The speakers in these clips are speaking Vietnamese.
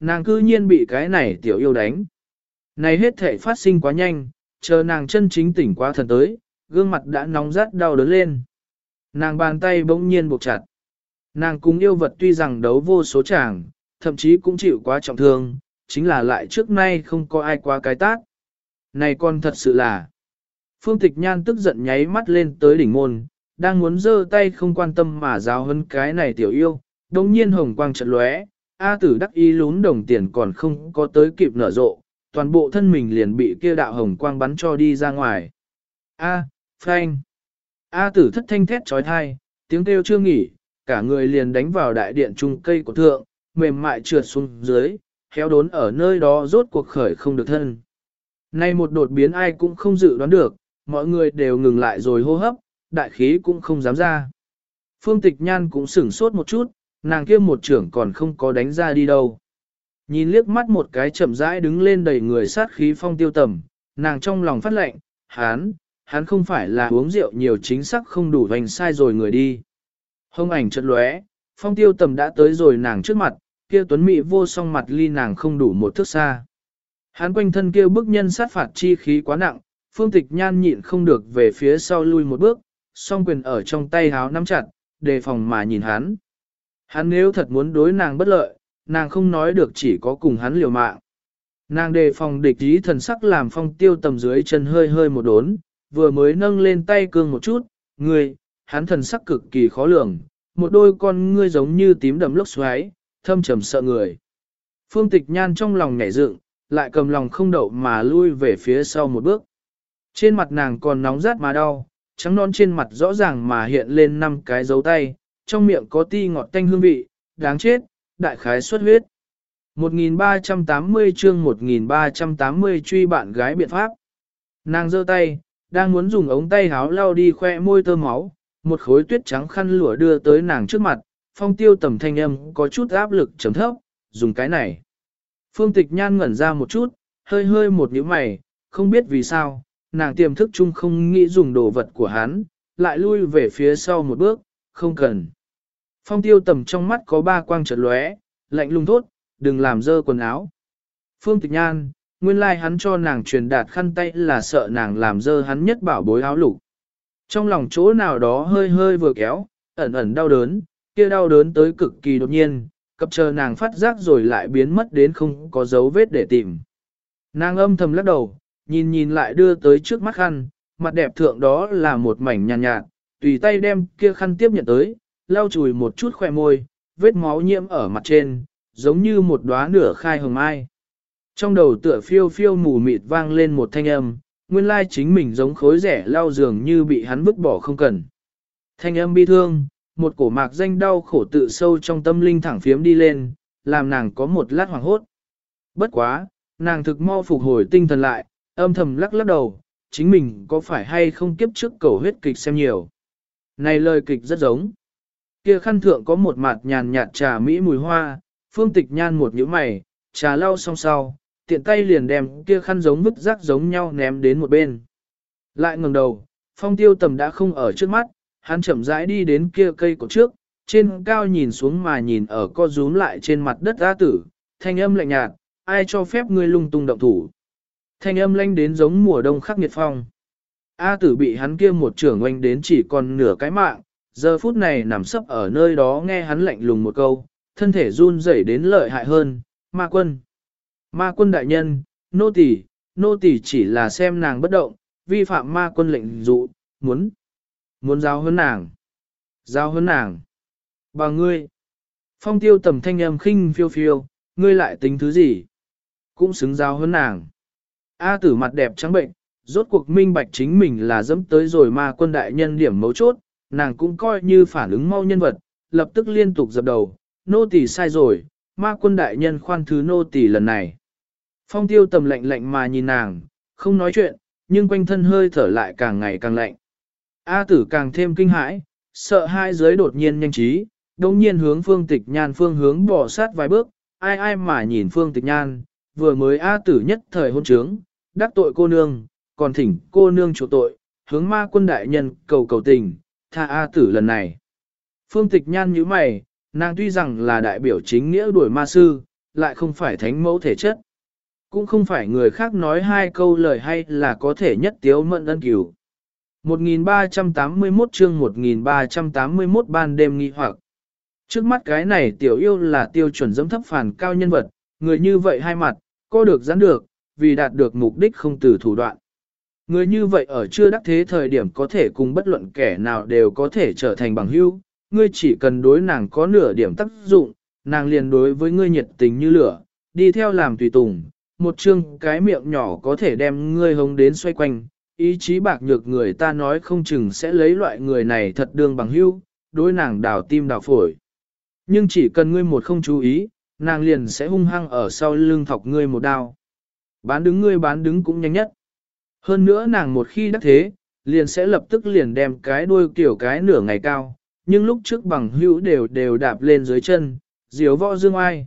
Nàng cư nhiên bị cái này tiểu yêu đánh. Này hết thể phát sinh quá nhanh, chờ nàng chân chính tỉnh quá thần tới, gương mặt đã nóng rát đau đớn lên. Nàng bàn tay bỗng nhiên buộc chặt. Nàng cùng yêu vật tuy rằng đấu vô số chàng, thậm chí cũng chịu quá trọng thương, chính là lại trước nay không có ai qua cái tác, Này con thật sự là... Phương tịch nhan tức giận nháy mắt lên tới đỉnh môn, đang muốn giơ tay không quan tâm mà giáo hơn cái này tiểu yêu, đồng nhiên hồng quang trận lóe, A tử đắc ý lún đồng tiền còn không có tới kịp nở rộ, toàn bộ thân mình liền bị kia đạo hồng quang bắn cho đi ra ngoài. A, phanh. A tử thất thanh thét trói thai, tiếng kêu chưa nghỉ, cả người liền đánh vào đại điện trung cây của thượng, mềm mại trượt xuống dưới, héo đốn ở nơi đó rốt cuộc khởi không được thân. Nay một đột biến ai cũng không dự đoán được, mọi người đều ngừng lại rồi hô hấp, đại khí cũng không dám ra. Phương tịch nhan cũng sửng sốt một chút, nàng kia một trưởng còn không có đánh ra đi đâu. Nhìn liếc mắt một cái chậm rãi đứng lên đầy người sát khí phong tiêu tầm, nàng trong lòng phát lệnh, hán, hắn không phải là uống rượu nhiều chính xác không đủ vành sai rồi người đi. Hông ảnh chật lóe, phong tiêu tầm đã tới rồi nàng trước mặt, kia tuấn mỹ vô song mặt ly nàng không đủ một thước xa. Hắn quanh thân kia bức nhân sát phạt chi khí quá nặng, phương tịch nhan nhịn không được về phía sau lui một bước, song quyền ở trong tay háo nắm chặt, đề phòng mà nhìn hắn. Hắn nếu thật muốn đối nàng bất lợi, nàng không nói được chỉ có cùng hắn liều mạng. Nàng đề phòng địch ý thần sắc làm phong tiêu tầm dưới chân hơi hơi một đốn, vừa mới nâng lên tay cương một chút, người, hắn thần sắc cực kỳ khó lường, một đôi con ngươi giống như tím đầm lốc xoáy, thâm trầm sợ người. Phương tịch nhan trong lòng nhảy dựng, lại cầm lòng không đậu mà lui về phía sau một bước. Trên mặt nàng còn nóng rát mà đau, trắng non trên mặt rõ ràng mà hiện lên năm cái dấu tay, trong miệng có ti ngọt tanh hương vị, đáng chết, đại khái xuất huyết. 1380 chương 1380 truy bạn gái biện pháp. Nàng giơ tay, đang muốn dùng ống tay háo lau đi khoe môi tơ máu, một khối tuyết trắng khăn lụa đưa tới nàng trước mặt, phong tiêu tầm thanh âm có chút áp lực chấm thấp, dùng cái này. Phương tịch nhan ngẩn ra một chút, hơi hơi một nhíu mày, không biết vì sao, nàng tiềm thức chung không nghĩ dùng đồ vật của hắn, lại lui về phía sau một bước, không cần. Phong tiêu tầm trong mắt có ba quang chợt lóe, lạnh lùng thốt, đừng làm dơ quần áo. Phương tịch nhan, nguyên lai like hắn cho nàng truyền đạt khăn tay là sợ nàng làm dơ hắn nhất bảo bối áo lục. Trong lòng chỗ nào đó hơi hơi vừa kéo, ẩn ẩn đau đớn, kia đau đớn tới cực kỳ đột nhiên, cập chờ nàng phát giác rồi lại biến mất đến không có dấu vết để tìm. Nàng âm thầm lắc đầu, nhìn nhìn lại đưa tới trước mắt khăn, mặt đẹp thượng đó là một mảnh nhàn nhạt, nhạt, tùy tay đem kia khăn tiếp nhận tới, lau chùi một chút khỏe môi, vết máu nhiễm ở mặt trên, giống như một đóa nửa khai hồng mai. Trong đầu tựa phiêu phiêu mù mịt vang lên một thanh âm, nguyên lai chính mình giống khối rẻ lau giường như bị hắn vứt bỏ không cần. Thanh âm bi thương, một cổ mạc danh đau khổ tự sâu trong tâm linh thẳng phiếm đi lên, làm nàng có một lát hoàng hốt. Bất quá, nàng thực mau phục hồi tinh thần lại, âm thầm lắc lắc đầu, chính mình có phải hay không kiếp trước cầu huyết kịch xem nhiều. Này lời kịch rất giống. Kia khăn thượng có một mặt nhàn nhạt trà mỹ mùi hoa, phương tịch nhan một nhíu mày, trà lau xong sau, tiện tay liền đem kia khăn giống vứt rác giống nhau ném đến một bên. Lại ngẩng đầu, phong tiêu tầm đã không ở trước mắt, hắn chậm rãi đi đến kia cây cổ trước, trên cao nhìn xuống mà nhìn ở co rúm lại trên mặt đất A tử, thanh âm lạnh nhạt, ai cho phép ngươi lung tung động thủ. Thanh âm lanh đến giống mùa đông khắc nghiệt phong. A tử bị hắn kia một trưởng oanh đến chỉ còn nửa cái mạng, giờ phút này nằm sấp ở nơi đó nghe hắn lạnh lùng một câu, thân thể run rẩy đến lợi hại hơn, ma quân. Ma quân đại nhân, nô tỳ, nô tỳ chỉ là xem nàng bất động, vi phạm ma quân lệnh dụ, muốn, muốn giao hơn nàng. Giao hơn nàng. Bà ngươi. Phong tiêu tầm thanh âm khinh phiêu phiêu, ngươi lại tính thứ gì? Cũng xứng giao hơn nàng. A tử mặt đẹp trắng bệnh, rốt cuộc minh bạch chính mình là dẫm tới rồi ma quân đại nhân điểm mấu chốt, nàng cũng coi như phản ứng mau nhân vật, lập tức liên tục dập đầu, nô tỳ sai rồi, ma quân đại nhân khoan thứ nô tỳ lần này. Phong tiêu tầm lạnh lạnh mà nhìn nàng, không nói chuyện, nhưng quanh thân hơi thở lại càng ngày càng lạnh. A tử càng thêm kinh hãi, sợ hai giới đột nhiên nhanh trí, đồng nhiên hướng phương tịch nhan phương hướng bỏ sát vài bước, ai ai mà nhìn phương tịch nhan, vừa mới A tử nhất thời hôn trướng, đắc tội cô nương, còn thỉnh cô nương chủ tội, hướng ma quân đại nhân cầu cầu tình, tha A tử lần này. Phương tịch nhan như mày, nàng tuy rằng là đại biểu chính nghĩa đuổi ma sư, lại không phải thánh mẫu thể chất. Cũng không phải người khác nói hai câu lời hay là có thể nhất tiếu mận ân cửu. 1381 chương 1381 ban đêm nghi hoặc. Trước mắt cái này tiểu yêu là tiêu chuẩn dẫm thấp phản cao nhân vật, người như vậy hai mặt, có được gián được, vì đạt được mục đích không từ thủ đoạn. Người như vậy ở chưa đắc thế thời điểm có thể cùng bất luận kẻ nào đều có thể trở thành bằng hữu, ngươi chỉ cần đối nàng có nửa điểm tác dụng, nàng liền đối với ngươi nhiệt tình như lửa, đi theo làm tùy tùng, một chương cái miệng nhỏ có thể đem ngươi hống đến xoay quanh, ý chí bạc nhược người ta nói không chừng sẽ lấy loại người này thật đương bằng hữu, đối nàng đào tim đào phổi. Nhưng chỉ cần ngươi một không chú ý, nàng liền sẽ hung hăng ở sau lưng thọc ngươi một đao. Bán đứng ngươi bán đứng cũng nhanh nhất. Hơn nữa nàng một khi đắc thế, liền sẽ lập tức liền đem cái đuôi kiểu cái nửa ngày cao, nhưng lúc trước bằng hữu đều đều đạp lên dưới chân, diếu võ dương ai.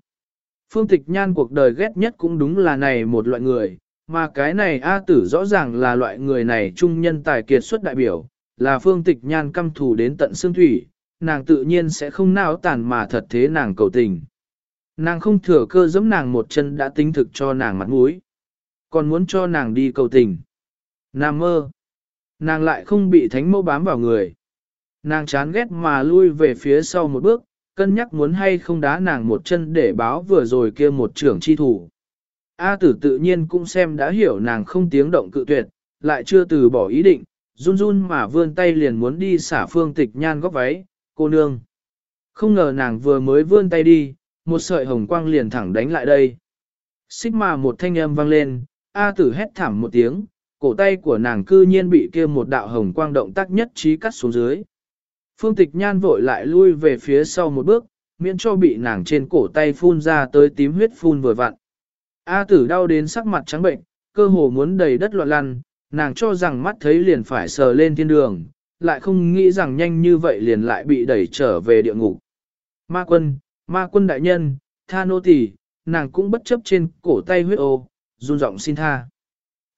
Phương tịch nhan cuộc đời ghét nhất cũng đúng là này một loại người, mà cái này A tử rõ ràng là loại người này trung nhân tài kiệt xuất đại biểu, là phương tịch nhan căm thù đến tận xương thủy, nàng tự nhiên sẽ không nao tàn mà thật thế nàng cầu tình. Nàng không thừa cơ giẫm nàng một chân đã tính thực cho nàng mặt mũi, còn muốn cho nàng đi cầu tình. Nam mơ, nàng lại không bị thánh mẫu bám vào người. Nàng chán ghét mà lui về phía sau một bước, cân nhắc muốn hay không đá nàng một chân để báo vừa rồi kia một trưởng chi thủ. A tử tự nhiên cũng xem đã hiểu nàng không tiếng động cự tuyệt, lại chưa từ bỏ ý định, run run mà vươn tay liền muốn đi xả phương tịch nhan góc váy, cô nương. Không ngờ nàng vừa mới vươn tay đi, một sợi hồng quang liền thẳng đánh lại đây. Xích mà một thanh âm vang lên, A tử hét thảm một tiếng, cổ tay của nàng cư nhiên bị kia một đạo hồng quang động tác nhất trí cắt xuống dưới. Phương tịch nhan vội lại lui về phía sau một bước, miễn cho bị nàng trên cổ tay phun ra tới tím huyết phun vừa vặn. A tử đau đến sắc mặt trắng bệnh, cơ hồ muốn đầy đất loạn lăn, nàng cho rằng mắt thấy liền phải sờ lên thiên đường, lại không nghĩ rằng nhanh như vậy liền lại bị đẩy trở về địa ngục. Ma quân, ma quân đại nhân, tha nô tỳ, nàng cũng bất chấp trên cổ tay huyết ô, run giọng xin tha.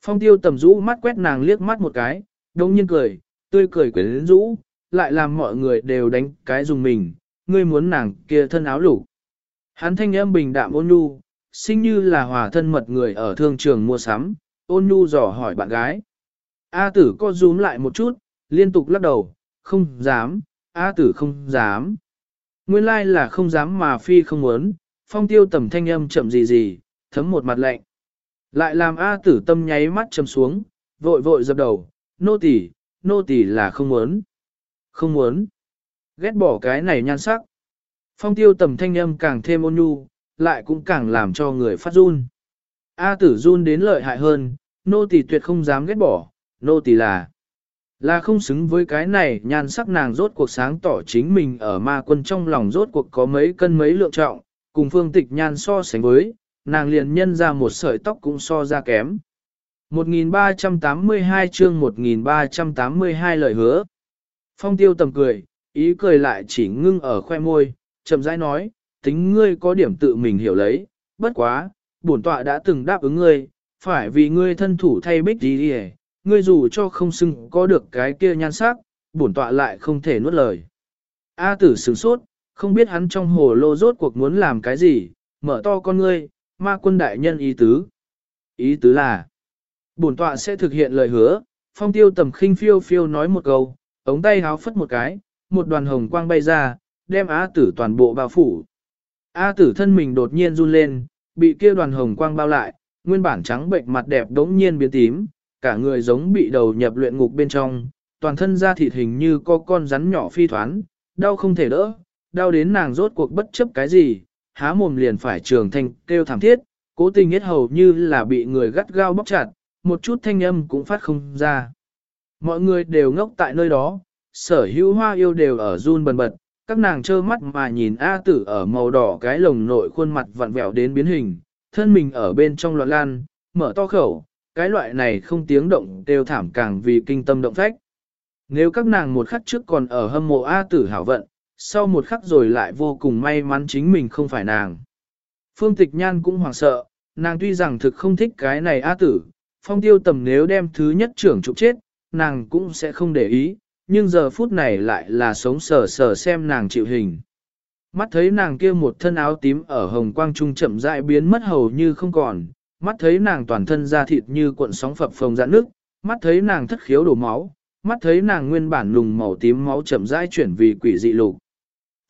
Phong tiêu tầm rũ mắt quét nàng liếc mắt một cái, đông nhiên cười, tươi cười quyến rũ, lại làm mọi người đều đánh cái dùng mình, ngươi muốn nàng kia thân áo lục. Hắn thanh âm bình đạm ôn nhu, sinh như là hòa thân mật người ở thương trường mua sắm, ôn nhu dò hỏi bạn gái. A tử co rúm lại một chút, liên tục lắc đầu, không dám, A tử không dám. Nguyên lai là không dám mà phi không muốn, phong tiêu tầm thanh âm chậm gì gì, thấm một mặt lạnh. Lại làm A tử tâm nháy mắt chầm xuống, vội vội dập đầu, nô tỳ, nô tỳ là không muốn. Không muốn. Ghét bỏ cái này nhan sắc. Phong tiêu tầm thanh âm càng thêm ôn nhu, lại cũng càng làm cho người phát run. A tử run đến lợi hại hơn, nô tỳ tuyệt không dám ghét bỏ, nô tỳ là là không xứng với cái này nhan sắc nàng rốt cuộc sáng tỏ chính mình ở ma quân trong lòng rốt cuộc có mấy cân mấy lượng trọng, cùng phương tịch nhan so sánh với, nàng liền nhân ra một sợi tóc cũng so ra kém. 1382 chương 1382 lời hứa. Phong tiêu tầm cười, ý cười lại chỉ ngưng ở khoe môi, chậm rãi nói, tính ngươi có điểm tự mình hiểu lấy, bất quá, bổn tọa đã từng đáp ứng ngươi, phải vì ngươi thân thủ thay bích đi đi ngươi dù cho không xưng có được cái kia nhan sắc, bổn tọa lại không thể nuốt lời. A tử sửng sốt, không biết hắn trong hồ lô rốt cuộc muốn làm cái gì, mở to con ngươi, ma quân đại nhân ý tứ. Ý tứ là, bổn tọa sẽ thực hiện lời hứa, phong tiêu tầm khinh phiêu phiêu nói một câu, ống tay háo phất một cái, một đoàn hồng quang bay ra, đem Á tử toàn bộ bao phủ. A tử thân mình đột nhiên run lên, bị kia đoàn hồng quang bao lại, nguyên bản trắng bệnh mặt đẹp đống nhiên biến tím, cả người giống bị đầu nhập luyện ngục bên trong, toàn thân da thịt hình như có con rắn nhỏ phi thoán, đau không thể đỡ, đau đến nàng rốt cuộc bất chấp cái gì, há mồm liền phải trường thanh kêu thảm thiết, cố tình hết hầu như là bị người gắt gao bóc chặt, một chút thanh âm cũng phát không ra. Mọi người đều ngốc tại nơi đó, sở hữu hoa yêu đều ở run bần bật, các nàng trơ mắt mà nhìn A tử ở màu đỏ cái lồng nội khuôn mặt vặn vẹo đến biến hình, thân mình ở bên trong loạn lan, mở to khẩu, cái loại này không tiếng động đều thảm càng vì kinh tâm động phách. Nếu các nàng một khắc trước còn ở hâm mộ A tử hảo vận, sau một khắc rồi lại vô cùng may mắn chính mình không phải nàng. Phương Tịch Nhan cũng hoảng sợ, nàng tuy rằng thực không thích cái này A tử, phong tiêu tầm nếu đem thứ nhất trưởng trục chết, nàng cũng sẽ không để ý, nhưng giờ phút này lại là sống sờ sờ xem nàng chịu hình. Mắt thấy nàng kia một thân áo tím ở hồng quang trung chậm rãi biến mất hầu như không còn, mắt thấy nàng toàn thân da thịt như cuộn sóng phập phồng dạn nước, mắt thấy nàng thất khiếu đổ máu, mắt thấy nàng nguyên bản lùng màu tím máu chậm rãi chuyển vì quỷ dị lục.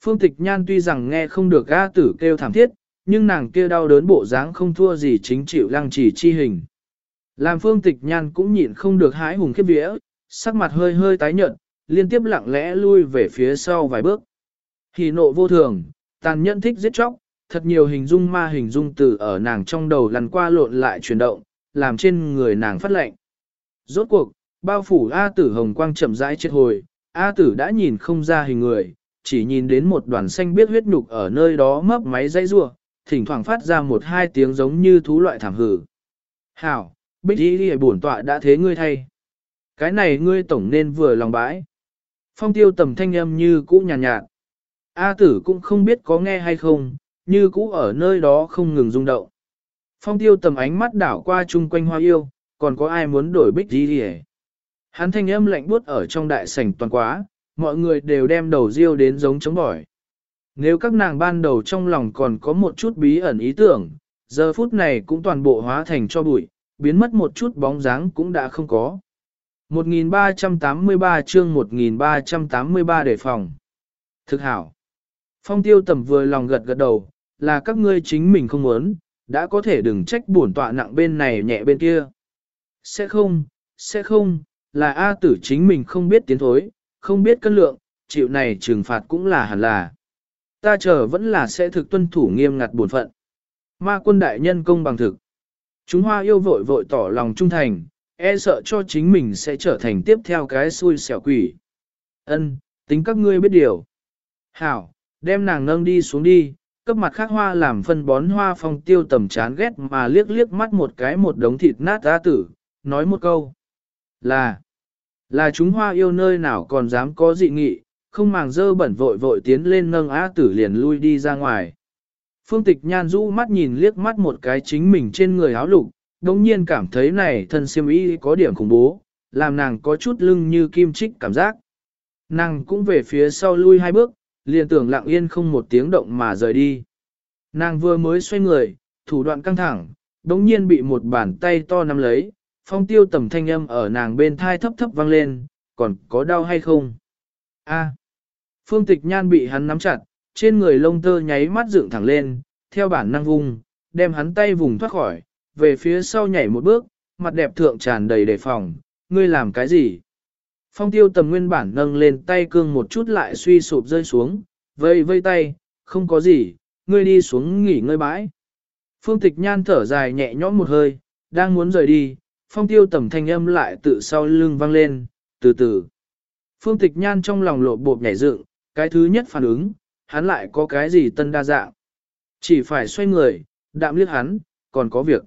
Phương Tịch Nhan tuy rằng nghe không được A tử kêu thảm thiết, nhưng nàng kia đau đớn bộ dáng không thua gì chính chịu lăng trì chi hình. Làm Phương Tịch Nhan cũng nhịn không được hái hùng khiếp vía, sắc mặt hơi hơi tái nhợt, liên tiếp lặng lẽ lui về phía sau vài bước. Hỉ nộ vô thường, tàn nhẫn thích giết chóc, thật nhiều hình dung ma hình dung từ ở nàng trong đầu lăn qua lộn lại chuyển động, làm trên người nàng phát lệnh. Rốt cuộc, bao phủ A tử hồng quang chậm rãi chết hồi, A tử đã nhìn không ra hình người, chỉ nhìn đến một đoàn xanh biết huyết nhục ở nơi đó mấp máy dây rua, thỉnh thoảng phát ra một hai tiếng giống như thú loại thảm hử. Hảo, bích đi đi bổn tọa đã thế ngươi thay. Cái này ngươi tổng nên vừa lòng bãi. Phong tiêu tầm thanh âm như cũ nhàn nhạt, nhạt. A tử cũng không biết có nghe hay không, như cũ ở nơi đó không ngừng rung động. Phong tiêu tầm ánh mắt đảo qua chung quanh hoa yêu, còn có ai muốn đổi bích đi đi Hắn thanh âm lạnh buốt ở trong đại sảnh toàn quá, mọi người đều đem đầu riêu đến giống chống bỏi. Nếu các nàng ban đầu trong lòng còn có một chút bí ẩn ý tưởng, giờ phút này cũng toàn bộ hóa thành cho bụi, biến mất một chút bóng dáng cũng đã không có. 1383 chương 1383 đề phòng. Thực hảo. Phong tiêu tầm vừa lòng gật gật đầu, là các ngươi chính mình không muốn, đã có thể đừng trách bổn tọa nặng bên này nhẹ bên kia. Sẽ không, sẽ không, là A tử chính mình không biết tiến thối, không biết cân lượng, chịu này trừng phạt cũng là hẳn là. Ta chờ vẫn là sẽ thực tuân thủ nghiêm ngặt bổn phận. Ma quân đại nhân công bằng thực. Chúng hoa yêu vội vội tỏ lòng trung thành, e sợ cho chính mình sẽ trở thành tiếp theo cái xui xẻo quỷ. Ân, tính các ngươi biết điều. Hảo, đem nàng nâng đi xuống đi, cấp mặt khác hoa làm phân bón hoa phong tiêu tầm chán ghét mà liếc liếc mắt một cái một đống thịt nát ra tử, nói một câu. Là, là chúng hoa yêu nơi nào còn dám có dị nghị, không màng dơ bẩn vội vội tiến lên nâng á tử liền lui đi ra ngoài. Phương tịch nhan rũ mắt nhìn liếc mắt một cái chính mình trên người áo lục, đồng nhiên cảm thấy này thân siêm y có điểm khủng bố, làm nàng có chút lưng như kim trích cảm giác. Nàng cũng về phía sau lui hai bước, liền tưởng lặng yên không một tiếng động mà rời đi. Nàng vừa mới xoay người, thủ đoạn căng thẳng, đồng nhiên bị một bàn tay to nắm lấy, phong tiêu tầm thanh âm ở nàng bên thai thấp thấp vang lên, còn có đau hay không? A. Phương tịch nhan bị hắn nắm chặt, trên người lông tơ nháy mắt dựng thẳng lên, theo bản năng vùng, đem hắn tay vùng thoát khỏi, về phía sau nhảy một bước, mặt đẹp thượng tràn đầy đề phòng, ngươi làm cái gì? Phong tiêu tầm nguyên bản nâng lên tay cương một chút lại suy sụp rơi xuống, vây vây tay, không có gì, ngươi đi xuống nghỉ ngơi bãi. Phương tịch nhan thở dài nhẹ nhõm một hơi, đang muốn rời đi, phong tiêu tầm thanh âm lại tự sau lưng vang lên, từ từ. Phương tịch nhan trong lòng lộ bộp nhảy dựng, cái thứ nhất phản ứng, hắn lại có cái gì tân đa dạng. Chỉ phải xoay người, đạm liếc hắn, còn có việc.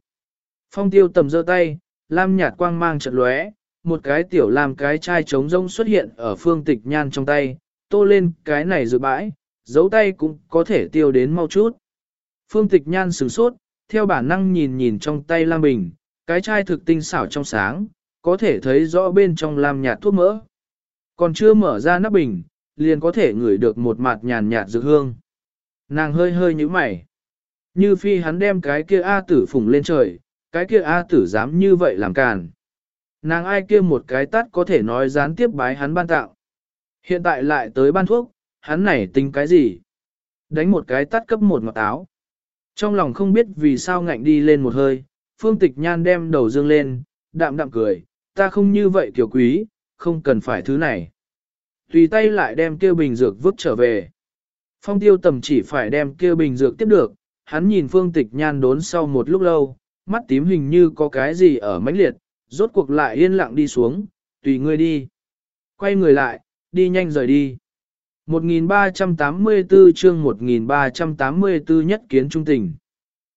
Phong tiêu tầm giơ tay, lam nhạt quang mang trận lóe, một cái tiểu làm cái chai trống rông xuất hiện ở phương tịch nhan trong tay, tô lên cái này dự bãi, giấu tay cũng có thể tiêu đến mau chút. Phương tịch nhan sửng sốt, theo bản năng nhìn nhìn trong tay lam bình, cái chai thực tinh xảo trong sáng, có thể thấy rõ bên trong lam nhạt thuốc mỡ. Còn chưa mở ra nắp bình, liền có thể ngửi được một mặt nhàn nhạt dược hương. Nàng hơi hơi như mày. Như phi hắn đem cái kia A tử phùng lên trời, cái kia A tử dám như vậy làm càn. Nàng ai kia một cái tắt có thể nói gián tiếp bái hắn ban tạo. Hiện tại lại tới ban thuốc, hắn này tính cái gì? Đánh một cái tắt cấp một ngọt áo. Trong lòng không biết vì sao ngạnh đi lên một hơi, phương tịch nhan đem đầu dương lên, đạm đạm cười, ta không như vậy tiểu quý, không cần phải thứ này. Tùy tay lại đem kêu bình dược vứt trở về. Phong tiêu tầm chỉ phải đem kêu bình dược tiếp được, hắn nhìn phương tịch nhan đốn sau một lúc lâu, mắt tím hình như có cái gì ở mãnh liệt, rốt cuộc lại yên lặng đi xuống, tùy ngươi đi. Quay người lại, đi nhanh rời đi. 1384 chương 1384 nhất kiến trung tình.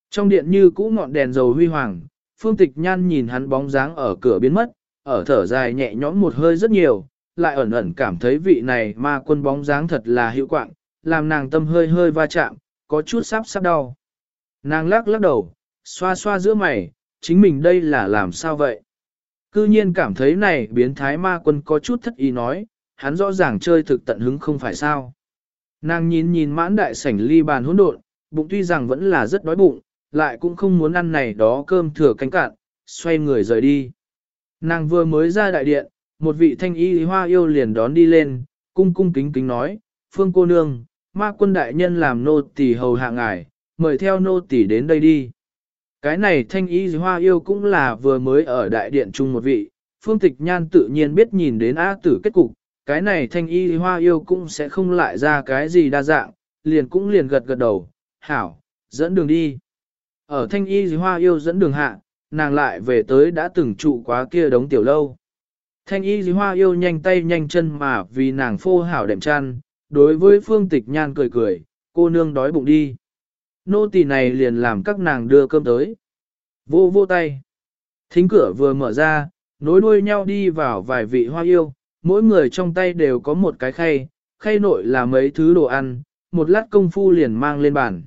Trong điện như cũ ngọn đèn dầu huy hoàng, Phương Tịch Nhan nhìn hắn bóng dáng ở cửa biến mất, ở thở dài nhẹ nhõm một hơi rất nhiều, lại ẩn ẩn cảm thấy vị này ma quân bóng dáng thật là hữu quạng, làm nàng tâm hơi hơi va chạm, có chút sắp sắp đau. Nàng lắc lắc đầu, xoa xoa giữa mày, chính mình đây là làm sao vậy? Cư nhiên cảm thấy này biến thái ma quân có chút thất ý nói, hắn rõ ràng chơi thực tận hứng không phải sao. Nàng nhìn nhìn mãn đại sảnh ly bàn hỗn độn, bụng tuy rằng vẫn là rất đói bụng, lại cũng không muốn ăn này đó cơm thừa cánh cạn, xoay người rời đi. Nàng vừa mới ra đại điện, một vị thanh y hoa yêu liền đón đi lên, cung cung kính kính nói, phương cô nương, ma quân đại nhân làm nô tỳ hầu hạ ngài, mời theo nô tỳ đến đây đi. Cái này thanh y hoa yêu cũng là vừa mới ở đại điện chung một vị, phương tịch nhan tự nhiên biết nhìn đến á tử kết cục, cái này thanh y hoa yêu cũng sẽ không lại ra cái gì đa dạng, liền cũng liền gật gật đầu, hảo, dẫn đường đi. Ở thanh y hoa yêu dẫn đường hạ, nàng lại về tới đã từng trụ quá kia đống tiểu lâu. Thanh y hoa yêu nhanh tay nhanh chân mà vì nàng phô hảo đệm chăn, đối với phương tịch nhan cười cười, cô nương đói bụng đi. Nô tỳ này liền làm các nàng đưa cơm tới. Vô vô tay. Thính cửa vừa mở ra, nối đuôi nhau đi vào vài vị hoa yêu, mỗi người trong tay đều có một cái khay, khay nội là mấy thứ đồ ăn, một lát công phu liền mang lên bàn.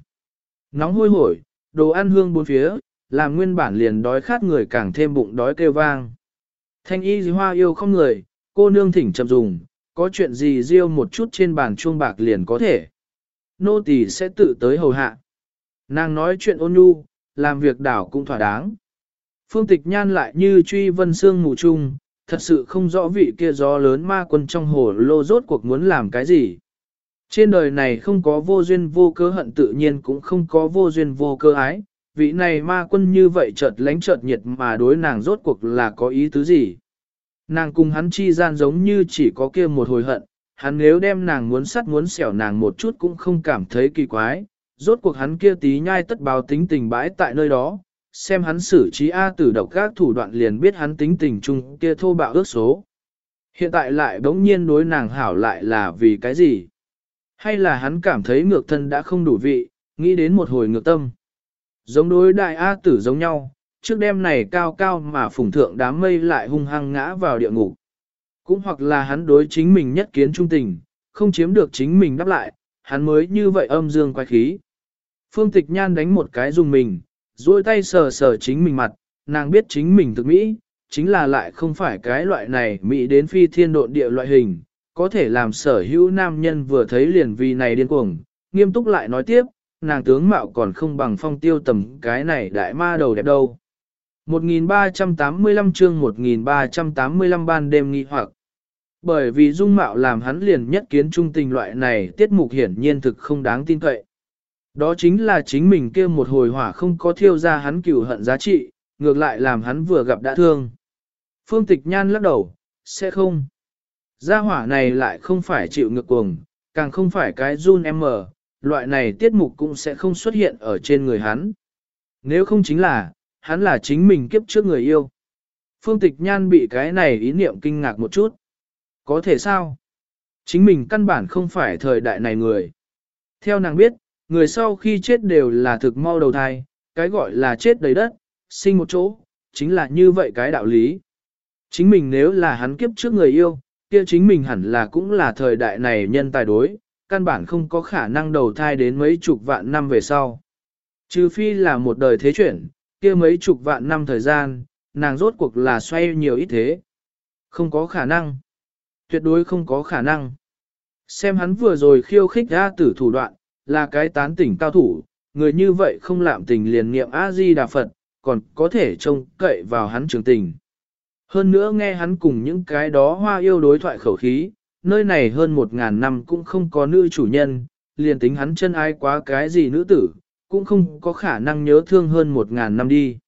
Nóng hôi hổi, đồ ăn hương bốn phía, làm nguyên bản liền đói khát người càng thêm bụng đói kêu vang. Thanh y hoa yêu không người, cô nương thỉnh chậm dùng, có chuyện gì riêu một chút trên bàn chuông bạc liền có thể. Nô tỳ sẽ tự tới hầu hạ. Nàng nói chuyện ôn nhu, làm việc đảo cũng thỏa đáng. Phương tịch nhan lại như truy vân xương mù chung, thật sự không rõ vị kia gió lớn ma quân trong hồ lô rốt cuộc muốn làm cái gì. Trên đời này không có vô duyên vô cớ hận tự nhiên cũng không có vô duyên vô cớ ái, vị này ma quân như vậy chợt lánh chợt nhiệt mà đối nàng rốt cuộc là có ý tứ gì. Nàng cùng hắn chi gian giống như chỉ có kia một hồi hận, hắn nếu đem nàng muốn sắt muốn xẻo nàng một chút cũng không cảm thấy kỳ quái, rốt cuộc hắn kia tí nhai tất báo tính tình bãi tại nơi đó, xem hắn xử trí A tử độc các thủ đoạn liền biết hắn tính tình chung kia thô bạo ước số. Hiện tại lại bỗng nhiên đối nàng hảo lại là vì cái gì? Hay là hắn cảm thấy ngược thân đã không đủ vị, nghĩ đến một hồi ngược tâm? Giống đối đại A tử giống nhau, trước đêm này cao cao mà phủng thượng đám mây lại hung hăng ngã vào địa ngục. Cũng hoặc là hắn đối chính mình nhất kiến trung tình, không chiếm được chính mình đáp lại, hắn mới như vậy âm dương quay khí. Phương tịch nhan đánh một cái dùng mình, duỗi tay sờ sờ chính mình mặt, nàng biết chính mình thực mỹ, chính là lại không phải cái loại này mỹ đến phi thiên độn địa loại hình, có thể làm sở hữu nam nhân vừa thấy liền vì này điên cuồng, nghiêm túc lại nói tiếp, nàng tướng mạo còn không bằng phong tiêu tầm cái này đại ma đầu đẹp đâu. 1385 chương 1385 ban đêm nghi hoặc. Bởi vì dung mạo làm hắn liền nhất kiến trung tình loại này tiết mục hiển nhiên thực không đáng tin cậy. Đó chính là chính mình kia một hồi hỏa không có thiêu ra hắn cửu hận giá trị, ngược lại làm hắn vừa gặp đã thương. Phương tịch nhan lắc đầu, sẽ không. Gia hỏa này lại không phải chịu ngược cuồng, càng không phải cái run em mờ, loại này tiết mục cũng sẽ không xuất hiện ở trên người hắn. Nếu không chính là, hắn là chính mình kiếp trước người yêu. Phương tịch nhan bị cái này ý niệm kinh ngạc một chút. Có thể sao? Chính mình căn bản không phải thời đại này người. Theo nàng biết, người sau khi chết đều là thực mau đầu thai, cái gọi là chết đầy đất, sinh một chỗ, chính là như vậy cái đạo lý. Chính mình nếu là hắn kiếp trước người yêu, kia chính mình hẳn là cũng là thời đại này nhân tài đối, căn bản không có khả năng đầu thai đến mấy chục vạn năm về sau. Trừ phi là một đời thế chuyển, kia mấy chục vạn năm thời gian, nàng rốt cuộc là xoay nhiều ít thế. Không có khả năng. Tuyệt đối không có khả năng. Xem hắn vừa rồi khiêu khích A tử thủ đoạn, là cái tán tỉnh cao thủ, người như vậy không lạm tình liền niệm A-di-đà Phật, còn có thể trông cậy vào hắn trường tình. Hơn nữa nghe hắn cùng những cái đó hoa yêu đối thoại khẩu khí, nơi này hơn một ngàn năm cũng không có nữ chủ nhân, liền tính hắn chân ai quá cái gì nữ tử, cũng không có khả năng nhớ thương hơn một ngàn năm đi.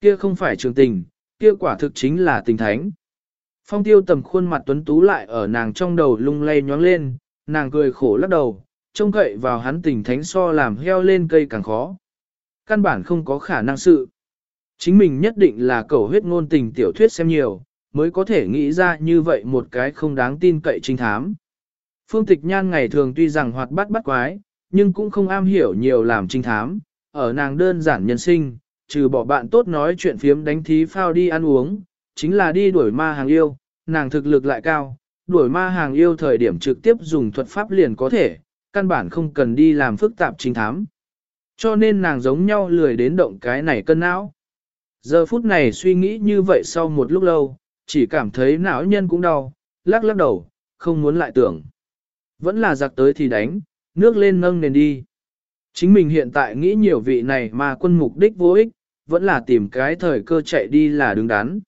Kia không phải trường tình, kia quả thực chính là tình thánh. Phong tiêu tầm khuôn mặt tuấn tú lại ở nàng trong đầu lung lay nhoáng lên, nàng cười khổ lắc đầu, trông cậy vào hắn tình thánh so làm heo lên cây càng khó. Căn bản không có khả năng sự. Chính mình nhất định là cầu huyết ngôn tình tiểu thuyết xem nhiều, mới có thể nghĩ ra như vậy một cái không đáng tin cậy trinh thám. Phương Tịch Nhan ngày thường tuy rằng hoạt bát bắt quái, nhưng cũng không am hiểu nhiều làm trinh thám, ở nàng đơn giản nhân sinh, trừ bỏ bạn tốt nói chuyện phiếm đánh thí phao đi ăn uống, chính là đi đuổi ma hàng yêu, nàng thực lực lại cao, đuổi ma hàng yêu thời điểm trực tiếp dùng thuật pháp liền có thể, căn bản không cần đi làm phức tạp trinh thám. Cho nên nàng giống nhau lười đến động cái này cân não. Giờ phút này suy nghĩ như vậy sau một lúc lâu, chỉ cảm thấy não nhân cũng đau, lắc lắc đầu, không muốn lại tưởng. Vẫn là giặc tới thì đánh, nước lên nâng nền đi. Chính mình hiện tại nghĩ nhiều vị này mà quân mục đích vô ích, vẫn là tìm cái thời cơ chạy đi là đứng đắn.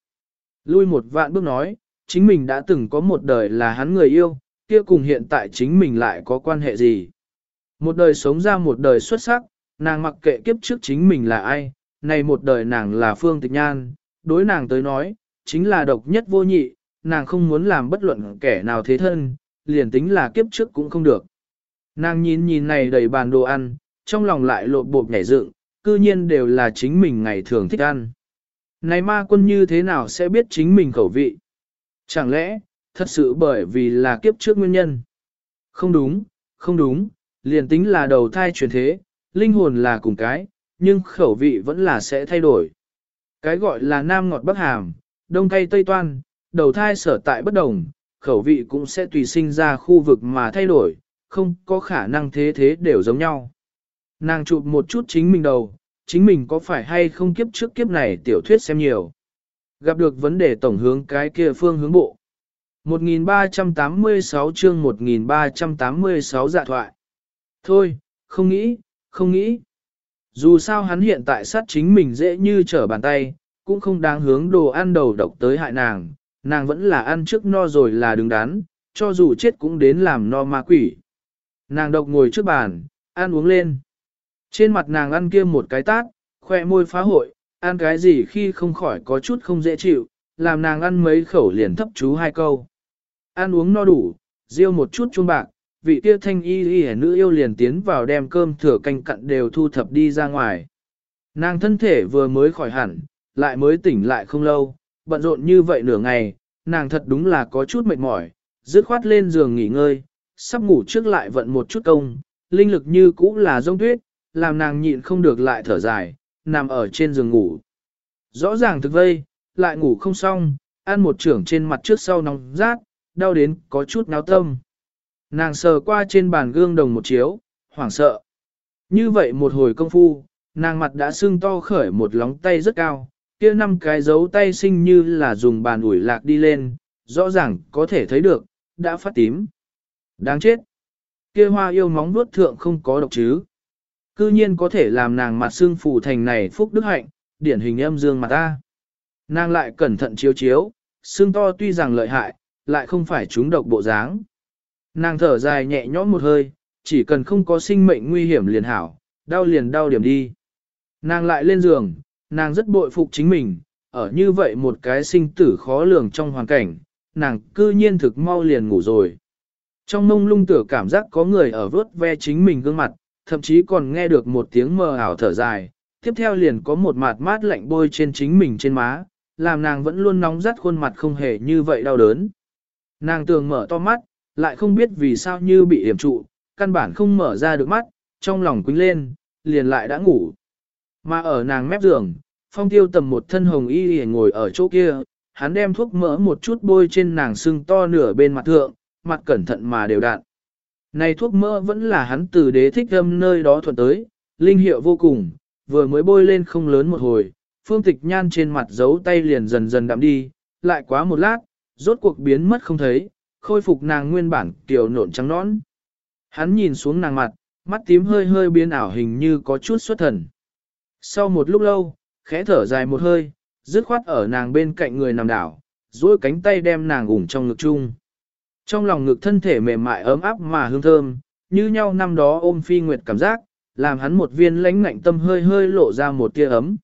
Lui một vạn bước nói, chính mình đã từng có một đời là hắn người yêu, kia cùng hiện tại chính mình lại có quan hệ gì. Một đời sống ra một đời xuất sắc, nàng mặc kệ kiếp trước chính mình là ai, này một đời nàng là Phương Tịch Nhan, đối nàng tới nói, chính là độc nhất vô nhị, nàng không muốn làm bất luận kẻ nào thế thân, liền tính là kiếp trước cũng không được. Nàng nhìn nhìn này đầy bàn đồ ăn, trong lòng lại lột bột nhảy dựng, cư nhiên đều là chính mình ngày thường thích ăn. Này ma quân như thế nào sẽ biết chính mình khẩu vị? Chẳng lẽ, thật sự bởi vì là kiếp trước nguyên nhân? Không đúng, không đúng, liền tính là đầu thai chuyển thế, linh hồn là cùng cái, nhưng khẩu vị vẫn là sẽ thay đổi. Cái gọi là nam ngọt bắc hàm, đông thay tây toan, đầu thai sở tại bất đồng, khẩu vị cũng sẽ tùy sinh ra khu vực mà thay đổi, không có khả năng thế thế đều giống nhau. Nàng chụp một chút chính mình đầu, chính mình có phải hay không kiếp trước kiếp này tiểu thuyết xem nhiều. Gặp được vấn đề tổng hướng cái kia phương hướng bộ. 1386 chương 1386 dạ thoại. Thôi, không nghĩ, không nghĩ. Dù sao hắn hiện tại sát chính mình dễ như trở bàn tay, cũng không đáng hướng đồ ăn đầu độc tới hại nàng, nàng vẫn là ăn trước no rồi là đứng đắn, cho dù chết cũng đến làm no ma quỷ. Nàng độc ngồi trước bàn, ăn uống lên. Trên mặt nàng ăn kia một cái tát, khoe môi phá hội, ăn cái gì khi không khỏi có chút không dễ chịu, làm nàng ăn mấy khẩu liền thấp chú hai câu. Ăn uống no đủ, riêu một chút chuông bạc, vị kia thanh y y nữ yêu liền tiến vào đem cơm thừa canh cặn đều thu thập đi ra ngoài. Nàng thân thể vừa mới khỏi hẳn, lại mới tỉnh lại không lâu, bận rộn như vậy nửa ngày, nàng thật đúng là có chút mệt mỏi, dứt khoát lên giường nghỉ ngơi, sắp ngủ trước lại vận một chút công, linh lực như cũ là rông tuyết, làm nàng nhịn không được lại thở dài, nằm ở trên giường ngủ. Rõ ràng thực vây, lại ngủ không xong, ăn một trưởng trên mặt trước sau nóng rát, đau đến có chút náo tâm. Nàng sờ qua trên bàn gương đồng một chiếu, hoảng sợ. Như vậy một hồi công phu, nàng mặt đã sưng to khởi một lóng tay rất cao, kia năm cái dấu tay sinh như là dùng bàn ủi lạc đi lên, rõ ràng có thể thấy được, đã phát tím. Đáng chết! Kia hoa yêu móng vuốt thượng không có độc chứ. Cư nhiên có thể làm nàng mặt xương phù thành này phúc đức hạnh, điển hình âm dương mặt ta. Nàng lại cẩn thận chiếu chiếu, xương to tuy rằng lợi hại, lại không phải chúng độc bộ dáng. Nàng thở dài nhẹ nhõm một hơi, chỉ cần không có sinh mệnh nguy hiểm liền hảo, đau liền đau điểm đi. Nàng lại lên giường, nàng rất bội phục chính mình, ở như vậy một cái sinh tử khó lường trong hoàn cảnh, nàng cư nhiên thực mau liền ngủ rồi. Trong mông lung tử cảm giác có người ở vớt ve chính mình gương mặt, thậm chí còn nghe được một tiếng mờ ảo thở dài, tiếp theo liền có một mạt mát lạnh bôi trên chính mình trên má, làm nàng vẫn luôn nóng rát khuôn mặt không hề như vậy đau đớn. Nàng tường mở to mắt, lại không biết vì sao như bị hiểm trụ, căn bản không mở ra được mắt, trong lòng quính lên, liền lại đã ngủ. Mà ở nàng mép giường, phong tiêu tầm một thân hồng y ngồi ở chỗ kia, hắn đem thuốc mỡ một chút bôi trên nàng sưng to nửa bên mặt thượng, mặt cẩn thận mà đều đặn. Này thuốc mỡ vẫn là hắn từ đế thích âm nơi đó thuận tới, linh hiệu vô cùng, vừa mới bôi lên không lớn một hồi, phương tịch nhan trên mặt giấu tay liền dần dần đậm đi, lại quá một lát, rốt cuộc biến mất không thấy, khôi phục nàng nguyên bản tiểu nộn trắng nõn. Hắn nhìn xuống nàng mặt, mắt tím hơi hơi biến ảo hình như có chút xuất thần. Sau một lúc lâu, khẽ thở dài một hơi, dứt khoát ở nàng bên cạnh người nằm đảo, duỗi cánh tay đem nàng ủng trong ngực chung. Trong lòng ngực thân thể mềm mại ấm áp mà hương thơm, như nhau năm đó ôm phi nguyệt cảm giác, làm hắn một viên lãnh ngạnh tâm hơi hơi lộ ra một tia ấm.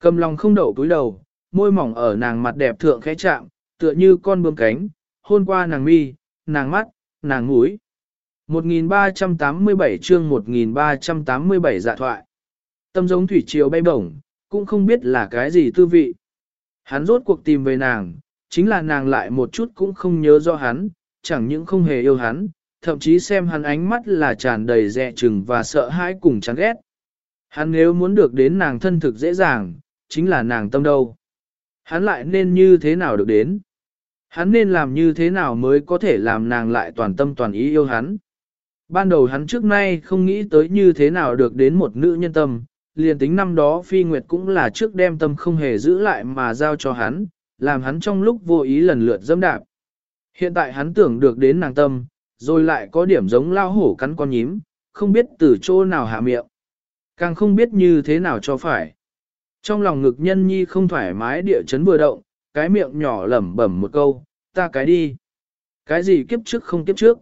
Cầm lòng không đậu túi đầu, môi mỏng ở nàng mặt đẹp thượng khẽ chạm, tựa như con bướm cánh, hôn qua nàng mi, nàng mắt, nàng mũi. 1387 chương 1387 dạ thoại. Tâm giống thủy triều bay bổng, cũng không biết là cái gì tư vị. Hắn rốt cuộc tìm về nàng, chính là nàng lại một chút cũng không nhớ do hắn, chẳng những không hề yêu hắn, thậm chí xem hắn ánh mắt là tràn đầy dè chừng và sợ hãi cùng chán ghét. Hắn nếu muốn được đến nàng thân thực dễ dàng, chính là nàng tâm đâu. Hắn lại nên như thế nào được đến? Hắn nên làm như thế nào mới có thể làm nàng lại toàn tâm toàn ý yêu hắn? Ban đầu hắn trước nay không nghĩ tới như thế nào được đến một nữ nhân tâm, liền tính năm đó Phi Nguyệt cũng là trước đem tâm không hề giữ lại mà giao cho hắn, làm hắn trong lúc vô ý lần lượt dâm đạp. Hiện tại hắn tưởng được đến nàng tâm, rồi lại có điểm giống lao hổ cắn con nhím, không biết từ chỗ nào hạ miệng. Càng không biết như thế nào cho phải. Trong lòng ngực nhân nhi không thoải mái địa chấn vừa động, cái miệng nhỏ lẩm bẩm một câu, ta cái đi. Cái gì kiếp trước không kiếp trước.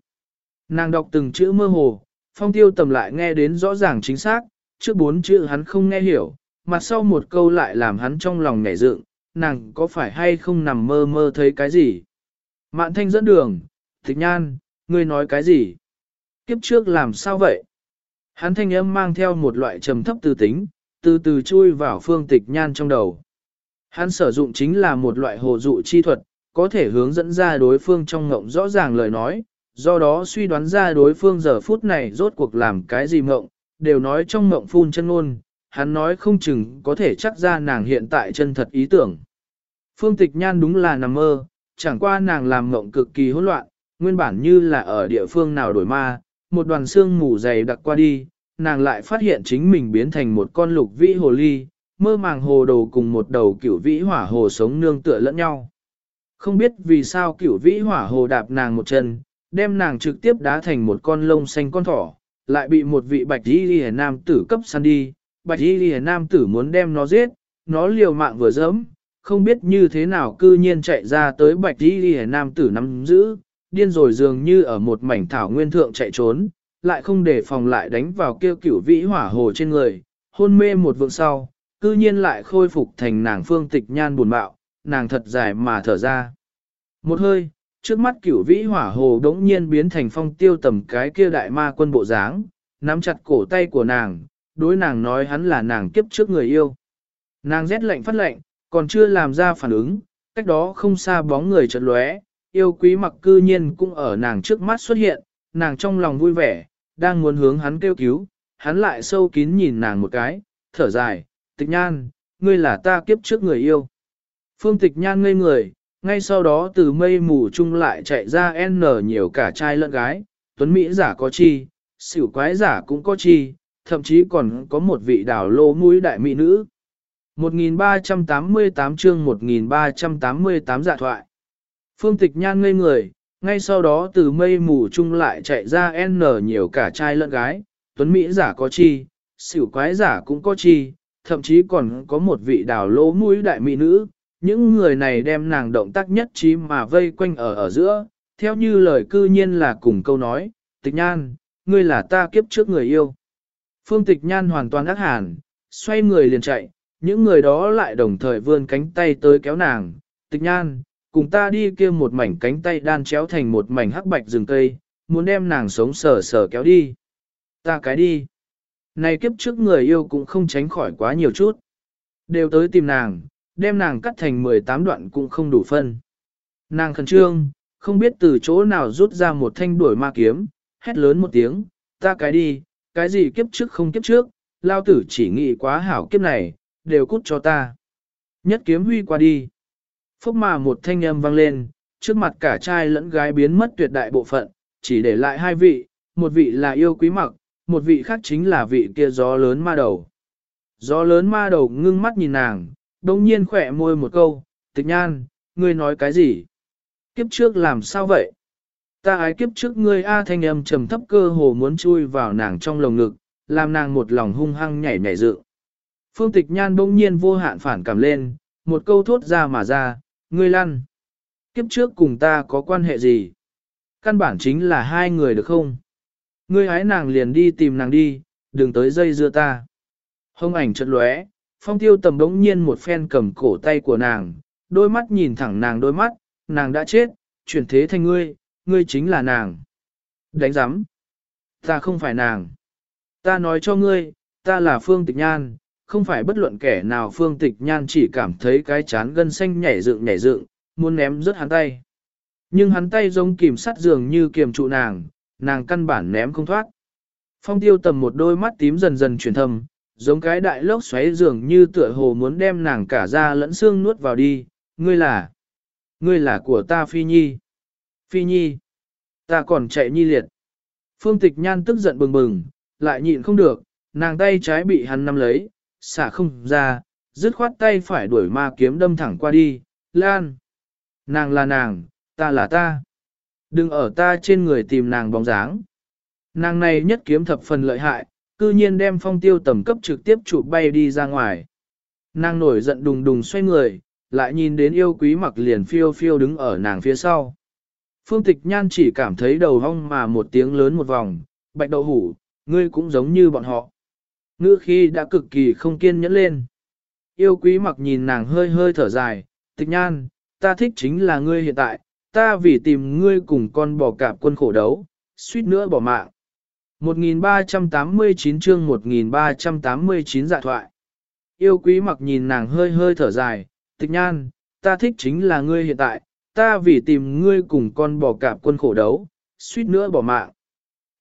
Nàng đọc từng chữ mơ hồ, phong tiêu tầm lại nghe đến rõ ràng chính xác, trước bốn chữ hắn không nghe hiểu, mặt sau một câu lại làm hắn trong lòng nhảy dựng, nàng có phải hay không nằm mơ mơ thấy cái gì. Mạn thanh dẫn đường, tịch nhan, ngươi nói cái gì? Kiếp trước làm sao vậy? Hắn thanh âm mang theo một loại trầm thấp tư tính, từ từ chui vào phương tịch nhan trong đầu. Hắn sử dụng chính là một loại hồ dụ chi thuật, có thể hướng dẫn ra đối phương trong ngộng rõ ràng lời nói, do đó suy đoán ra đối phương giờ phút này rốt cuộc làm cái gì ngộng, đều nói trong ngộng phun chân ngôn, hắn nói không chừng có thể chắc ra nàng hiện tại chân thật ý tưởng. Phương tịch nhan đúng là nằm mơ, chẳng qua nàng làm ngộng cực kỳ hỗn loạn, nguyên bản như là ở địa phương nào đổi ma, một đoàn xương mù dày đặc qua đi, nàng lại phát hiện chính mình biến thành một con lục vĩ hồ ly, mơ màng hồ đồ cùng một đầu cửu vĩ hỏa hồ sống nương tựa lẫn nhau. Không biết vì sao cửu vĩ hỏa hồ đạp nàng một chân, đem nàng trực tiếp đá thành một con lông xanh con thỏ, lại bị một vị bạch y lìa nam tử cấp săn đi, bạch y lìa nam tử muốn đem nó giết, nó liều mạng vừa dẫm, không biết như thế nào cư nhiên chạy ra tới bạch y lìa nam tử nắm giữ, điên rồi dường như ở một mảnh thảo nguyên thượng chạy trốn, lại không để phòng lại đánh vào kêu cửu vĩ hỏa hồ trên người, hôn mê một vượng sau, cư nhiên lại khôi phục thành nàng phương tịch nhan buồn bạo, nàng thật dài mà thở ra. Một hơi, trước mắt cửu vĩ hỏa hồ đống nhiên biến thành phong tiêu tầm cái kia đại ma quân bộ dáng, nắm chặt cổ tay của nàng, đối nàng nói hắn là nàng kiếp trước người yêu. Nàng rét lạnh phát lạnh, còn chưa làm ra phản ứng, cách đó không xa bóng người chợt lóe, yêu quý mặc cư nhiên cũng ở nàng trước mắt xuất hiện, nàng trong lòng vui vẻ, đang muốn hướng hắn kêu cứu, hắn lại sâu kín nhìn nàng một cái, thở dài, tịch nhan, ngươi là ta kiếp trước người yêu. Phương tịch nhan ngây người, ngay sau đó từ mây mù chung lại chạy ra N nhiều cả trai lẫn gái, tuấn Mỹ giả có chi, xỉu quái giả cũng có chi, thậm chí còn có một vị đảo lô mũi đại mỹ nữ. 1388 chương 1388 dạ thoại. Phương tịch nhan ngây người, ngay sau đó từ mây mù chung lại chạy ra N nhiều cả trai lẫn gái, tuấn Mỹ giả có chi, xỉu quái giả cũng có chi, thậm chí còn có một vị đào lỗ mũi đại mỹ nữ, những người này đem nàng động tác nhất trí mà vây quanh ở ở giữa, theo như lời cư nhiên là cùng câu nói, tịch nhan, ngươi là ta kiếp trước người yêu. Phương tịch nhan hoàn toàn ác hàn, xoay người liền chạy, những người đó lại đồng thời vươn cánh tay tới kéo nàng, tịch nhan, cùng ta đi kia một mảnh cánh tay đan chéo thành một mảnh hắc bạch rừng cây, muốn đem nàng sống sờ sờ kéo đi. Ta cái đi. Này kiếp trước người yêu cũng không tránh khỏi quá nhiều chút. Đều tới tìm nàng, đem nàng cắt thành 18 đoạn cũng không đủ phân. Nàng khẩn trương, không biết từ chỗ nào rút ra một thanh đuổi ma kiếm, hét lớn một tiếng, ta cái đi, cái gì kiếp trước không kiếp trước, lao tử chỉ nghĩ quá hảo kiếp này, đều cút cho ta. Nhất kiếm huy qua đi. Phúc mà một thanh âm vang lên, trước mặt cả trai lẫn gái biến mất tuyệt đại bộ phận, chỉ để lại hai vị, một vị là yêu quý mặc, một vị khác chính là vị kia gió lớn ma đầu. Gió lớn ma đầu ngưng mắt nhìn nàng, đồng nhiên khỏe môi một câu, tịch nhan, ngươi nói cái gì? Kiếp trước làm sao vậy? Ta ái kiếp trước ngươi A thanh âm trầm thấp cơ hồ muốn chui vào nàng trong lồng ngực, làm nàng một lòng hung hăng nhảy nhảy dự. Phương tịch nhan bỗng nhiên vô hạn phản cảm lên, một câu thốt ra mà ra, ngươi lăn. Kiếp trước cùng ta có quan hệ gì? Căn bản chính là hai người được không? Ngươi hái nàng liền đi tìm nàng đi, đừng tới dây dưa ta. Hông ảnh chợt lóe, phong tiêu tầm đống nhiên một phen cầm cổ tay của nàng, đôi mắt nhìn thẳng nàng đôi mắt, nàng đã chết, chuyển thế thành ngươi, ngươi chính là nàng. Đánh giám. Ta không phải nàng. Ta nói cho ngươi, ta là Phương Tịch Nhan, không phải bất luận kẻ nào Phương Tịch Nhan chỉ cảm thấy cái chán gân xanh nhảy dựng nhảy dựng, muốn ném rớt hắn tay. Nhưng hắn tay giống kìm sắt dường như kiềm trụ nàng, nàng căn bản ném không thoát. Phong tiêu tầm một đôi mắt tím dần dần chuyển thầm, giống cái đại lốc xoáy dường như tựa hồ muốn đem nàng cả ra lẫn xương nuốt vào đi, ngươi là, ngươi là của ta Phi Nhi. Phi Nhi, ta còn chạy nhi liệt. Phương tịch nhan tức giận bừng bừng, lại nhịn không được, nàng tay trái bị hắn nắm lấy, xả không ra, dứt khoát tay phải đuổi ma kiếm đâm thẳng qua đi, lan. Nàng là nàng, ta là ta. Đừng ở ta trên người tìm nàng bóng dáng. Nàng này nhất kiếm thập phần lợi hại, cư nhiên đem phong tiêu tầm cấp trực tiếp chụp bay đi ra ngoài. Nàng nổi giận đùng đùng xoay người, lại nhìn đến yêu quý mặc liền phiêu phiêu đứng ở nàng phía sau. Phương tịch nhan chỉ cảm thấy đầu hong mà một tiếng lớn một vòng, bạch đậu hủ, ngươi cũng giống như bọn họ. Ngữ khi đã cực kỳ không kiên nhẫn lên. Yêu quý mặc nhìn nàng hơi hơi thở dài, tịch nhan, ta thích chính là ngươi hiện tại, ta vì tìm ngươi cùng con bò cạp quân khổ đấu, suýt nữa bỏ mạng. 1389 chương 1389 dạ thoại. Yêu quý mặc nhìn nàng hơi hơi thở dài, tịch nhan, ta thích chính là ngươi hiện tại, ta vì tìm ngươi cùng con bò cạp quân khổ đấu, suýt nữa bỏ mạng.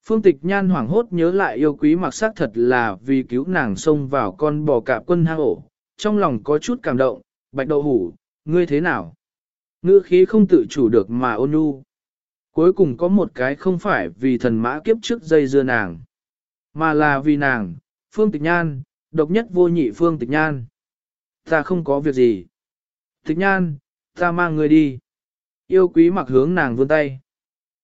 Phương tịch nhan hoảng hốt nhớ lại yêu quý mặc xác thật là vì cứu nàng xông vào con bò cạp quân hang ổ, trong lòng có chút cảm động, bạch đậu hủ, ngươi thế nào? Ngữ khí không tự chủ được mà ôn nhu. Cuối cùng có một cái không phải vì thần mã kiếp trước dây dưa nàng, mà là vì nàng, phương tịch nhan, độc nhất vô nhị phương tịch nhan. Ta không có việc gì. Tịch nhan, ta mang người đi. Yêu quý mặc hướng nàng vươn tay.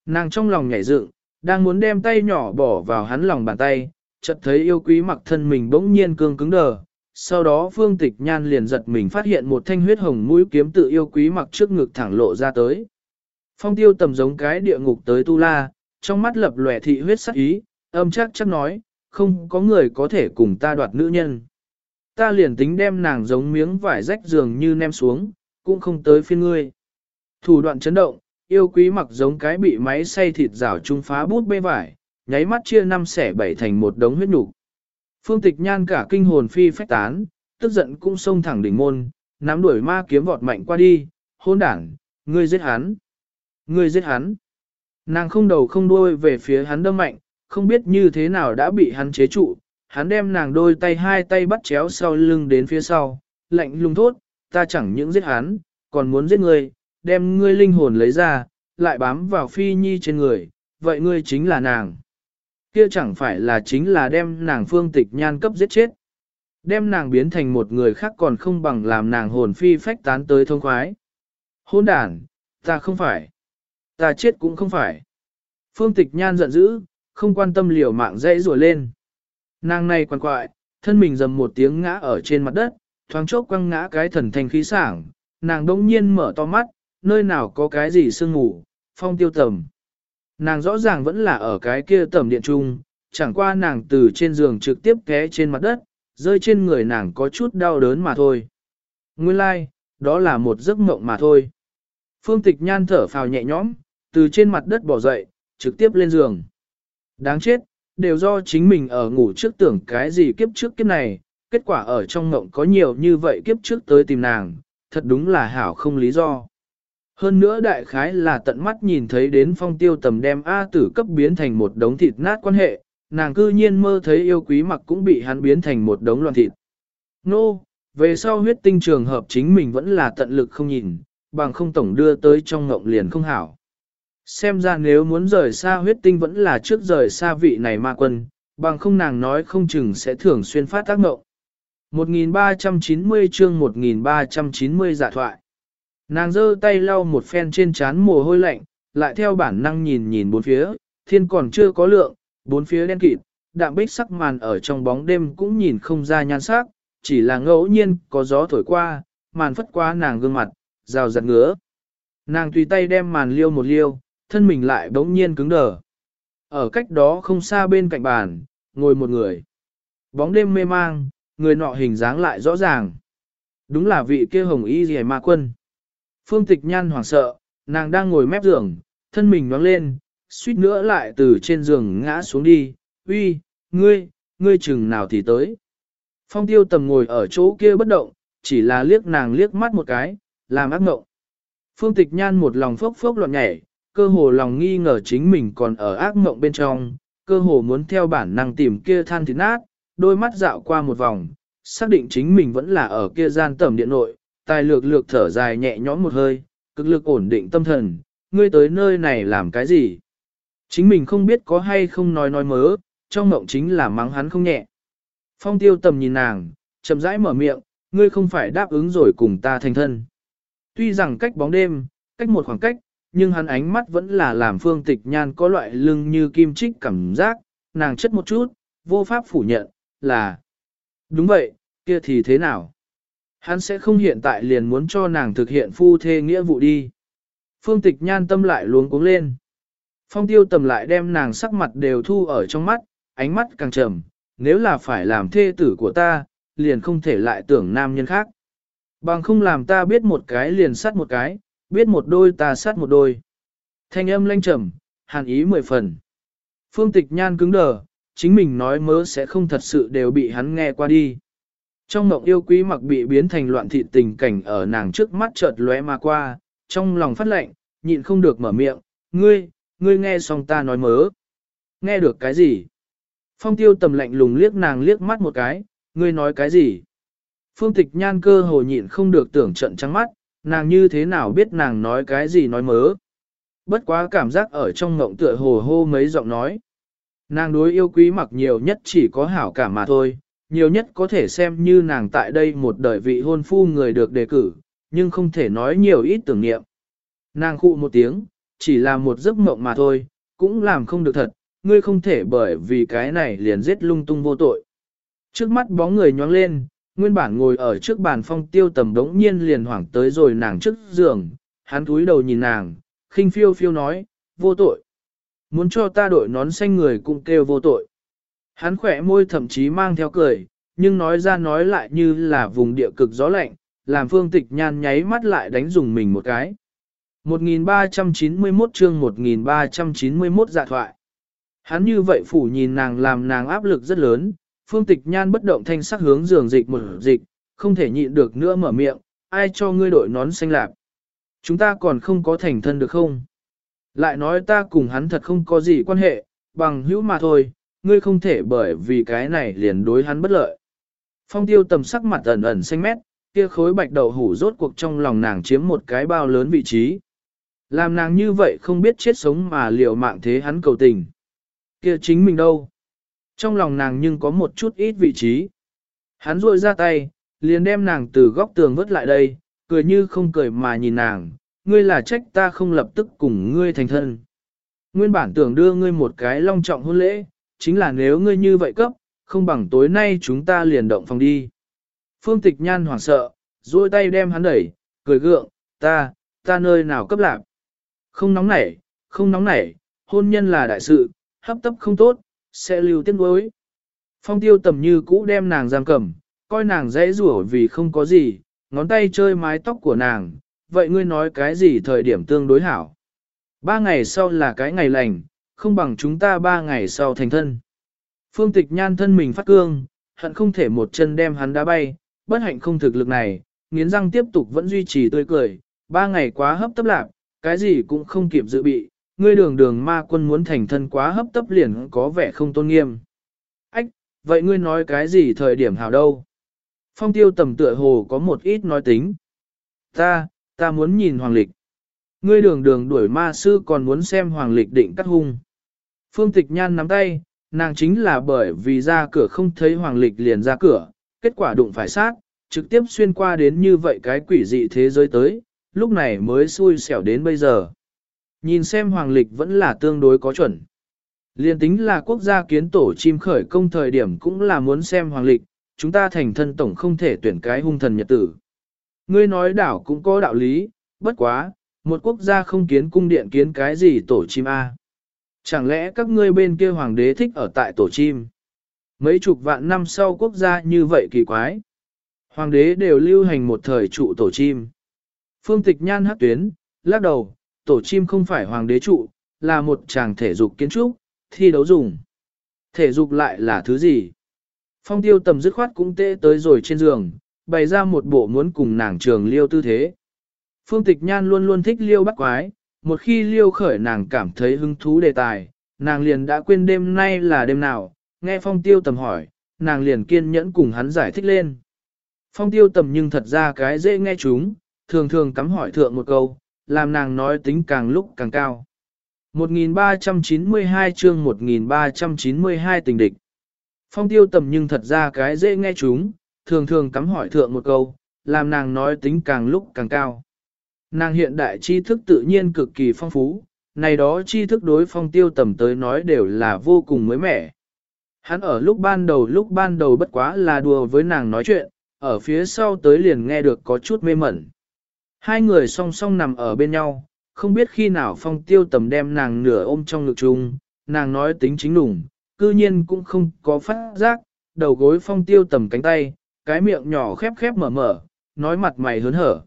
Nàng trong lòng nhảy dựng, đang muốn đem tay nhỏ bỏ vào hắn lòng bàn tay, chợt thấy yêu quý mặc thân mình bỗng nhiên cương cứng đờ. Sau đó phương tịch nhan liền giật mình phát hiện một thanh huyết hồng mũi kiếm tự yêu quý mặc trước ngực thẳng lộ ra tới. Phong tiêu tầm giống cái địa ngục tới tu la, trong mắt lập lòe thị huyết sắc ý, âm chắc chắc nói, không có người có thể cùng ta đoạt nữ nhân. Ta liền tính đem nàng giống miếng vải rách giường như nem xuống, cũng không tới phiên ngươi. Thủ đoạn chấn động, yêu quý mặc giống cái bị máy xay thịt rào trung phá bút bê vải, nháy mắt chia năm xẻ bảy thành một đống huyết nhục. Phương tịch nhan cả kinh hồn phi phách tán, tức giận cũng xông thẳng đỉnh môn, nắm đuổi ma kiếm vọt mạnh qua đi, hôn đảng, ngươi giết hắn. Ngươi giết hắn. Nàng không đầu không đuôi về phía hắn đâm mạnh, không biết như thế nào đã bị hắn chế trụ. Hắn đem nàng đôi tay hai tay bắt chéo sau lưng đến phía sau, lạnh lùng thốt, ta chẳng những giết hắn, còn muốn giết ngươi, đem ngươi linh hồn lấy ra, lại bám vào phi nhi trên người, vậy ngươi chính là nàng. Kia chẳng phải là chính là đem nàng phương tịch nhan cấp giết chết. Đem nàng biến thành một người khác còn không bằng làm nàng hồn phi phách tán tới thông khoái. Hôn đàn, ta không phải ta chết cũng không phải. Phương tịch nhan giận dữ, không quan tâm liều mạng dãy rùa lên. Nàng này quằn quại, thân mình dầm một tiếng ngã ở trên mặt đất, thoáng chốc quăng ngã cái thần thanh khí sảng, nàng đông nhiên mở to mắt, nơi nào có cái gì sương ngủ, phong tiêu tầm. Nàng rõ ràng vẫn là ở cái kia tầm điện trung, chẳng qua nàng từ trên giường trực tiếp té trên mặt đất, rơi trên người nàng có chút đau đớn mà thôi. Nguyên lai, like, đó là một giấc mộng mà thôi. Phương tịch nhan thở phào nhẹ nhõm, từ trên mặt đất bỏ dậy, trực tiếp lên giường. Đáng chết, đều do chính mình ở ngủ trước tưởng cái gì kiếp trước kiếp này, kết quả ở trong mộng có nhiều như vậy kiếp trước tới tìm nàng, thật đúng là hảo không lý do. Hơn nữa đại khái là tận mắt nhìn thấy đến phong tiêu tầm đem A tử cấp biến thành một đống thịt nát quan hệ, nàng cư nhiên mơ thấy yêu quý mặc cũng bị hắn biến thành một đống loạn thịt. Nô, no, về sau huyết tinh trường hợp chính mình vẫn là tận lực không nhìn, bằng không tổng đưa tới trong ngộng liền không hảo. Xem ra nếu muốn rời xa huyết tinh vẫn là trước rời xa vị này ma quân, bằng không nàng nói không chừng sẽ thường xuyên phát tác ngộng. 1390 chương 1390 giả dạ thoại. Nàng giơ tay lau một phen trên trán mồ hôi lạnh, lại theo bản năng nhìn nhìn bốn phía, thiên còn chưa có lượng, bốn phía đen kịt, đạm bích sắc màn ở trong bóng đêm cũng nhìn không ra nhan sắc, chỉ là ngẫu nhiên có gió thổi qua, màn phất qua nàng gương mặt, rào giật ngứa. Nàng tùy tay đem màn liêu một liêu, thân mình lại bỗng nhiên cứng đờ. Ở cách đó không xa bên cạnh bàn, ngồi một người. Bóng đêm mê mang, người nọ hình dáng lại rõ ràng. Đúng là vị kia hồng y rìa ma quân. Phương tịch nhan hoảng sợ, nàng đang ngồi mép giường, thân mình nhoáng lên, suýt nữa lại từ trên giường ngã xuống đi. Uy, ngươi, ngươi chừng nào thì tới. Phong tiêu tầm ngồi ở chỗ kia bất động, chỉ là liếc nàng liếc mắt một cái, làm ác ngộng. Phương tịch nhan một lòng phốc phốc loạn nhảy, cơ hồ lòng nghi ngờ chính mình còn ở ác ngộng bên trong, cơ hồ muốn theo bản năng tìm kia than thịt nát, đôi mắt dạo qua một vòng, xác định chính mình vẫn là ở kia gian tẩm điện nội, tài lược lược thở dài nhẹ nhõm một hơi, cực lực ổn định tâm thần, ngươi tới nơi này làm cái gì? Chính mình không biết có hay không nói nói mớ, trong mộng chính là mắng hắn không nhẹ. Phong tiêu tầm nhìn nàng, chậm rãi mở miệng, ngươi không phải đáp ứng rồi cùng ta thành thân. Tuy rằng cách bóng đêm, cách một khoảng cách, nhưng hắn ánh mắt vẫn là làm phương tịch nhan có loại lưng như kim trích cảm giác, nàng chất một chút, vô pháp phủ nhận, là Đúng vậy, kia thì thế nào? Hắn sẽ không hiện tại liền muốn cho nàng thực hiện phu thê nghĩa vụ đi. Phương tịch nhan tâm lại luống cuống lên. Phong tiêu tầm lại đem nàng sắc mặt đều thu ở trong mắt, ánh mắt càng trầm, nếu là phải làm thê tử của ta, liền không thể lại tưởng nam nhân khác. Bằng không làm ta biết một cái liền sát một cái, biết một đôi ta sát một đôi. Thanh âm lanh trầm, hàn ý mười phần. Phương tịch nhan cứng đờ, chính mình nói mớ sẽ không thật sự đều bị hắn nghe qua đi. Trong mộng yêu quý mặc bị biến thành loạn thị tình cảnh ở nàng trước mắt chợt lóe mà qua, trong lòng phát lệnh, nhịn không được mở miệng, ngươi, ngươi nghe xong ta nói mớ. Nghe được cái gì? Phong tiêu tầm lạnh lùng liếc nàng liếc mắt một cái, ngươi nói cái gì? Phương tịch nhan cơ hồ nhịn không được tưởng trận trắng mắt, nàng như thế nào biết nàng nói cái gì nói mớ. Bất quá cảm giác ở trong ngộng tựa hồ hô mấy giọng nói. Nàng đối yêu quý mặc nhiều nhất chỉ có hảo cảm mà thôi, nhiều nhất có thể xem như nàng tại đây một đời vị hôn phu người được đề cử, nhưng không thể nói nhiều ít tưởng niệm. Nàng khụ một tiếng, chỉ là một giấc mộng mà thôi, cũng làm không được thật, ngươi không thể bởi vì cái này liền giết lung tung vô tội. Trước mắt bóng người nhoáng lên, nguyên bản ngồi ở trước bàn phong tiêu tầm đống nhiên liền hoảng tới rồi nàng trước giường, hắn túi đầu nhìn nàng, khinh phiêu phiêu nói, vô tội. Muốn cho ta đội nón xanh người cũng kêu vô tội. Hắn khỏe môi thậm chí mang theo cười, nhưng nói ra nói lại như là vùng địa cực gió lạnh, làm phương tịch nhan nháy mắt lại đánh dùng mình một cái. 1391 chương 1391 dạ thoại. Hắn như vậy phủ nhìn nàng làm nàng áp lực rất lớn, phương tịch nhan bất động thanh sắc hướng giường dịch một dịch, không thể nhịn được nữa mở miệng, ai cho ngươi đội nón xanh lạp. Chúng ta còn không có thành thân được không? Lại nói ta cùng hắn thật không có gì quan hệ, bằng hữu mà thôi, ngươi không thể bởi vì cái này liền đối hắn bất lợi. Phong tiêu tầm sắc mặt ẩn ẩn xanh mét, kia khối bạch đầu hủ rốt cuộc trong lòng nàng chiếm một cái bao lớn vị trí. Làm nàng như vậy không biết chết sống mà liều mạng thế hắn cầu tình. Kia chính mình đâu? Trong lòng nàng nhưng có một chút ít vị trí. Hắn rôi ra tay, liền đem nàng từ góc tường vứt lại đây, cười như không cười mà nhìn nàng, ngươi là trách ta không lập tức cùng ngươi thành thân. Nguyên bản tưởng đưa ngươi một cái long trọng hôn lễ, chính là nếu ngươi như vậy cấp, không bằng tối nay chúng ta liền động phòng đi. Phương tịch nhan hoảng sợ, duỗi tay đem hắn đẩy, cười gượng, ta, ta nơi nào cấp lạc. Không nóng nảy, không nóng nảy, hôn nhân là đại sự, hấp tấp không tốt, sẽ lưu tiếc nuối. Phong tiêu tầm như cũ đem nàng giam cầm, coi nàng dễ rủa vì không có gì, ngón tay chơi mái tóc của nàng, vậy ngươi nói cái gì thời điểm tương đối hảo? Ba ngày sau là cái ngày lành, không bằng chúng ta ba ngày sau thành thân. Phương tịch nhan thân mình phát cương, hận không thể một chân đem hắn đá bay, bất hạnh không thực lực này, nghiến răng tiếp tục vẫn duy trì tươi cười, ba ngày quá hấp tấp lạc, cái gì cũng không kịp dự bị, ngươi đường đường ma quân muốn thành thân quá hấp tấp liền có vẻ không tôn nghiêm. Ách, vậy ngươi nói cái gì thời điểm hảo đâu? Phong tiêu tầm tựa hồ có một ít nói tính. Ta, ta muốn nhìn hoàng lịch. Ngươi đường đường đuổi ma sư còn muốn xem hoàng lịch định cắt hung. Phương tịch nhan nắm tay, nàng chính là bởi vì ra cửa không thấy hoàng lịch liền ra cửa, kết quả đụng phải sát, trực tiếp xuyên qua đến như vậy cái quỷ dị thế giới tới, lúc này mới xui xẻo đến bây giờ. Nhìn xem hoàng lịch vẫn là tương đối có chuẩn. Liên tính là quốc gia kiến tổ chim khởi công thời điểm cũng là muốn xem hoàng lịch, chúng ta thành thân tổng không thể tuyển cái hung thần nhật tử. Ngươi nói đảo cũng có đạo lý, bất quá, một quốc gia không kiến cung điện kiến cái gì tổ chim A. Chẳng lẽ các ngươi bên kia hoàng đế thích ở tại tổ chim? Mấy chục vạn năm sau quốc gia như vậy kỳ quái. Hoàng đế đều lưu hành một thời trụ tổ chim. Phương tịch nhan hát tuyến, lắc đầu, tổ chim không phải hoàng đế trụ, là một chàng thể dục kiến trúc, thi đấu dùng. Thể dục lại là thứ gì? Phong tiêu tầm dứt khoát cũng tê tới rồi trên giường, bày ra một bộ muốn cùng nàng trường liêu tư thế. Phương tịch nhan luôn luôn thích liêu bắt quái, một khi liêu khởi nàng cảm thấy hứng thú đề tài, nàng liền đã quên đêm nay là đêm nào, nghe phong tiêu tầm hỏi, nàng liền kiên nhẫn cùng hắn giải thích lên. Phong tiêu tầm nhưng thật ra cái dễ nghe chúng, thường thường cắm hỏi thượng một câu, làm nàng nói tính càng lúc càng cao. 1392 chương 1392 tình địch. Phong tiêu tầm nhưng thật ra cái dễ nghe chúng, thường thường cắm hỏi thượng một câu, làm nàng nói tính càng lúc càng cao. Nàng hiện đại tri thức tự nhiên cực kỳ phong phú, này đó tri thức đối phong tiêu tầm tới nói đều là vô cùng mới mẻ. Hắn ở lúc ban đầu lúc ban đầu bất quá là đùa với nàng nói chuyện, ở phía sau tới liền nghe được có chút mê mẩn. Hai người song song nằm ở bên nhau, không biết khi nào phong tiêu tầm đem nàng nửa ôm trong ngực chung, nàng nói tính chính đủng, cư nhiên cũng không có phát giác, đầu gối phong tiêu tầm cánh tay, cái miệng nhỏ khép khép mở mở, nói mặt mày hớn hở.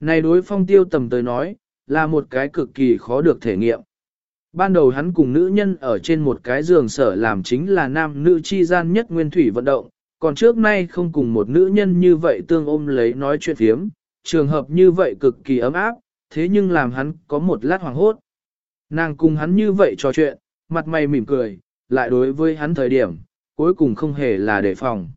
Này đối phong tiêu tầm tới nói, là một cái cực kỳ khó được thể nghiệm. Ban đầu hắn cùng nữ nhân ở trên một cái giường sở làm chính là nam nữ chi gian nhất nguyên thủy vận động, còn trước nay không cùng một nữ nhân như vậy tương ôm lấy nói chuyện phiếm, trường hợp như vậy cực kỳ ấm áp, thế nhưng làm hắn có một lát hoàng hốt. Nàng cùng hắn như vậy trò chuyện, mặt mày mỉm cười, lại đối với hắn thời điểm, cuối cùng không hề là đề phòng.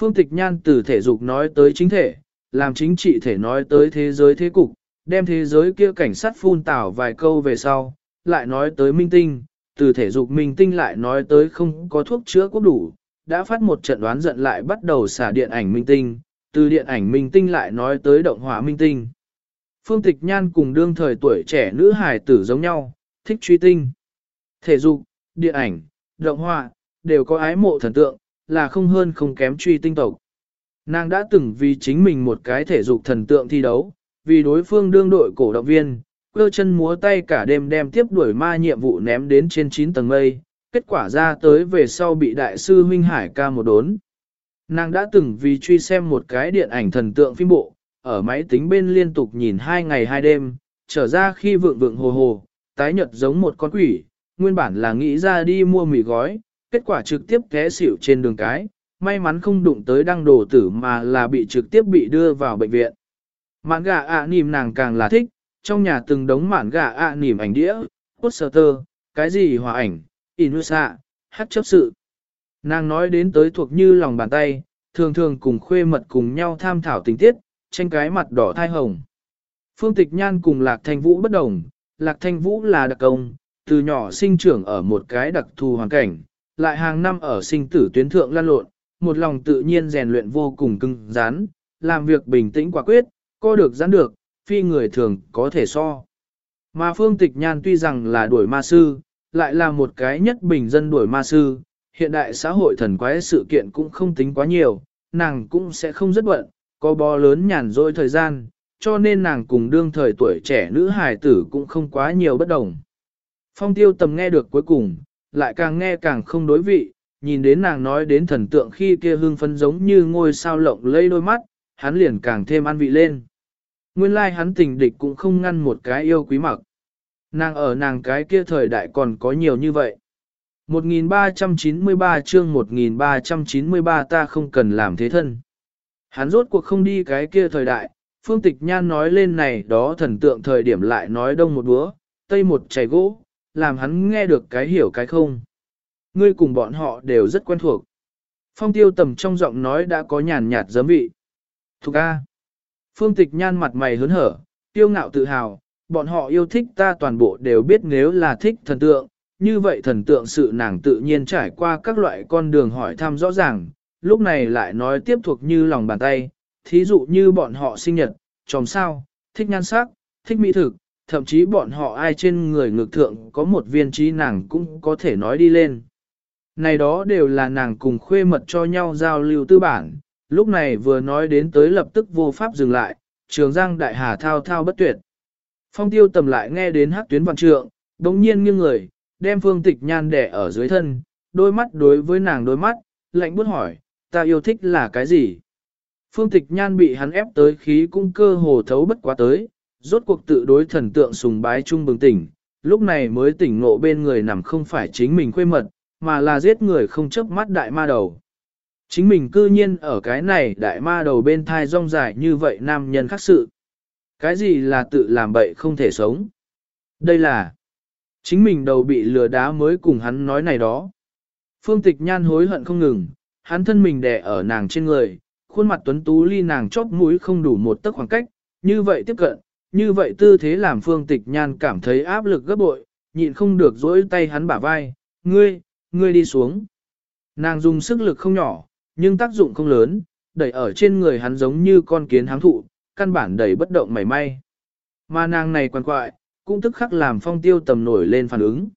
Phương Tịch Nhan từ thể dục nói tới chính thể, làm chính trị thể nói tới thế giới thế cục, đem thế giới kia cảnh sát phun tảo vài câu về sau, lại nói tới minh tinh, từ thể dục minh tinh lại nói tới không có thuốc chữa quốc đủ, đã phát một trận đoán giận lại bắt đầu xả điện ảnh minh tinh, từ điện ảnh minh tinh lại nói tới động hỏa minh tinh. Phương Tịch Nhan cùng đương thời tuổi trẻ nữ hài tử giống nhau, thích truy tinh. Thể dục, điện ảnh, động họa, đều có ái mộ thần tượng, là không hơn không kém truy tinh tộc. Nàng đã từng vì chính mình một cái thể dục thần tượng thi đấu, vì đối phương đương đội cổ động viên, cơ chân múa tay cả đêm đem tiếp đuổi ma nhiệm vụ ném đến trên 9 tầng mây, kết quả ra tới về sau bị đại sư huynh hải ca một đốn. Nàng đã từng vì truy xem một cái điện ảnh thần tượng phim bộ, ở máy tính bên liên tục nhìn hai ngày hai đêm, trở ra khi vượng vượng hồ hồ, tái nhật giống một con quỷ, nguyên bản là nghĩ ra đi mua mì gói, kết quả trực tiếp té xỉu trên đường cái, may mắn không đụng tới đăng đồ tử mà là bị trực tiếp bị đưa vào bệnh viện. Mạn gà ạ à nìm nàng càng là thích, trong nhà từng đống mạn gà ạ à nìm ảnh đĩa, poster, cái gì hòa ảnh, inusa, hát chấp sự. Nàng nói đến tới thuộc như lòng bàn tay, thường thường cùng khuê mật cùng nhau tham thảo tình tiết, tranh cái mặt đỏ thai hồng. Phương Tịch Nhan cùng Lạc Thanh Vũ bất đồng, Lạc Thanh Vũ là đặc công, từ nhỏ sinh trưởng ở một cái đặc thù hoàn cảnh, lại hàng năm ở sinh tử tuyến thượng lan lộn, một lòng tự nhiên rèn luyện vô cùng cứng rắn, làm việc bình tĩnh quả quyết, co được giãn được, phi người thường có thể so. Mà Phương Tịch Nhan tuy rằng là đuổi ma sư, lại là một cái nhất bình dân đuổi ma sư, hiện đại xã hội thần quái sự kiện cũng không tính quá nhiều, nàng cũng sẽ không rất bận, có bò lớn nhàn rỗi thời gian, cho nên nàng cùng đương thời tuổi trẻ nữ hài tử cũng không quá nhiều bất đồng. Phong tiêu tầm nghe được cuối cùng, lại càng nghe càng không đối vị, nhìn đến nàng nói đến thần tượng khi kia hương phấn giống như ngôi sao lộng lây đôi mắt, hắn liền càng thêm ăn vị lên. Nguyên lai like hắn tình địch cũng không ngăn một cái yêu quý mặc. Nàng ở nàng cái kia thời đại còn có nhiều như vậy. 1393 chương 1393 ta không cần làm thế thân. Hắn rốt cuộc không đi cái kia thời đại, phương tịch nhan nói lên này đó thần tượng thời điểm lại nói đông một búa, tây một chảy gỗ, làm hắn nghe được cái hiểu cái không. Ngươi cùng bọn họ đều rất quen thuộc. Phong tiêu tầm trong giọng nói đã có nhàn nhạt giấm vị. Thục A. Phương tịch nhan mặt mày hớn hở, tiêu ngạo tự hào, bọn họ yêu thích ta toàn bộ đều biết nếu là thích thần tượng, như vậy thần tượng sự nàng tự nhiên trải qua các loại con đường hỏi thăm rõ ràng, lúc này lại nói tiếp thuộc như lòng bàn tay, thí dụ như bọn họ sinh nhật, tròm sao, thích nhan sắc, thích mỹ thực, thậm chí bọn họ ai trên người ngược thượng có một viên trí nàng cũng có thể nói đi lên. Này đó đều là nàng cùng khuê mật cho nhau giao lưu tư bản, lúc này vừa nói đến tới lập tức vô pháp dừng lại, trường giang đại hà thao thao bất tuyệt. Phong tiêu tầm lại nghe đến hát tuyến văn trượng, đống nhiên nghiêng người, đem phương tịch nhan đẻ ở dưới thân, đôi mắt đối với nàng đôi mắt, lạnh buốt hỏi, ta yêu thích là cái gì? Phương tịch nhan bị hắn ép tới khí cung cơ hồ thấu bất quá tới, rốt cuộc tự đối thần tượng sùng bái chung bừng tỉnh, lúc này mới tỉnh ngộ bên người nằm không phải chính mình khuê mật, mà là giết người không chớp mắt đại ma đầu. Chính mình cư nhiên ở cái này đại ma đầu bên thai rong dài như vậy nam nhân khác sự. Cái gì là tự làm bậy không thể sống? Đây là chính mình đầu bị lừa đá mới cùng hắn nói này đó. Phương tịch nhan hối hận không ngừng, hắn thân mình đè ở nàng trên người, khuôn mặt tuấn tú ly nàng chóp mũi không đủ một tấc khoảng cách, như vậy tiếp cận, như vậy tư thế làm phương tịch nhan cảm thấy áp lực gấp bội, nhịn không được dỗi tay hắn bả vai, ngươi, ngươi đi xuống. Nàng dùng sức lực không nhỏ, nhưng tác dụng không lớn, đẩy ở trên người hắn giống như con kiến háng thụ, căn bản đẩy bất động mảy may. Mà nàng này quan quại, cũng tức khắc làm phong tiêu tầm nổi lên phản ứng.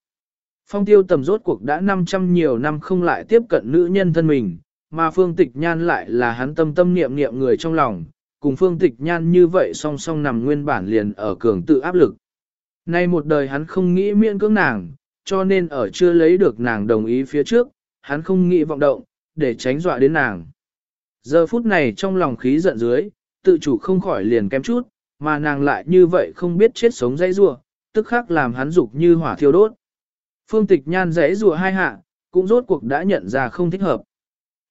Phong tiêu tầm rốt cuộc đã 500 nhiều năm không lại tiếp cận nữ nhân thân mình, mà phương tịch nhan lại là hắn tâm tâm niệm niệm người trong lòng, cùng phương tịch nhan như vậy song song nằm nguyên bản liền ở cường tự áp lực. Nay một đời hắn không nghĩ miễn cưỡng nàng, cho nên ở chưa lấy được nàng đồng ý phía trước, hắn không nghĩ vọng động, để tránh dọa đến nàng. Giờ phút này trong lòng khí giận dưới, tự chủ không khỏi liền kém chút, mà nàng lại như vậy không biết chết sống dãy rua, tức khắc làm hắn dục như hỏa thiêu đốt. Phương tịch nhan dãy rùa hai hạ, cũng rốt cuộc đã nhận ra không thích hợp.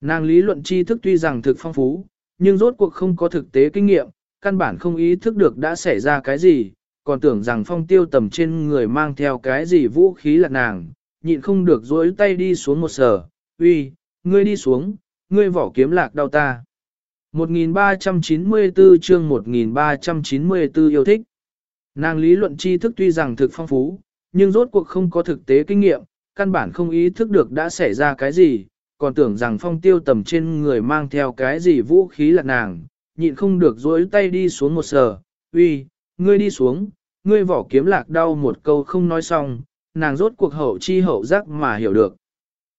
Nàng lý luận tri thức tuy rằng thực phong phú, nhưng rốt cuộc không có thực tế kinh nghiệm, căn bản không ý thức được đã xảy ra cái gì, còn tưởng rằng phong tiêu tầm trên người mang theo cái gì vũ khí là nàng, nhịn không được dối tay đi xuống một sở, uy, ngươi đi xuống, ngươi vỏ kiếm lạc đau ta. 1394 chương 1394 yêu thích. Nàng lý luận tri thức tuy rằng thực phong phú, nhưng rốt cuộc không có thực tế kinh nghiệm, căn bản không ý thức được đã xảy ra cái gì, còn tưởng rằng phong tiêu tầm trên người mang theo cái gì vũ khí là nàng, nhịn không được dối tay đi xuống một sờ, uy, ngươi đi xuống, ngươi vỏ kiếm lạc đau một câu không nói xong, nàng rốt cuộc hậu chi hậu giác mà hiểu được.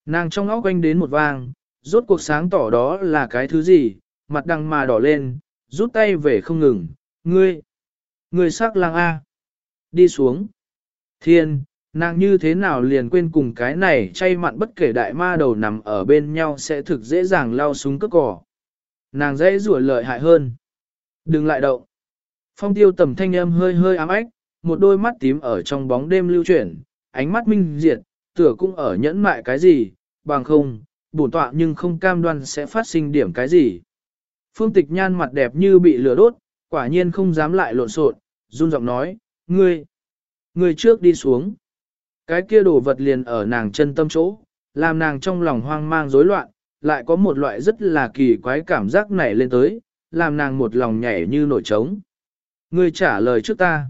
Nàng trong óc quanh đến một vang, rốt cuộc sáng tỏ đó là cái thứ gì, mặt đằng mà đỏ lên, rút tay về không ngừng, ngươi, ngươi sắc lang A. Đi xuống. Thiên, nàng như thế nào liền quên cùng cái này chay mặn bất kể đại ma đầu nằm ở bên nhau sẽ thực dễ dàng lao súng cướp cỏ. Nàng dễ rủa lợi hại hơn. Đừng lại động. Phong tiêu tầm thanh âm hơi hơi ám ách, một đôi mắt tím ở trong bóng đêm lưu chuyển, ánh mắt minh diệt, tựa cũng ở nhẫn mại cái gì, bằng không, bổn tọa nhưng không cam đoan sẽ phát sinh điểm cái gì. Phương tịch nhan mặt đẹp như bị lửa đốt, quả nhiên không dám lại lộn xộn, run giọng nói, ngươi, ngươi trước đi xuống. Cái kia đồ vật liền ở nàng chân tâm chỗ, làm nàng trong lòng hoang mang rối loạn, lại có một loại rất là kỳ quái cảm giác nảy lên tới, làm nàng một lòng nhảy như nổi trống. Ngươi trả lời trước ta.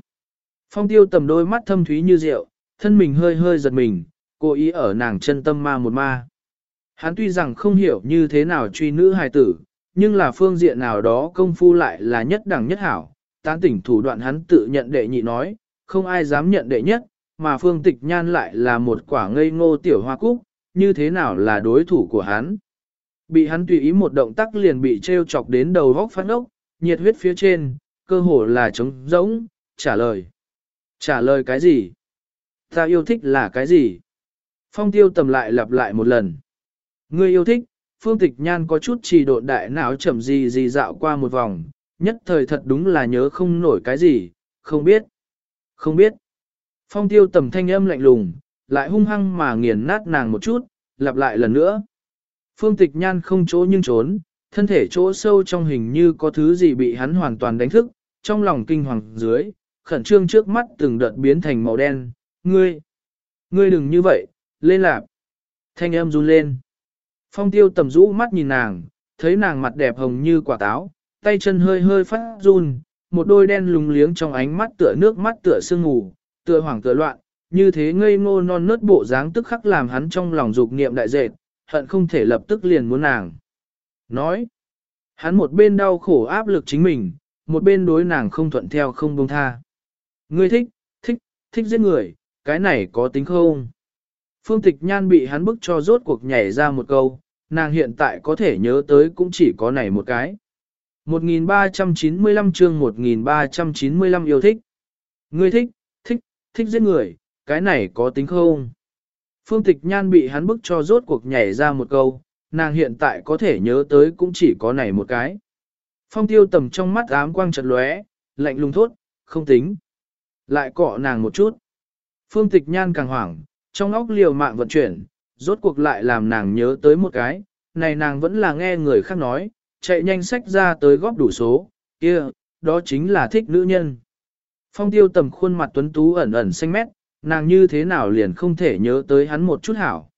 Phong tiêu tầm đôi mắt thâm thúy như rượu, thân mình hơi hơi giật mình, cố ý ở nàng chân tâm ma một ma. Hắn tuy rằng không hiểu như thế nào truy nữ hài tử, nhưng là phương diện nào đó công phu lại là nhất đẳng nhất hảo. Tán tỉnh thủ đoạn hắn tự nhận đệ nhị nói, không ai dám nhận đệ nhất, mà phương tịch nhan lại là một quả ngây ngô tiểu hoa cúc, như thế nào là đối thủ của hắn. Bị hắn tùy ý một động tác liền bị treo chọc đến đầu góc phát ốc, nhiệt huyết phía trên, cơ hồ là trống rỗng, trả lời. Trả lời cái gì? Ta yêu thích là cái gì? Phong tiêu tầm lại lặp lại một lần. Ngươi yêu thích, phương tịch nhan có chút trì độn đại não chậm gì gì dạo qua một vòng, nhất thời thật đúng là nhớ không nổi cái gì, không biết. Không biết. Phong tiêu tầm thanh âm lạnh lùng, lại hung hăng mà nghiền nát nàng một chút, lặp lại lần nữa. Phương tịch nhan không chỗ nhưng trốn, thân thể chỗ sâu trong hình như có thứ gì bị hắn hoàn toàn đánh thức, trong lòng kinh hoàng dưới, khẩn trương trước mắt từng đợt biến thành màu đen, ngươi, ngươi đừng như vậy, lên lạp. Thanh âm run lên. Phong tiêu tầm rũ mắt nhìn nàng, thấy nàng mặt đẹp hồng như quả táo, tay chân hơi hơi phát run, một đôi đen lùng liếng trong ánh mắt tựa nước mắt tựa sương ngủ, tựa hoảng tựa loạn, như thế ngây ngô non nớt bộ dáng tức khắc làm hắn trong lòng dục niệm đại dệt, hận không thể lập tức liền muốn nàng. Nói, hắn một bên đau khổ áp lực chính mình, một bên đối nàng không thuận theo không buông tha. Ngươi thích, thích, thích giết người, cái này có tính không? Phương tịch nhan bị hắn bức cho rốt cuộc nhảy ra một câu, nàng hiện tại có thể nhớ tới cũng chỉ có này một cái. 1395 chương 1395 yêu thích. Ngươi thích, thích, thích giết người, cái này có tính không? Phương tịch nhan bị hắn bức cho rốt cuộc nhảy ra một câu, nàng hiện tại có thể nhớ tới cũng chỉ có này một cái. Phong tiêu tầm trong mắt ám quang chật lóe, lạnh lùng thốt, không tính. Lại cọ nàng một chút. Phương tịch nhan càng hoảng, trong óc liều mạng vận chuyển, rốt cuộc lại làm nàng nhớ tới một cái, này nàng vẫn là nghe người khác nói, chạy nhanh sách ra tới góp đủ số, kia, đó chính là thích nữ nhân. Phong tiêu tầm khuôn mặt tuấn tú ẩn ẩn xanh mét, nàng như thế nào liền không thể nhớ tới hắn một chút hảo.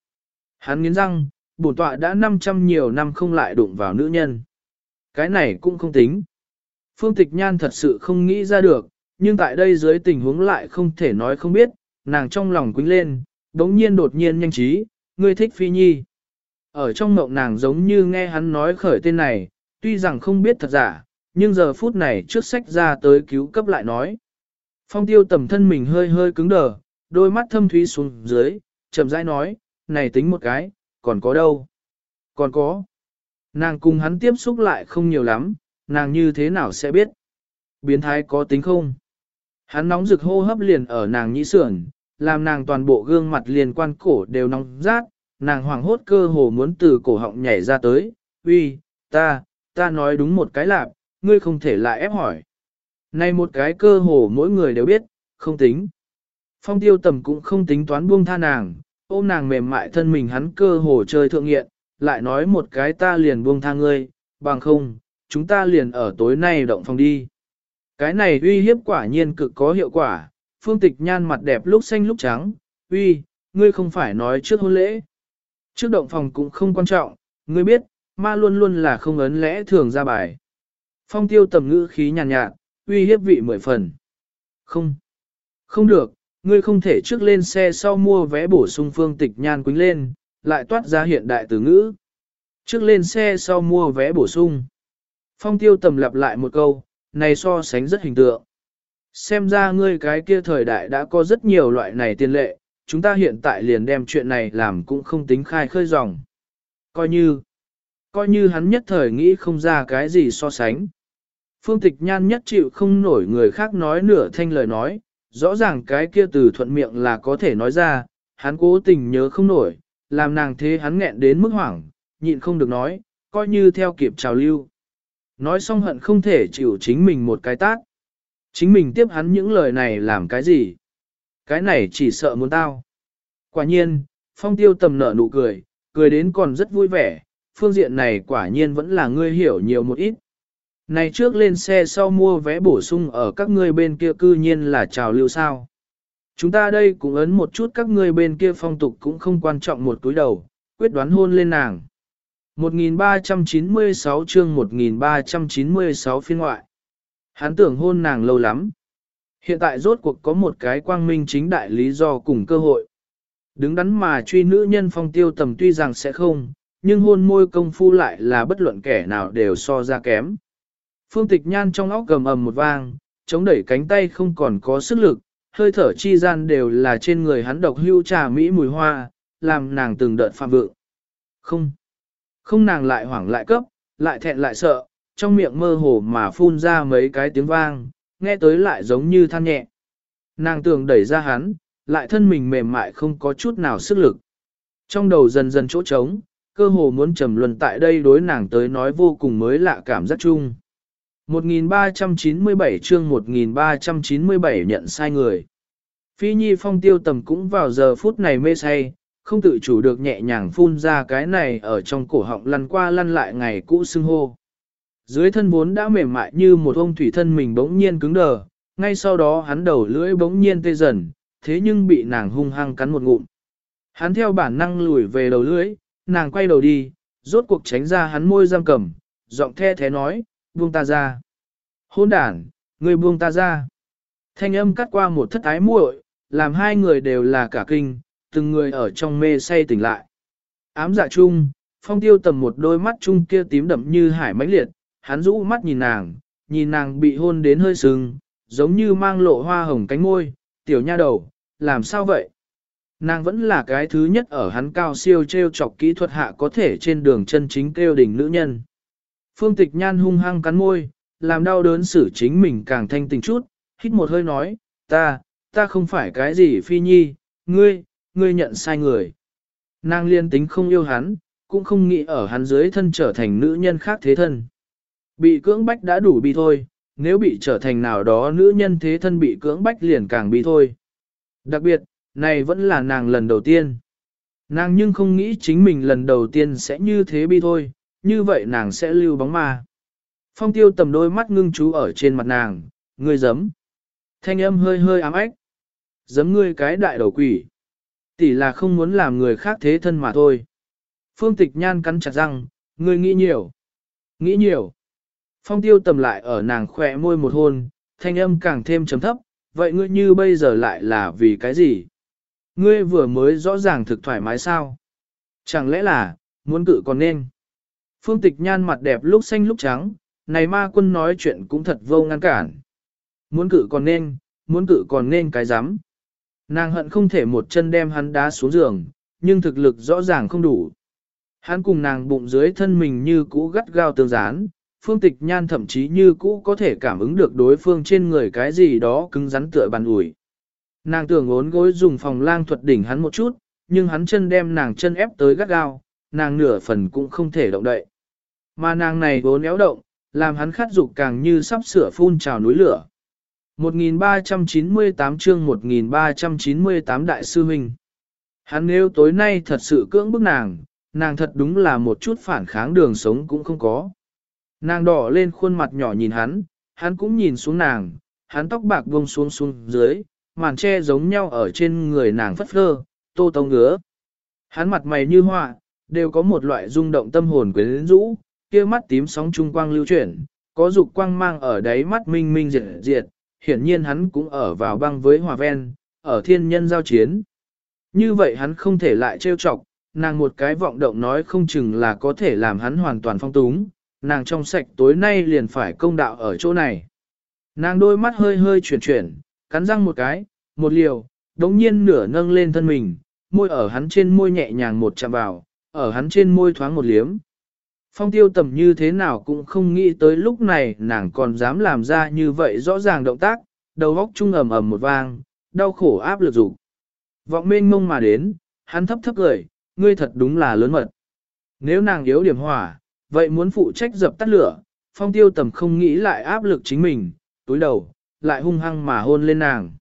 Hắn nghiến răng, bổn tọa đã 500 nhiều năm không lại đụng vào nữ nhân. Cái này cũng không tính. Phương Tịch Nhan thật sự không nghĩ ra được, nhưng tại đây dưới tình huống lại không thể nói không biết, nàng trong lòng quính lên, đống nhiên đột nhiên nhanh trí, ngươi thích Phi Nhi. Ở trong mộng nàng giống như nghe hắn nói khởi tên này, tuy rằng không biết thật giả, nhưng giờ phút này trước sách ra tới cứu cấp lại nói. Phong tiêu tầm thân mình hơi hơi cứng đờ, đôi mắt thâm thúy xuống dưới, chậm rãi nói, này tính một cái, còn có đâu? Còn có. Nàng cùng hắn tiếp xúc lại không nhiều lắm, nàng như thế nào sẽ biết? Biến thái có tính không? Hắn nóng rực hô hấp liền ở nàng nhĩ sườn, làm nàng toàn bộ gương mặt liền quan cổ đều nóng rát, nàng hoảng hốt cơ hồ muốn từ cổ họng nhảy ra tới, uy, ta, ta nói đúng một cái lạp, ngươi không thể lại ép hỏi. Này một cái cơ hồ mỗi người đều biết, không tính. Phong tiêu tầm cũng không tính toán buông tha nàng, ôm nàng mềm mại thân mình hắn cơ hồ chơi thượng nghiện, lại nói một cái ta liền buông tha ngươi, bằng không, chúng ta liền ở tối nay động phòng đi. Cái này uy hiếp quả nhiên cực có hiệu quả, phương tịch nhan mặt đẹp lúc xanh lúc trắng, uy, ngươi không phải nói trước hôn lễ. Trước động phòng cũng không quan trọng, ngươi biết, ma luôn luôn là không ấn lẽ thường ra bài. Phong tiêu tầm ngữ khí nhàn nhạt, nhạt, uy hiếp vị mười phần. Không, không được, ngươi không thể trước lên xe sau mua vé bổ sung phương tịch nhan quính lên, lại toát ra hiện đại từ ngữ. Trước lên xe sau mua vé bổ sung. Phong tiêu tầm lặp lại một câu, này so sánh rất hình tượng. Xem ra ngươi cái kia thời đại đã có rất nhiều loại này tiền lệ, chúng ta hiện tại liền đem chuyện này làm cũng không tính khai khơi dòng. Coi như, coi như hắn nhất thời nghĩ không ra cái gì so sánh. Phương tịch nhan nhất chịu không nổi người khác nói nửa thanh lời nói, rõ ràng cái kia từ thuận miệng là có thể nói ra, hắn cố tình nhớ không nổi, làm nàng thế hắn nghẹn đến mức hoảng, nhịn không được nói, coi như theo kịp trào lưu. Nói xong hận không thể chịu chính mình một cái tát. Chính mình tiếp hắn những lời này làm cái gì? Cái này chỉ sợ muốn tao. Quả nhiên, phong tiêu tầm nở nụ cười, cười đến còn rất vui vẻ, phương diện này quả nhiên vẫn là ngươi hiểu nhiều một ít. Này trước lên xe sau mua vé bổ sung ở các ngươi bên kia cư nhiên là trào lưu sao. Chúng ta đây cũng ấn một chút các ngươi bên kia phong tục cũng không quan trọng một túi đầu, quyết đoán hôn lên nàng. 1396 chương 1396 phiên ngoại. Hắn tưởng hôn nàng lâu lắm. Hiện tại rốt cuộc có một cái quang minh chính đại lý do cùng cơ hội. Đứng đắn mà truy nữ nhân phong tiêu tầm tuy rằng sẽ không, nhưng hôn môi công phu lại là bất luận kẻ nào đều so ra kém. Phương tịch nhan trong óc gầm ầm một vang, chống đẩy cánh tay không còn có sức lực, hơi thở chi gian đều là trên người hắn độc hưu trà mỹ mùi hoa, làm nàng từng đợt phạm vượng. Không, không nàng lại hoảng lại cấp, lại thẹn lại sợ, trong miệng mơ hồ mà phun ra mấy cái tiếng vang, nghe tới lại giống như than nhẹ. Nàng tưởng đẩy ra hắn, lại thân mình mềm mại không có chút nào sức lực. Trong đầu dần dần chỗ trống, cơ hồ muốn trầm luân tại đây đối nàng tới nói vô cùng mới lạ cảm giác chung. 1397 chương 1397 nhận sai người. Phi Nhi Phong tiêu tầm cũng vào giờ phút này mê say, không tự chủ được nhẹ nhàng phun ra cái này ở trong cổ họng lăn qua lăn lại ngày cũ xưng hô. Dưới thân vốn đã mềm mại như một ông thủy thân mình bỗng nhiên cứng đờ, ngay sau đó hắn đầu lưỡi bỗng nhiên tê dần, thế nhưng bị nàng hung hăng cắn một ngụm. Hắn theo bản năng lùi về đầu lưỡi, nàng quay đầu đi, rốt cuộc tránh ra hắn môi giam cầm, giọng the thế nói, buông ta ra. Hôn đản, người buông ta ra. Thanh âm cắt qua một thất ái muội, làm hai người đều là cả kinh, từng người ở trong mê say tỉnh lại. Ám dạ chung, phong tiêu tầm một đôi mắt chung kia tím đậm như hải mãnh liệt, hắn rũ mắt nhìn nàng, nhìn nàng bị hôn đến hơi sưng, giống như mang lộ hoa hồng cánh môi, tiểu nha đầu, làm sao vậy? Nàng vẫn là cái thứ nhất ở hắn cao siêu treo chọc kỹ thuật hạ có thể trên đường chân chính kêu đỉnh nữ nhân. Phương tịch nhan hung hăng cắn môi, làm đau đớn xử chính mình càng thanh tình chút, hít một hơi nói, ta, ta không phải cái gì phi nhi, ngươi, ngươi nhận sai người. Nàng liên tính không yêu hắn, cũng không nghĩ ở hắn dưới thân trở thành nữ nhân khác thế thân. Bị cưỡng bách đã đủ bi thôi, nếu bị trở thành nào đó nữ nhân thế thân bị cưỡng bách liền càng bi thôi. Đặc biệt, này vẫn là nàng lần đầu tiên. Nàng nhưng không nghĩ chính mình lần đầu tiên sẽ như thế bi thôi, như vậy nàng sẽ lưu bóng ma. Phong tiêu tầm đôi mắt ngưng chú ở trên mặt nàng, ngươi giấm. Thanh âm hơi hơi ám ách. Giấm ngươi cái đại đầu quỷ. Tỷ là không muốn làm người khác thế thân mà thôi. Phương tịch nhan cắn chặt răng, ngươi nghĩ nhiều. Nghĩ nhiều. Phong tiêu tầm lại ở nàng khỏe môi một hôn, thanh âm càng thêm chấm thấp, vậy ngươi như bây giờ lại là vì cái gì? Ngươi vừa mới rõ ràng thực thoải mái sao? Chẳng lẽ là, muốn cự còn nên? Phương tịch nhan mặt đẹp lúc xanh lúc trắng, này ma quân nói chuyện cũng thật vô ngăn cản. Muốn cự còn nên, muốn cự còn nên cái rắm Nàng hận không thể một chân đem hắn đá xuống giường, nhưng thực lực rõ ràng không đủ. Hắn cùng nàng bụng dưới thân mình như cũ gắt gao tương dán, phương tịch nhan thậm chí như cũ có thể cảm ứng được đối phương trên người cái gì đó cứng rắn tựa bàn ủi. Nàng tưởng ốn gối dùng phòng lang thuật đỉnh hắn một chút, nhưng hắn chân đem nàng chân ép tới gắt gao, nàng nửa phần cũng không thể động đậy. Mà nàng này vốn éo động, làm hắn khát dục càng như sắp sửa phun trào núi lửa. 1398 chương 1398 Đại sư Huynh Hắn nếu tối nay thật sự cưỡng bức nàng, nàng thật đúng là một chút phản kháng đường sống cũng không có. Nàng đỏ lên khuôn mặt nhỏ nhìn hắn, hắn cũng nhìn xuống nàng, hắn tóc bạc buông xuống xuống dưới, màn che giống nhau ở trên người nàng phất phơ, tô tông ngứa. Hắn mặt mày như họa, đều có một loại rung động tâm hồn quyến rũ, kia mắt tím sóng trung quang lưu chuyển, có dục quang mang ở đáy mắt minh minh diệt diệt, hiển nhiên hắn cũng ở vào băng với hòa ven, ở thiên nhân giao chiến. Như vậy hắn không thể lại trêu chọc, nàng một cái vọng động nói không chừng là có thể làm hắn hoàn toàn phong túng, nàng trong sạch tối nay liền phải công đạo ở chỗ này. Nàng đôi mắt hơi hơi chuyển chuyển, cắn răng một cái, một liều, đống nhiên nửa nâng lên thân mình, môi ở hắn trên môi nhẹ nhàng một chạm vào, ở hắn trên môi thoáng một liếm. Phong tiêu tầm như thế nào cũng không nghĩ tới lúc này nàng còn dám làm ra như vậy rõ ràng động tác, đầu góc trung ầm ầm một vang, đau khổ áp lực dục Vọng mênh mông mà đến, hắn thấp thấp cười, ngươi thật đúng là lớn mật. Nếu nàng yếu điểm hỏa, vậy muốn phụ trách dập tắt lửa, phong tiêu tầm không nghĩ lại áp lực chính mình, túi đầu, lại hung hăng mà hôn lên nàng.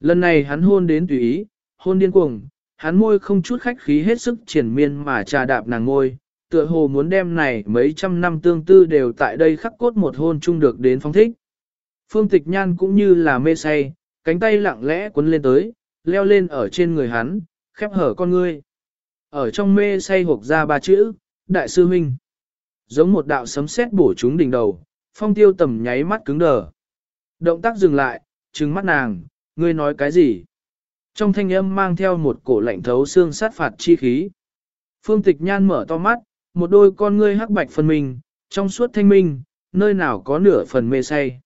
Lần này hắn hôn đến tùy ý, hôn điên cuồng, hắn môi không chút khách khí hết sức triển miên mà trà đạp nàng ngôi, tựa hồ muốn đem này mấy trăm năm tương tư đều tại đây khắc cốt một hôn chung được đến phong thích. Phương tịch nhan cũng như là mê say, cánh tay lặng lẽ cuốn lên tới, leo lên ở trên người hắn, khép hở con ngươi. Ở trong mê say hộp ra ba chữ, đại sư huynh. Giống một đạo sấm sét bổ chúng đỉnh đầu, phong tiêu tầm nháy mắt cứng đờ. Động tác dừng lại, trừng mắt nàng, ngươi nói cái gì? Trong thanh âm mang theo một cổ lạnh thấu xương sát phạt chi khí. Phương tịch nhan mở to mắt, một đôi con ngươi hắc bạch phân minh, trong suốt thanh minh, nơi nào có nửa phần mê say.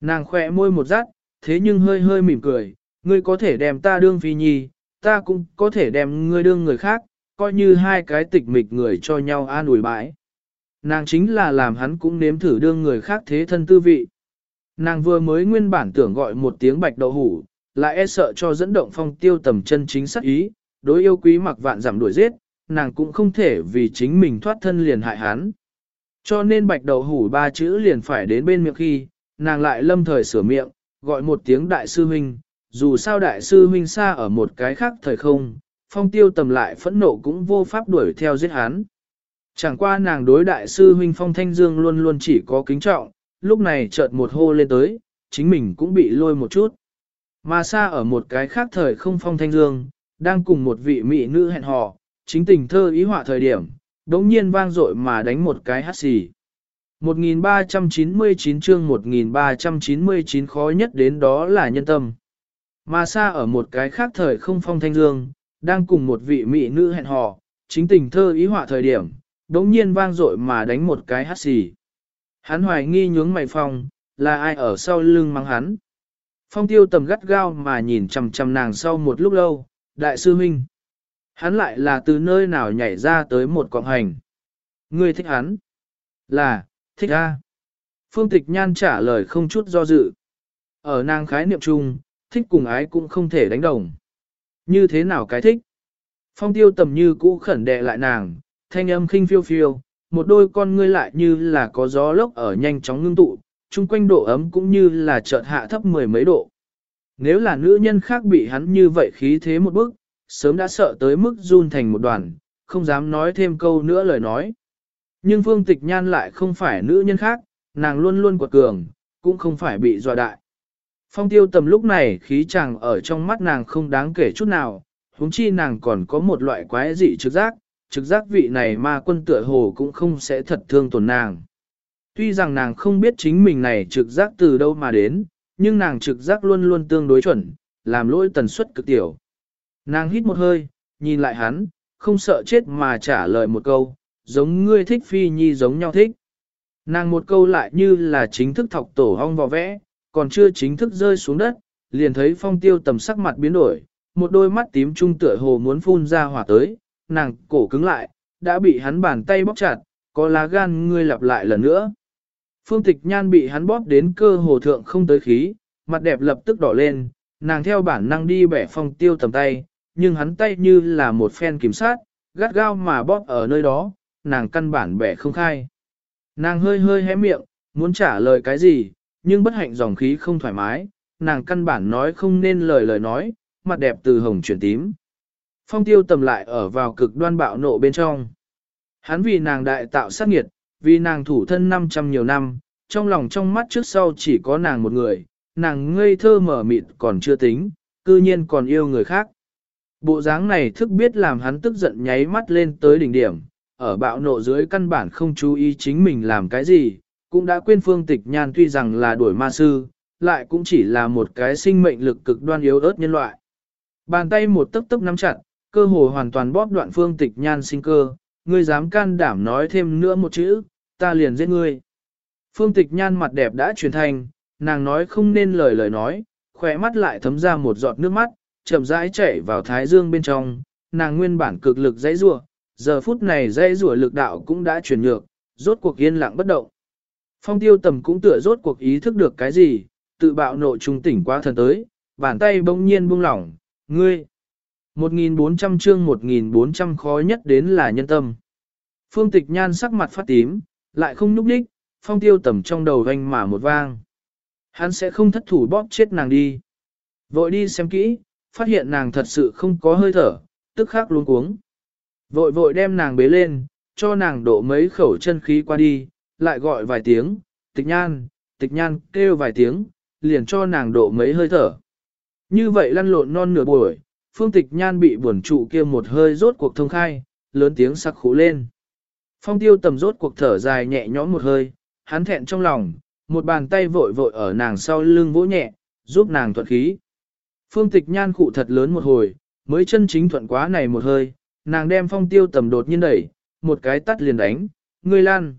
Nàng khỏe môi một rát, thế nhưng hơi hơi mỉm cười, ngươi có thể đem ta đương phi nhi, ta cũng có thể đem ngươi đương người khác, coi như hai cái tịch mịch người cho nhau an ủi bãi. Nàng chính là làm hắn cũng nếm thử đương người khác thế thân tư vị. Nàng vừa mới nguyên bản tưởng gọi một tiếng bạch đậu hủ, lại e sợ cho dẫn động phong tiêu tầm chân chính sắc ý, đối yêu quý mặc vạn giảm đuổi giết, nàng cũng không thể vì chính mình thoát thân liền hại hắn. Cho nên bạch đầu hủ ba chữ liền phải đến bên miệng khi, nàng lại lâm thời sửa miệng, gọi một tiếng đại sư huynh, dù sao đại sư huynh xa ở một cái khác thời không, phong tiêu tầm lại phẫn nộ cũng vô pháp đuổi theo giết hắn. Chẳng qua nàng đối đại sư huynh phong thanh dương luôn luôn chỉ có kính trọng, lúc này chợt một hô lên tới, chính mình cũng bị lôi một chút. Mà xa ở một cái khác thời không phong thanh dương, đang cùng một vị mỹ nữ hẹn hò, chính tình thơ ý họa thời điểm, đống nhiên vang dội mà đánh một cái hát xì. 1399 chương 1399 khó nhất đến đó là nhân tâm. Mà xa ở một cái khác thời không phong thanh dương, đang cùng một vị mỹ nữ hẹn hò, chính tình thơ ý họa thời điểm, đống nhiên vang dội mà đánh một cái hát xì. Hắn hoài nghi nhướng mày phong, là ai ở sau lưng mang hắn. Phong tiêu tầm gắt gao mà nhìn chằm chằm nàng sau một lúc lâu, đại sư huynh. Hắn lại là từ nơi nào nhảy ra tới một quạng hành. Ngươi thích hắn? Là, thích a. Phương tịch nhan trả lời không chút do dự. Ở nàng khái niệm chung, thích cùng ái cũng không thể đánh đồng. Như thế nào cái thích? Phong tiêu tầm như cũ khẩn đệ lại nàng, thanh âm khinh phiêu phiêu, một đôi con ngươi lại như là có gió lốc ở nhanh chóng ngưng tụ, chung quanh độ ấm cũng như là chợt hạ thấp mười mấy độ. Nếu là nữ nhân khác bị hắn như vậy khí thế một bước, sớm đã sợ tới mức run thành một đoàn, không dám nói thêm câu nữa lời nói. Nhưng Phương Tịch Nhan lại không phải nữ nhân khác, nàng luôn luôn quật cường, cũng không phải bị dọa đại. Phong tiêu tầm lúc này khí chàng ở trong mắt nàng không đáng kể chút nào, huống chi nàng còn có một loại quái dị trực giác, trực giác vị này ma quân tựa hồ cũng không sẽ thật thương tổn nàng. Tuy rằng nàng không biết chính mình này trực giác từ đâu mà đến, nhưng nàng trực giác luôn luôn tương đối chuẩn, làm lỗi tần suất cực tiểu. Nàng hít một hơi, nhìn lại hắn, không sợ chết mà trả lời một câu, giống ngươi thích phi nhi giống nhau thích. Nàng một câu lại như là chính thức thọc tổ hong vò vẽ, còn chưa chính thức rơi xuống đất, liền thấy phong tiêu tầm sắc mặt biến đổi, một đôi mắt tím trung tựa hồ muốn phun ra hỏa tới, nàng cổ cứng lại, đã bị hắn bàn tay bóp chặt, có lá gan ngươi lặp lại lần nữa. Phương tịch nhan bị hắn bóp đến cơ hồ thượng không tới khí, mặt đẹp lập tức đỏ lên, nàng theo bản năng đi bẻ phong tiêu tầm tay, nhưng hắn tay như là một phen kiểm sát, gắt gao mà bóp ở nơi đó, nàng căn bản bẻ không khai. Nàng hơi hơi hé miệng, muốn trả lời cái gì, nhưng bất hạnh dòng khí không thoải mái, nàng căn bản nói không nên lời lời nói, mặt đẹp từ hồng chuyển tím. Phong tiêu tầm lại ở vào cực đoan bạo nộ bên trong. Hắn vì nàng đại tạo sát nghiệt, vì nàng thủ thân 500 nhiều năm, trong lòng trong mắt trước sau chỉ có nàng một người, nàng ngây thơ mở mịt còn chưa tính, cư nhiên còn yêu người khác. Bộ dáng này thức biết làm hắn tức giận nháy mắt lên tới đỉnh điểm, ở bạo nộ dưới căn bản không chú ý chính mình làm cái gì, cũng đã quên phương tịch nhan tuy rằng là đuổi ma sư, lại cũng chỉ là một cái sinh mệnh lực cực đoan yếu ớt nhân loại. Bàn tay một tấc tấc nắm chặt, cơ hồ hoàn toàn bóp đoạn phương tịch nhan sinh cơ, ngươi dám can đảm nói thêm nữa một chữ, ta liền giết ngươi. Phương tịch nhan mặt đẹp đã truyền thành, nàng nói không nên lời lời nói, khỏe mắt lại thấm ra một giọt nước mắt, chậm rãi chảy vào thái dương bên trong, nàng nguyên bản cực lực dãy rủa, giờ phút này dãy rủa lực đạo cũng đã chuyển nhược, rốt cuộc yên lặng bất động. Phong tiêu tầm cũng tựa rốt cuộc ý thức được cái gì, tự bạo nộ trung tỉnh quá thần tới, bàn tay bỗng nhiên buông lỏng, ngươi. 1400 chương 1400 khó nhất đến là nhân tâm. Phương tịch nhan sắc mặt phát tím, lại không nhúc đích, phong tiêu tầm trong đầu vang mà một vang. Hắn sẽ không thất thủ bóp chết nàng đi. Vội đi xem kỹ, phát hiện nàng thật sự không có hơi thở, tức khắc luống cuống. Vội vội đem nàng bế lên, cho nàng đổ mấy khẩu chân khí qua đi, lại gọi vài tiếng, tịch nhan, tịch nhan kêu vài tiếng, liền cho nàng đổ mấy hơi thở. Như vậy lăn lộn non nửa buổi, phương tịch nhan bị buồn trụ kia một hơi rốt cuộc thông khai, lớn tiếng sắc khủ lên. Phong tiêu tầm rốt cuộc thở dài nhẹ nhõm một hơi, hắn thẹn trong lòng, một bàn tay vội vội ở nàng sau lưng vỗ nhẹ, giúp nàng thuận khí. Phương tịch nhan cụ thật lớn một hồi, mới chân chính thuận quá này một hơi, nàng đem phong tiêu tầm đột nhiên đẩy, một cái tắt liền đánh, ngươi lan.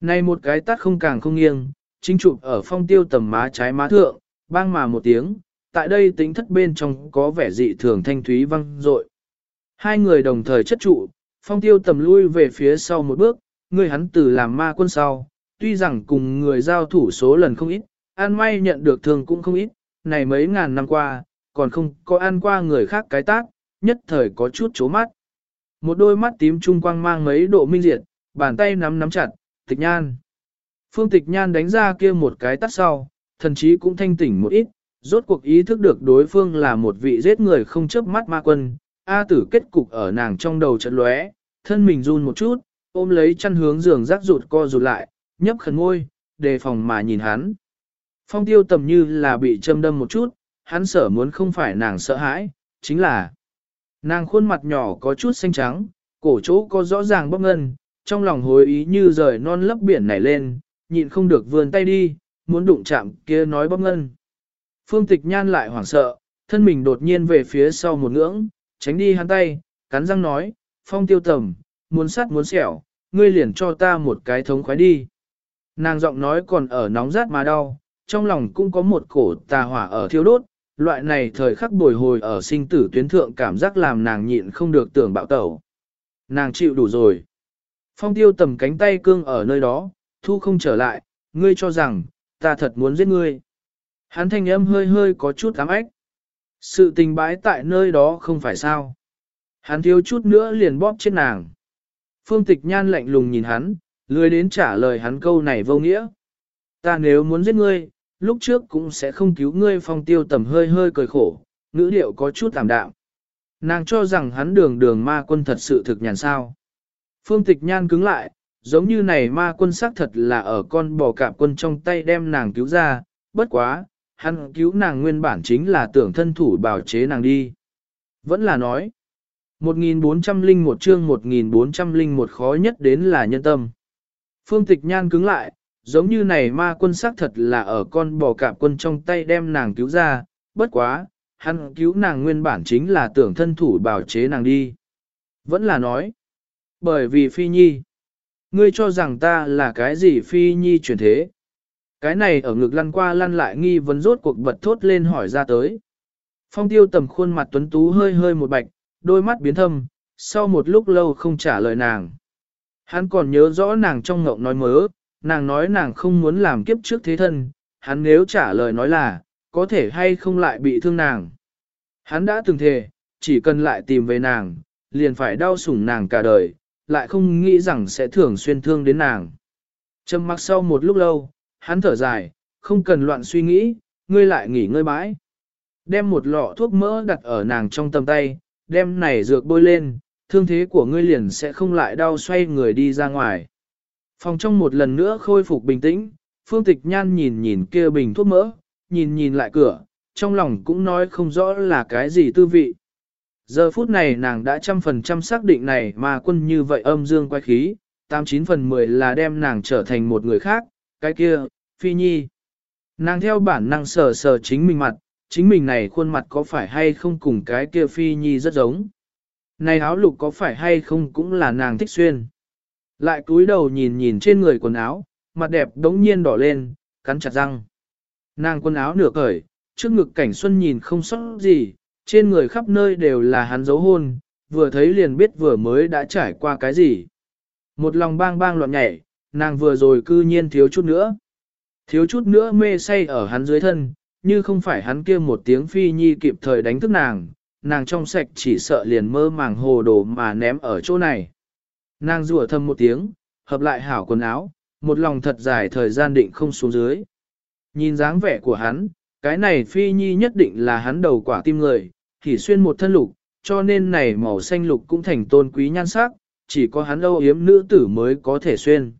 Này một cái tắt không càng không nghiêng, chính chụp ở phong tiêu tầm má trái má thượng, bang mà một tiếng, tại đây tính thất bên trong có vẻ dị thường thanh thúy văng rội. Hai người đồng thời chất trụ, phong tiêu tầm lui về phía sau một bước, người hắn từ làm ma quân sau, tuy rằng cùng người giao thủ số lần không ít, an may nhận được thường cũng không ít, này mấy ngàn năm qua, còn không có ăn qua người khác cái tác, nhất thời có chút chố mắt. Một đôi mắt tím trung quang mang mấy độ minh diệt, bàn tay nắm nắm chặt, tịch nhan. Phương tịch nhan đánh ra kia một cái tắt sau, thần chí cũng thanh tỉnh một ít, rốt cuộc ý thức được đối phương là một vị giết người không chớp mắt ma quân, A tử kết cục ở nàng trong đầu trận lóe, thân mình run một chút, ôm lấy chăn hướng giường rác rụt co rụt lại, nhấp khẩn ngôi, đề phòng mà nhìn hắn. Phong tiêu tầm như là bị châm đâm một chút, hắn sở muốn không phải nàng sợ hãi, chính là nàng khuôn mặt nhỏ có chút xanh trắng, cổ chỗ có rõ ràng bóc ngân, trong lòng hối ý như rời non lấp biển nảy lên, nhịn không được vươn tay đi, muốn đụng chạm kia nói bóc ngân. Phương tịch nhan lại hoảng sợ, thân mình đột nhiên về phía sau một ngưỡng, tránh đi hắn tay, cắn răng nói, phong tiêu tầm, muốn sắt muốn xẻo, ngươi liền cho ta một cái thống khoái đi. Nàng giọng nói còn ở nóng rát mà đau, trong lòng cũng có một cổ tà hỏa ở thiêu đốt, loại này thời khắc bồi hồi ở sinh tử tuyến thượng cảm giác làm nàng nhịn không được tưởng bạo tẩu. Nàng chịu đủ rồi. Phong tiêu tầm cánh tay cương ở nơi đó, thu không trở lại, ngươi cho rằng, ta thật muốn giết ngươi. Hắn thanh âm hơi hơi có chút ám ách. Sự tình bái tại nơi đó không phải sao. Hắn thiếu chút nữa liền bóp chết nàng. Phương tịch nhan lạnh lùng nhìn hắn, lười đến trả lời hắn câu này vô nghĩa. Ta nếu muốn giết ngươi, lúc trước cũng sẽ không cứu ngươi phong tiêu tầm hơi hơi cười khổ, ngữ điệu có chút tạm đạm. Nàng cho rằng hắn đường đường ma quân thật sự thực nhàn sao. Phương tịch nhan cứng lại, giống như này ma quân xác thật là ở con bò cạp quân trong tay đem nàng cứu ra, bất quá, hắn cứu nàng nguyên bản chính là tưởng thân thủ bảo chế nàng đi. Vẫn là nói, 1401 chương 1401 khó nhất đến là nhân tâm. Phương tịch nhan cứng lại, giống như này ma quân xác thật là ở con bò cạp quân trong tay đem nàng cứu ra, bất quá, hắn cứu nàng nguyên bản chính là tưởng thân thủ bảo chế nàng đi. Vẫn là nói, bởi vì phi nhi, ngươi cho rằng ta là cái gì phi nhi chuyển thế. Cái này ở ngực lăn qua lăn lại nghi vấn rốt cuộc bật thốt lên hỏi ra tới. Phong tiêu tầm khuôn mặt tuấn tú hơi hơi một bạch, đôi mắt biến thâm, sau một lúc lâu không trả lời nàng. Hắn còn nhớ rõ nàng trong ngộng nói mớ, nàng nói nàng không muốn làm kiếp trước thế thân, hắn nếu trả lời nói là, có thể hay không lại bị thương nàng. Hắn đã từng thề, chỉ cần lại tìm về nàng, liền phải đau sủng nàng cả đời, lại không nghĩ rằng sẽ thường xuyên thương đến nàng. Trầm mặc sau một lúc lâu, hắn thở dài, không cần loạn suy nghĩ, ngươi lại nghỉ ngơi bãi. Đem một lọ thuốc mỡ đặt ở nàng trong tầm tay, đem này dược bôi lên, thương thế của ngươi liền sẽ không lại đau xoay người đi ra ngoài. Phòng trong một lần nữa khôi phục bình tĩnh, Phương Tịch Nhan nhìn nhìn kia bình thuốc mỡ, nhìn nhìn lại cửa, trong lòng cũng nói không rõ là cái gì tư vị. Giờ phút này nàng đã trăm phần trăm xác định này mà quân như vậy âm dương quay khí, 89 phần 10 là đem nàng trở thành một người khác, cái kia, phi nhi. Nàng theo bản năng sờ sờ chính mình mặt, chính mình này khuôn mặt có phải hay không cùng cái kia phi nhi rất giống. Này áo lục có phải hay không cũng là nàng thích xuyên. Lại cúi đầu nhìn nhìn trên người quần áo, mặt đẹp đống nhiên đỏ lên, cắn chặt răng. Nàng quần áo nửa cởi, trước ngực cảnh xuân nhìn không sót gì, trên người khắp nơi đều là hắn dấu hôn, vừa thấy liền biết vừa mới đã trải qua cái gì. Một lòng bang bang loạn nhảy, nàng vừa rồi cư nhiên thiếu chút nữa. Thiếu chút nữa mê say ở hắn dưới thân, như không phải hắn kia một tiếng phi nhi kịp thời đánh thức nàng, nàng trong sạch chỉ sợ liền mơ màng hồ đồ mà ném ở chỗ này. Nàng rủa thầm một tiếng, hợp lại hảo quần áo, một lòng thật dài thời gian định không xuống dưới. Nhìn dáng vẻ của hắn, cái này phi nhi nhất định là hắn đầu quả tim người, thì xuyên một thân lục, cho nên này màu xanh lục cũng thành tôn quý nhan sắc, chỉ có hắn âu yếm nữ tử mới có thể xuyên.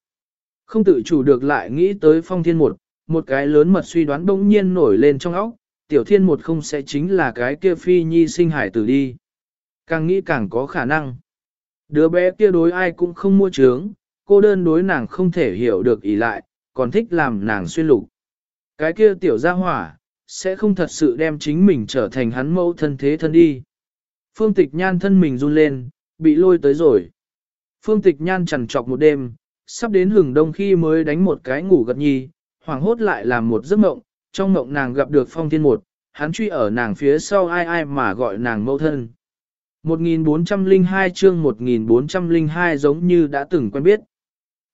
Không tự chủ được lại nghĩ tới phong thiên một, một cái lớn mật suy đoán bỗng nhiên nổi lên trong óc, tiểu thiên một không sẽ chính là cái kia phi nhi sinh hải tử đi. Càng nghĩ càng có khả năng. Đứa bé kia đối ai cũng không mua trướng, cô đơn đối nàng không thể hiểu được ý lại, còn thích làm nàng xuyên lục. Cái kia tiểu gia hỏa, sẽ không thật sự đem chính mình trở thành hắn mẫu thân thế thân đi. Phương tịch nhan thân mình run lên, bị lôi tới rồi. Phương tịch nhan chằn trọc một đêm, sắp đến hừng đông khi mới đánh một cái ngủ gật nhi, hoàng hốt lại làm một giấc mộng, trong mộng nàng gặp được phong thiên một, hắn truy ở nàng phía sau ai ai mà gọi nàng mẫu thân. 1402 chương 1402 giống như đã từng quen biết.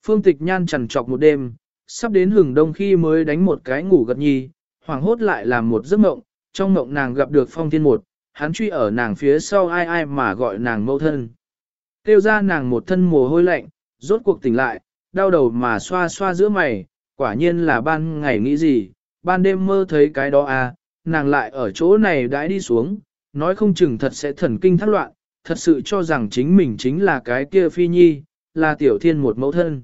Phương tịch nhan chằn trọc một đêm, sắp đến hừng đông khi mới đánh một cái ngủ gật nhi, hoàng hốt lại làm một giấc mộng, trong mộng nàng gặp được phong thiên một, hắn truy ở nàng phía sau ai ai mà gọi nàng mẫu thân. Tiêu ra nàng một thân mồ hôi lạnh, rốt cuộc tỉnh lại, đau đầu mà xoa xoa giữa mày, quả nhiên là ban ngày nghĩ gì, ban đêm mơ thấy cái đó à, nàng lại ở chỗ này đãi đi xuống, nói không chừng thật sẽ thần kinh thác loạn, thật sự cho rằng chính mình chính là cái kia phi nhi, là tiểu thiên một mẫu thân.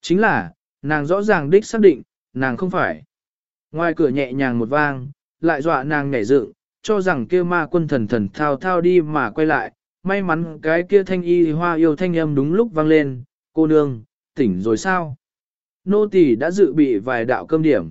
Chính là, nàng rõ ràng đích xác định, nàng không phải. Ngoài cửa nhẹ nhàng một vang, lại dọa nàng nhảy dựng, cho rằng kia ma quân thần thần thao thao đi mà quay lại, may mắn cái kia thanh y hoa yêu thanh âm đúng lúc vang lên, cô nương, tỉnh rồi sao? Nô tỳ đã dự bị vài đạo cơm điểm.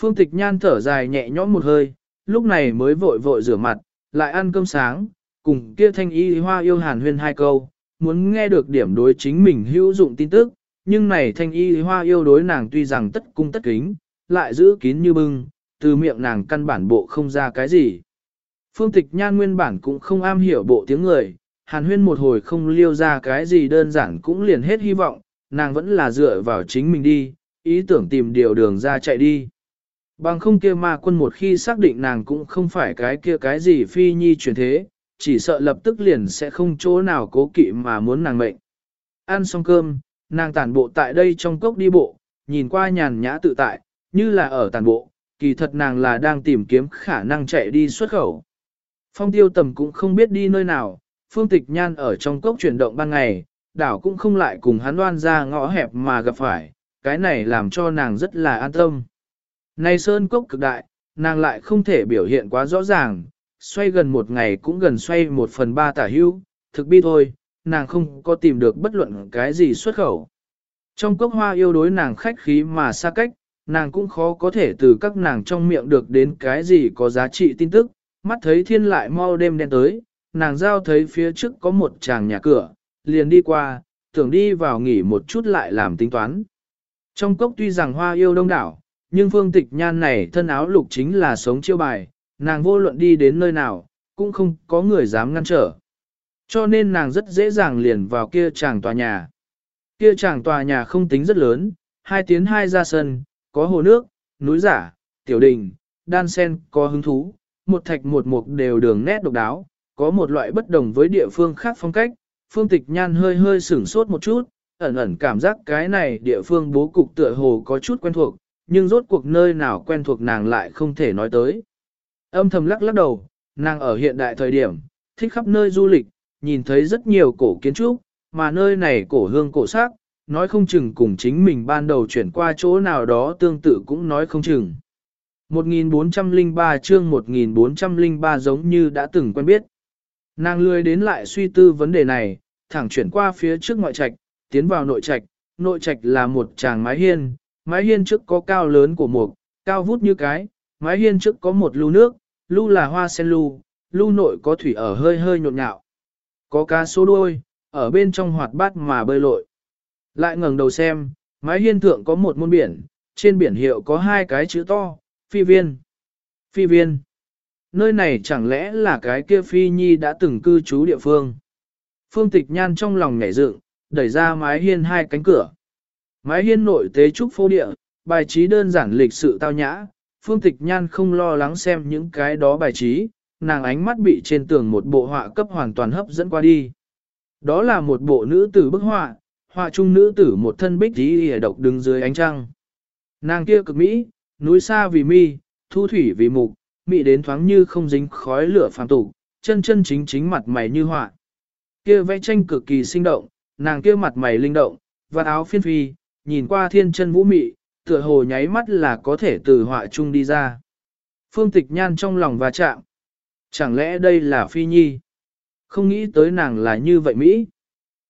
Phương tịch nhan thở dài nhẹ nhõm một hơi, lúc này mới vội vội rửa mặt, lại ăn cơm sáng, cùng kia thanh y hoa yêu hàn huyên hai câu, muốn nghe được điểm đối chính mình hữu dụng tin tức, nhưng này thanh y hoa yêu đối nàng tuy rằng tất cung tất kính, lại giữ kín như bưng, từ miệng nàng căn bản bộ không ra cái gì. Phương tịch nhan nguyên bản cũng không am hiểu bộ tiếng người, hàn huyên một hồi không liêu ra cái gì đơn giản cũng liền hết hy vọng, nàng vẫn là dựa vào chính mình đi, ý tưởng tìm điều đường ra chạy đi. Bằng không kia ma quân một khi xác định nàng cũng không phải cái kia cái gì phi nhi chuyển thế, chỉ sợ lập tức liền sẽ không chỗ nào cố kỵ mà muốn nàng mệnh. Ăn xong cơm, nàng tản bộ tại đây trong cốc đi bộ, nhìn qua nhàn nhã tự tại, như là ở tản bộ, kỳ thật nàng là đang tìm kiếm khả năng chạy đi xuất khẩu. Phong tiêu tầm cũng không biết đi nơi nào, phương tịch nhan ở trong cốc chuyển động ban ngày, đảo cũng không lại cùng hắn đoan ra ngõ hẹp mà gặp phải, cái này làm cho nàng rất là an tâm. Này sơn cốc cực đại, nàng lại không thể biểu hiện quá rõ ràng, xoay gần một ngày cũng gần xoay một phần ba tả hưu, thực bi thôi, nàng không có tìm được bất luận cái gì xuất khẩu. Trong cốc hoa yêu đối nàng khách khí mà xa cách, nàng cũng khó có thể từ các nàng trong miệng được đến cái gì có giá trị tin tức, mắt thấy thiên lại mau đêm đen tới, nàng giao thấy phía trước có một chàng nhà cửa, liền đi qua, tưởng đi vào nghỉ một chút lại làm tính toán. Trong cốc tuy rằng hoa yêu đông đảo, nhưng phương tịch nhan này thân áo lục chính là sống chiêu bài, nàng vô luận đi đến nơi nào, cũng không có người dám ngăn trở. Cho nên nàng rất dễ dàng liền vào kia chàng tòa nhà. Kia chàng tòa nhà không tính rất lớn, hai tiến hai ra sân, có hồ nước, núi giả, tiểu đình, đan sen, có hứng thú, một thạch một mục đều đường nét độc đáo, có một loại bất đồng với địa phương khác phong cách. Phương tịch nhan hơi hơi sửng sốt một chút, ẩn ẩn cảm giác cái này địa phương bố cục tựa hồ có chút quen thuộc, nhưng rốt cuộc nơi nào quen thuộc nàng lại không thể nói tới. Âm thầm lắc lắc đầu, nàng ở hiện đại thời điểm, thích khắp nơi du lịch, nhìn thấy rất nhiều cổ kiến trúc, mà nơi này cổ hương cổ sắc, nói không chừng cùng chính mình ban đầu chuyển qua chỗ nào đó tương tự cũng nói không chừng. 1403 chương 1403 giống như đã từng quen biết. Nàng lười đến lại suy tư vấn đề này, thẳng chuyển qua phía trước ngoại trạch, tiến vào nội trạch, nội trạch là một tràng mái hiên, mái hiên trước có cao lớn của mục, cao vút như cái, mái hiên trước có một lưu nước, lưu là hoa sen lưu, lưu nội có thủy ở hơi hơi nhộn nhạo. Có cá số đuôi, ở bên trong hoạt bát mà bơi lội. Lại ngẩng đầu xem, mái hiên thượng có một môn biển, trên biển hiệu có hai cái chữ to, phi viên. Phi viên. Nơi này chẳng lẽ là cái kia phi nhi đã từng cư trú địa phương. Phương tịch nhan trong lòng nhảy dựng, đẩy ra mái hiên hai cánh cửa. Mái hiên nội tế trúc phô địa, bài trí đơn giản lịch sự tao nhã, phương tịch nhan không lo lắng xem những cái đó bài trí, nàng ánh mắt bị trên tường một bộ họa cấp hoàn toàn hấp dẫn qua đi. Đó là một bộ nữ tử bức họa, họa trung nữ tử một thân bích tí hề độc đứng dưới ánh trăng. Nàng kia cực mỹ, núi xa vì mi, thu thủy vì mục, mỹ đến thoáng như không dính khói lửa phàm tục, chân chân chính chính mặt mày như họa. Kia vẽ tranh cực kỳ sinh động, nàng kia mặt mày linh động, và áo phiên phi, nhìn qua thiên chân vũ mị, tựa hồ nháy mắt là có thể từ họa chung đi ra. Phương tịch nhan trong lòng và chạm. Chẳng lẽ đây là phi nhi? Không nghĩ tới nàng là như vậy Mỹ.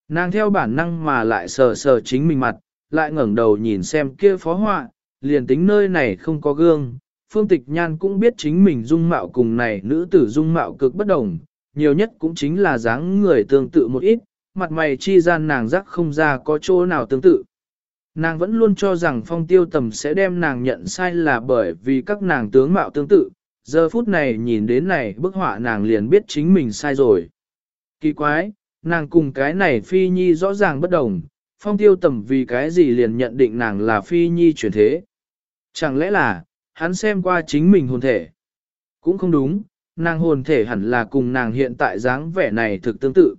Nàng theo bản năng mà lại sờ sờ chính mình mặt, lại ngẩng đầu nhìn xem kia phó họa, liền tính nơi này không có gương. Phương Tịch Nhan cũng biết chính mình dung mạo cùng này nữ tử dung mạo cực bất đồng, nhiều nhất cũng chính là dáng người tương tự một ít, mặt mày chi gian nàng rắc không ra có chỗ nào tương tự. Nàng vẫn luôn cho rằng phong tiêu tầm sẽ đem nàng nhận sai là bởi vì các nàng tướng mạo tương tự, giờ phút này nhìn đến này bức họa nàng liền biết chính mình sai rồi. Kỳ quái, nàng cùng cái này phi nhi rõ ràng bất đồng, phong tiêu tầm vì cái gì liền nhận định nàng là phi nhi chuyển thế. Chẳng lẽ là, hắn xem qua chính mình hồn thể. Cũng không đúng, nàng hồn thể hẳn là cùng nàng hiện tại dáng vẻ này thực tương tự.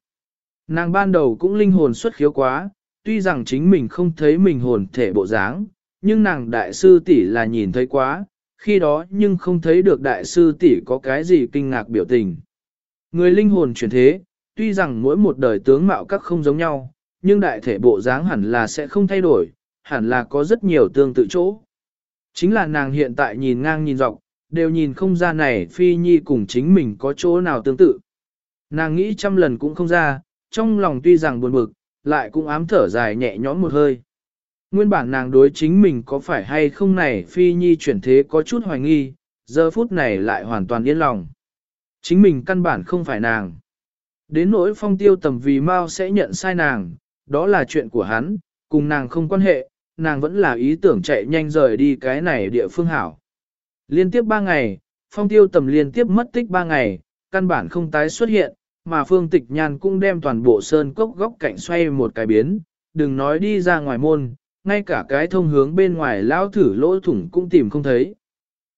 Nàng ban đầu cũng linh hồn xuất khiếu quá, tuy rằng chính mình không thấy mình hồn thể bộ dáng, nhưng nàng đại sư tỷ là nhìn thấy quá, khi đó nhưng không thấy được đại sư tỷ có cái gì kinh ngạc biểu tình. Người linh hồn chuyển thế, tuy rằng mỗi một đời tướng mạo các không giống nhau, nhưng đại thể bộ dáng hẳn là sẽ không thay đổi, hẳn là có rất nhiều tương tự chỗ. Chính là nàng hiện tại nhìn ngang nhìn dọc, đều nhìn không ra này phi nhi cùng chính mình có chỗ nào tương tự. Nàng nghĩ trăm lần cũng không ra, trong lòng tuy rằng buồn bực, lại cũng ám thở dài nhẹ nhõm một hơi. Nguyên bản nàng đối chính mình có phải hay không này phi nhi chuyển thế có chút hoài nghi, giờ phút này lại hoàn toàn yên lòng. Chính mình căn bản không phải nàng. Đến nỗi phong tiêu tầm vì mau sẽ nhận sai nàng, đó là chuyện của hắn, cùng nàng không quan hệ, nàng vẫn là ý tưởng chạy nhanh rời đi cái này địa phương hảo. Liên tiếp 3 ngày, phong tiêu tầm liên tiếp mất tích 3 ngày, căn bản không tái xuất hiện, mà phương tịch nhan cũng đem toàn bộ sơn cốc góc cạnh xoay một cái biến, đừng nói đi ra ngoài môn, ngay cả cái thông hướng bên ngoài lao thử lỗ thủng cũng tìm không thấy.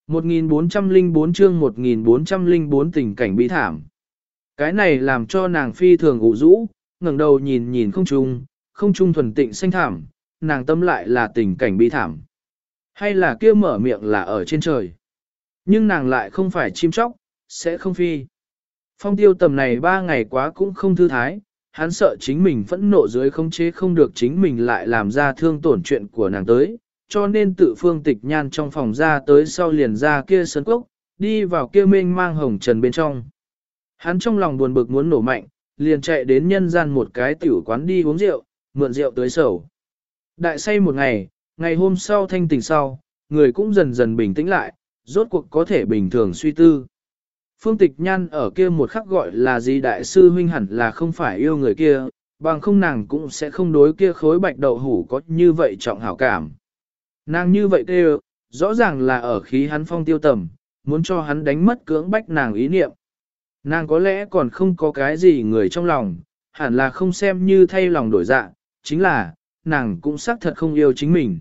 1404 chương 1404 tình cảnh bị thảm. Cái này làm cho nàng phi thường ủ rũ, ngẩng đầu nhìn nhìn không trung, không trung thuần tịnh xanh thảm, nàng tâm lại là tình cảnh bi thảm. Hay là kia mở miệng là ở trên trời. Nhưng nàng lại không phải chim chóc, sẽ không phi. Phong tiêu tầm này ba ngày quá cũng không thư thái, hắn sợ chính mình phẫn nộ dưới không chế không được chính mình lại làm ra thương tổn chuyện của nàng tới, cho nên tự phương tịch nhan trong phòng ra tới sau liền ra kia sân cốc, đi vào kia mênh mang hồng trần bên trong. Hắn trong lòng buồn bực muốn nổ mạnh, liền chạy đến nhân gian một cái tiểu quán đi uống rượu, mượn rượu tới sầu. Đại say một ngày, ngày hôm sau thanh tỉnh sau, người cũng dần dần bình tĩnh lại, rốt cuộc có thể bình thường suy tư. Phương tịch nhan ở kia một khắc gọi là gì đại sư huynh hẳn là không phải yêu người kia, bằng không nàng cũng sẽ không đối kia khối bạch đậu hủ có như vậy trọng hảo cảm. Nàng như vậy kêu, rõ ràng là ở khí hắn phong tiêu tầm, muốn cho hắn đánh mất cưỡng bách nàng ý niệm. Nàng có lẽ còn không có cái gì người trong lòng, hẳn là không xem như thay lòng đổi dạ, chính là, nàng cũng xác thật không yêu chính mình.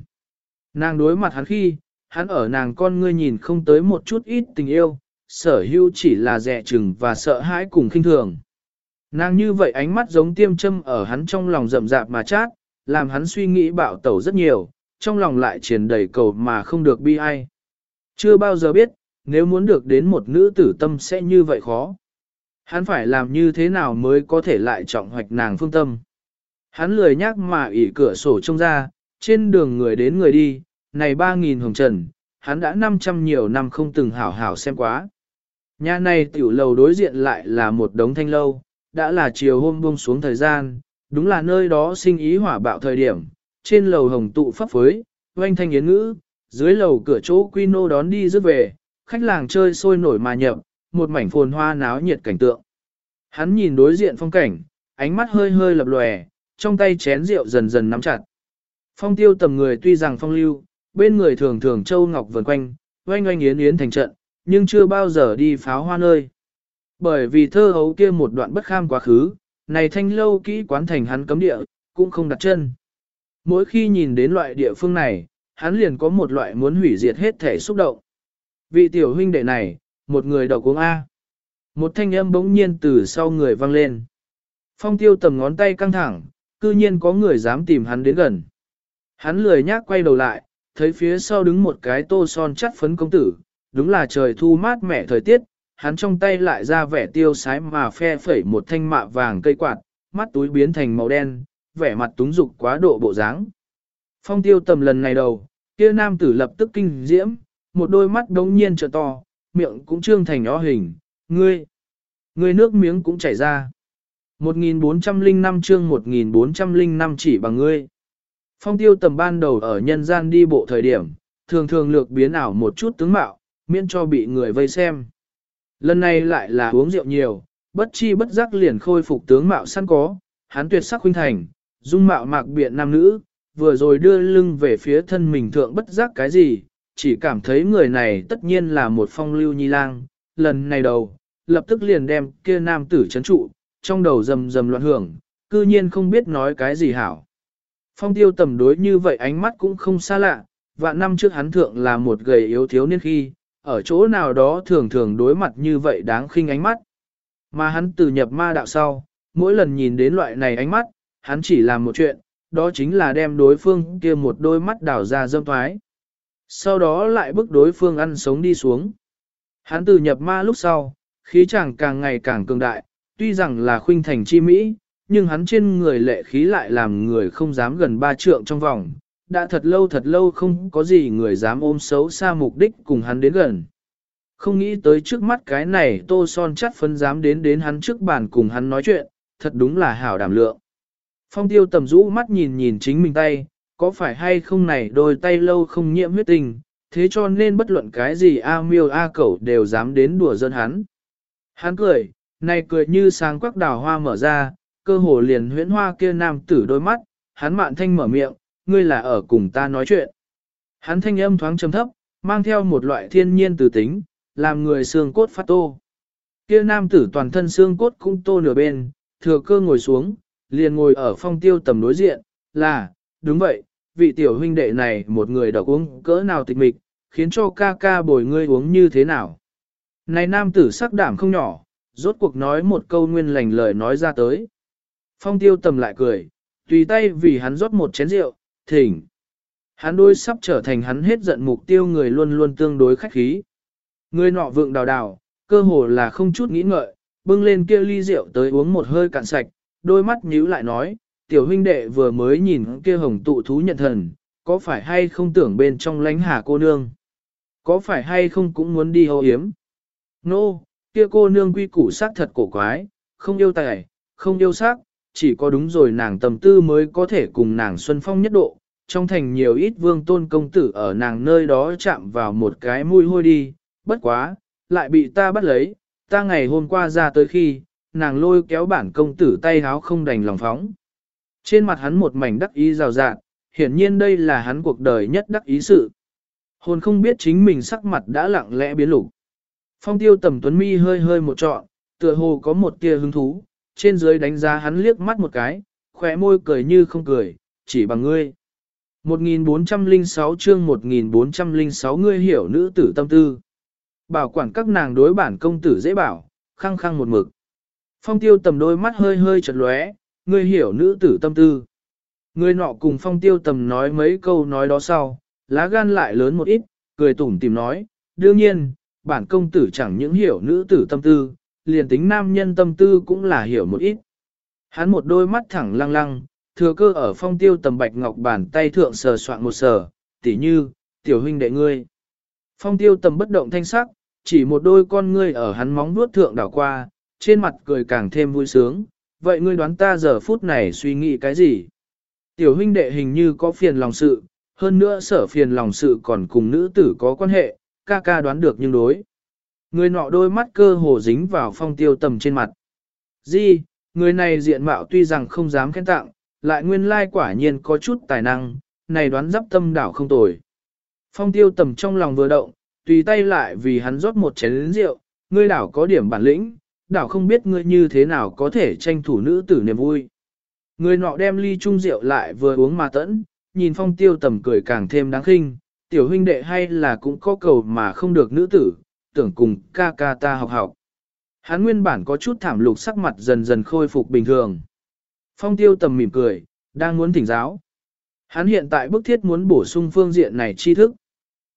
Nàng đối mặt hắn khi, hắn ở nàng con ngươi nhìn không tới một chút ít tình yêu, sở hữu chỉ là dè chừng và sợ hãi cùng khinh thường. Nàng như vậy ánh mắt giống tiêm châm ở hắn trong lòng rậm rạp mà chát, làm hắn suy nghĩ bạo tẩu rất nhiều, trong lòng lại triền đầy cầu mà không được bi ai. Chưa bao giờ biết, nếu muốn được đến một nữ tử tâm sẽ như vậy khó. Hắn phải làm như thế nào mới có thể lại trọng hoạch nàng phương tâm. Hắn lười nhắc mà ỉ cửa sổ trông ra, trên đường người đến người đi, này ba nghìn hồng trần, hắn đã năm trăm nhiều năm không từng hảo hảo xem quá. Nhà này tiểu lầu đối diện lại là một đống thanh lâu, đã là chiều hôm buông xuống thời gian, đúng là nơi đó sinh ý hỏa bạo thời điểm, trên lầu hồng tụ pháp phối, oanh thanh yến ngữ, dưới lầu cửa chỗ quy nô đón đi rước về, khách làng chơi sôi nổi mà nhập, một mảnh phồn hoa náo nhiệt cảnh tượng. Hắn nhìn đối diện phong cảnh, ánh mắt hơi hơi lập lòe, trong tay chén rượu dần dần nắm chặt. Phong tiêu tầm người tuy rằng phong lưu, bên người thường thường châu ngọc vần quanh, oanh oanh yến yến thành trận, nhưng chưa bao giờ đi pháo hoa nơi. Bởi vì thơ hấu kia một đoạn bất kham quá khứ, này thanh lâu kỹ quán thành hắn cấm địa, cũng không đặt chân. Mỗi khi nhìn đến loại địa phương này, hắn liền có một loại muốn hủy diệt hết thể xúc động. Vị tiểu huynh đệ này, một người đầu cuống A. Một thanh âm bỗng nhiên từ sau người vang lên. Phong tiêu tầm ngón tay căng thẳng, cư nhiên có người dám tìm hắn đến gần. Hắn lười nhác quay đầu lại, thấy phía sau đứng một cái tô son chắt phấn công tử, đúng là trời thu mát mẻ thời tiết, hắn trong tay lại ra vẻ tiêu sái mà phe phẩy một thanh mạ vàng cây quạt, mắt túi biến thành màu đen, vẻ mặt túng dục quá độ bộ dáng. Phong tiêu tầm lần này đầu, kia nam tử lập tức kinh diễm, một đôi mắt đống nhiên trợ to, miệng cũng trương thành ó hình, ngươi, ngươi nước miếng cũng chảy ra. 1405 chương 1405 chỉ bằng ngươi. Phong tiêu tầm ban đầu ở nhân gian đi bộ thời điểm, thường thường lược biến ảo một chút tướng mạo, miễn cho bị người vây xem. Lần này lại là uống rượu nhiều, bất chi bất giác liền khôi phục tướng mạo săn có, hắn tuyệt sắc huynh thành, dung mạo mạc biện nam nữ, vừa rồi đưa lưng về phía thân mình thượng bất giác cái gì, chỉ cảm thấy người này tất nhiên là một phong lưu nhi lang, lần này đầu, lập tức liền đem kia nam tử chấn trụ, trong đầu rầm rầm loạn hưởng, cư nhiên không biết nói cái gì hảo. Phong tiêu tầm đối như vậy ánh mắt cũng không xa lạ, và năm trước hắn thượng là một gầy yếu thiếu niên khi, ở chỗ nào đó thường thường đối mặt như vậy đáng khinh ánh mắt. Mà hắn từ nhập ma đạo sau, mỗi lần nhìn đến loại này ánh mắt, hắn chỉ làm một chuyện, đó chính là đem đối phương kia một đôi mắt đảo ra dâm thoái. Sau đó lại bức đối phương ăn sống đi xuống. Hắn từ nhập ma lúc sau, khí chàng càng ngày càng cường đại, tuy rằng là khuynh thành chi Mỹ, nhưng hắn trên người lệ khí lại làm người không dám gần ba trượng trong vòng, đã thật lâu thật lâu không có gì người dám ôm xấu xa mục đích cùng hắn đến gần. Không nghĩ tới trước mắt cái này tô son chắt phân dám đến đến hắn trước bàn cùng hắn nói chuyện, thật đúng là hảo đảm lượng. Phong tiêu tầm rũ mắt nhìn nhìn chính mình tay, có phải hay không này đôi tay lâu không nhiễm huyết tình, thế cho nên bất luận cái gì A miêu A cẩu đều dám đến đùa dân hắn. Hắn cười, này cười như sáng quắc đào hoa mở ra, cơ hồ liền huyễn hoa kia nam tử đôi mắt, hắn mạn thanh mở miệng, ngươi là ở cùng ta nói chuyện. Hắn thanh âm thoáng trầm thấp, mang theo một loại thiên nhiên từ tính, làm người xương cốt phát tô. Kia nam tử toàn thân xương cốt cũng tô nửa bên, thừa cơ ngồi xuống, liền ngồi ở phong tiêu tầm đối diện, là, đúng vậy, vị tiểu huynh đệ này một người đọc uống cỡ nào tịch mịch, khiến cho ca ca bồi ngươi uống như thế nào. Này nam tử sắc đảm không nhỏ, rốt cuộc nói một câu nguyên lành lời nói ra tới. Phong tiêu tầm lại cười, tùy tay vì hắn rót một chén rượu, thỉnh. Hắn đôi sắp trở thành hắn hết giận mục tiêu người luôn luôn tương đối khách khí. Người nọ vượng đào đào, cơ hồ là không chút nghĩ ngợi, bưng lên kia ly rượu tới uống một hơi cạn sạch, đôi mắt nhíu lại nói, tiểu huynh đệ vừa mới nhìn kia hồng tụ thú nhận thần, có phải hay không tưởng bên trong lánh hà cô nương? Có phải hay không cũng muốn đi hô yếm? Nô, no, kia cô nương quy củ sắc thật cổ quái, không yêu tài, không yêu sắc, chỉ có đúng rồi nàng tầm tư mới có thể cùng nàng xuân phong nhất độ. Trong thành nhiều ít vương tôn công tử ở nàng nơi đó chạm vào một cái mùi hôi đi, bất quá, lại bị ta bắt lấy, ta ngày hôm qua ra tới khi, nàng lôi kéo bản công tử tay háo không đành lòng phóng. Trên mặt hắn một mảnh đắc ý rào rạt, hiển nhiên đây là hắn cuộc đời nhất đắc ý sự. Hồn không biết chính mình sắc mặt đã lặng lẽ biến lục. Phong tiêu tầm tuấn mi hơi hơi một trọn, tựa hồ có một tia hứng thú, trên dưới đánh giá hắn liếc mắt một cái, khỏe môi cười như không cười, chỉ bằng ngươi. 1406 chương 1406 ngươi hiểu nữ tử tâm tư. Bảo quản các nàng đối bản công tử dễ bảo, khăng khăng một mực. Phong tiêu tầm đôi mắt hơi hơi chật lóe, ngươi hiểu nữ tử tâm tư. Người nọ cùng phong tiêu tầm nói mấy câu nói đó sau, lá gan lại lớn một ít, cười tủm tìm nói, đương nhiên, bản công tử chẳng những hiểu nữ tử tâm tư, liền tính nam nhân tâm tư cũng là hiểu một ít. Hắn một đôi mắt thẳng lăng lăng, thừa cơ ở phong tiêu tầm bạch ngọc bàn tay thượng sờ soạn một sờ, tỉ như, tiểu huynh đệ ngươi. Phong tiêu tầm bất động thanh sắc, chỉ một đôi con ngươi ở hắn móng vuốt thượng đảo qua, trên mặt cười càng thêm vui sướng, vậy ngươi đoán ta giờ phút này suy nghĩ cái gì? Tiểu huynh đệ hình như có phiền lòng sự, hơn nữa sở phiền lòng sự còn cùng nữ tử có quan hệ, ca ca đoán được nhưng đối. Người nọ đôi mắt cơ hồ dính vào phong tiêu tầm trên mặt. Di, người này diện mạo tuy rằng không dám khen tặng, lại nguyên lai quả nhiên có chút tài năng, này đoán dắp tâm đảo không tồi. Phong tiêu tầm trong lòng vừa động, tùy tay lại vì hắn rót một chén rượu, ngươi đảo có điểm bản lĩnh, đảo không biết ngươi như thế nào có thể tranh thủ nữ tử niềm vui. Người nọ đem ly chung rượu lại vừa uống mà tẫn, nhìn phong tiêu tầm cười càng thêm đáng khinh, tiểu huynh đệ hay là cũng có cầu mà không được nữ tử, tưởng cùng ca ca ta học học. Hắn nguyên bản có chút thảm lục sắc mặt dần dần khôi phục bình thường. Phong tiêu tầm mỉm cười, đang muốn thỉnh giáo. Hắn hiện tại bức thiết muốn bổ sung phương diện này tri thức.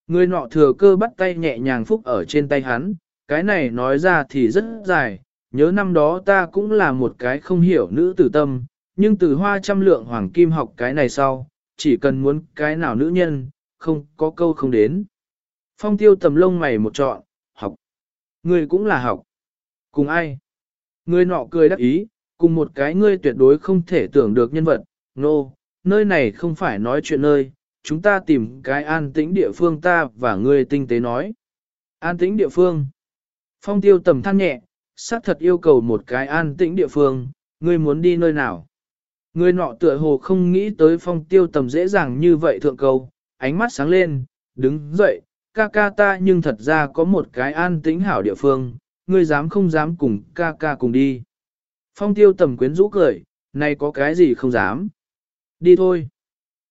Người nọ thừa cơ bắt tay nhẹ nhàng phúc ở trên tay hắn, cái này nói ra thì rất dài, nhớ năm đó ta cũng là một cái không hiểu nữ tử tâm, nhưng từ hoa trăm lượng hoàng kim học cái này sau, chỉ cần muốn cái nào nữ nhân, không có câu không đến. Phong tiêu tầm lông mày một trọn, học. Người cũng là học. Cùng ai? Người nọ cười đắc ý, cùng một cái ngươi tuyệt đối không thể tưởng được nhân vật, nô, no, nơi này không phải nói chuyện nơi, chúng ta tìm cái an tĩnh địa phương ta và ngươi tinh tế nói. An tĩnh địa phương. Phong tiêu tầm than nhẹ, xác thật yêu cầu một cái an tĩnh địa phương, ngươi muốn đi nơi nào. Người nọ tựa hồ không nghĩ tới phong tiêu tầm dễ dàng như vậy thượng cầu, ánh mắt sáng lên, đứng dậy, ca ca ta nhưng thật ra có một cái an tĩnh hảo địa phương, ngươi dám không dám cùng ca ca cùng đi. Phong tiêu tầm quyến rũ cười, này có cái gì không dám. Đi thôi.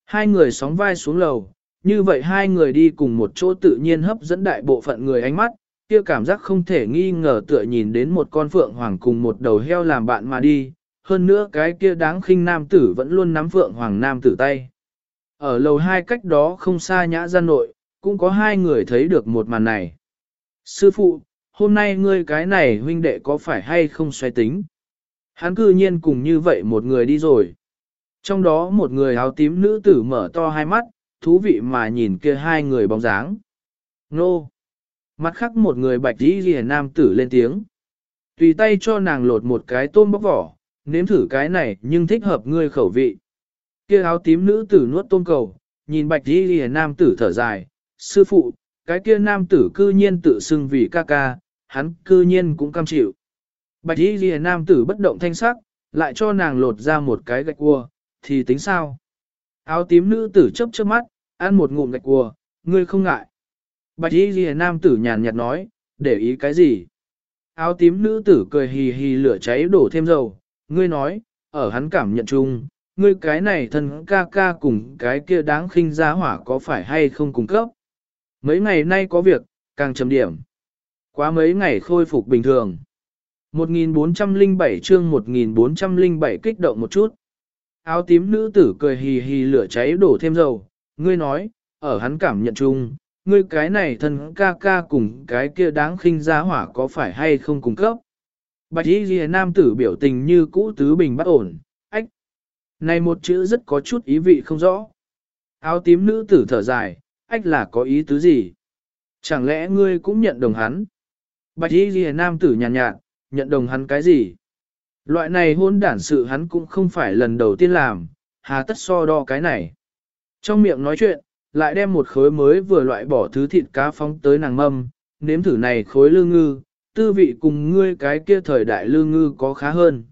Hai người sóng vai xuống lầu, như vậy hai người đi cùng một chỗ tự nhiên hấp dẫn đại bộ phận người ánh mắt, kia cảm giác không thể nghi ngờ tựa nhìn đến một con phượng hoàng cùng một đầu heo làm bạn mà đi, hơn nữa cái kia đáng khinh nam tử vẫn luôn nắm phượng hoàng nam tử tay. Ở lầu hai cách đó không xa nhã gian nội, cũng có hai người thấy được một màn này. Sư phụ, hôm nay ngươi cái này huynh đệ có phải hay không xoay tính? Hắn cư nhiên cùng như vậy một người đi rồi. Trong đó một người áo tím nữ tử mở to hai mắt, thú vị mà nhìn kia hai người bóng dáng. Nô! Mặt khắc một người bạch đi ghi nam tử lên tiếng. Tùy tay cho nàng lột một cái tôm bóc vỏ, nếm thử cái này nhưng thích hợp ngươi khẩu vị. Kia áo tím nữ tử nuốt tôm cầu, nhìn bạch đi ghi nam tử thở dài. Sư phụ, cái kia nam tử cư nhiên tự xưng vì ca ca, hắn cư nhiên cũng cam chịu. Bạch y ghi nam tử bất động thanh sắc, lại cho nàng lột ra một cái gạch cua, thì tính sao? Áo tím nữ tử chớp chớp mắt, ăn một ngụm gạch cua, ngươi không ngại. Bạch y ghi nam tử nhàn nhạt nói, để ý cái gì? Áo tím nữ tử cười hì hì lửa cháy đổ thêm dầu, ngươi nói, ở hắn cảm nhận chung, ngươi cái này thân ca ca cùng cái kia đáng khinh giá hỏa có phải hay không cung cấp. Mấy ngày nay có việc, càng chấm điểm. Quá mấy ngày khôi phục bình thường. 1407 chương 1407 kích động một chút. Áo tím nữ tử cười hì hì lửa cháy đổ thêm dầu, ngươi nói, ở hắn cảm nhận chung, ngươi cái này thân ca ca cùng cái kia đáng khinh giá hỏa có phải hay không cung cấp. Bạch y ghi nam tử biểu tình như cũ tứ bình bất ổn, ách. Này một chữ rất có chút ý vị không rõ. Áo tím nữ tử thở dài, ách là có ý tứ gì? Chẳng lẽ ngươi cũng nhận đồng hắn? Bạch y ghi nam tử nhàn nhạt, nhạt, nhận đồng hắn cái gì? Loại này hôn đản sự hắn cũng không phải lần đầu tiên làm, hà tất so đo cái này. Trong miệng nói chuyện, lại đem một khối mới vừa loại bỏ thứ thịt cá phóng tới nàng mâm, nếm thử này khối lương ngư, tư vị cùng ngươi cái kia thời đại lương ngư có khá hơn.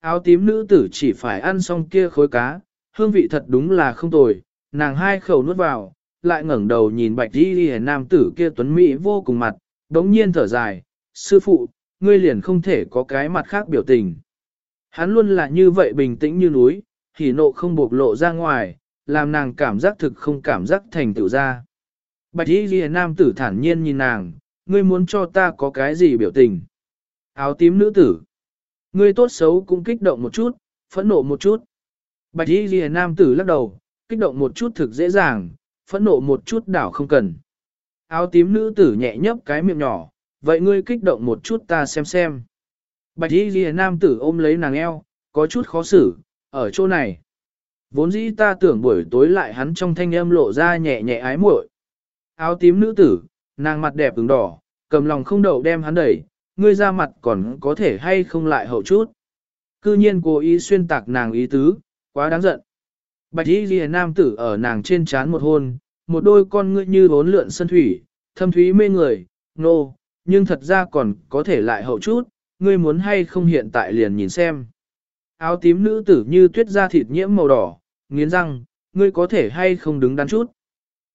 Áo tím nữ tử chỉ phải ăn xong kia khối cá, hương vị thật đúng là không tồi, nàng hai khẩu nuốt vào, lại ngẩng đầu nhìn bạch đi đi nam tử kia tuấn mỹ vô cùng mặt, đống nhiên thở dài, sư phụ, ngươi liền không thể có cái mặt khác biểu tình. Hắn luôn là như vậy bình tĩnh như núi, hỉ nộ không bộc lộ ra ngoài, làm nàng cảm giác thực không cảm giác thành tựu ra. Bạch y ghi nam tử thản nhiên nhìn nàng, ngươi muốn cho ta có cái gì biểu tình. Áo tím nữ tử. Ngươi tốt xấu cũng kích động một chút, phẫn nộ một chút. Bạch y ghi nam tử lắc đầu, kích động một chút thực dễ dàng, phẫn nộ một chút đảo không cần. Áo tím nữ tử nhẹ nhấp cái miệng nhỏ, vậy ngươi kích động một chút ta xem xem. Bạch y ghi nam tử ôm lấy nàng eo, có chút khó xử, ở chỗ này. Vốn dĩ ta tưởng buổi tối lại hắn trong thanh âm lộ ra nhẹ nhẹ ái muội. Áo tím nữ tử, nàng mặt đẹp ứng đỏ, cầm lòng không đậu đem hắn đẩy, ngươi ra mặt còn có thể hay không lại hậu chút. Cư nhiên cố ý xuyên tạc nàng ý tứ, quá đáng giận. Bạch y ghi nam tử ở nàng trên chán một hôn, một đôi con ngươi như bốn lượn sân thủy, thâm thúy mê người, nô, no, nhưng thật ra còn có thể lại hậu chút, ngươi muốn hay không hiện tại liền nhìn xem. Áo tím nữ tử như tuyết da thịt nhiễm màu đỏ, nghiến răng, ngươi có thể hay không đứng đắn chút.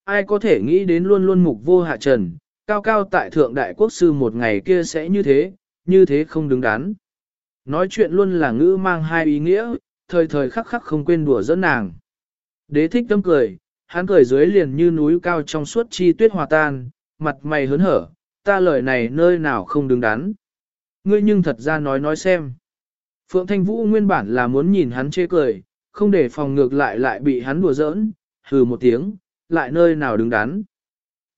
Ai có thể nghĩ đến luôn luôn mục vô hạ trần, cao cao tại thượng đại quốc sư một ngày kia sẽ như thế, như thế không đứng đắn. Nói chuyện luôn là ngữ mang hai ý nghĩa, thời thời khắc khắc không quên đùa dẫn nàng. Đế thích tâm cười, hắn cười dưới liền như núi cao trong suốt chi tuyết hòa tan, mặt mày hớn hở, ta lời này nơi nào không đứng đắn. Ngươi nhưng thật ra nói nói xem. Phượng Thanh Vũ nguyên bản là muốn nhìn hắn chê cười, không để phòng ngược lại lại bị hắn đùa giỡn, hừ một tiếng, lại nơi nào đứng đắn.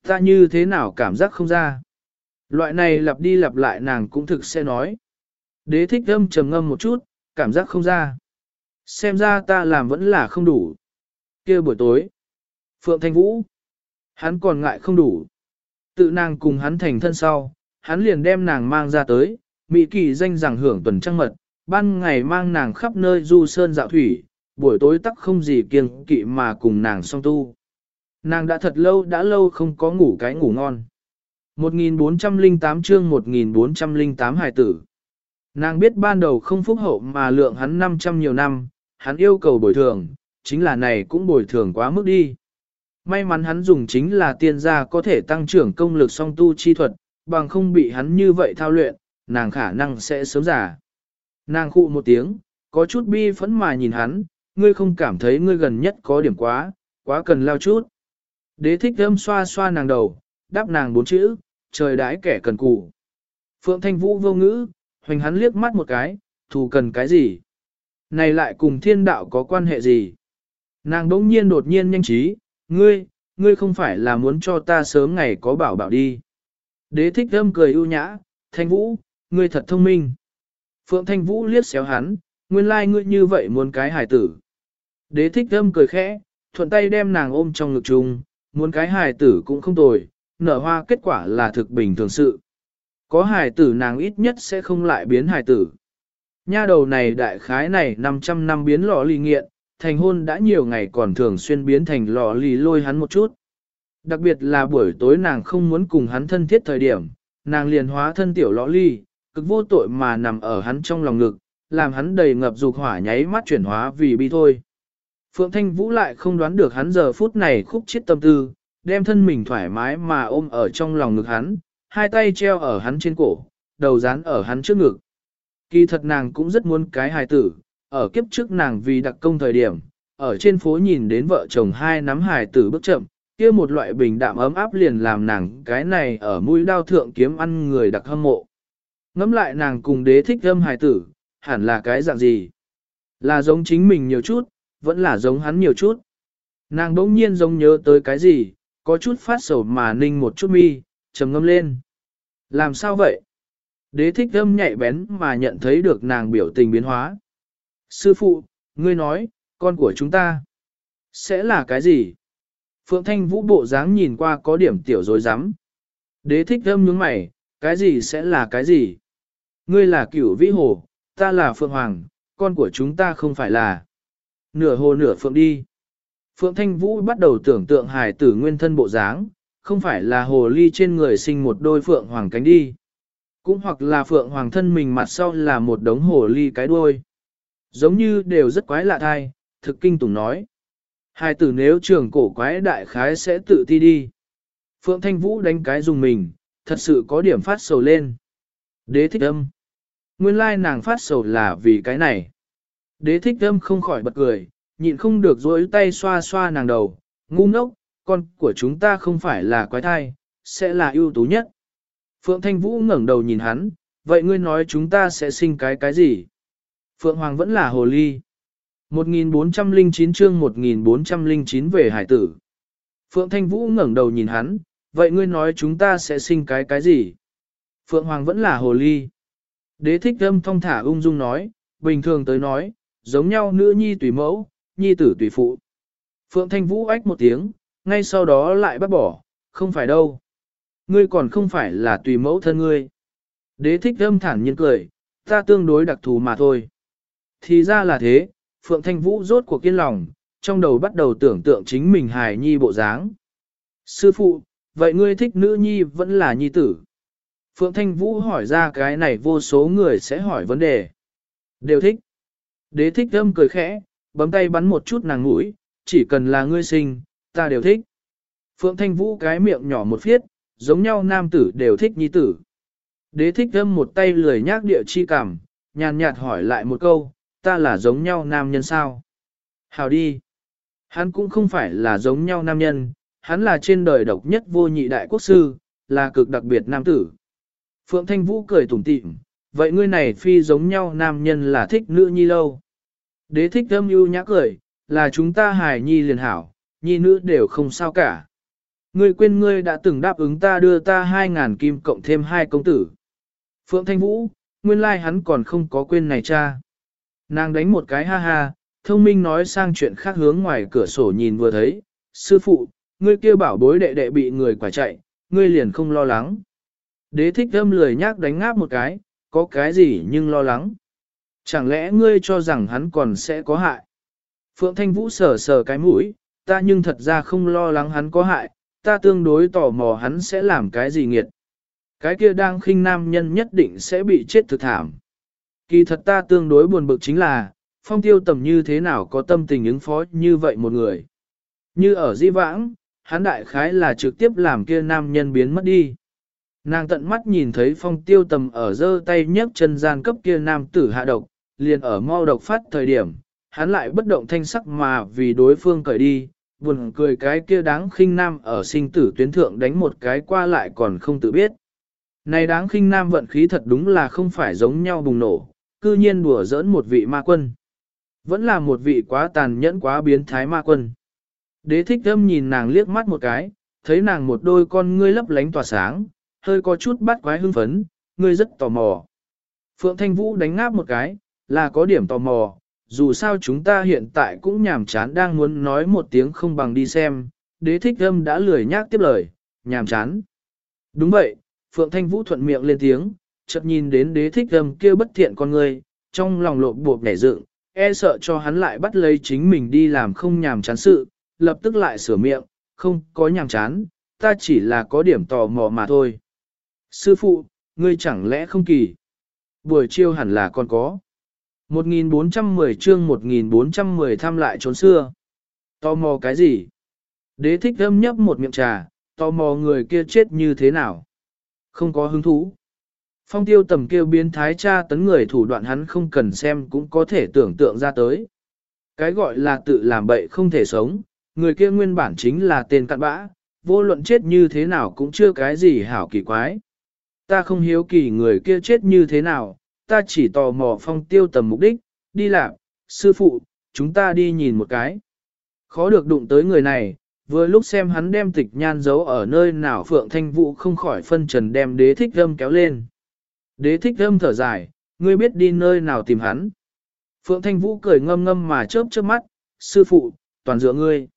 Ta như thế nào cảm giác không ra. Loại này lặp đi lặp lại nàng cũng thực sẽ nói. Đế thích âm trầm ngâm một chút, cảm giác không ra. Xem ra ta làm vẫn là không đủ. kia buổi tối. Phượng Thanh Vũ. Hắn còn ngại không đủ. Tự nàng cùng hắn thành thân sau, hắn liền đem nàng mang ra tới, Mỹ kỳ danh rằng hưởng tuần trăng mật, ban ngày mang nàng khắp nơi du sơn dạo thủy, buổi tối tắc không gì kiêng kỵ mà cùng nàng song tu. Nàng đã thật lâu đã lâu không có ngủ cái ngủ ngon. 1408 chương 1408 hài tử. Nàng biết ban đầu không phúc hậu mà lượng hắn 500 nhiều năm, hắn yêu cầu bồi thường, chính là này cũng bồi thường quá mức đi. May mắn hắn dùng chính là tiên gia có thể tăng trưởng công lực song tu chi thuật, bằng không bị hắn như vậy thao luyện, nàng khả năng sẽ sớm già. Nàng khụ một tiếng, có chút bi phẫn mà nhìn hắn, ngươi không cảm thấy ngươi gần nhất có điểm quá, quá cần lao chút. Đế thích âm xoa xoa nàng đầu, đáp nàng bốn chữ, trời đãi kẻ cần cù. Phượng Thanh Vũ vô ngữ, hoành hắn liếc mắt một cái, thù cần cái gì? Này lại cùng thiên đạo có quan hệ gì? Nàng đỗng nhiên đột nhiên nhanh trí, ngươi, ngươi không phải là muốn cho ta sớm ngày có bảo bảo đi. Đế thích thơm cười ưu nhã, Thanh Vũ, ngươi thật thông minh. Phượng Thanh Vũ liếc xéo hắn, nguyên lai like ngươi như vậy muốn cái hài tử. Đế thích thơm cười khẽ, thuận tay đem nàng ôm trong ngực chung, muốn cái hài tử cũng không tồi, nở hoa kết quả là thực bình thường sự. Có hài tử nàng ít nhất sẽ không lại biến hài tử. Nha đầu này đại khái này 500 năm biến lò lì nghiện, thành hôn đã nhiều ngày còn thường xuyên biến thành lò lì lôi hắn một chút. Đặc biệt là buổi tối nàng không muốn cùng hắn thân thiết thời điểm, nàng liền hóa thân tiểu lõ ly, cực vô tội mà nằm ở hắn trong lòng ngực, làm hắn đầy ngập dục hỏa nháy mắt chuyển hóa vì bi thôi. Phượng Thanh Vũ lại không đoán được hắn giờ phút này khúc chết tâm tư, đem thân mình thoải mái mà ôm ở trong lòng ngực hắn, hai tay treo ở hắn trên cổ, đầu dán ở hắn trước ngực. Kỳ thật nàng cũng rất muốn cái hài tử, ở kiếp trước nàng vì đặc công thời điểm, ở trên phố nhìn đến vợ chồng hai nắm hài tử bước chậm, kia một loại bình đạm ấm áp liền làm nàng cái này ở mũi đao thượng kiếm ăn người đặc hâm mộ. Ngắm lại nàng cùng đế thích âm hài tử, hẳn là cái dạng gì? Là giống chính mình nhiều chút, vẫn là giống hắn nhiều chút. Nàng đỗng nhiên giống nhớ tới cái gì, có chút phát sầu mà ninh một chút mi, trầm ngâm lên. Làm sao vậy? Đế thích âm nhạy bén mà nhận thấy được nàng biểu tình biến hóa. Sư phụ, ngươi nói, con của chúng ta sẽ là cái gì? Phượng Thanh Vũ bộ dáng nhìn qua có điểm tiểu dối rắm Đế thích âm nhướng mày, cái gì sẽ là cái gì? Ngươi là cửu vĩ hồ, ta là Phượng Hoàng, con của chúng ta không phải là nửa hồ nửa Phượng đi. Phượng Thanh Vũ bắt đầu tưởng tượng hài tử nguyên thân bộ dáng, không phải là hồ ly trên người sinh một đôi Phượng Hoàng cánh đi. Cũng hoặc là Phượng Hoàng thân mình mặt sau là một đống hồ ly cái đuôi. Giống như đều rất quái lạ thai, thực kinh tùng nói. Hai tử nếu trường cổ quái đại khái sẽ tự ti đi. Phượng Thanh Vũ đánh cái dùng mình, thật sự có điểm phát sầu lên. Đế thích âm. Nguyên lai nàng phát sầu là vì cái này. Đế thích âm không khỏi bật cười, nhịn không được dối tay xoa xoa nàng đầu. Ngu ngốc, con của chúng ta không phải là quái thai, sẽ là ưu tú nhất. Phượng Thanh Vũ ngẩng đầu nhìn hắn, vậy ngươi nói chúng ta sẽ sinh cái cái gì? Phượng Hoàng vẫn là hồ ly. 1409 chương 1409 về hải tử. Phượng Thanh Vũ ngẩng đầu nhìn hắn, vậy ngươi nói chúng ta sẽ sinh cái cái gì? Phượng Hoàng vẫn là hồ ly. Đế thích âm thong thả ung dung nói, bình thường tới nói, giống nhau nữ nhi tùy mẫu, nhi tử tùy phụ. Phượng Thanh Vũ ách một tiếng, ngay sau đó lại bắt bỏ, không phải đâu. Ngươi còn không phải là tùy mẫu thân ngươi. Đế thích âm thản nhiên cười, ta tương đối đặc thù mà thôi. Thì ra là thế, Phượng Thanh Vũ rốt cuộc kiên lòng, trong đầu bắt đầu tưởng tượng chính mình hài nhi bộ dáng. Sư phụ, vậy ngươi thích nữ nhi vẫn là nhi tử. Phượng Thanh Vũ hỏi ra cái này vô số người sẽ hỏi vấn đề. Đều thích. Đế thích âm cười khẽ, bấm tay bắn một chút nàng mũi, chỉ cần là ngươi sinh, ta đều thích. Phượng Thanh Vũ cái miệng nhỏ một phiết, giống nhau nam tử đều thích nhi tử. Đế thích âm một tay lười nhác địa chi cảm, nhàn nhạt hỏi lại một câu, ta là giống nhau nam nhân sao? Hào đi. Hắn cũng không phải là giống nhau nam nhân, hắn là trên đời độc nhất vô nhị đại quốc sư, là cực đặc biệt nam tử. Phượng Thanh Vũ cười tủm tỉm, vậy ngươi này phi giống nhau nam nhân là thích nữ nhi lâu. Đế thích thâm ưu nhã cười, là chúng ta hài nhi liền hảo, nhi nữ đều không sao cả. Ngươi quên ngươi đã từng đáp ứng ta đưa ta hai ngàn kim cộng thêm hai công tử. Phượng Thanh Vũ, nguyên lai hắn còn không có quên này cha. Nàng đánh một cái ha ha, thông minh nói sang chuyện khác hướng ngoài cửa sổ nhìn vừa thấy, sư phụ, ngươi kia bảo bối đệ đệ bị người quả chạy, ngươi liền không lo lắng. Đế thích âm lười nhác đánh ngáp một cái, có cái gì nhưng lo lắng. Chẳng lẽ ngươi cho rằng hắn còn sẽ có hại? Phượng Thanh Vũ sờ sờ cái mũi, ta nhưng thật ra không lo lắng hắn có hại, ta tương đối tò mò hắn sẽ làm cái gì nghiệt. Cái kia đang khinh nam nhân nhất định sẽ bị chết thực thảm. Kỳ thật ta tương đối buồn bực chính là, phong tiêu tầm như thế nào có tâm tình ứng phó như vậy một người. Như ở di vãng, hắn đại khái là trực tiếp làm kia nam nhân biến mất đi. Nàng tận mắt nhìn thấy phong tiêu tầm ở giơ tay nhấc chân gian cấp kia nam tử hạ độc, liền ở mau độc phát thời điểm, hắn lại bất động thanh sắc mà vì đối phương cởi đi, buồn cười cái kia đáng khinh nam ở sinh tử tuyến thượng đánh một cái qua lại còn không tự biết. Này đáng khinh nam vận khí thật đúng là không phải giống nhau bùng nổ, cư nhiên đùa giỡn một vị ma quân. Vẫn là một vị quá tàn nhẫn quá biến thái ma quân. Đế thích âm nhìn nàng liếc mắt một cái, thấy nàng một đôi con ngươi lấp lánh tỏa sáng, hơi có chút bắt quái hưng phấn, ngươi rất tò mò. Phượng Thanh Vũ đánh ngáp một cái, là có điểm tò mò, dù sao chúng ta hiện tại cũng nhàm chán đang muốn nói một tiếng không bằng đi xem, đế thích âm đã lười nhác tiếp lời, nhàm chán. Đúng vậy, Phượng Thanh Vũ thuận miệng lên tiếng, chợt nhìn đến đế thích âm kia bất thiện con người, trong lòng lộ bộp nhảy dựng, e sợ cho hắn lại bắt lấy chính mình đi làm không nhàm chán sự, lập tức lại sửa miệng, không có nhàm chán, ta chỉ là có điểm tò mò mà thôi. Sư phụ, ngươi chẳng lẽ không kỳ? Buổi chiêu hẳn là còn có. 1410 chương 1410 thăm lại trốn xưa. Tò mò cái gì? Đế thích âm nhấp một miệng trà, tò mò người kia chết như thế nào? Không có hứng thú. Phong tiêu tầm kêu biến thái cha tấn người thủ đoạn hắn không cần xem cũng có thể tưởng tượng ra tới. Cái gọi là tự làm bậy không thể sống, người kia nguyên bản chính là tên cặn bã, vô luận chết như thế nào cũng chưa cái gì hảo kỳ quái. Ta không hiếu kỳ người kia chết như thế nào, ta chỉ tò mò phong tiêu tầm mục đích, đi làm, sư phụ, chúng ta đi nhìn một cái. Khó được đụng tới người này, vừa lúc xem hắn đem tịch nhan giấu ở nơi nào Phượng Thanh Vũ không khỏi phân trần đem đế thích âm kéo lên. Đế thích âm thở dài, ngươi biết đi nơi nào tìm hắn. Phượng Thanh Vũ cười ngâm ngâm mà chớp chớp mắt, sư phụ, toàn dựa ngươi.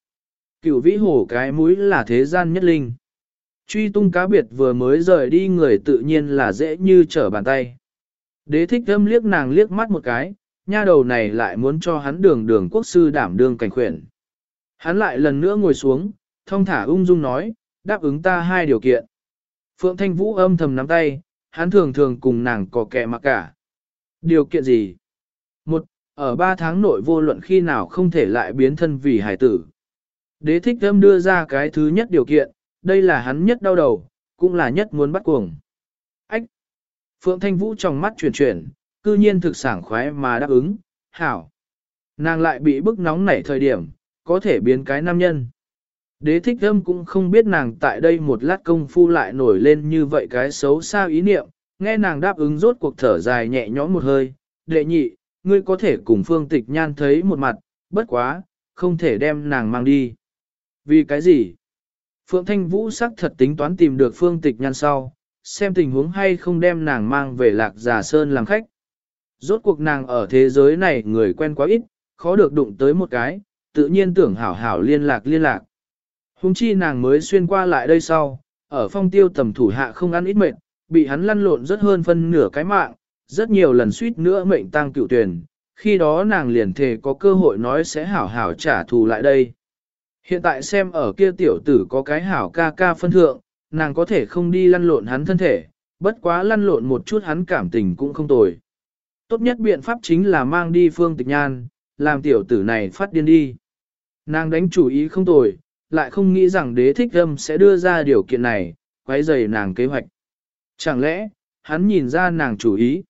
Cửu vĩ hổ cái mũi là thế gian nhất linh. Truy tung cá biệt vừa mới rời đi người tự nhiên là dễ như trở bàn tay. Đế thích âm liếc nàng liếc mắt một cái, nha đầu này lại muốn cho hắn đường đường quốc sư đảm đương cảnh khuyển. Hắn lại lần nữa ngồi xuống, thông thả ung dung nói, đáp ứng ta hai điều kiện. Phượng Thanh Vũ âm thầm nắm tay, hắn thường thường cùng nàng có kẻ mặc cả. Điều kiện gì? Một, ở ba tháng nội vô luận khi nào không thể lại biến thân vì hải tử, Đế thích thâm đưa ra cái thứ nhất điều kiện, đây là hắn nhất đau đầu, cũng là nhất muốn bắt cuồng. Ách! Phượng Thanh Vũ trong mắt chuyển chuyển, cư nhiên thực sảng khoái mà đáp ứng, hảo. Nàng lại bị bức nóng nảy thời điểm, có thể biến cái nam nhân. Đế thích âm cũng không biết nàng tại đây một lát công phu lại nổi lên như vậy cái xấu xa ý niệm, nghe nàng đáp ứng rốt cuộc thở dài nhẹ nhõm một hơi, đệ nhị, ngươi có thể cùng phương tịch nhan thấy một mặt, bất quá, không thể đem nàng mang đi. Vì cái gì? Phượng Thanh Vũ sắc thật tính toán tìm được phương tịch nhan sau, xem tình huống hay không đem nàng mang về lạc giả sơn làm khách. Rốt cuộc nàng ở thế giới này người quen quá ít, khó được đụng tới một cái, tự nhiên tưởng hảo hảo liên lạc liên lạc. Hùng chi nàng mới xuyên qua lại đây sau, ở phong tiêu tầm thủ hạ không ăn ít mệt, bị hắn lăn lộn rất hơn phân nửa cái mạng, rất nhiều lần suýt nữa mệnh tăng cựu tuyển, khi đó nàng liền thề có cơ hội nói sẽ hảo hảo trả thù lại đây. Hiện tại xem ở kia tiểu tử có cái hảo ca ca phân thượng, nàng có thể không đi lăn lộn hắn thân thể, bất quá lăn lộn một chút hắn cảm tình cũng không tồi. Tốt nhất biện pháp chính là mang đi phương tịch nhan, làm tiểu tử này phát điên đi. Nàng đánh chủ ý không tồi, lại không nghĩ rằng đế thích âm sẽ đưa ra điều kiện này, quấy rầy nàng kế hoạch. Chẳng lẽ, hắn nhìn ra nàng chủ ý.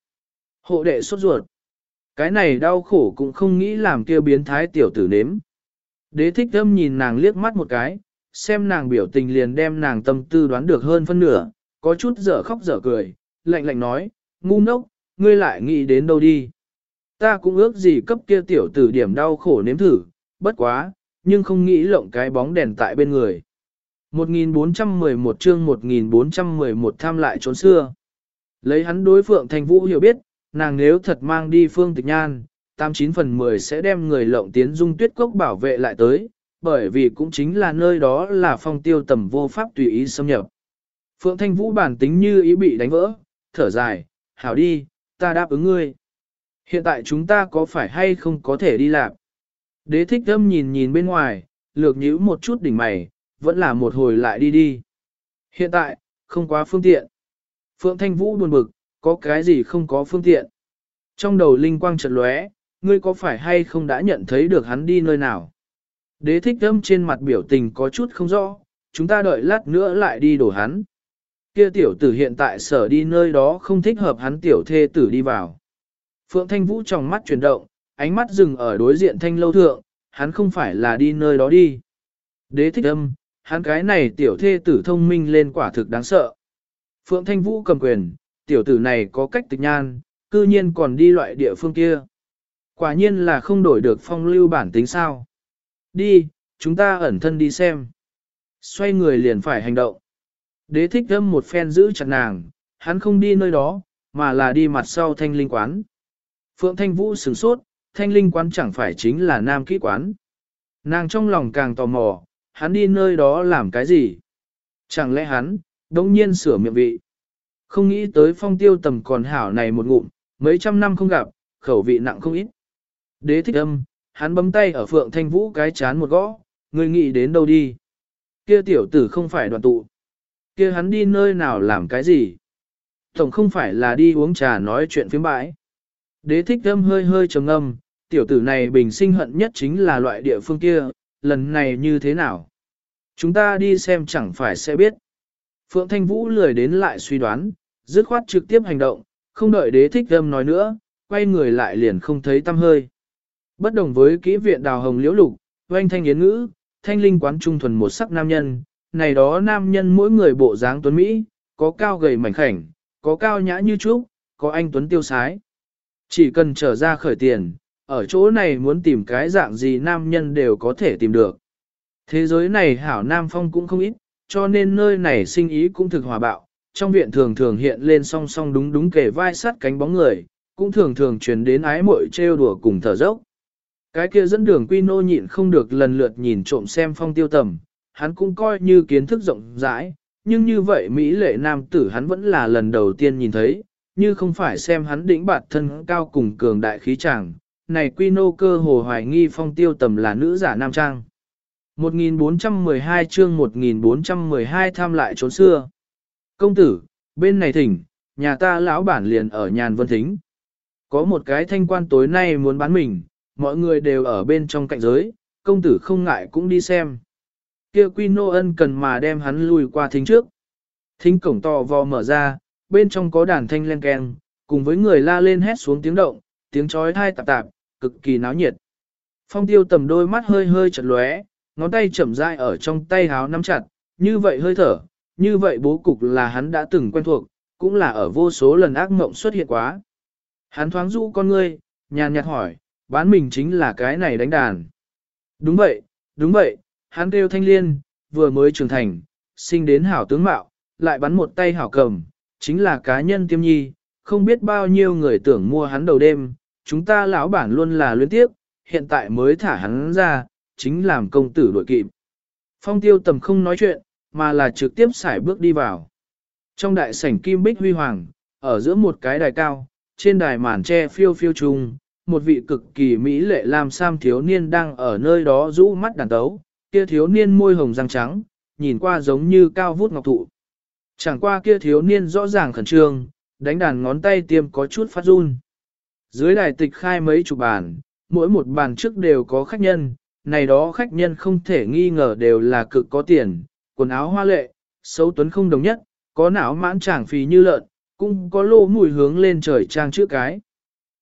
Hộ đệ sốt ruột. Cái này đau khổ cũng không nghĩ làm kia biến thái tiểu tử nếm. Đế thích âm nhìn nàng liếc mắt một cái, xem nàng biểu tình liền đem nàng tâm tư đoán được hơn phân nửa, có chút dở khóc dở cười, lạnh lạnh nói, ngu ngốc, ngươi lại nghĩ đến đâu đi. Ta cũng ước gì cấp kia tiểu tử điểm đau khổ nếm thử, bất quá, nhưng không nghĩ lộng cái bóng đèn tại bên người. 1411 chương 1411 tham lại trốn xưa. Lấy hắn đối phượng thành vũ hiểu biết, nàng nếu thật mang đi phương tịch nhan, 89 phần 10 sẽ đem người lộng tiến dung tuyết cốc bảo vệ lại tới, bởi vì cũng chính là nơi đó là phong tiêu tầm vô pháp tùy ý xâm nhập. Phượng Thanh Vũ bản tính như ý bị đánh vỡ, thở dài, hảo đi, ta đáp ứng ngươi. Hiện tại chúng ta có phải hay không có thể đi làm? Đế thích thâm nhìn nhìn bên ngoài, lược nhíu một chút đỉnh mày, vẫn là một hồi lại đi đi. Hiện tại, không quá phương tiện. Phượng Thanh Vũ buồn bực, có cái gì không có phương tiện. Trong đầu linh quang chợt lóe, ngươi có phải hay không đã nhận thấy được hắn đi nơi nào? Đế thích thâm trên mặt biểu tình có chút không rõ, chúng ta đợi lát nữa lại đi đổ hắn. Kia tiểu tử hiện tại sở đi nơi đó không thích hợp hắn tiểu thê tử đi vào. Phượng Thanh Vũ trong mắt chuyển động, ánh mắt dừng ở đối diện thanh lâu thượng, hắn không phải là đi nơi đó đi. Đế thích âm, hắn cái này tiểu thê tử thông minh lên quả thực đáng sợ. Phượng Thanh Vũ cầm quyền, tiểu tử này có cách tịch nhan, cư nhiên còn đi loại địa phương kia. Quả nhiên là không đổi được phong lưu bản tính sao. Đi, chúng ta ẩn thân đi xem. Xoay người liền phải hành động. Đế thích âm một phen giữ chặt nàng, hắn không đi nơi đó, mà là đi mặt sau thanh linh quán. Phượng Thanh Vũ sửng sốt, thanh linh quán chẳng phải chính là nam kỹ quán. Nàng trong lòng càng tò mò, hắn đi nơi đó làm cái gì? Chẳng lẽ hắn, đông nhiên sửa miệng vị? Không nghĩ tới phong tiêu tầm còn hảo này một ngụm, mấy trăm năm không gặp, khẩu vị nặng không ít. Đế thích âm, hắn bấm tay ở phượng thanh vũ cái chán một gõ, người nghĩ đến đâu đi? Kia tiểu tử không phải đoàn tụ. Kia hắn đi nơi nào làm cái gì? Tổng không phải là đi uống trà nói chuyện phiếm bãi. Đế thích âm hơi hơi trầm ngâm, tiểu tử này bình sinh hận nhất chính là loại địa phương kia, lần này như thế nào? Chúng ta đi xem chẳng phải sẽ biết. Phượng Thanh Vũ lười đến lại suy đoán, dứt khoát trực tiếp hành động, không đợi đế thích âm nói nữa, quay người lại liền không thấy tâm hơi. Bất đồng với kỹ viện đào hồng liễu lục, oanh thanh yến ngữ, thanh linh quán trung thuần một sắc nam nhân, này đó nam nhân mỗi người bộ dáng tuấn Mỹ, có cao gầy mảnh khảnh, có cao nhã như trúc, có anh tuấn tiêu sái. Chỉ cần trở ra khởi tiền, ở chỗ này muốn tìm cái dạng gì nam nhân đều có thể tìm được. Thế giới này hảo nam phong cũng không ít, cho nên nơi này sinh ý cũng thực hòa bạo. Trong viện thường thường hiện lên song song đúng đúng kề vai sát cánh bóng người, cũng thường thường truyền đến ái muội trêu đùa cùng thở dốc. Cái kia dẫn đường quy nô nhịn không được lần lượt nhìn trộm xem phong tiêu tầm, hắn cũng coi như kiến thức rộng rãi, nhưng như vậy Mỹ lệ nam tử hắn vẫn là lần đầu tiên nhìn thấy, như không phải xem hắn đỉnh bạt thân cao cùng cường đại khí chàng, này quy nô cơ hồ hoài nghi phong tiêu tầm là nữ giả nam trang. 1412 chương 1412 tham lại trốn xưa. Công tử, bên này thỉnh, nhà ta lão bản liền ở nhàn vân thính. Có một cái thanh quan tối nay muốn bán mình, mọi người đều ở bên trong cạnh giới, công tử không ngại cũng đi xem. kia quy nô ân cần mà đem hắn lùi qua thính trước. Thính cổng to vò mở ra, bên trong có đàn thanh len keng, cùng với người la lên hét xuống tiếng động, tiếng chói thai tạp tạp, cực kỳ náo nhiệt. Phong tiêu tầm đôi mắt hơi hơi chật lóe, ngón tay chậm rãi ở trong tay háo nắm chặt, như vậy hơi thở, như vậy bố cục là hắn đã từng quen thuộc, cũng là ở vô số lần ác mộng xuất hiện quá. Hắn thoáng rũ con ngươi, nhàn nhạt hỏi, bán mình chính là cái này đánh đàn. Đúng vậy, đúng vậy, hắn kêu thanh liên, vừa mới trưởng thành, sinh đến hảo tướng mạo, lại bắn một tay hảo cầm, chính là cá nhân tiêm nhi, không biết bao nhiêu người tưởng mua hắn đầu đêm, chúng ta lão bản luôn là luyến tiếp, hiện tại mới thả hắn ra, chính làm công tử đội kịp. Phong tiêu tầm không nói chuyện, mà là trực tiếp xài bước đi vào. Trong đại sảnh kim bích huy hoàng, ở giữa một cái đài cao, trên đài màn tre phiêu phiêu trùng, một vị cực kỳ mỹ lệ làm sam thiếu niên đang ở nơi đó rũ mắt đàn tấu, kia thiếu niên môi hồng răng trắng, nhìn qua giống như cao vút ngọc thụ. Chẳng qua kia thiếu niên rõ ràng khẩn trương, đánh đàn ngón tay tiêm có chút phát run. Dưới đài tịch khai mấy chục bàn, mỗi một bàn trước đều có khách nhân, này đó khách nhân không thể nghi ngờ đều là cực có tiền, quần áo hoa lệ, xấu tuấn không đồng nhất, có não mãn tràng phì như lợn, cũng có lô mùi hướng lên trời trang chữ cái.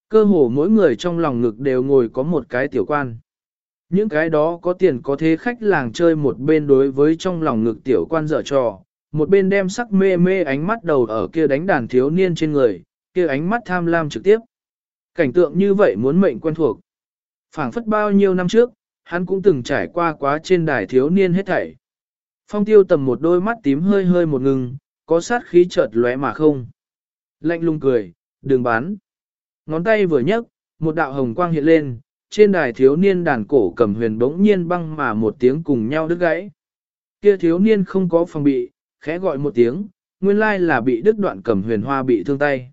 Cơ hồ mỗi người trong lòng ngực đều ngồi có một cái tiểu quan. Những cái đó có tiền có thế khách làng chơi một bên đối với trong lòng ngực tiểu quan dở trò, một bên đem sắc mê mê ánh mắt đầu ở kia đánh đàn thiếu niên trên người, kia ánh mắt tham lam trực tiếp. Cảnh tượng như vậy muốn mệnh quen thuộc. phảng phất bao nhiêu năm trước, hắn cũng từng trải qua quá trên đài thiếu niên hết thảy. Phong tiêu tầm một đôi mắt tím hơi hơi một ngừng, có sát khí chợt lóe mà không. Lạnh lùng cười, đừng bán. Ngón tay vừa nhấc, một đạo hồng quang hiện lên, trên đài thiếu niên đàn cổ cầm huyền bỗng nhiên băng mà một tiếng cùng nhau đứt gãy. Kia thiếu niên không có phòng bị, khẽ gọi một tiếng, nguyên lai là bị đứt đoạn cầm huyền hoa bị thương tay.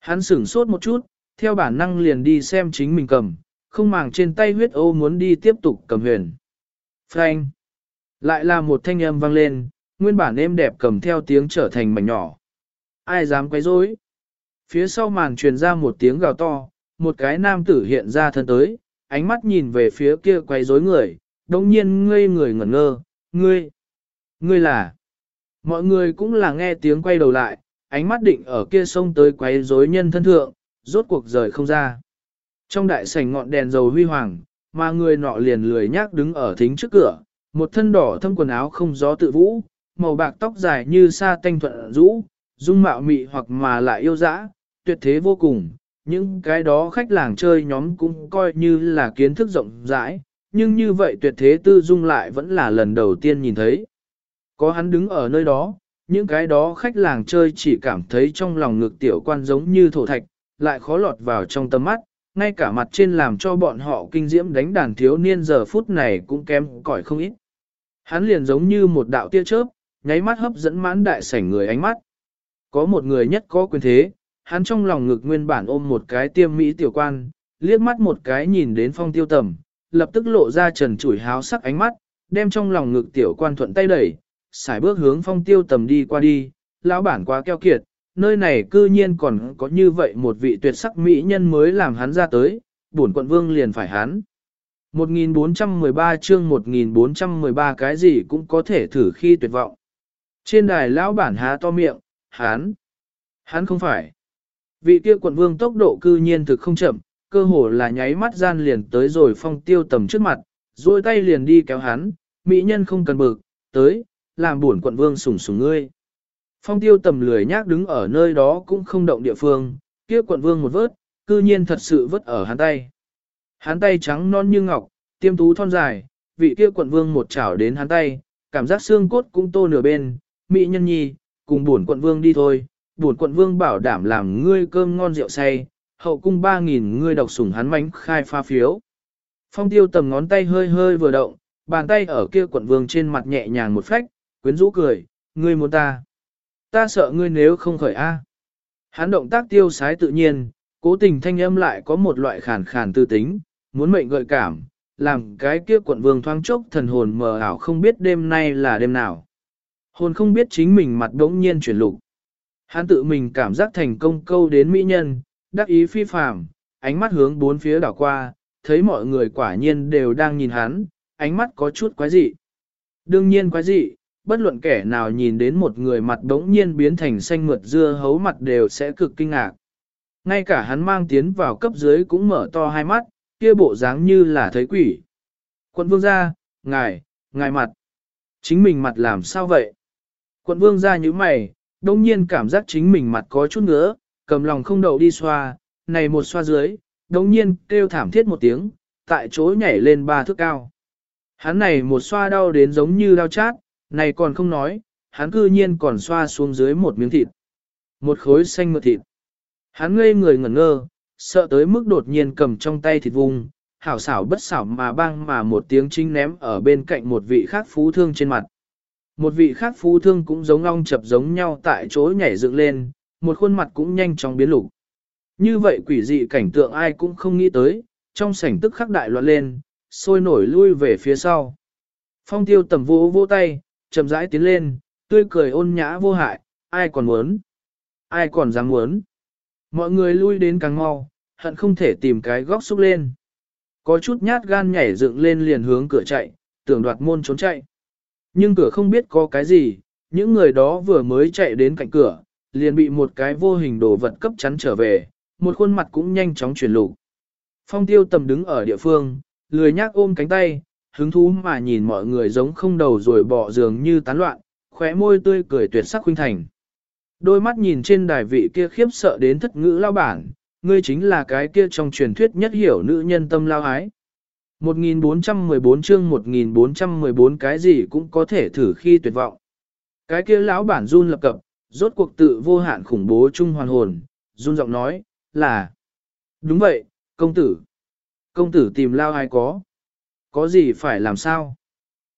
Hắn sửng sốt một chút, theo bản năng liền đi xem chính mình cầm, không màng trên tay huyết ô muốn đi tiếp tục cầm huyền. Frank! Lại là một thanh âm vang lên, nguyên bản êm đẹp cầm theo tiếng trở thành mảnh nhỏ. Ai dám quấy rối? Phía sau màn truyền ra một tiếng gào to, một cái nam tử hiện ra thân tới, ánh mắt nhìn về phía kia quấy rối người, đồng nhiên ngây người ngẩn ngơ, ngươi, ngươi là, mọi người cũng là nghe tiếng quay đầu lại, ánh mắt định ở kia sông tới quấy rối nhân thân thượng, rốt cuộc rời không ra. Trong đại sảnh ngọn đèn dầu huy hoàng, mà người nọ liền lười nhác đứng ở thính trước cửa, một thân đỏ thâm quần áo không gió tự vũ, màu bạc tóc dài như sa tanh thuận rũ, dung mạo mị hoặc mà lại yêu dã, tuyệt thế vô cùng. Những cái đó khách làng chơi nhóm cũng coi như là kiến thức rộng rãi, nhưng như vậy tuyệt thế tư dung lại vẫn là lần đầu tiên nhìn thấy. Có hắn đứng ở nơi đó, những cái đó khách làng chơi chỉ cảm thấy trong lòng ngực tiểu quan giống như thổ thạch, lại khó lọt vào trong tầm mắt, ngay cả mặt trên làm cho bọn họ kinh diễm đánh đàn thiếu niên giờ phút này cũng kém cỏi không ít. Hắn liền giống như một đạo tia chớp, nháy mắt hấp dẫn mãn đại sảnh người ánh mắt. Có một người nhất có quyền thế, hắn trong lòng ngực nguyên bản ôm một cái tiêm mỹ tiểu quan, liếc mắt một cái nhìn đến phong tiêu tầm, lập tức lộ ra trần chủi háo sắc ánh mắt, đem trong lòng ngực tiểu quan thuận tay đẩy, xài bước hướng phong tiêu tầm đi qua đi, lão bản quá keo kiệt, nơi này cư nhiên còn có như vậy một vị tuyệt sắc mỹ nhân mới làm hắn ra tới, bổn quận vương liền phải hắn. 1413 chương 1413 cái gì cũng có thể thử khi tuyệt vọng. Trên đài lão bản há to miệng, hắn, hắn không phải. Vị kia quận vương tốc độ cư nhiên thực không chậm, cơ hồ là nháy mắt gian liền tới rồi phong tiêu tầm trước mặt, duỗi tay liền đi kéo hắn, mỹ nhân không cần bực, tới, làm buồn quận vương sủng sủng ngươi. Phong tiêu tầm lười nhác đứng ở nơi đó cũng không động địa phương, kia quận vương một vớt, cư nhiên thật sự vớt ở hắn tay. Hắn tay trắng non như ngọc, tiêm tú thon dài, vị kia quận vương một chảo đến hắn tay, cảm giác xương cốt cũng tô nửa bên, mỹ nhân nhi, cùng buồn quận vương đi thôi, buồn quận vương bảo đảm làm ngươi cơm ngon rượu say, hậu cung ba nghìn ngươi độc sủng hắn mánh khai pha phiếu. Phong tiêu tầm ngón tay hơi hơi vừa động, bàn tay ở kia quận vương trên mặt nhẹ nhàng một phách, quyến rũ cười, ngươi muốn ta. Ta sợ ngươi nếu không khởi A. Hắn động tác tiêu sái tự nhiên, cố tình thanh âm lại có một loại khàn khàn tư tính, muốn mệnh gợi cảm, làm cái kia quận vương thoáng chốc thần hồn mờ ảo không biết đêm nay là đêm nào. Hồn không biết chính mình mặt đống nhiên chuyển lục. Hắn tự mình cảm giác thành công câu đến mỹ nhân, đắc ý phi phàm, ánh mắt hướng bốn phía đảo qua, thấy mọi người quả nhiên đều đang nhìn hắn, ánh mắt có chút quái dị. Đương nhiên quái dị, bất luận kẻ nào nhìn đến một người mặt đống nhiên biến thành xanh mượt dưa hấu mặt đều sẽ cực kinh ngạc. Ngay cả hắn mang tiến vào cấp dưới cũng mở to hai mắt, kia bộ dáng như là thấy quỷ. Quận vương ra, ngài, ngài mặt. Chính mình mặt làm sao vậy? Quận vương ra như mày, đông nhiên cảm giác chính mình mặt có chút ngứa, cầm lòng không đậu đi xoa, này một xoa dưới, đông nhiên kêu thảm thiết một tiếng, tại chỗ nhảy lên ba thước cao. Hắn này một xoa đau đến giống như đau chát, này còn không nói, hắn cư nhiên còn xoa xuống dưới một miếng thịt. Một khối xanh mượt thịt. Hắn ngây người ngẩn ngơ, sợ tới mức đột nhiên cầm trong tay thịt vùng, hảo xảo bất xảo mà băng mà một tiếng chính ném ở bên cạnh một vị khác phú thương trên mặt. Một vị khác phú thương cũng giống ong chập giống nhau tại chỗ nhảy dựng lên, một khuôn mặt cũng nhanh chóng biến lục. Như vậy quỷ dị cảnh tượng ai cũng không nghĩ tới, trong sảnh tức khắc đại loạn lên, sôi nổi lui về phía sau. Phong tiêu tầm vũ vô tay, chậm rãi tiến lên, tươi cười ôn nhã vô hại, ai còn muốn? Ai còn dám muốn? Mọi người lui đến càng mau, hận không thể tìm cái góc xúc lên. Có chút nhát gan nhảy dựng lên liền hướng cửa chạy, tưởng đoạt môn trốn chạy. Nhưng cửa không biết có cái gì, những người đó vừa mới chạy đến cạnh cửa, liền bị một cái vô hình đồ vật cấp chắn trở về, một khuôn mặt cũng nhanh chóng chuyển lục. Phong tiêu tầm đứng ở địa phương, lười nhác ôm cánh tay, hứng thú mà nhìn mọi người giống không đầu rồi bỏ giường như tán loạn, khóe môi tươi cười tuyệt sắc khuynh thành. Đôi mắt nhìn trên đài vị kia khiếp sợ đến thất ngữ lao bản, ngươi chính là cái kia trong truyền thuyết nhất hiểu nữ nhân tâm lao ái. 1414 chương 1414 cái gì cũng có thể thử khi tuyệt vọng. Cái kia lão bản run lập cập, rốt cuộc tự vô hạn khủng bố trung hoàn hồn, run giọng nói, là Đúng vậy, công tử. Công tử tìm lao ai có. Có gì phải làm sao?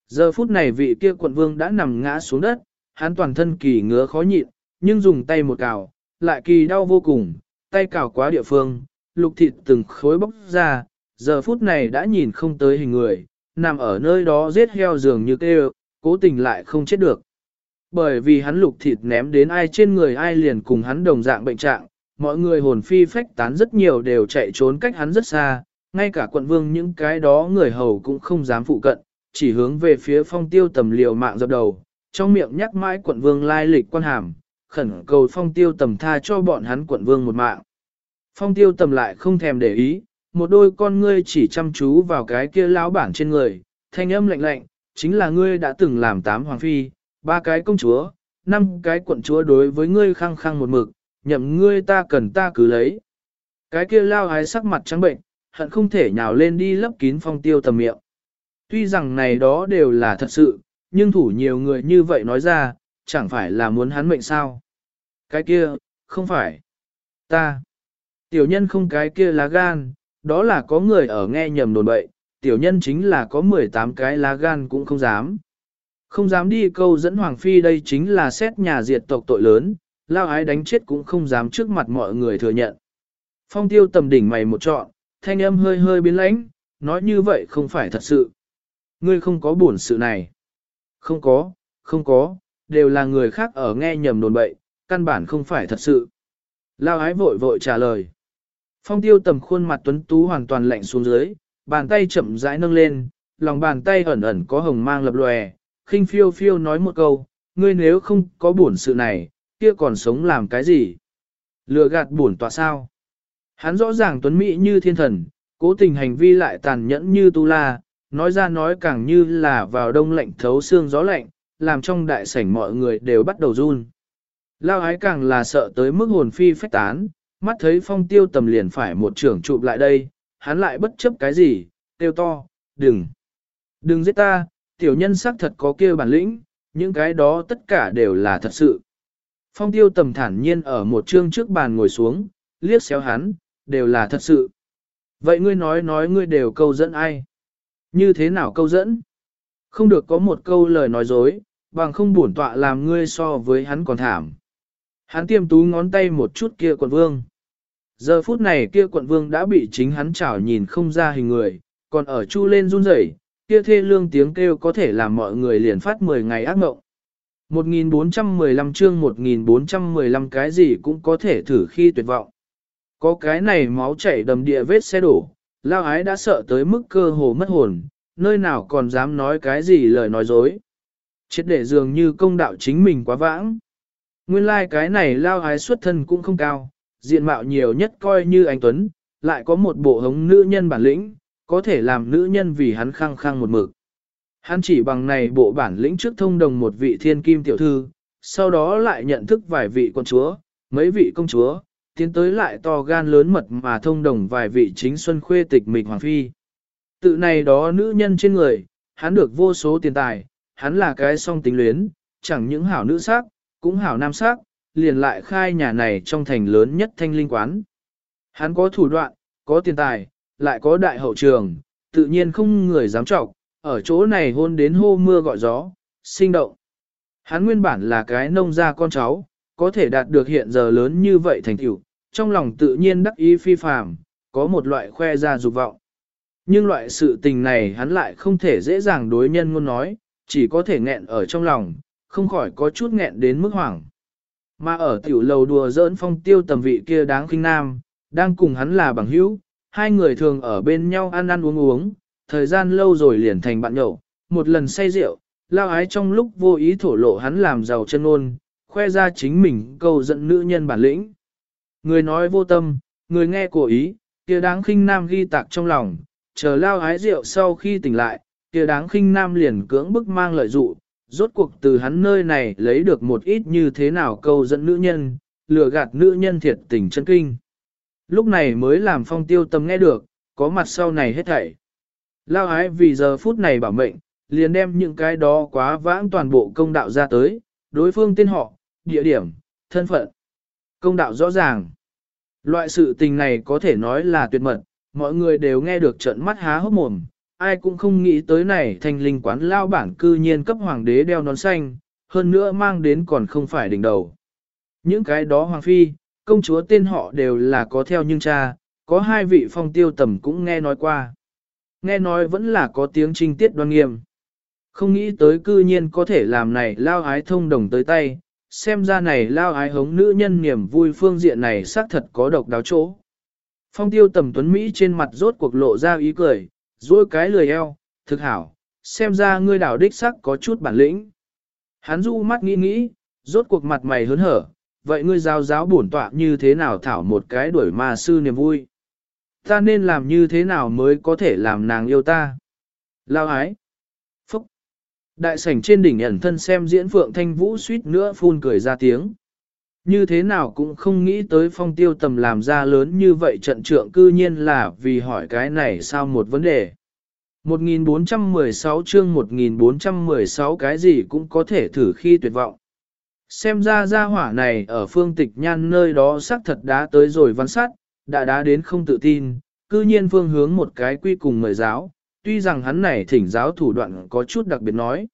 Giờ phút này vị kia quận vương đã nằm ngã xuống đất, hắn toàn thân kỳ ngứa khó nhịn, nhưng dùng tay một cào, lại kỳ đau vô cùng, tay cào quá địa phương, lục thịt từng khối bốc ra, giờ phút này đã nhìn không tới hình người, nằm ở nơi đó giết heo dường như kêu, cố tình lại không chết được. Bởi vì hắn lục thịt ném đến ai trên người ai liền cùng hắn đồng dạng bệnh trạng, mọi người hồn phi phách tán rất nhiều đều chạy trốn cách hắn rất xa, ngay cả quận vương những cái đó người hầu cũng không dám phụ cận, chỉ hướng về phía phong tiêu tầm liều mạng dập đầu, trong miệng nhắc mãi quận vương lai lịch quan hàm, khẩn cầu phong tiêu tầm tha cho bọn hắn quận vương một mạng. Phong tiêu tầm lại không thèm để ý, một đôi con ngươi chỉ chăm chú vào cái kia lão bản trên người, thanh âm lạnh lạnh, chính là ngươi đã từng làm tám hoàng phi, ba cái công chúa, năm cái quận chúa đối với ngươi khăng khăng một mực, nhậm ngươi ta cần ta cứ lấy. Cái kia lao ái sắc mặt trắng bệnh, hận không thể nhào lên đi lấp kín phong tiêu tầm miệng. Tuy rằng này đó đều là thật sự, nhưng thủ nhiều người như vậy nói ra, chẳng phải là muốn hắn mệnh sao. Cái kia, không phải. Ta. Tiểu nhân không cái kia lá gan, đó là có người ở nghe nhầm đồn bậy, tiểu nhân chính là có 18 cái lá gan cũng không dám. Không dám đi câu dẫn Hoàng Phi đây chính là xét nhà diệt tộc tội lớn, lao ái đánh chết cũng không dám trước mặt mọi người thừa nhận. Phong tiêu tầm đỉnh mày một trọn, thanh âm hơi hơi biến lãnh, nói như vậy không phải thật sự. Ngươi không có buồn sự này. Không có, không có, đều là người khác ở nghe nhầm đồn bậy, căn bản không phải thật sự. Lao ái vội vội trả lời. Phong tiêu tầm khuôn mặt tuấn tú hoàn toàn lạnh xuống dưới, bàn tay chậm rãi nâng lên, lòng bàn tay ẩn ẩn có hồng mang lập lòe, khinh phiêu phiêu nói một câu, ngươi nếu không có buồn sự này, kia còn sống làm cái gì? Lừa gạt buồn tọa sao? Hắn rõ ràng tuấn mỹ như thiên thần, cố tình hành vi lại tàn nhẫn như tu la, nói ra nói càng như là vào đông lạnh thấu xương gió lạnh, làm trong đại sảnh mọi người đều bắt đầu run. Lao ái càng là sợ tới mức hồn phi phách tán, mắt thấy phong tiêu tầm liền phải một trưởng chụp lại đây, hắn lại bất chấp cái gì, tiêu to, đừng, đừng giết ta, tiểu nhân xác thật có kêu bản lĩnh, những cái đó tất cả đều là thật sự. Phong tiêu tầm thản nhiên ở một chương trước bàn ngồi xuống, liếc xéo hắn, đều là thật sự. Vậy ngươi nói nói ngươi đều câu dẫn ai? Như thế nào câu dẫn? Không được có một câu lời nói dối, bằng không bổn tọa làm ngươi so với hắn còn thảm. Hắn tiêm tú ngón tay một chút kia quận vương. Giờ phút này kia quận vương đã bị chính hắn chảo nhìn không ra hình người, còn ở chu lên run rẩy, kia thê lương tiếng kêu có thể làm mọi người liền phát 10 ngày ác mộng. 1415 chương 1415 cái gì cũng có thể thử khi tuyệt vọng. Có cái này máu chảy đầm địa vết xe đổ, lao ái đã sợ tới mức cơ hồ mất hồn, nơi nào còn dám nói cái gì lời nói dối. Chết để dường như công đạo chính mình quá vãng. Nguyên lai like cái này lao ái xuất thân cũng không cao, diện mạo nhiều nhất coi như anh Tuấn, lại có một bộ hống nữ nhân bản lĩnh, có thể làm nữ nhân vì hắn khăng khăng một mực. Hắn chỉ bằng này bộ bản lĩnh trước thông đồng một vị thiên kim tiểu thư, sau đó lại nhận thức vài vị con chúa, mấy vị công chúa, tiến tới lại to gan lớn mật mà thông đồng vài vị chính xuân khuê tịch mịch hoàng phi. Tự này đó nữ nhân trên người, hắn được vô số tiền tài, hắn là cái song tính luyến, chẳng những hảo nữ sắc, cũng hảo nam sắc, liền lại khai nhà này trong thành lớn nhất thanh linh quán. Hắn có thủ đoạn, có tiền tài, lại có đại hậu trường, tự nhiên không người dám trọng, ở chỗ này hôn đến hô mưa gọi gió, sinh động. Hắn nguyên bản là cái nông gia con cháu, có thể đạt được hiện giờ lớn như vậy thành tựu, trong lòng tự nhiên đắc ý phi phàm, có một loại khoe ra dục vọng. Nhưng loại sự tình này hắn lại không thể dễ dàng đối nhân ngôn nói, chỉ có thể nghẹn ở trong lòng, không khỏi có chút nghẹn đến mức hoảng. Mà ở tiểu lầu đùa giỡn phong tiêu tầm vị kia đáng khinh nam, đang cùng hắn là bằng hữu, hai người thường ở bên nhau ăn ăn uống uống, thời gian lâu rồi liền thành bạn nhậu, một lần say rượu, lao ái trong lúc vô ý thổ lộ hắn làm giàu chân ôn, khoe ra chính mình câu dẫn nữ nhân bản lĩnh. Người nói vô tâm, người nghe cổ ý, kia đáng khinh nam ghi tạc trong lòng, chờ lao ái rượu sau khi tỉnh lại, kia đáng khinh nam liền cưỡng bức mang lợi dụ, rốt cuộc từ hắn nơi này lấy được một ít như thế nào câu dẫn nữ nhân, lừa gạt nữ nhân thiệt tình chân kinh. Lúc này mới làm phong tiêu tâm nghe được, có mặt sau này hết thảy. Lao ái vì giờ phút này bảo mệnh, liền đem những cái đó quá vãng toàn bộ công đạo ra tới, đối phương tên họ, địa điểm, thân phận. Công đạo rõ ràng. Loại sự tình này có thể nói là tuyệt mật, mọi người đều nghe được trận mắt há hốc mồm, ai cũng không nghĩ tới này thành linh quán lao bản cư nhiên cấp hoàng đế đeo nón xanh, hơn nữa mang đến còn không phải đỉnh đầu. Những cái đó hoàng phi, công chúa tên họ đều là có theo nhưng cha, có hai vị phong tiêu tầm cũng nghe nói qua. Nghe nói vẫn là có tiếng trinh tiết đoan nghiêm. Không nghĩ tới cư nhiên có thể làm này lao ái thông đồng tới tay, xem ra này lao ái hống nữ nhân niềm vui phương diện này xác thật có độc đáo chỗ. Phong tiêu tầm tuấn Mỹ trên mặt rốt cuộc lộ ra ý cười, duỗi cái lười eo, thực hảo, xem ra ngươi đảo đích sắc có chút bản lĩnh. Hắn du mắt nghĩ nghĩ, rốt cuộc mặt mày hớn hở, vậy ngươi giáo giáo bổn tọa như thế nào thảo một cái đuổi ma sư niềm vui. Ta nên làm như thế nào mới có thể làm nàng yêu ta. Lao ái. Đại sảnh trên đỉnh ẩn thân xem diễn phượng thanh vũ suýt nữa phun cười ra tiếng. Như thế nào cũng không nghĩ tới phong tiêu tầm làm ra lớn như vậy trận trượng cư nhiên là vì hỏi cái này sao một vấn đề. 1416 chương 1416 cái gì cũng có thể thử khi tuyệt vọng. Xem ra gia hỏa này ở phương tịch nhan nơi đó xác thật đã tới rồi văn sát, đã đá đến không tự tin, cư nhiên phương hướng một cái quy cùng mời giáo, tuy rằng hắn này thỉnh giáo thủ đoạn có chút đặc biệt nói.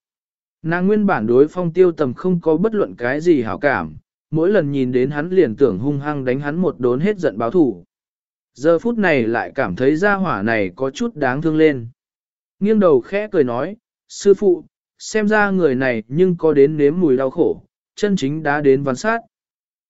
Nàng nguyên bản đối phong tiêu tầm không có bất luận cái gì hảo cảm, mỗi lần nhìn đến hắn liền tưởng hung hăng đánh hắn một đốn hết giận báo thủ. Giờ phút này lại cảm thấy gia hỏa này có chút đáng thương lên. Nghiêng đầu khẽ cười nói, sư phụ, xem ra người này nhưng có đến nếm mùi đau khổ, chân chính đã đến văn sát.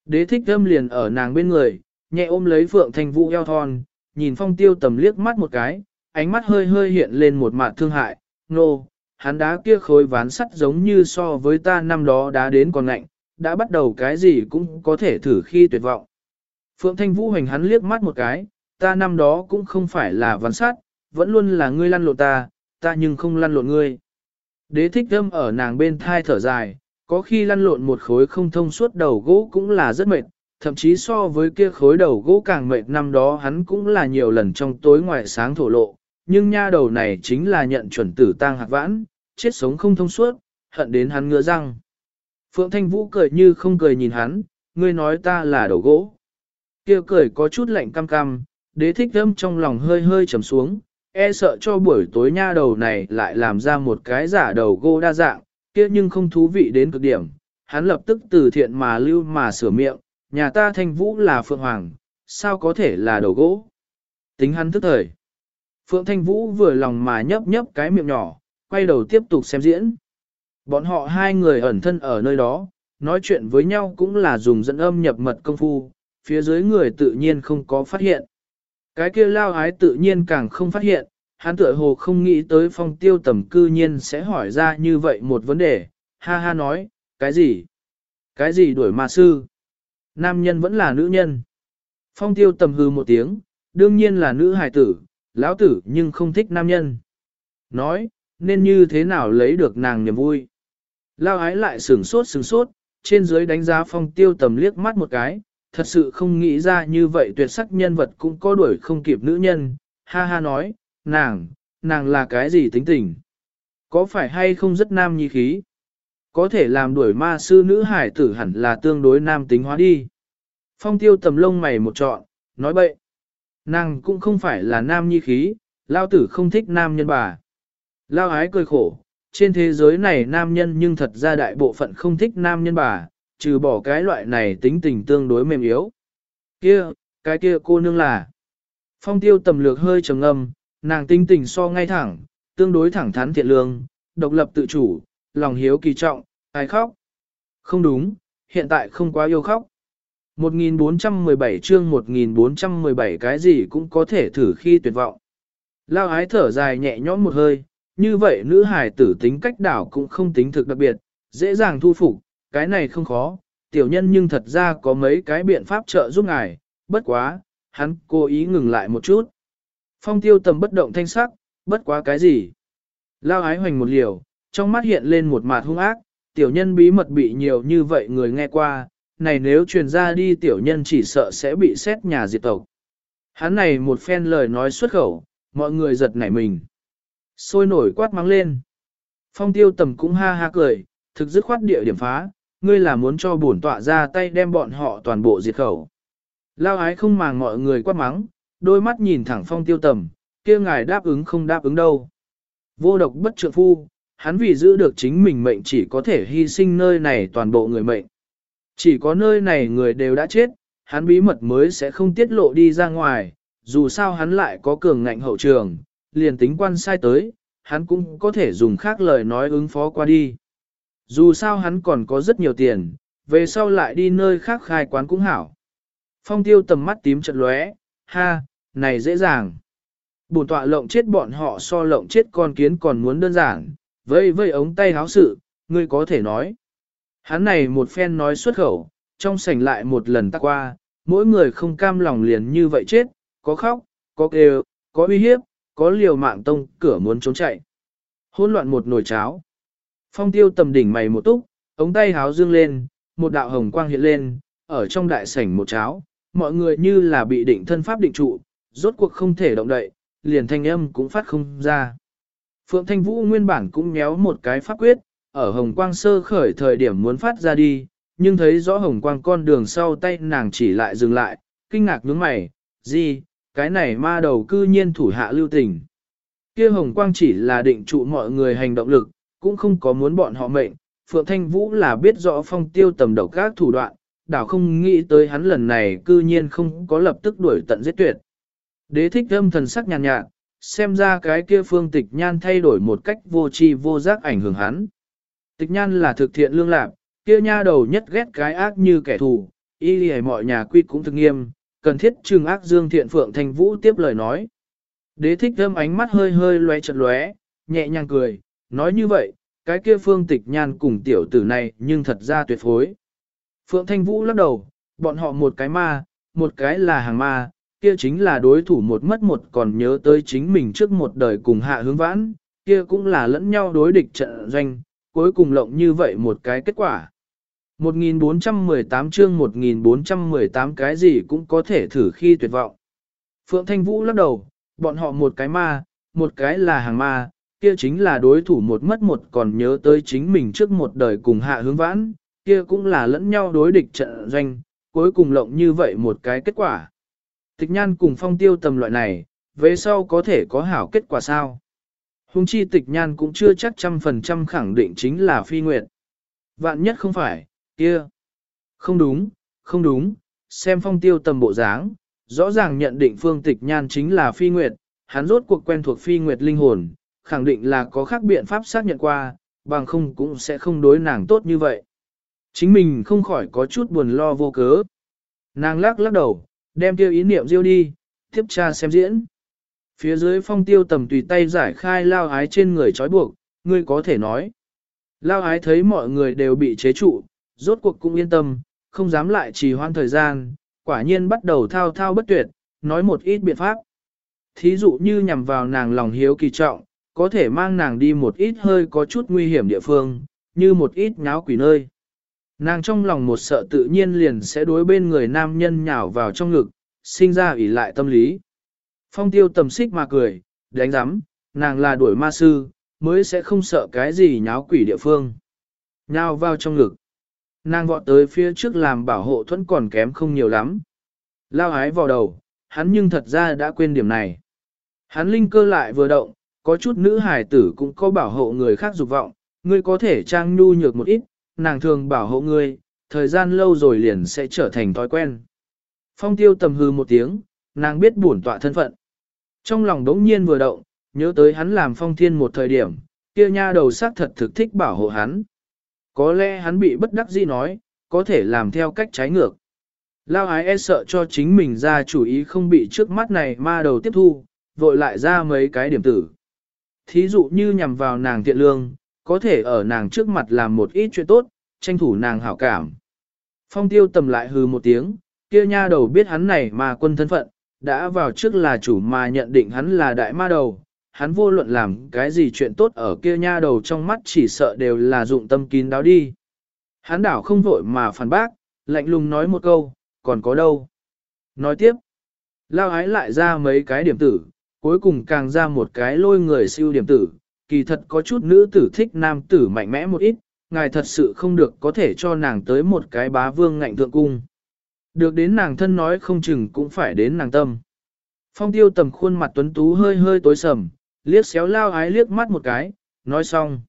Đế thích âm liền ở nàng bên người, nhẹ ôm lấy Phượng Thanh Vũ eo thon, nhìn phong tiêu tầm liếc mắt một cái, ánh mắt hơi hơi hiện lên một mặt thương hại, nô, hắn đá kia khối ván sắt giống như so với ta năm đó đá đến còn lạnh, đã bắt đầu cái gì cũng có thể thử khi tuyệt vọng. Phượng Thanh Vũ hành hắn liếc mắt một cái, ta năm đó cũng không phải là ván sắt, vẫn luôn là ngươi lăn lộn ta, ta nhưng không lăn lộn ngươi. Đế thích thâm ở nàng bên thai thở dài, có khi lăn lộn một khối không thông suốt đầu gỗ cũng là rất mệt, thậm chí so với kia khối đầu gỗ càng mệt năm đó hắn cũng là nhiều lần trong tối ngoài sáng thổ lộ, nhưng nha đầu này chính là nhận chuẩn tử tang hạt vãn, chết sống không thông suốt, hận đến hắn ngựa răng. Phượng Thanh Vũ cười như không cười nhìn hắn, ngươi nói ta là đầu gỗ. kia cười có chút lạnh cam cam, đế thích thâm trong lòng hơi hơi trầm xuống, e sợ cho buổi tối nha đầu này lại làm ra một cái giả đầu gỗ đa dạng, kia nhưng không thú vị đến cực điểm. Hắn lập tức từ thiện mà lưu mà sửa miệng, nhà ta thanh vũ là Phượng Hoàng, sao có thể là đầu gỗ? Tính hắn tức thời. Phượng Thanh Vũ vừa lòng mà nhấp nhấp cái miệng nhỏ, quay đầu tiếp tục xem diễn. Bọn họ hai người ẩn thân ở nơi đó, nói chuyện với nhau cũng là dùng dẫn âm nhập mật công phu, phía dưới người tự nhiên không có phát hiện. Cái kia lao ái tự nhiên càng không phát hiện, hắn tựa hồ không nghĩ tới phong tiêu tầm cư nhiên sẽ hỏi ra như vậy một vấn đề, ha ha nói, cái gì? Cái gì đuổi ma sư? Nam nhân vẫn là nữ nhân. Phong tiêu tầm hư một tiếng, đương nhiên là nữ hài tử, lão tử nhưng không thích nam nhân. Nói, nên như thế nào lấy được nàng niềm vui. Lao ái lại sửng sốt sửng sốt, trên dưới đánh giá phong tiêu tầm liếc mắt một cái, thật sự không nghĩ ra như vậy tuyệt sắc nhân vật cũng có đuổi không kịp nữ nhân, ha ha nói, nàng, nàng là cái gì tính tình? Có phải hay không rất nam nhi khí? Có thể làm đuổi ma sư nữ hải tử hẳn là tương đối nam tính hóa đi. Phong tiêu tầm lông mày một trọn, nói bậy. Nàng cũng không phải là nam nhi khí, lao tử không thích nam nhân bà. Lao ái cười khổ, trên thế giới này nam nhân nhưng thật ra đại bộ phận không thích nam nhân bà, trừ bỏ cái loại này tính tình tương đối mềm yếu. Kia, cái kia cô nương là. Phong tiêu tầm lược hơi trầm ngâm, nàng tính tình so ngay thẳng, tương đối thẳng thắn thiện lương, độc lập tự chủ, lòng hiếu kỳ trọng, ai khóc. Không đúng, hiện tại không quá yêu khóc. 1417 chương 1417 cái gì cũng có thể thử khi tuyệt vọng. Lao ái thở dài nhẹ nhõm một hơi, như vậy nữ hài tử tính cách đảo cũng không tính thực đặc biệt, dễ dàng thu phục, cái này không khó, tiểu nhân nhưng thật ra có mấy cái biện pháp trợ giúp ngài, bất quá, hắn cố ý ngừng lại một chút. Phong tiêu tầm bất động thanh sắc, bất quá cái gì. Lao ái hoành một liều, trong mắt hiện lên một mặt hung ác, tiểu nhân bí mật bị nhiều như vậy người nghe qua, này nếu truyền ra đi tiểu nhân chỉ sợ sẽ bị xét nhà diệt tộc. Hắn này một phen lời nói xuất khẩu, mọi người giật nảy mình. Sôi nổi quát mắng lên. Phong tiêu tầm cũng ha ha cười, thực dứt khoát địa điểm phá, ngươi là muốn cho bổn tọa ra tay đem bọn họ toàn bộ diệt khẩu. Lao ái không màng mọi người quát mắng, đôi mắt nhìn thẳng phong tiêu tầm, kia ngài đáp ứng không đáp ứng đâu. Vô độc bất trượng phu, hắn vì giữ được chính mình mệnh chỉ có thể hy sinh nơi này toàn bộ người mệnh. Chỉ có nơi này người đều đã chết, hắn bí mật mới sẽ không tiết lộ đi ra ngoài, dù sao hắn lại có cường ngạnh hậu trường, liền tính quan sai tới, hắn cũng có thể dùng khác lời nói ứng phó qua đi. Dù sao hắn còn có rất nhiều tiền, về sau lại đi nơi khác khai quán cũng hảo. Phong tiêu tầm mắt tím chật lóe, ha, này dễ dàng. Bổn tọa lộng chết bọn họ so lộng chết con kiến còn muốn đơn giản, vây vây ống tay háo sự, ngươi có thể nói. Hắn này một phen nói xuất khẩu, trong sảnh lại một lần ta qua, mỗi người không cam lòng liền như vậy chết, có khóc, có kêu, có uy hiếp, có liều mạng tông cửa muốn trốn chạy. Hôn loạn một nồi cháo. Phong tiêu tầm đỉnh mày một túc, ống tay háo dương lên, một đạo hồng quang hiện lên, ở trong đại sảnh một cháo, mọi người như là bị định thân pháp định trụ, rốt cuộc không thể động đậy, liền thanh âm cũng phát không ra. Phượng Thanh Vũ nguyên bản cũng méo một cái pháp quyết, ở hồng quang sơ khởi thời điểm muốn phát ra đi, nhưng thấy rõ hồng quang con đường sau tay nàng chỉ lại dừng lại, kinh ngạc nhướng mày, gì, cái này ma đầu cư nhiên thủ hạ lưu tình. Kia hồng quang chỉ là định trụ mọi người hành động lực, cũng không có muốn bọn họ mệnh, Phượng Thanh Vũ là biết rõ phong tiêu tầm độc các thủ đoạn, đảo không nghĩ tới hắn lần này cư nhiên không có lập tức đuổi tận giết tuyệt. Đế thích âm thần sắc nhàn nhạt, nhạt, xem ra cái kia phương tịch nhan thay đổi một cách vô tri vô giác ảnh hưởng hắn. Tịch nhan là thực thiện lương lạc, kia nha đầu nhất ghét cái ác như kẻ thù, y lì mọi nhà quy cũng thực nghiêm, cần thiết trừng ác dương thiện phượng thanh vũ tiếp lời nói. Đế thích thơm ánh mắt hơi hơi loé chật lóe, nhẹ nhàng cười, nói như vậy, cái kia phương tịch nhan cùng tiểu tử này nhưng thật ra tuyệt phối. Phượng thanh vũ lắc đầu, bọn họ một cái ma, một cái là hàng ma, kia chính là đối thủ một mất một còn nhớ tới chính mình trước một đời cùng hạ hướng vãn, kia cũng là lẫn nhau đối địch trận doanh, cuối cùng lộng như vậy một cái kết quả. 1418 chương 1418 cái gì cũng có thể thử khi tuyệt vọng. Phượng Thanh Vũ lắc đầu, bọn họ một cái ma, một cái là hàng ma, kia chính là đối thủ một mất một còn nhớ tới chính mình trước một đời cùng hạ hướng vãn, kia cũng là lẫn nhau đối địch trận doanh, cuối cùng lộng như vậy một cái kết quả. Tịch nhan cùng phong tiêu tầm loại này, về sau có thể có hảo kết quả sao? Hùng chi tịch nhan cũng chưa chắc trăm phần trăm khẳng định chính là phi nguyệt. Vạn nhất không phải, kia. Không đúng, không đúng, xem phong tiêu tầm bộ dáng, rõ ràng nhận định phương tịch nhan chính là phi nguyệt, hắn rốt cuộc quen thuộc phi nguyệt linh hồn, khẳng định là có khác biện pháp xác nhận qua, bằng không cũng sẽ không đối nàng tốt như vậy. Chính mình không khỏi có chút buồn lo vô cớ. Nàng lắc lắc đầu, đem tiêu ý niệm diêu đi, tiếp tra xem diễn. Phía dưới phong tiêu tầm tùy tay giải khai lao ái trên người trói buộc, ngươi có thể nói. Lao ái thấy mọi người đều bị chế trụ, rốt cuộc cũng yên tâm, không dám lại trì hoãn thời gian, quả nhiên bắt đầu thao thao bất tuyệt, nói một ít biện pháp. Thí dụ như nhằm vào nàng lòng hiếu kỳ trọng, có thể mang nàng đi một ít hơi có chút nguy hiểm địa phương, như một ít nháo quỷ nơi. Nàng trong lòng một sợ tự nhiên liền sẽ đối bên người nam nhân nhào vào trong ngực, sinh ra ủy lại tâm lý. Phong tiêu tầm xích mà cười, đánh giám, nàng là đuổi ma sư, mới sẽ không sợ cái gì nháo quỷ địa phương. Nhào vào trong ngực. Nàng vọt tới phía trước làm bảo hộ thuẫn còn kém không nhiều lắm. Lao ái vào đầu, hắn nhưng thật ra đã quên điểm này. Hắn linh cơ lại vừa động, có chút nữ hài tử cũng có bảo hộ người khác dục vọng, ngươi có thể trang nhu nhược một ít, nàng thường bảo hộ ngươi, thời gian lâu rồi liền sẽ trở thành thói quen. Phong tiêu tầm hư một tiếng, nàng biết bổn tọa thân phận. Trong lòng đống nhiên vừa động, nhớ tới hắn làm phong thiên một thời điểm, kia nha đầu sắc thật thực thích bảo hộ hắn. Có lẽ hắn bị bất đắc dĩ nói, có thể làm theo cách trái ngược. Lao ái e sợ cho chính mình ra chủ ý không bị trước mắt này ma đầu tiếp thu, vội lại ra mấy cái điểm tử. Thí dụ như nhằm vào nàng tiện lương, có thể ở nàng trước mặt làm một ít chuyện tốt, tranh thủ nàng hảo cảm. Phong tiêu tầm lại hừ một tiếng, kia nha đầu biết hắn này mà quân thân phận, đã vào trước là chủ mà nhận định hắn là đại ma đầu, hắn vô luận làm cái gì chuyện tốt ở kia nha đầu trong mắt chỉ sợ đều là dụng tâm kín đáo đi. Hắn đảo không vội mà phản bác, lạnh lùng nói một câu, còn có đâu. Nói tiếp, lao ái lại ra mấy cái điểm tử, cuối cùng càng ra một cái lôi người siêu điểm tử, kỳ thật có chút nữ tử thích nam tử mạnh mẽ một ít, ngài thật sự không được có thể cho nàng tới một cái bá vương ngạnh thượng cung. Được đến nàng thân nói không chừng cũng phải đến nàng tâm. Phong tiêu tầm khuôn mặt tuấn tú hơi hơi tối sầm, liếc xéo lao ái liếc mắt một cái, nói xong.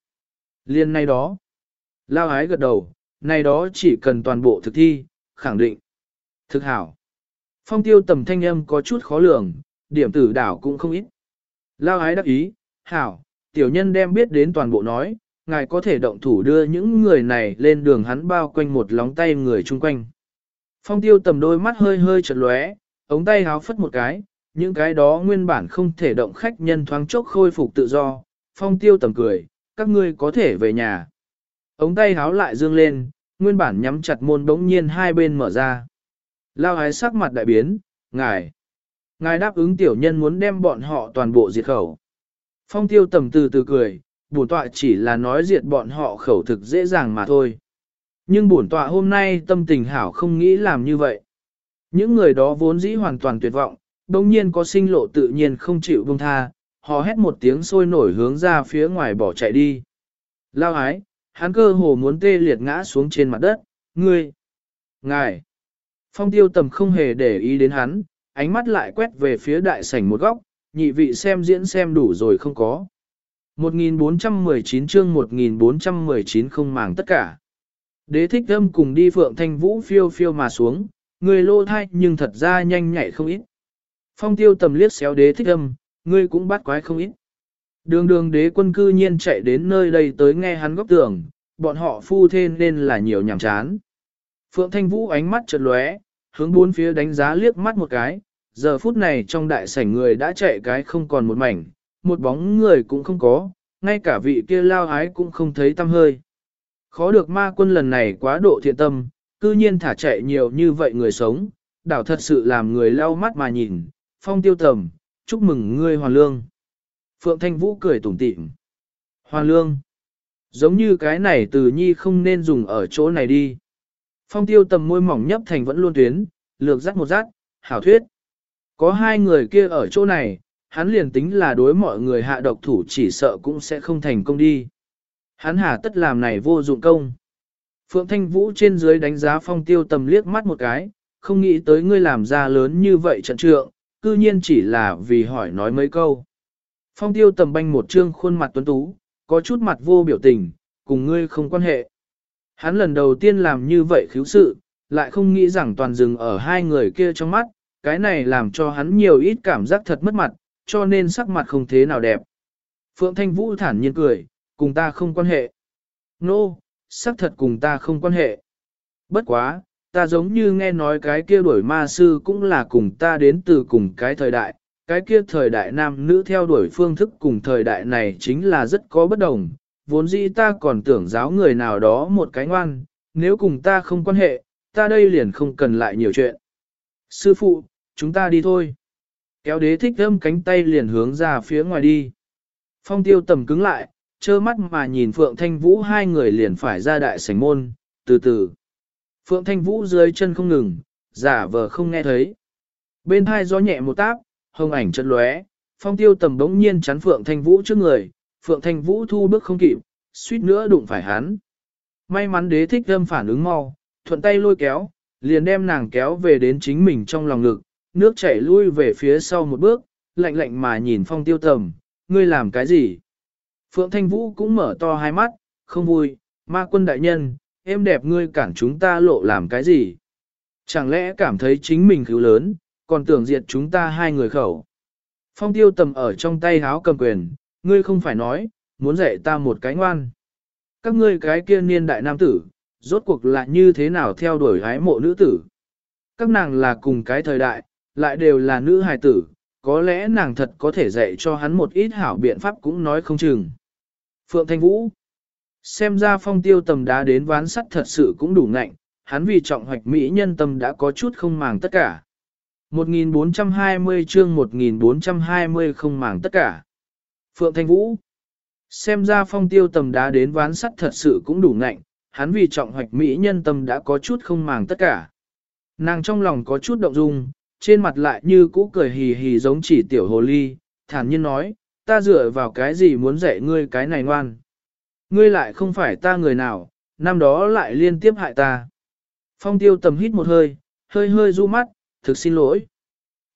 Liên này đó. Lao ái gật đầu, này đó chỉ cần toàn bộ thực thi, khẳng định. Thực hảo. Phong tiêu tầm thanh âm có chút khó lường, điểm tử đảo cũng không ít. Lao ái đắc ý, hảo, tiểu nhân đem biết đến toàn bộ nói, ngài có thể động thủ đưa những người này lên đường hắn bao quanh một lóng tay người chung quanh. Phong tiêu tầm đôi mắt hơi hơi chật lóe, ống tay háo phất một cái, những cái đó nguyên bản không thể động khách nhân thoáng chốc khôi phục tự do, phong tiêu tầm cười, các ngươi có thể về nhà. Ống tay háo lại dương lên, nguyên bản nhắm chặt môn bỗng nhiên hai bên mở ra. Lao hái sắc mặt đại biến, ngài. Ngài đáp ứng tiểu nhân muốn đem bọn họ toàn bộ diệt khẩu. Phong tiêu tầm từ từ cười, bổn tọa chỉ là nói diệt bọn họ khẩu thực dễ dàng mà thôi. Nhưng bổn tọa hôm nay tâm tình hảo không nghĩ làm như vậy. Những người đó vốn dĩ hoàn toàn tuyệt vọng, đồng nhiên có sinh lộ tự nhiên không chịu buông tha, họ hét một tiếng sôi nổi hướng ra phía ngoài bỏ chạy đi. Lao ái, hắn cơ hồ muốn tê liệt ngã xuống trên mặt đất, ngươi, ngài. Phong tiêu tầm không hề để ý đến hắn, ánh mắt lại quét về phía đại sảnh một góc, nhị vị xem diễn xem đủ rồi không có. 1419 chương 1419 không màng tất cả. Đế thích âm cùng đi phượng thanh vũ phiêu phiêu mà xuống, người lô thai nhưng thật ra nhanh nhảy không ít. Phong tiêu tầm liếc xéo đế thích âm, ngươi cũng bắt quái không ít. Đường đường đế quân cư nhiên chạy đến nơi đây tới nghe hắn góc tưởng, bọn họ phu thê nên là nhiều nhảm chán. Phượng Thanh Vũ ánh mắt chợt lóe, hướng bốn phía đánh giá liếc mắt một cái, giờ phút này trong đại sảnh người đã chạy cái không còn một mảnh, một bóng người cũng không có, ngay cả vị kia lao ái cũng không thấy tâm hơi. Khó được ma quân lần này quá độ thiện tâm, cư nhiên thả chạy nhiều như vậy người sống, đảo thật sự làm người lau mắt mà nhìn, phong tiêu tầm, chúc mừng ngươi hoàn lương. Phượng Thanh Vũ cười tủm tỉm. Hoàn lương. Giống như cái này từ nhi không nên dùng ở chỗ này đi. Phong tiêu tầm môi mỏng nhấp thành vẫn luôn tuyến, lược dắt một dắt, hảo thuyết. Có hai người kia ở chỗ này, hắn liền tính là đối mọi người hạ độc thủ chỉ sợ cũng sẽ không thành công đi. Hắn hà tất làm này vô dụng công. Phượng Thanh Vũ trên dưới đánh giá phong tiêu tầm liếc mắt một cái, không nghĩ tới ngươi làm ra lớn như vậy trận trượng, cư nhiên chỉ là vì hỏi nói mấy câu. Phong tiêu tầm banh một trương khuôn mặt tuấn tú, có chút mặt vô biểu tình, cùng ngươi không quan hệ. Hắn lần đầu tiên làm như vậy khiếu sự, lại không nghĩ rằng toàn dừng ở hai người kia trong mắt, cái này làm cho hắn nhiều ít cảm giác thật mất mặt, cho nên sắc mặt không thế nào đẹp. Phượng Thanh Vũ thản nhiên cười, cùng ta không quan hệ. Nô, no, xác thật cùng ta không quan hệ. Bất quá, ta giống như nghe nói cái kia đuổi ma sư cũng là cùng ta đến từ cùng cái thời đại, cái kia thời đại nam nữ theo đuổi phương thức cùng thời đại này chính là rất có bất đồng, vốn dĩ ta còn tưởng giáo người nào đó một cái ngoan, nếu cùng ta không quan hệ, ta đây liền không cần lại nhiều chuyện. Sư phụ, chúng ta đi thôi. Kéo đế thích âm cánh tay liền hướng ra phía ngoài đi. Phong tiêu tầm cứng lại, trơ mắt mà nhìn Phượng Thanh Vũ hai người liền phải ra đại sảnh môn, từ từ. Phượng Thanh Vũ dưới chân không ngừng, giả vờ không nghe thấy. Bên hai gió nhẹ một táp, hồng ảnh chân lóe, phong tiêu tầm đống nhiên chắn Phượng Thanh Vũ trước người, Phượng Thanh Vũ thu bước không kịp, suýt nữa đụng phải hắn. May mắn đế thích âm phản ứng mau, thuận tay lôi kéo, liền đem nàng kéo về đến chính mình trong lòng ngực, nước chảy lui về phía sau một bước, lạnh lạnh mà nhìn phong tiêu tầm, ngươi làm cái gì? Phượng Thanh Vũ cũng mở to hai mắt, không vui, ma quân đại nhân, em đẹp ngươi cản chúng ta lộ làm cái gì? Chẳng lẽ cảm thấy chính mình cứu lớn, còn tưởng diệt chúng ta hai người khẩu? Phong tiêu tầm ở trong tay háo cầm quyền, ngươi không phải nói, muốn dạy ta một cái ngoan. Các ngươi cái kia niên đại nam tử, rốt cuộc là như thế nào theo đuổi hái mộ nữ tử? Các nàng là cùng cái thời đại, lại đều là nữ hài tử, có lẽ nàng thật có thể dạy cho hắn một ít hảo biện pháp cũng nói không chừng. Phượng Thanh Vũ Xem ra phong tiêu tầm đá đến ván sắt thật sự cũng đủ ngạnh, hắn vì trọng hoạch Mỹ nhân tâm đã có chút không màng tất cả. 1420 chương 1420 không màng tất cả. Phượng Thanh Vũ Xem ra phong tiêu tầm đá đến ván sắt thật sự cũng đủ ngạnh, hắn vì trọng hoạch Mỹ nhân tâm đã có chút không màng tất cả. Nàng trong lòng có chút động dung, trên mặt lại như cũ cười hì hì giống chỉ tiểu hồ ly, thản nhiên nói, ta dựa vào cái gì muốn dạy ngươi cái này ngoan. Ngươi lại không phải ta người nào, năm đó lại liên tiếp hại ta. Phong tiêu tầm hít một hơi, hơi hơi du mắt, thực xin lỗi.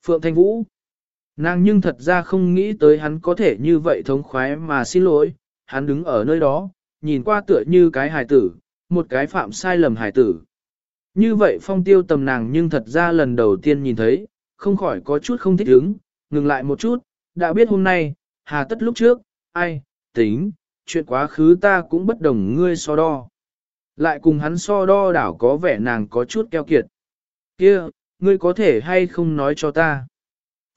Phượng Thanh Vũ. Nàng nhưng thật ra không nghĩ tới hắn có thể như vậy thống khoái mà xin lỗi, hắn đứng ở nơi đó, nhìn qua tựa như cái hài tử, một cái phạm sai lầm hài tử. Như vậy phong tiêu tầm nàng nhưng thật ra lần đầu tiên nhìn thấy, không khỏi có chút không thích ứng, ngừng lại một chút, đã biết hôm nay, hà tất lúc trước, ai, tính, chuyện quá khứ ta cũng bất đồng ngươi so đo. Lại cùng hắn so đo đảo có vẻ nàng có chút keo kiệt. kia ngươi có thể hay không nói cho ta.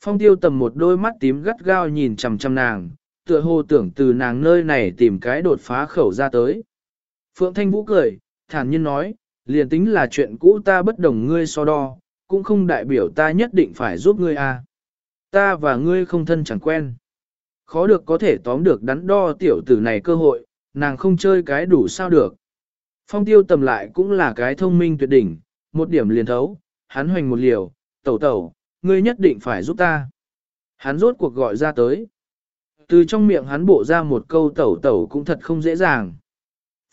Phong tiêu tầm một đôi mắt tím gắt gao nhìn chằm chằm nàng, tựa hồ tưởng từ nàng nơi này tìm cái đột phá khẩu ra tới. Phượng Thanh Vũ cười, thản nhiên nói, liền tính là chuyện cũ ta bất đồng ngươi so đo, cũng không đại biểu ta nhất định phải giúp ngươi à. Ta và ngươi không thân chẳng quen. Khó được có thể tóm được đắn đo tiểu tử này cơ hội, nàng không chơi cái đủ sao được. Phong tiêu tầm lại cũng là cái thông minh tuyệt đỉnh, một điểm liền thấu, hắn hoành một liều, tẩu tẩu, ngươi nhất định phải giúp ta. Hắn rốt cuộc gọi ra tới. Từ trong miệng hắn bộ ra một câu tẩu tẩu cũng thật không dễ dàng.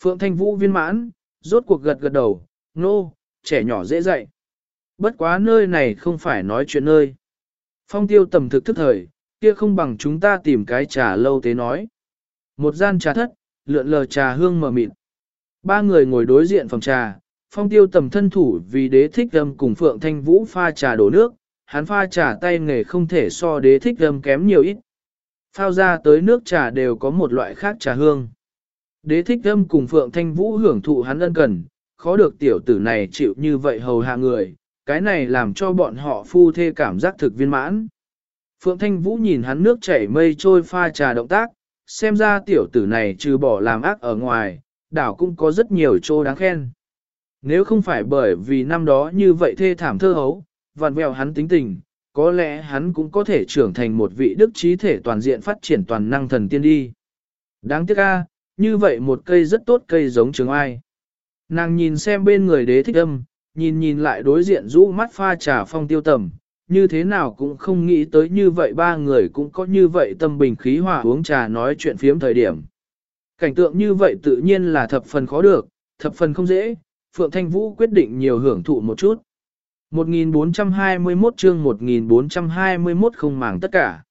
Phượng Thanh Vũ viên mãn, rốt cuộc gật gật đầu, nô, no, trẻ nhỏ dễ dạy. Bất quá nơi này không phải nói chuyện nơi. Phong tiêu tầm thực thức thời, kia không bằng chúng ta tìm cái trà lâu thế nói. Một gian trà thất, lượn lờ trà hương mờ mịt. Ba người ngồi đối diện phòng trà, phong tiêu tầm thân thủ vì đế thích âm cùng Phượng Thanh Vũ pha trà đổ nước, hắn pha trà tay nghề không thể so đế thích âm kém nhiều ít. Phao ra tới nước trà đều có một loại khác trà hương. Đế thích âm cùng Phượng Thanh Vũ hưởng thụ hắn ân cần, khó được tiểu tử này chịu như vậy hầu hạ người, cái này làm cho bọn họ phu thê cảm giác thực viên mãn. Phượng Thanh Vũ nhìn hắn nước chảy mây trôi pha trà động tác, xem ra tiểu tử này trừ bỏ làm ác ở ngoài, đảo cũng có rất nhiều chỗ đáng khen. Nếu không phải bởi vì năm đó như vậy thê thảm thơ hấu, vặn vẹo hắn tính tình, có lẽ hắn cũng có thể trưởng thành một vị đức trí thể toàn diện phát triển toàn năng thần tiên đi. Đáng tiếc a, như vậy một cây rất tốt cây giống trường ai. Nàng nhìn xem bên người đế thích âm, nhìn nhìn lại đối diện rũ mắt pha trà phong tiêu tầm, như thế nào cũng không nghĩ tới như vậy ba người cũng có như vậy tâm bình khí hòa uống trà nói chuyện phiếm thời điểm. Cảnh tượng như vậy tự nhiên là thập phần khó được, thập phần không dễ, Phượng Thanh Vũ quyết định nhiều hưởng thụ một chút. 1421 chương 1421 không màng tất cả.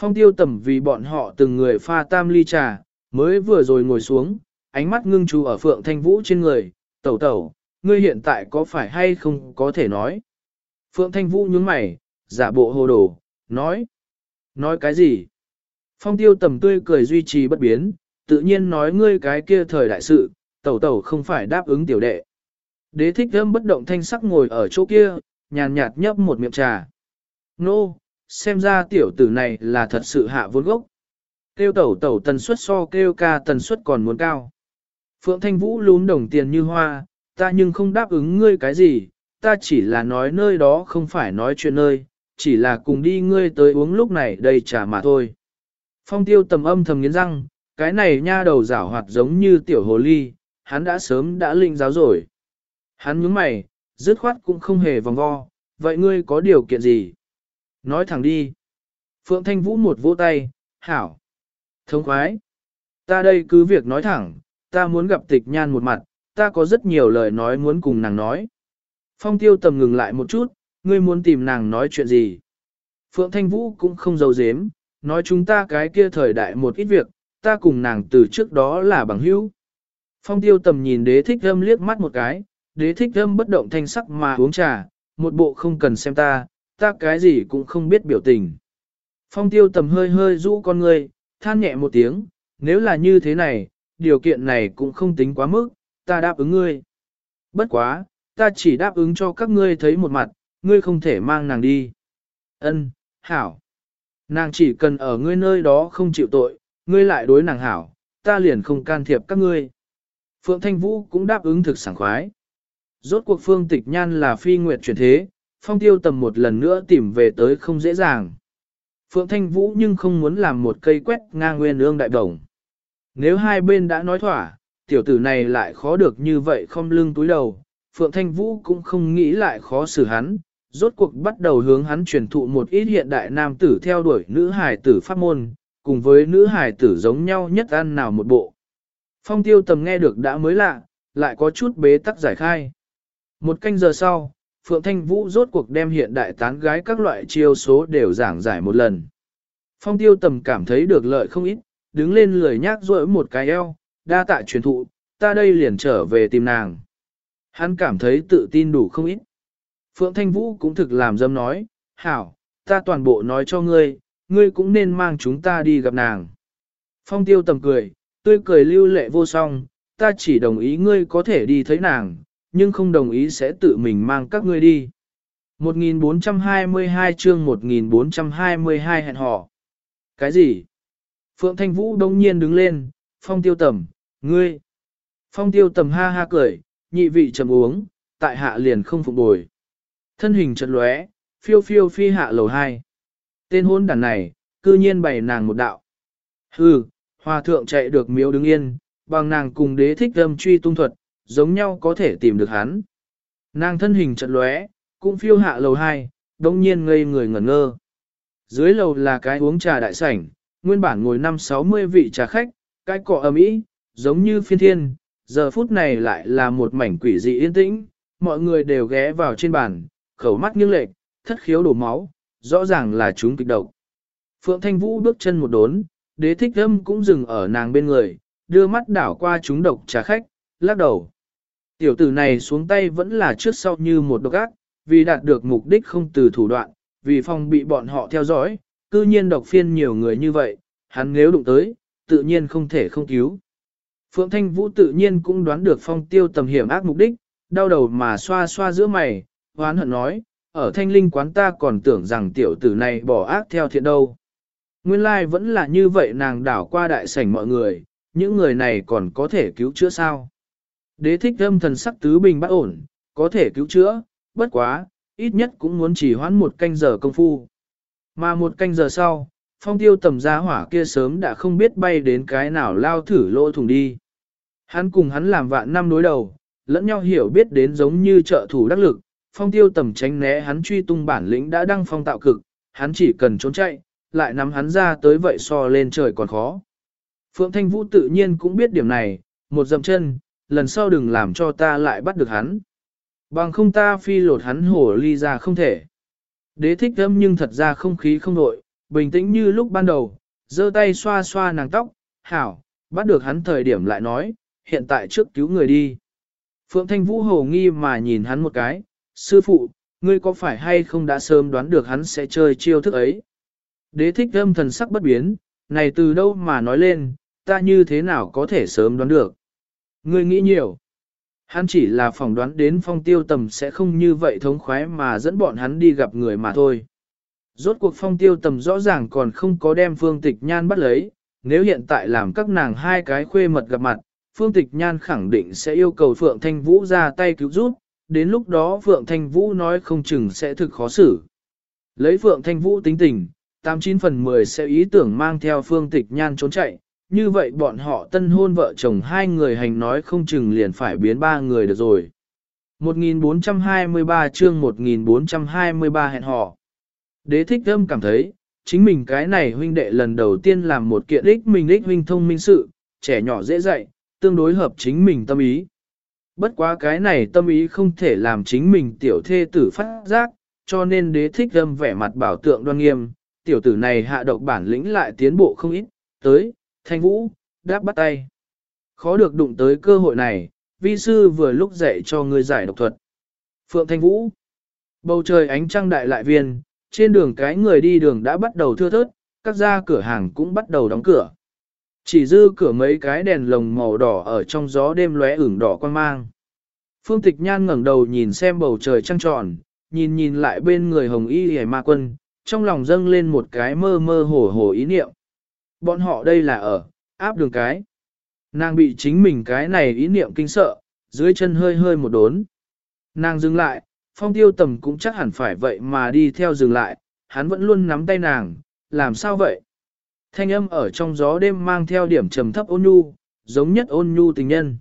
Phong tiêu tầm vì bọn họ từng người pha tam ly trà, mới vừa rồi ngồi xuống, ánh mắt ngưng chú ở Phượng Thanh Vũ trên người, tẩu tẩu, ngươi hiện tại có phải hay không có thể nói. Phượng Thanh Vũ nhướng mày, giả bộ hồ đồ, nói. Nói cái gì? Phong tiêu tầm tươi cười duy trì bất biến, tự nhiên nói ngươi cái kia thời đại sự, tẩu tẩu không phải đáp ứng tiểu đệ. Đế thích thơm bất động thanh sắc ngồi ở chỗ kia, nhàn nhạt nhấp một miệng trà. Nô, xem ra tiểu tử này là thật sự hạ vốn gốc. Kêu tẩu tẩu tần suất so kêu ca tần suất còn muốn cao. Phượng Thanh Vũ lún đồng tiền như hoa, ta nhưng không đáp ứng ngươi cái gì, ta chỉ là nói nơi đó không phải nói chuyện nơi, chỉ là cùng đi ngươi tới uống lúc này đây trà mà thôi. Phong tiêu tầm âm thầm nghiến răng, cái này nha đầu rảo hoạt giống như tiểu hồ ly, hắn đã sớm đã linh giáo rồi. Hắn nhướng mày, dứt khoát cũng không hề vòng vo, vậy ngươi có điều kiện gì? Nói thẳng đi. Phượng Thanh Vũ một vỗ tay, hảo. Thông khoái. Ta đây cứ việc nói thẳng, ta muốn gặp tịch nhan một mặt, ta có rất nhiều lời nói muốn cùng nàng nói. Phong tiêu tầm ngừng lại một chút, ngươi muốn tìm nàng nói chuyện gì? Phượng Thanh Vũ cũng không giấu dếm, nói chúng ta cái kia thời đại một ít việc, ta cùng nàng từ trước đó là bằng hữu. Phong tiêu tầm nhìn đế thích âm liếc mắt một cái, đế thích âm bất động thanh sắc mà uống trà, một bộ không cần xem ta, ta cái gì cũng không biết biểu tình. Phong tiêu tầm hơi hơi rũ con người, than nhẹ một tiếng, nếu là như thế này, điều kiện này cũng không tính quá mức, ta đáp ứng ngươi. Bất quá, ta chỉ đáp ứng cho các ngươi thấy một mặt, ngươi không thể mang nàng đi. Ân, hảo. Nàng chỉ cần ở ngươi nơi đó không chịu tội, ngươi lại đối nàng hảo, ta liền không can thiệp các ngươi. Phượng Thanh Vũ cũng đáp ứng thực sảng khoái. Rốt cuộc phương tịch nhan là phi nguyệt chuyển thế, phong tiêu tầm một lần nữa tìm về tới không dễ dàng. Phượng Thanh Vũ nhưng không muốn làm một cây quét ngang nguyên ương đại đồng. Nếu hai bên đã nói thỏa, tiểu tử này lại khó được như vậy không lưng túi đầu, Phượng Thanh Vũ cũng không nghĩ lại khó xử hắn, rốt cuộc bắt đầu hướng hắn truyền thụ một ít hiện đại nam tử theo đuổi nữ hài tử pháp môn, cùng với nữ hài tử giống nhau nhất ăn nào một bộ. Phong tiêu tầm nghe được đã mới lạ, lại có chút bế tắc giải khai. Một canh giờ sau, Phượng Thanh Vũ rốt cuộc đem hiện đại tán gái các loại chiêu số đều giảng giải một lần. Phong tiêu tầm cảm thấy được lợi không ít, đứng lên lười nhác rỗi một cái eo, đa tạ truyền thụ, ta đây liền trở về tìm nàng. Hắn cảm thấy tự tin đủ không ít. Phượng Thanh Vũ cũng thực làm dâm nói, hảo, ta toàn bộ nói cho ngươi, ngươi cũng nên mang chúng ta đi gặp nàng. Phong tiêu tầm cười, tươi cười lưu lệ vô song, ta chỉ đồng ý ngươi có thể đi thấy nàng, nhưng không đồng ý sẽ tự mình mang các ngươi đi. 1422 chương 1422 hẹn hò. Cái gì? Phượng Thanh Vũ đông nhiên đứng lên, phong tiêu tầm, ngươi. Phong tiêu tầm ha ha cười, nhị vị trầm uống, tại hạ liền không phục bồi. Thân hình chật lóe, phiêu phiêu phi hạ lầu hai. Tên hôn đàn này, cư nhiên bày nàng một đạo. Hừ, hòa thượng chạy được miếu đứng yên, bằng nàng cùng đế thích âm truy tung thuật, giống nhau có thể tìm được hắn. Nàng thân hình chật lóe, cũng phiêu hạ lầu hai, đông nhiên ngây người ngẩn ngơ. Dưới lầu là cái uống trà đại sảnh, nguyên bản ngồi năm sáu mươi vị trà khách, cái cọ ầm ĩ, giống như phiên thiên, giờ phút này lại là một mảnh quỷ dị yên tĩnh, mọi người đều ghé vào trên bàn, khẩu mắt nghiêng lệch, thất khiếu đổ máu, rõ ràng là chúng kịch độc. Phượng Thanh Vũ bước chân một đốn, đế thích âm cũng dừng ở nàng bên người, đưa mắt đảo qua chúng độc trà khách, lắc đầu. Tiểu tử này xuống tay vẫn là trước sau như một độc ác, vì đạt được mục đích không từ thủ đoạn, vì phòng bị bọn họ theo dõi, cư nhiên độc phiên nhiều người như vậy, hắn nếu đụng tới, tự nhiên không thể không cứu. Phượng Thanh Vũ tự nhiên cũng đoán được phong tiêu tầm hiểm ác mục đích, đau đầu mà xoa xoa giữa mày, hoán hận nói, ở thanh linh quán ta còn tưởng rằng tiểu tử này bỏ ác theo thiện đâu. Nguyên lai vẫn là như vậy nàng đảo qua đại sảnh mọi người, những người này còn có thể cứu chữa sao. Đế thích âm thần sắc tứ bình bất ổn, có thể cứu chữa, bất quá, ít nhất cũng muốn chỉ hoãn một canh giờ công phu. Mà một canh giờ sau, phong tiêu tầm giá hỏa kia sớm đã không biết bay đến cái nào lao thử lỗ thủng đi. Hắn cùng hắn làm vạn năm đối đầu, lẫn nhau hiểu biết đến giống như trợ thủ đắc lực, phong tiêu tầm tránh né hắn truy tung bản lĩnh đã đăng phong tạo cực, hắn chỉ cần trốn chạy, lại nắm hắn ra tới vậy so lên trời còn khó. Phượng Thanh Vũ tự nhiên cũng biết điểm này, một dậm chân, lần sau đừng làm cho ta lại bắt được hắn. Bằng không ta phi lột hắn hổ ly ra không thể. Đế thích thâm nhưng thật ra không khí không nội, bình tĩnh như lúc ban đầu, giơ tay xoa xoa nàng tóc, hảo, bắt được hắn thời điểm lại nói, hiện tại trước cứu người đi. Phượng Thanh Vũ hồ nghi mà nhìn hắn một cái, sư phụ, ngươi có phải hay không đã sớm đoán được hắn sẽ chơi chiêu thức ấy? Đế thích âm thần sắc bất biến, này từ đâu mà nói lên, ta như thế nào có thể sớm đoán được? Ngươi nghĩ nhiều. Hắn chỉ là phỏng đoán đến phong tiêu tầm sẽ không như vậy thống khoái mà dẫn bọn hắn đi gặp người mà thôi. Rốt cuộc phong tiêu tầm rõ ràng còn không có đem phương tịch nhan bắt lấy, nếu hiện tại làm các nàng hai cái khuê mật gặp mặt, Phương Tịch Nhan khẳng định sẽ yêu cầu Phượng Thanh Vũ ra tay cứu giúp, đến lúc đó Phượng Thanh Vũ nói không chừng sẽ thực khó xử. Lấy Phượng Thanh Vũ tính tình, 89 phần 10 sẽ ý tưởng mang theo Phương Tịch Nhan trốn chạy, như vậy bọn họ tân hôn vợ chồng hai người hành nói không chừng liền phải biến ba người được rồi. 1423 chương 1423 hẹn họ. Đế thích âm cảm thấy, chính mình cái này huynh đệ lần đầu tiên làm một kiện ích mình ích huynh thông minh sự, trẻ nhỏ dễ dạy, tương đối hợp chính mình tâm ý. Bất quá cái này tâm ý không thể làm chính mình tiểu thê tử phát giác, cho nên đế thích âm vẻ mặt bảo tượng đoan nghiêm, tiểu tử này hạ độc bản lĩnh lại tiến bộ không ít, tới, thanh vũ, đáp bắt tay. Khó được đụng tới cơ hội này, vi sư vừa lúc dạy cho người giải độc thuật. Phượng Thanh Vũ Bầu trời ánh trăng đại lại viên, trên đường cái người đi đường đã bắt đầu thưa thớt, các gia cửa hàng cũng bắt đầu đóng cửa. Chỉ dư cửa mấy cái đèn lồng màu đỏ ở trong gió đêm lóe ửng đỏ quan mang. Phương Tịch Nhan ngẩng đầu nhìn xem bầu trời trăng tròn, nhìn nhìn lại bên người Hồng Y Hề Ma Quân, trong lòng dâng lên một cái mơ mơ hồ hồ ý niệm. Bọn họ đây là ở, áp đường cái. Nàng bị chính mình cái này ý niệm kinh sợ, dưới chân hơi hơi một đốn. Nàng dừng lại, phong tiêu tầm cũng chắc hẳn phải vậy mà đi theo dừng lại, hắn vẫn luôn nắm tay nàng, làm sao vậy? Thanh âm ở trong gió đêm mang theo điểm trầm thấp ôn nhu, giống nhất ôn nhu tình nhân.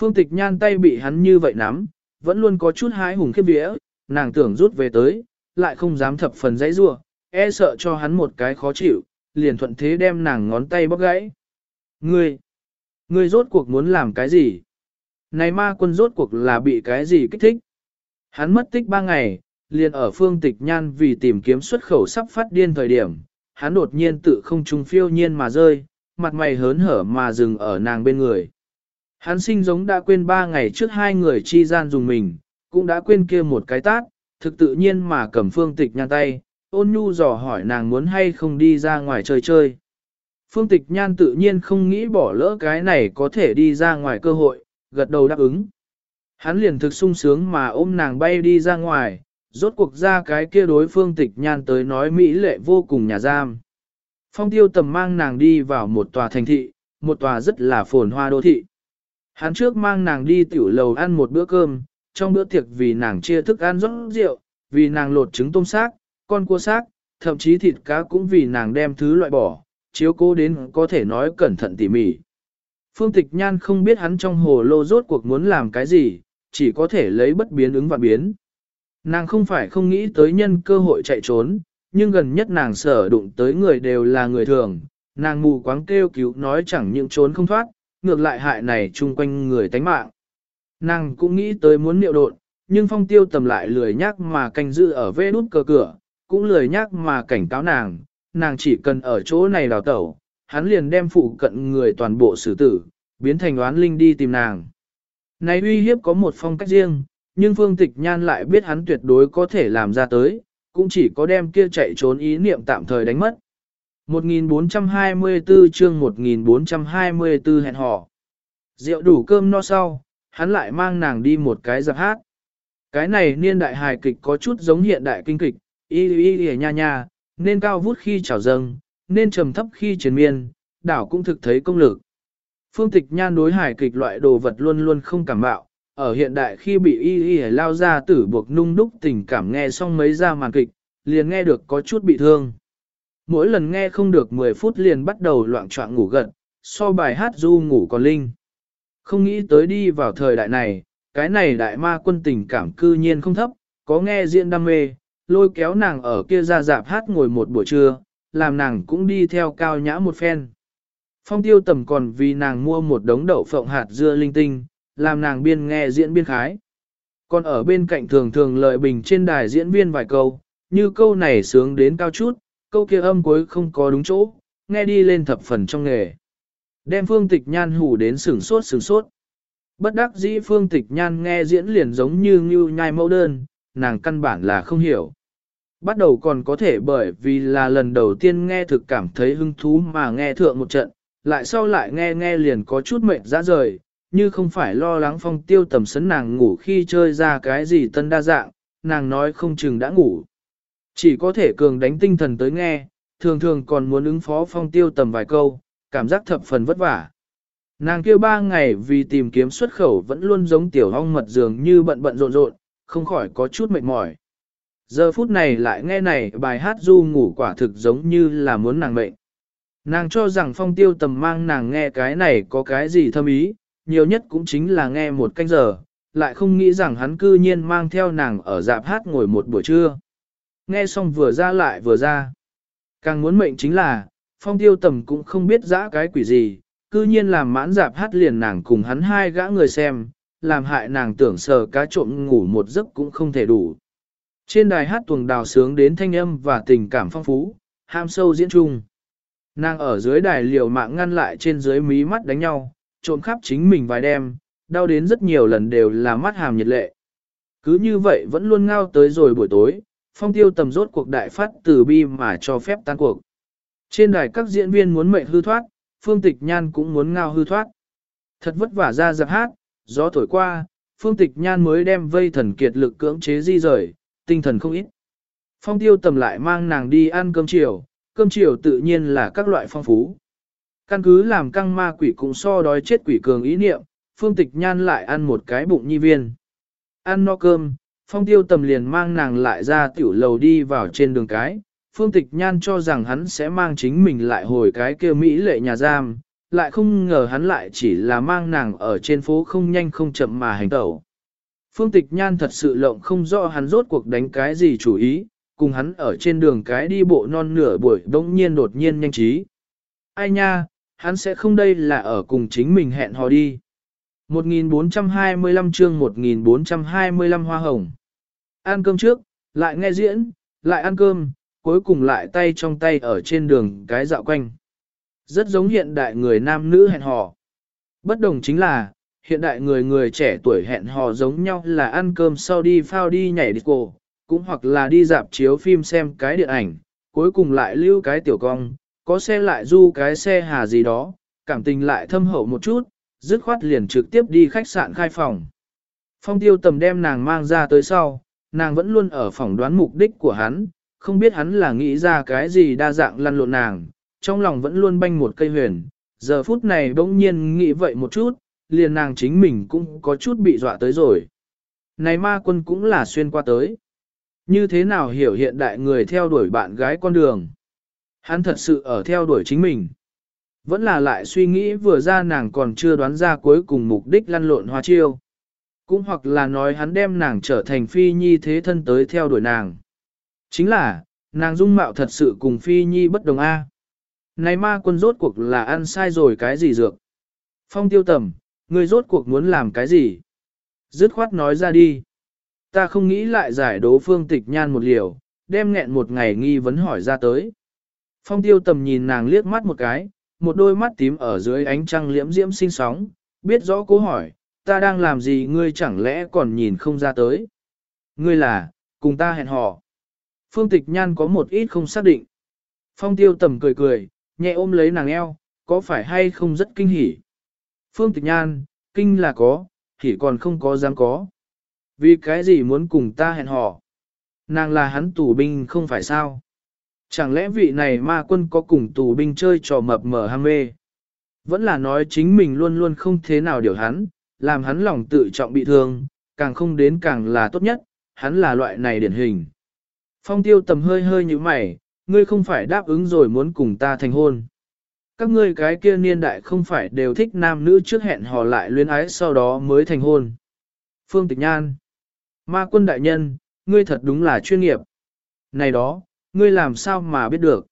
Phương tịch nhan tay bị hắn như vậy nắm, vẫn luôn có chút hái hùng khiếp vía, nàng tưởng rút về tới, lại không dám thập phần dãy rua, e sợ cho hắn một cái khó chịu, liền thuận thế đem nàng ngón tay bóc gãy. Ngươi, ngươi rốt cuộc muốn làm cái gì? Này ma quân rốt cuộc là bị cái gì kích thích? Hắn mất tích ba ngày, liền ở phương tịch nhan vì tìm kiếm xuất khẩu sắp phát điên thời điểm, hắn đột nhiên tự không trung phiêu nhiên mà rơi, mặt mày hớn hở mà dừng ở nàng bên người. Hắn sinh giống đã quên ba ngày trước hai người chi gian dùng mình, cũng đã quên kia một cái tát, thực tự nhiên mà cầm phương tịch nhan tay, ôn nhu dò hỏi nàng muốn hay không đi ra ngoài chơi chơi. Phương tịch nhan tự nhiên không nghĩ bỏ lỡ cái này có thể đi ra ngoài cơ hội, gật đầu đáp ứng. Hắn liền thực sung sướng mà ôm nàng bay đi ra ngoài, rốt cuộc ra cái kia đối phương tịch nhan tới nói Mỹ lệ vô cùng nhà giam. Phong tiêu tầm mang nàng đi vào một tòa thành thị, một tòa rất là phồn hoa đô thị. Hắn trước mang nàng đi tiểu lầu ăn một bữa cơm, trong bữa tiệc vì nàng chia thức ăn rót rượu, vì nàng lột trứng tôm xác, con cua xác, thậm chí thịt cá cũng vì nàng đem thứ loại bỏ, chiếu cố đến có thể nói cẩn thận tỉ mỉ. Phương Tịch Nhan không biết hắn trong hồ lô rốt cuộc muốn làm cái gì, chỉ có thể lấy bất biến ứng và biến. Nàng không phải không nghĩ tới nhân cơ hội chạy trốn, nhưng gần nhất nàng sở đụng tới người đều là người thường, nàng mù quáng kêu cứu nói chẳng những trốn không thoát, ngược lại hại này chung quanh người tánh mạng. Nàng cũng nghĩ tới muốn niệu độn, nhưng phong tiêu tầm lại lười nhắc mà canh giữ ở vê nút cờ cửa, cũng lười nhắc mà cảnh cáo nàng, nàng chỉ cần ở chỗ này đào tẩu, hắn liền đem phụ cận người toàn bộ xử tử, biến thành oán linh đi tìm nàng. Này uy hiếp có một phong cách riêng, nhưng Phương Tịch Nhan lại biết hắn tuyệt đối có thể làm ra tới, cũng chỉ có đem kia chạy trốn ý niệm tạm thời đánh mất. 1424 chương 1424 hẹn hò. Rượu đủ cơm no sau, hắn lại mang nàng đi một cái giặc hát. Cái này niên đại hài kịch có chút giống hiện đại kinh kịch, y y y nha nha, nên cao vút khi trào dâng, nên trầm thấp khi chiến miên, đảo cũng thực thấy công lực. Phương tịch nhan đối hài kịch loại đồ vật luôn luôn không cảm bạo, ở hiện đại khi bị y y lao ra tử buộc nung đúc tình cảm nghe xong mấy ra màn kịch, liền nghe được có chút bị thương. Mỗi lần nghe không được 10 phút liền bắt đầu loạn trọng ngủ gật, so bài hát du ngủ còn linh. Không nghĩ tới đi vào thời đại này, cái này đại ma quân tình cảm cư nhiên không thấp, có nghe diễn đam mê, lôi kéo nàng ở kia ra dạp hát ngồi một buổi trưa, làm nàng cũng đi theo cao nhã một phen. Phong tiêu tầm còn vì nàng mua một đống đậu phộng hạt dưa linh tinh, làm nàng biên nghe diễn biên khái. Còn ở bên cạnh thường thường lợi bình trên đài diễn viên vài câu, như câu này sướng đến cao chút, câu kia âm cuối không có đúng chỗ, nghe đi lên thập phần trong nghề. Đem phương tịch nhan hủ đến sửng sốt sửng sốt. Bất đắc dĩ phương tịch nhan nghe diễn liền giống như như nhai mẫu đơn, nàng căn bản là không hiểu. Bắt đầu còn có thể bởi vì là lần đầu tiên nghe thực cảm thấy hứng thú mà nghe thượng một trận, lại sau lại nghe nghe liền có chút mệt ra rời, như không phải lo lắng phong tiêu tầm sấn nàng ngủ khi chơi ra cái gì tân đa dạng, nàng nói không chừng đã ngủ. Chỉ có thể cường đánh tinh thần tới nghe, thường thường còn muốn ứng phó phong tiêu tầm vài câu, cảm giác thập phần vất vả. Nàng kia ba ngày vì tìm kiếm xuất khẩu vẫn luôn giống tiểu hong mật dường như bận bận rộn rộn, không khỏi có chút mệt mỏi. Giờ phút này lại nghe này bài hát du ngủ quả thực giống như là muốn nàng mệnh. Nàng cho rằng phong tiêu tầm mang nàng nghe cái này có cái gì thâm ý, nhiều nhất cũng chính là nghe một canh giờ, lại không nghĩ rằng hắn cư nhiên mang theo nàng ở dạp hát ngồi một buổi trưa. Nghe xong vừa ra lại vừa ra. Càng muốn mệnh chính là, phong tiêu tầm cũng không biết dã cái quỷ gì, cư nhiên làm mãn dạp hát liền nàng cùng hắn hai gã người xem, làm hại nàng tưởng sờ cá trộm ngủ một giấc cũng không thể đủ. Trên đài hát tuồng đào sướng đến thanh âm và tình cảm phong phú, ham sâu diễn trung, Nàng ở dưới đài liều mạng ngăn lại trên dưới mí mắt đánh nhau, trộm khắp chính mình vài đêm, đau đến rất nhiều lần đều là mắt hàm nhiệt lệ. Cứ như vậy vẫn luôn ngao tới rồi buổi tối, phong tiêu tầm rốt cuộc đại phát từ bi mà cho phép tan cuộc. Trên đài các diễn viên muốn mệnh hư thoát, phương tịch nhan cũng muốn ngao hư thoát. Thật vất vả ra giặc hát, gió thổi qua, phương tịch nhan mới đem vây thần kiệt lực cưỡng chế di rời, tinh thần không ít. Phong tiêu tầm lại mang nàng đi ăn cơm chiều, cơm chiều tự nhiên là các loại phong phú. Căn cứ làm căng ma quỷ cũng so đói chết quỷ cường ý niệm, phương tịch nhan lại ăn một cái bụng nhi viên. Ăn no cơm, phong tiêu tầm liền mang nàng lại ra tiểu lầu đi vào trên đường cái. Phương tịch nhan cho rằng hắn sẽ mang chính mình lại hồi cái kia Mỹ lệ nhà giam, lại không ngờ hắn lại chỉ là mang nàng ở trên phố không nhanh không chậm mà hành tẩu. Phương tịch nhan thật sự lộng không rõ hắn rốt cuộc đánh cái gì chủ ý, cùng hắn ở trên đường cái đi bộ non nửa buổi đống nhiên đột nhiên nhanh trí. Ai nha, hắn sẽ không đây là ở cùng chính mình hẹn hò đi. 1425 chương 1425 hoa hồng. Ăn cơm trước, lại nghe diễn, lại ăn cơm, cuối cùng lại tay trong tay ở trên đường cái dạo quanh. Rất giống hiện đại người nam nữ hẹn hò. Bất đồng chính là, hiện đại người người trẻ tuổi hẹn hò giống nhau là ăn cơm sau đi phao đi nhảy đi cổ, cũng hoặc là đi dạp chiếu phim xem cái điện ảnh, cuối cùng lại lưu cái tiểu cong, có xe lại du cái xe hà gì đó, cảm tình lại thâm hậu một chút, dứt khoát liền trực tiếp đi khách sạn khai phòng. Phong tiêu tầm đem nàng mang ra tới sau, nàng vẫn luôn ở phòng đoán mục đích của hắn, không biết hắn là nghĩ ra cái gì đa dạng lăn lộn nàng, trong lòng vẫn luôn banh một cây huyền, giờ phút này bỗng nhiên nghĩ vậy một chút, liền nàng chính mình cũng có chút bị dọa tới rồi. Này ma quân cũng là xuyên qua tới. Như thế nào hiểu hiện đại người theo đuổi bạn gái con đường? Hắn thật sự ở theo đuổi chính mình. Vẫn là lại suy nghĩ vừa ra nàng còn chưa đoán ra cuối cùng mục đích lăn lộn hoa chiêu. Cũng hoặc là nói hắn đem nàng trở thành phi nhi thế thân tới theo đuổi nàng. Chính là, nàng dung mạo thật sự cùng phi nhi bất đồng A. Này ma quân rốt cuộc là ăn sai rồi cái gì dược? Phong tiêu tầm, người rốt cuộc muốn làm cái gì? Dứt khoát nói ra đi. Ta không nghĩ lại giải đố phương tịch nhan một liều, đem nghẹn một ngày nghi vấn hỏi ra tới. Phong tiêu tầm nhìn nàng liếc mắt một cái, một đôi mắt tím ở dưới ánh trăng liễm diễm sinh sóng, biết rõ cố hỏi, ta đang làm gì ngươi chẳng lẽ còn nhìn không ra tới. Ngươi là, cùng ta hẹn hò. Phương tịch nhan có một ít không xác định. Phong tiêu tầm cười cười, nhẹ ôm lấy nàng eo, có phải hay không rất kinh hỉ. Phương tịch nhan, kinh là có, hỉ còn không có dám có. Vì cái gì muốn cùng ta hẹn hò? Nàng là hắn tù binh không phải sao? Chẳng lẽ vị này ma quân có cùng tù binh chơi trò mập mờ ham mê? Vẫn là nói chính mình luôn luôn không thế nào điều hắn, làm hắn lòng tự trọng bị thương, càng không đến càng là tốt nhất, hắn là loại này điển hình. Phong tiêu tầm hơi hơi như mày, ngươi không phải đáp ứng rồi muốn cùng ta thành hôn. Các ngươi cái kia niên đại không phải đều thích nam nữ trước hẹn hò lại luyến ái sau đó mới thành hôn. Phương Tịch Nhan Ma quân đại nhân, ngươi thật đúng là chuyên nghiệp. Này đó, ngươi làm sao mà biết được?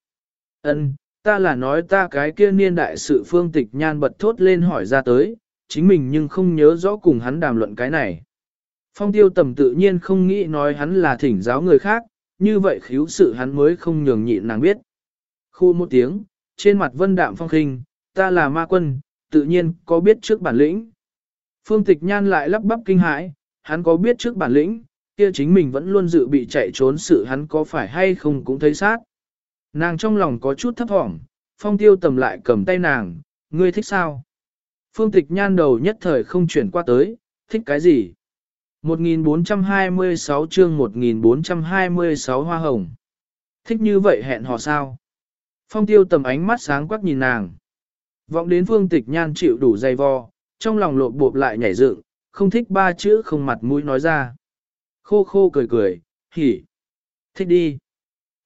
Ân, ta là nói ta cái kia niên đại sự phương tịch nhan bật thốt lên hỏi ra tới, chính mình nhưng không nhớ rõ cùng hắn đàm luận cái này. Phong tiêu tầm tự nhiên không nghĩ nói hắn là thỉnh giáo người khác, như vậy khiếu sự hắn mới không nhường nhịn nàng biết. Khu một tiếng, trên mặt vân đạm phong khinh, ta là ma quân, tự nhiên có biết trước bản lĩnh. Phương tịch nhan lại lắp bắp kinh hãi, hắn có biết trước bản lĩnh, kia chính mình vẫn luôn dự bị chạy trốn sự hắn có phải hay không cũng thấy sát. Nàng trong lòng có chút thấp thỏm, phong tiêu tầm lại cầm tay nàng, ngươi thích sao? Phương tịch nhan đầu nhất thời không chuyển qua tới, thích cái gì? 1426 chương 1426 hoa hồng. Thích như vậy hẹn hò sao? Phong tiêu tầm ánh mắt sáng quắc nhìn nàng. Vọng đến phương tịch nhan chịu đủ dày vò, trong lòng lộp bộp lại nhảy dựng, không thích ba chữ không mặt mũi nói ra. Khô khô cười cười, hỉ. Thích đi.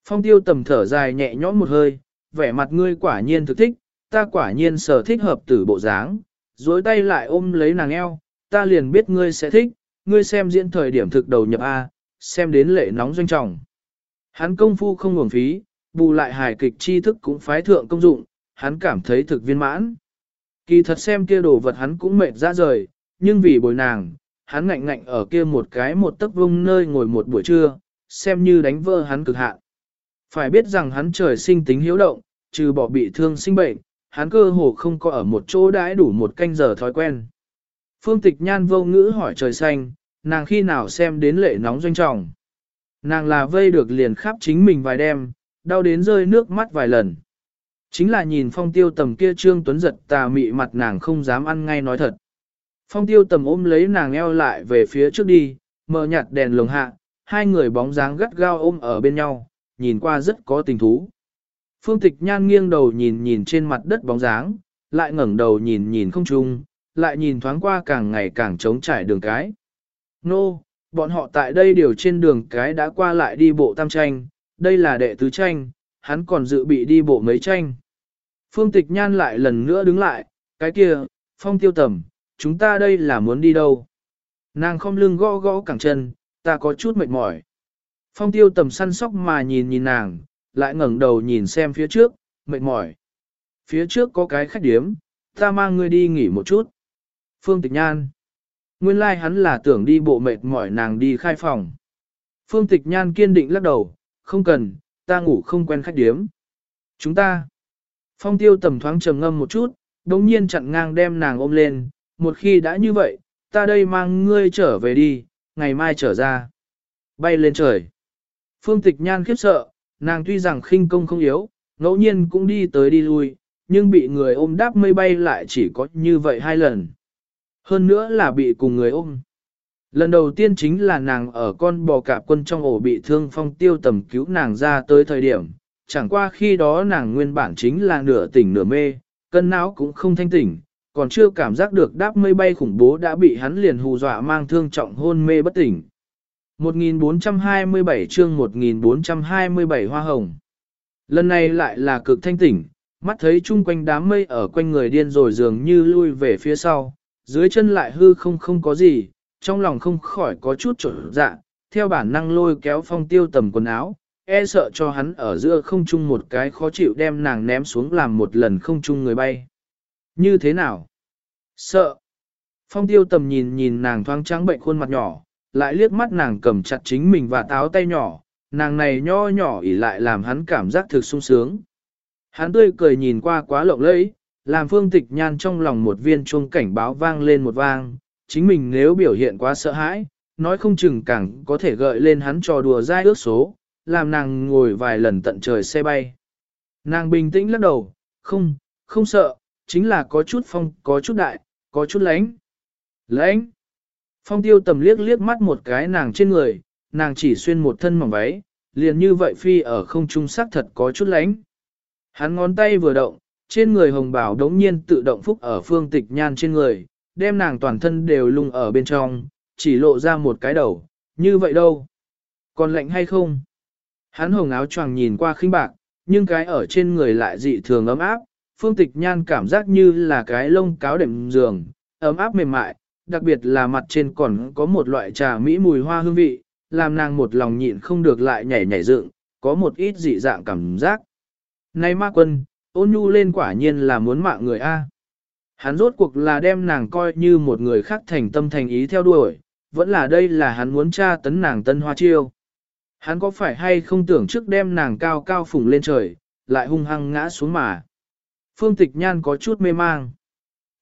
Phong tiêu tầm thở dài nhẹ nhõm một hơi, vẻ mặt ngươi quả nhiên thực thích, ta quả nhiên sở thích hợp tử bộ dáng, dối tay lại ôm lấy nàng eo, ta liền biết ngươi sẽ thích, ngươi xem diễn thời điểm thực đầu nhập A, xem đến lệ nóng doanh trọng. Hắn công phu không nguồn phí, bù lại hài kịch tri thức cũng phái thượng công dụng, hắn cảm thấy thực viên mãn. Kỳ thật xem kia đồ vật hắn cũng mệt ra rời, nhưng vì bồi nàng, hắn ngạnh ngạnh ở kia một cái một tấc vông nơi ngồi một buổi trưa, xem như đánh vỡ hắn cực hạn. Phải biết rằng hắn trời sinh tính hiếu động, trừ bỏ bị thương sinh bệnh, hắn cơ hồ không có ở một chỗ đãi đủ một canh giờ thói quen. Phương tịch nhan vô ngữ hỏi trời xanh, nàng khi nào xem đến lệ nóng doanh trọng. Nàng là vây được liền khắp chính mình vài đêm, đau đến rơi nước mắt vài lần. Chính là nhìn phong tiêu tầm kia trương tuấn giật tà mị mặt nàng không dám ăn ngay nói thật. Phong tiêu tầm ôm lấy nàng eo lại về phía trước đi, mở nhạt đèn lồng hạ, hai người bóng dáng gắt gao ôm ở bên nhau, nhìn qua rất có tình thú. Phương tịch nhan nghiêng đầu nhìn nhìn trên mặt đất bóng dáng, lại ngẩng đầu nhìn nhìn không trung, lại nhìn thoáng qua càng ngày càng trống trải đường cái. Nô, bọn họ tại đây đều trên đường cái đã qua lại đi bộ tam tranh, đây là đệ tứ tranh, hắn còn dự bị đi bộ mấy tranh. Phương tịch nhan lại lần nữa đứng lại, cái kia, phong tiêu tầm, chúng ta đây là muốn đi đâu? Nàng không lưng gõ gõ cẳng chân, ta có chút mệt mỏi. Phong tiêu tầm săn sóc mà nhìn nhìn nàng, lại ngẩng đầu nhìn xem phía trước, mệt mỏi. Phía trước có cái khách điếm, ta mang ngươi đi nghỉ một chút. Phương Tịch Nhan. Nguyên lai like hắn là tưởng đi bộ mệt mỏi nàng đi khai phòng. Phương Tịch Nhan kiên định lắc đầu, không cần, ta ngủ không quen khách điếm. Chúng ta. Phong tiêu tầm thoáng trầm ngâm một chút, đồng nhiên chặn ngang đem nàng ôm lên, một khi đã như vậy, ta đây mang ngươi trở về đi, ngày mai trở ra. Bay lên trời. Phương Tịch Nhan khiếp sợ, nàng tuy rằng khinh công không yếu, ngẫu nhiên cũng đi tới đi lui, nhưng bị người ôm đáp mây bay lại chỉ có như vậy hai lần. Hơn nữa là bị cùng người ôm. Lần đầu tiên chính là nàng ở con bò cạp quân trong ổ bị thương phong tiêu tầm cứu nàng ra tới thời điểm, chẳng qua khi đó nàng nguyên bản chính là nửa tỉnh nửa mê, cân não cũng không thanh tỉnh, còn chưa cảm giác được đáp mây bay khủng bố đã bị hắn liền hù dọa mang thương trọng hôn mê bất tỉnh. 1427 chương 1427 hoa hồng. Lần này lại là cực thanh tỉnh, mắt thấy chung quanh đám mây ở quanh người điên rồi dường như lui về phía sau, dưới chân lại hư không không có gì, trong lòng không khỏi có chút trở dạ, theo bản năng lôi kéo phong tiêu tầm quần áo, e sợ cho hắn ở giữa không chung một cái khó chịu đem nàng ném xuống làm một lần không chung người bay. Như thế nào? Sợ. Phong tiêu tầm nhìn nhìn nàng thoáng trắng bệnh khuôn mặt nhỏ, lại liếc mắt nàng cầm chặt chính mình và táo tay nhỏ, nàng này nho nhỏ ỉ lại làm hắn cảm giác thực sung sướng. Hắn tươi cười nhìn qua quá lộng lẫy, làm phương tịch nhan trong lòng một viên chuông cảnh báo vang lên một vang, chính mình nếu biểu hiện quá sợ hãi, nói không chừng càng có thể gợi lên hắn trò đùa dai ước số, làm nàng ngồi vài lần tận trời xe bay. Nàng bình tĩnh lắc đầu, không, không sợ, chính là có chút phong, có chút đại, có chút lánh. Lánh! Phong tiêu tầm liếc liếc mắt một cái nàng trên người, nàng chỉ xuyên một thân mỏng váy, liền như vậy phi ở không trung sắc thật có chút lánh. Hắn ngón tay vừa động, trên người hồng bảo đống nhiên tự động phúc ở phương tịch nhan trên người, đem nàng toàn thân đều lung ở bên trong, chỉ lộ ra một cái đầu, như vậy đâu? Còn lạnh hay không? Hắn hồng áo choàng nhìn qua khinh bạc, nhưng cái ở trên người lại dị thường ấm áp, phương tịch nhan cảm giác như là cái lông cáo đệm giường, ấm áp mềm mại, đặc biệt là mặt trên còn có một loại trà mỹ mùi hoa hương vị, làm nàng một lòng nhịn không được lại nhảy nhảy dựng, có một ít dị dạng cảm giác. Nay ma quân, ôn nhu lên quả nhiên là muốn mạng người A. Hắn rốt cuộc là đem nàng coi như một người khác thành tâm thành ý theo đuổi, vẫn là đây là hắn muốn tra tấn nàng tân hoa chiêu. Hắn có phải hay không tưởng trước đem nàng cao cao phủng lên trời, lại hung hăng ngã xuống mà. Phương tịch nhan có chút mê mang.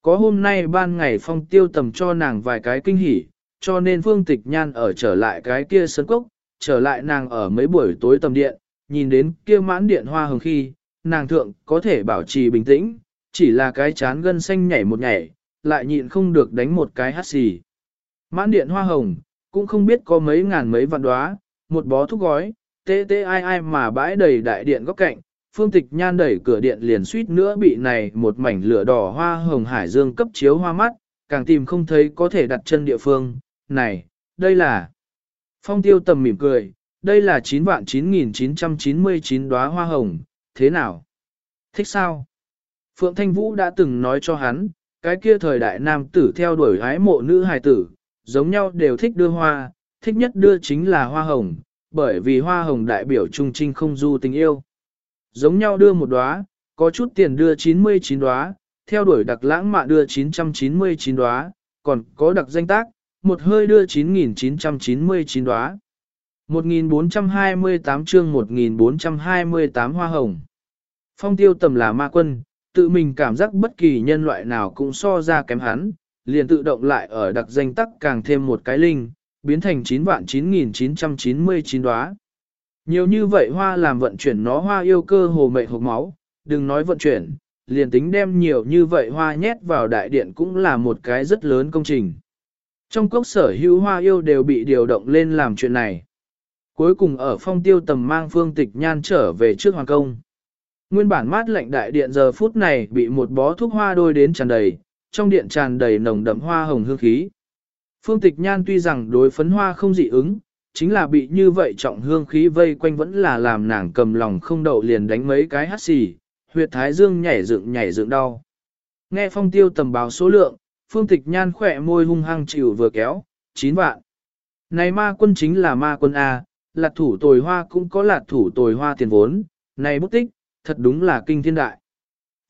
Có hôm nay ban ngày phong tiêu tầm cho nàng vài cái kinh hỉ, cho nên phương tịch nhan ở trở lại cái kia sân cốc, trở lại nàng ở mấy buổi tối tầm điện, nhìn đến kia mãn điện hoa hồng khi, nàng thượng có thể bảo trì bình tĩnh, chỉ là cái chán gân xanh nhảy một nhảy, lại nhịn không được đánh một cái hát xì. Mãn điện hoa hồng, cũng không biết có mấy ngàn mấy vạn đóa, một bó thuốc gói, tê tê ai ai mà bãi đầy đại điện góc cạnh, Phương Tịch Nhan đẩy cửa điện liền suýt nữa bị này một mảnh lửa đỏ hoa hồng hải dương cấp chiếu hoa mắt, càng tìm không thấy có thể đặt chân địa phương. Này, đây là... Phong tiêu tầm mỉm cười, đây là 9 vạn 9.999 đóa hoa hồng, thế nào? Thích sao? Phượng Thanh Vũ đã từng nói cho hắn, cái kia thời đại nam tử theo đuổi hái mộ nữ hài tử, giống nhau đều thích đưa hoa, thích nhất đưa chính là hoa hồng, bởi vì hoa hồng đại biểu trung trinh không du tình yêu. Giống nhau đưa một đóa, có chút tiền đưa 99 đóa, theo đuổi đặc lãng mạn đưa 999 đóa, còn có đặc danh tác, một hơi đưa 9.999 đóa. 1428 chương 1428 hoa hồng. Phong tiêu tầm là ma quân, tự mình cảm giác bất kỳ nhân loại nào cũng so ra kém hắn, liền tự động lại ở đặc danh tắc càng thêm một cái linh, biến thành 9 vạn 9.999 đóa. Nhiều như vậy hoa làm vận chuyển nó hoa yêu cơ hồ mệnh hộp máu, đừng nói vận chuyển, liền tính đem nhiều như vậy hoa nhét vào đại điện cũng là một cái rất lớn công trình. Trong cốc sở hữu hoa yêu đều bị điều động lên làm chuyện này. Cuối cùng ở phong tiêu tầm mang phương tịch nhan trở về trước hoàng công. Nguyên bản mát lạnh đại điện giờ phút này bị một bó thuốc hoa đôi đến tràn đầy, trong điện tràn đầy nồng đậm hoa hồng hương khí. Phương tịch nhan tuy rằng đối phấn hoa không dị ứng, chính là bị như vậy trọng hương khí vây quanh vẫn là làm nàng cầm lòng không đậu liền đánh mấy cái hát xì, huyệt thái dương nhảy dựng nhảy dựng đau. Nghe phong tiêu tầm báo số lượng, phương tịch nhan khỏe môi hung hăng chịu vừa kéo, 9 vạn. Này ma quân chính là ma quân A, lạc thủ tồi hoa cũng có lạc thủ tồi hoa tiền vốn, này bút tích, thật đúng là kinh thiên đại.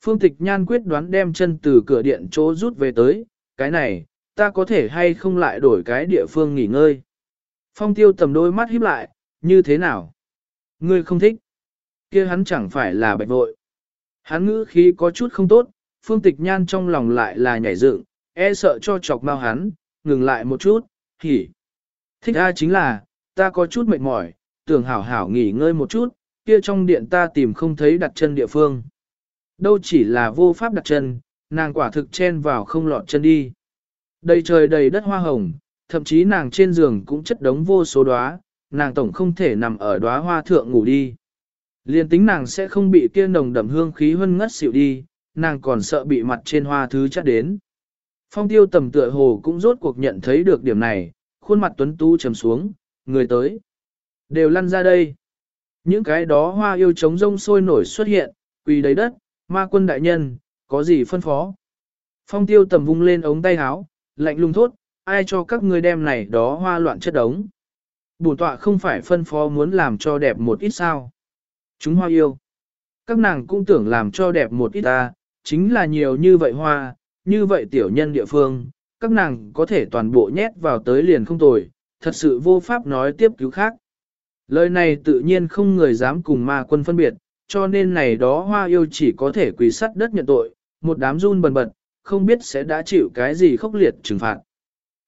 Phương tịch nhan quyết đoán đem chân từ cửa điện chỗ rút về tới, cái này, ta có thể hay không lại đổi cái địa phương nghỉ ngơi. Phong tiêu tầm đôi mắt híp lại, như thế nào? Ngươi không thích. kia hắn chẳng phải là bạch vội. Hắn ngữ khí có chút không tốt, phương tịch nhan trong lòng lại là nhảy dựng, e sợ cho chọc mau hắn, ngừng lại một chút, hỉ. Thích a chính là, ta có chút mệt mỏi, tưởng hảo hảo nghỉ ngơi một chút, kia trong điện ta tìm không thấy đặt chân địa phương. Đâu chỉ là vô pháp đặt chân, nàng quả thực chen vào không lọt chân đi. Đầy trời đầy đất hoa hồng, thậm chí nàng trên giường cũng chất đống vô số đóa, nàng tổng không thể nằm ở đóa hoa thượng ngủ đi. Liên tính nàng sẽ không bị kia nồng đậm hương khí hân ngất xỉu đi, nàng còn sợ bị mặt trên hoa thứ chắc đến. Phong tiêu tầm tựa hồ cũng rốt cuộc nhận thấy được điểm này, khuôn mặt tuấn tú trầm xuống, người tới. Đều lăn ra đây. Những cái đó hoa yêu trống rông sôi nổi xuất hiện, quỳ đấy đất, ma quân đại nhân, có gì phân phó. Phong tiêu tầm vung lên ống tay áo, lạnh lùng thốt, ai cho các ngươi đem này đó hoa loạn chất đống. Bổn tọa không phải phân phó muốn làm cho đẹp một ít sao. Chúng hoa yêu. Các nàng cũng tưởng làm cho đẹp một ít ta, chính là nhiều như vậy hoa, như vậy tiểu nhân địa phương, các nàng có thể toàn bộ nhét vào tới liền không tồi, thật sự vô pháp nói tiếp cứu khác. Lời này tự nhiên không người dám cùng ma quân phân biệt, cho nên này đó hoa yêu chỉ có thể quỳ sắt đất nhận tội, một đám run bần bật, không biết sẽ đã chịu cái gì khốc liệt trừng phạt.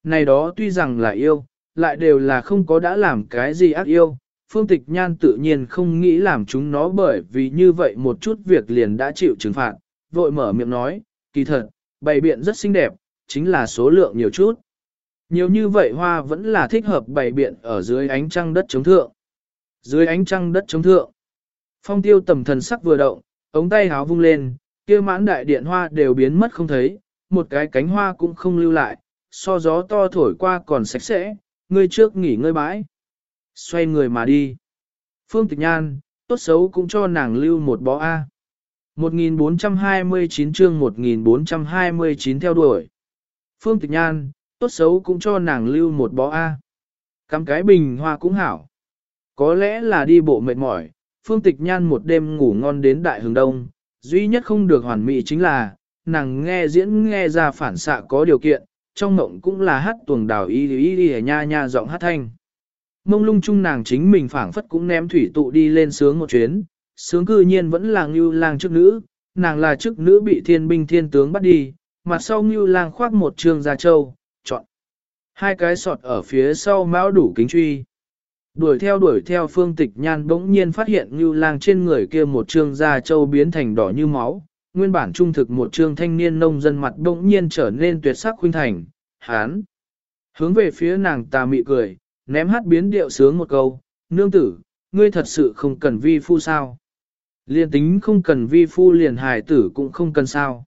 Này đó tuy rằng là yêu, lại đều là không có đã làm cái gì ác yêu, phương tịch nhan tự nhiên không nghĩ làm chúng nó bởi vì như vậy một chút việc liền đã chịu trừng phạt, vội mở miệng nói, kỳ thật, bày biện rất xinh đẹp, chính là số lượng nhiều chút. Nhiều như vậy hoa vẫn là thích hợp bày biện ở dưới ánh trăng đất chống thượng. Dưới ánh trăng đất chống thượng, phong tiêu tầm thần sắc vừa động, ống tay háo vung lên, kia mãn đại điện hoa đều biến mất không thấy, một cái cánh hoa cũng không lưu lại, so gió to thổi qua còn sạch sẽ, ngươi trước nghỉ ngơi bãi. Xoay người mà đi. Phương Tịch Nhan, tốt xấu cũng cho nàng lưu một bó A. 1429 chương 1429 theo đuổi. Phương Tịch Nhan, tốt xấu cũng cho nàng lưu một bó A. Cắm cái bình hoa cũng hảo. Có lẽ là đi bộ mệt mỏi, Phương Tịch Nhan một đêm ngủ ngon đến đại hướng đông, duy nhất không được hoàn mỹ chính là, nàng nghe diễn nghe ra phản xạ có điều kiện, trong ngộng cũng là hát tuồng đào y y y nha nha giọng hát thanh. Mông lung chung nàng chính mình phảng phất cũng ném thủy tụ đi lên sướng một chuyến, sướng cư nhiên vẫn là ngưu lang trước nữ, nàng là chức nữ bị thiên binh thiên tướng bắt đi, mặt sau ngưu lang khoác một trường gia châu, chọn. Hai cái sọt ở phía sau mão đủ kính truy. Đuổi theo đuổi theo phương tịch nhan bỗng nhiên phát hiện ngưu lang trên người kia một trường gia châu biến thành đỏ như máu, nguyên bản trung thực một trương thanh niên nông dân mặt bỗng nhiên trở nên tuyệt sắc khuynh thành, hán. Hướng về phía nàng ta mị cười, ném hát biến điệu sướng một câu, nương tử, ngươi thật sự không cần vi phu sao. Liên tính không cần vi phu liền hài tử cũng không cần sao.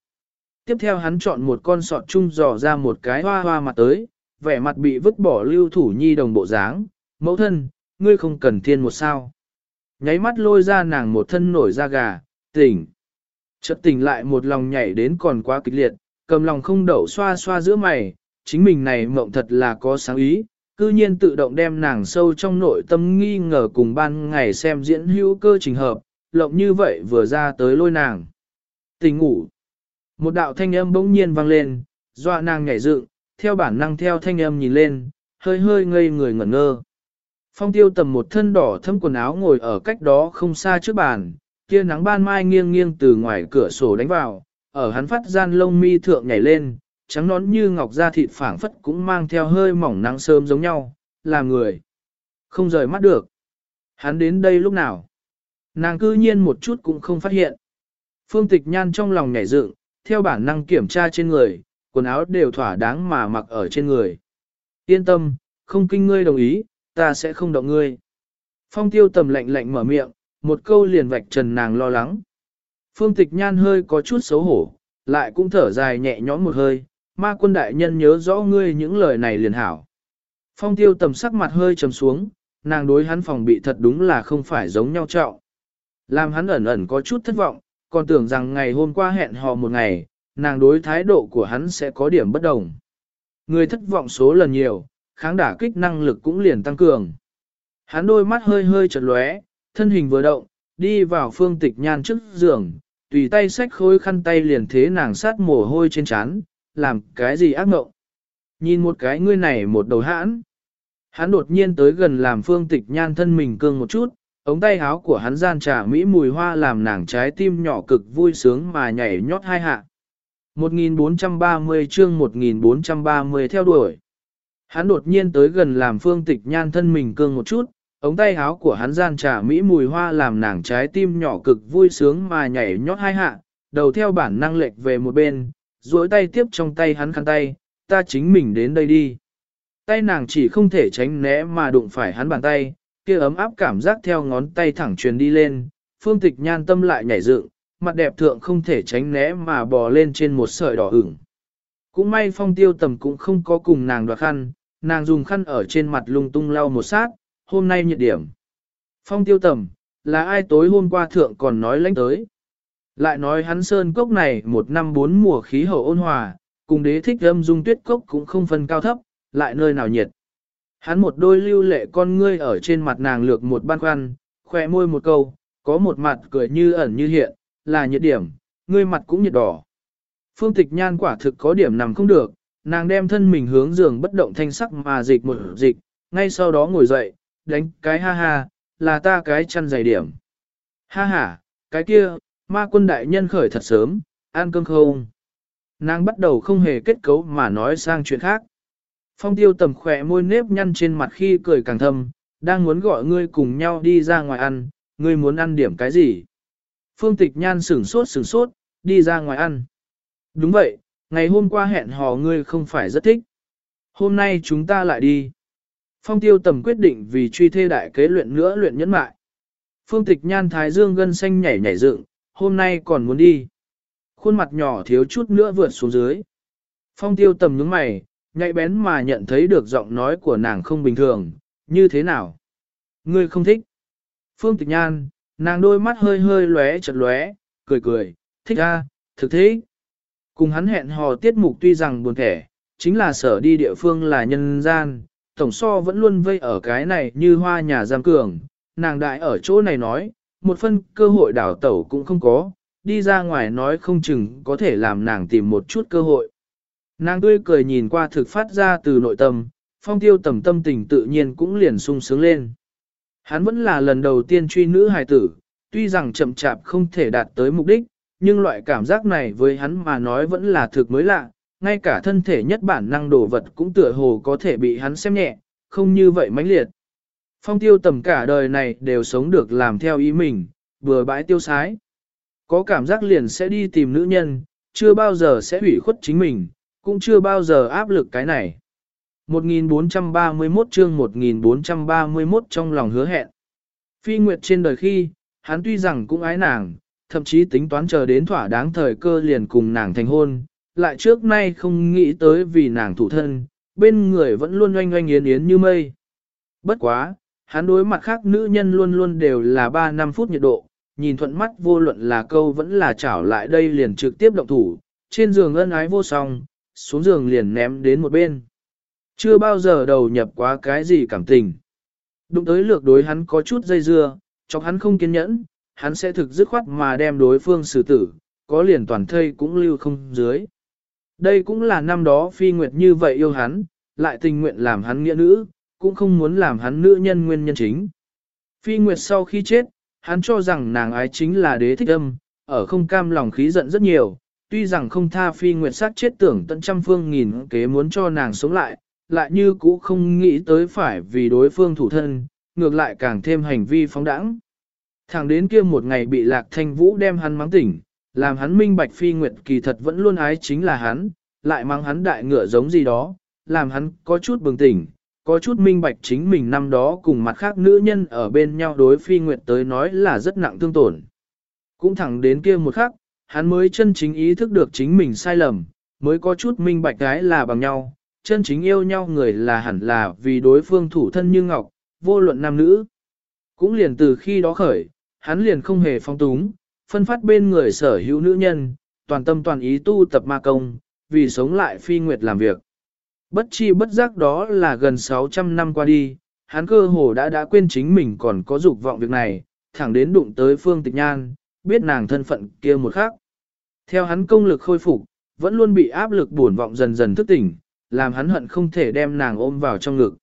Tiếp theo hắn chọn một con sọt chung dò ra một cái hoa hoa mặt tới, vẻ mặt bị vứt bỏ lưu thủ nhi đồng bộ dáng, mẫu thân, ngươi không cần thiên một sao. Nháy mắt lôi ra nàng một thân nổi da gà, tỉnh. Chợt tỉnh lại một lòng nhảy đến còn quá kịch liệt, cầm lòng không đậu xoa xoa giữa mày, chính mình này mộng thật là có sáng ý, cư nhiên tự động đem nàng sâu trong nội tâm nghi ngờ cùng ban ngày xem diễn hữu cơ trình hợp, lộng như vậy vừa ra tới lôi nàng. Tỉnh ngủ. Một đạo thanh âm bỗng nhiên vang lên, dọa nàng nhảy dựng, theo bản năng theo thanh âm nhìn lên, hơi hơi ngây người ngẩn ngơ. Phong tiêu tầm một thân đỏ thâm quần áo ngồi ở cách đó không xa trước bàn, tia nắng ban mai nghiêng nghiêng từ ngoài cửa sổ đánh vào, ở hắn phát gian lông mi thượng nhảy lên, trắng nón như ngọc da thịt phảng phất cũng mang theo hơi mỏng nắng sớm giống nhau, là người. Không rời mắt được. Hắn đến đây lúc nào? Nàng cư nhiên một chút cũng không phát hiện. Phương tịch nhan trong lòng nhảy dựng, theo bản năng kiểm tra trên người, quần áo đều thỏa đáng mà mặc ở trên người. Yên tâm, không kinh ngươi đồng ý, ta sẽ không động ngươi. Phong tiêu tầm lạnh lạnh mở miệng, một câu liền vạch trần nàng lo lắng. Phương tịch nhan hơi có chút xấu hổ, lại cũng thở dài nhẹ nhõm một hơi, ma quân đại nhân nhớ rõ ngươi những lời này liền hảo. Phong tiêu tầm sắc mặt hơi trầm xuống, nàng đối hắn phòng bị thật đúng là không phải giống nhau trọng. Làm hắn ẩn ẩn có chút thất vọng, còn tưởng rằng ngày hôm qua hẹn hò một ngày, nàng đối thái độ của hắn sẽ có điểm bất đồng. Người thất vọng số lần nhiều, kháng đả kích năng lực cũng liền tăng cường. Hắn đôi mắt hơi hơi chật lóe, thân hình vừa động, đi vào phương tịch nhan trước giường, tùy tay xách khối khăn tay liền thế nàng sát mồ hôi trên trán, làm cái gì ác mộng. Nhìn một cái ngươi này một đầu hãn. Hắn đột nhiên tới gần làm phương tịch nhan thân mình cương một chút, ống tay áo của hắn gian trà mỹ mùi hoa làm nàng trái tim nhỏ cực vui sướng mà nhảy nhót hai hạ. 1430 chương 1430 theo đuổi. Hắn đột nhiên tới gần làm phương tịch nhan thân mình cương một chút, ống tay áo của hắn gian trà mỹ mùi hoa làm nàng trái tim nhỏ cực vui sướng mà nhảy nhót hai hạ, đầu theo bản năng lệch về một bên, duỗi tay tiếp trong tay hắn khăn tay, ta chính mình đến đây đi. Tay nàng chỉ không thể tránh né mà đụng phải hắn bàn tay, kia ấm áp cảm giác theo ngón tay thẳng truyền đi lên, phương tịch nhan tâm lại nhảy dựng, mặt đẹp thượng không thể tránh né mà bò lên trên một sợi đỏ ửng. Cũng may phong tiêu tầm cũng không có cùng nàng đoạt khăn, nàng dùng khăn ở trên mặt lung tung lau một sát, hôm nay nhiệt điểm. Phong tiêu tầm, là ai tối hôm qua thượng còn nói lãnh tới. Lại nói hắn sơn cốc này một năm bốn mùa khí hậu ôn hòa, cùng đế thích âm dung tuyết cốc cũng không phân cao thấp, lại nơi nào nhiệt. Hắn một đôi lưu lệ con ngươi ở trên mặt nàng lược một ban khoăn, khỏe môi một câu, có một mặt cười như ẩn như hiện, là nhiệt điểm, ngươi mặt cũng nhiệt đỏ. Phương tịch nhan quả thực có điểm nằm không được, nàng đem thân mình hướng giường bất động thanh sắc mà dịch một dịch, ngay sau đó ngồi dậy, đánh cái ha ha, là ta cái chăn dày điểm. Ha ha, cái kia, ma quân đại nhân khởi thật sớm, ăn cơm không? Nàng bắt đầu không hề kết cấu mà nói sang chuyện khác. Phong tiêu tầm khỏe môi nếp nhăn trên mặt khi cười càng thâm, đang muốn gọi ngươi cùng nhau đi ra ngoài ăn, ngươi muốn ăn điểm cái gì? Phương tịch nhan sửng sốt sửng sốt, đi ra ngoài ăn. Đúng vậy, ngày hôm qua hẹn hò ngươi không phải rất thích. Hôm nay chúng ta lại đi. Phong tiêu tầm quyết định vì truy thê đại kế luyện nữa luyện nhẫn mại. Phương tịch nhan thái dương gân xanh nhảy nhảy dựng, hôm nay còn muốn đi. Khuôn mặt nhỏ thiếu chút nữa vượt xuống dưới. Phong tiêu tầm nhướng mày, nhạy bén mà nhận thấy được giọng nói của nàng không bình thường, như thế nào? Ngươi không thích. Phương tịch nhan, nàng đôi mắt hơi hơi lóe chật lóe, cười cười, thích a, thực thế. Cùng hắn hẹn hò tiết mục tuy rằng buồn thẻ, chính là sở đi địa phương là nhân gian, tổng so vẫn luôn vây ở cái này như hoa nhà giam cường, nàng đại ở chỗ này nói, một phân cơ hội đảo tẩu cũng không có, đi ra ngoài nói không chừng có thể làm nàng tìm một chút cơ hội. Nàng tươi cười nhìn qua thực phát ra từ nội tâm, phong tiêu tầm tâm tình tự nhiên cũng liền sung sướng lên. Hắn vẫn là lần đầu tiên truy nữ hài tử, tuy rằng chậm chạp không thể đạt tới mục đích, nhưng loại cảm giác này với hắn mà nói vẫn là thực mới lạ, ngay cả thân thể nhất bản năng đồ vật cũng tựa hồ có thể bị hắn xem nhẹ, không như vậy mãnh liệt. Phong tiêu tầm cả đời này đều sống được làm theo ý mình, vừa bãi tiêu sái. Có cảm giác liền sẽ đi tìm nữ nhân, chưa bao giờ sẽ hủy khuất chính mình, cũng chưa bao giờ áp lực cái này. 1431 chương 1431 trong lòng hứa hẹn. Phi Nguyệt trên đời khi, hắn tuy rằng cũng ái nàng, thậm chí tính toán chờ đến thỏa đáng thời cơ liền cùng nàng thành hôn, lại trước nay không nghĩ tới vì nàng thủ thân, bên người vẫn luôn oanh oanh yến yến như mây. Bất quá, hắn đối mặt khác nữ nhân luôn luôn đều là 3 năm phút nhiệt độ, nhìn thuận mắt vô luận là câu vẫn là chảo lại đây liền trực tiếp động thủ, trên giường ân ái vô song, xuống giường liền ném đến một bên. Chưa bao giờ đầu nhập quá cái gì cảm tình. Đụng tới lược đối hắn có chút dây dưa, chọc hắn không kiên nhẫn, hắn sẽ thực dứt khoát mà đem đối phương xử tử, có liền toàn thây cũng lưu không dưới. Đây cũng là năm đó phi nguyệt như vậy yêu hắn, lại tình nguyện làm hắn nghĩa nữ, cũng không muốn làm hắn nữ nhân nguyên nhân chính. Phi nguyệt sau khi chết, hắn cho rằng nàng ái chính là đế thích âm, ở không cam lòng khí giận rất nhiều, tuy rằng không tha phi nguyệt sát chết tưởng tận trăm phương nghìn kế muốn cho nàng sống lại, lại như cũ không nghĩ tới phải vì đối phương thủ thân, ngược lại càng thêm hành vi phóng đẳng. Thẳng đến kia một ngày bị lạc thanh vũ đem hắn mắng tỉnh, làm hắn minh bạch phi nguyệt kỳ thật vẫn luôn ái chính là hắn, lại mang hắn đại ngựa giống gì đó, làm hắn có chút bừng tỉnh, có chút minh bạch chính mình năm đó cùng mặt khác nữ nhân ở bên nhau đối phi nguyệt tới nói là rất nặng thương tổn. Cũng thẳng đến kia một khắc, hắn mới chân chính ý thức được chính mình sai lầm, mới có chút minh bạch cái là bằng nhau, chân chính yêu nhau người là hẳn là vì đối phương thủ thân như ngọc, vô luận nam nữ. Cũng liền từ khi đó khởi, hắn liền không hề phong túng, phân phát bên người sở hữu nữ nhân, toàn tâm toàn ý tu tập ma công, vì sống lại phi nguyệt làm việc. Bất chi bất giác đó là gần 600 năm qua đi, hắn cơ hồ đã đã quên chính mình còn có dục vọng việc này, thẳng đến đụng tới phương tịch nhan, biết nàng thân phận kia một khác. Theo hắn công lực khôi phục, vẫn luôn bị áp lực buồn vọng dần dần thức tỉnh, làm hắn hận không thể đem nàng ôm vào trong ngực.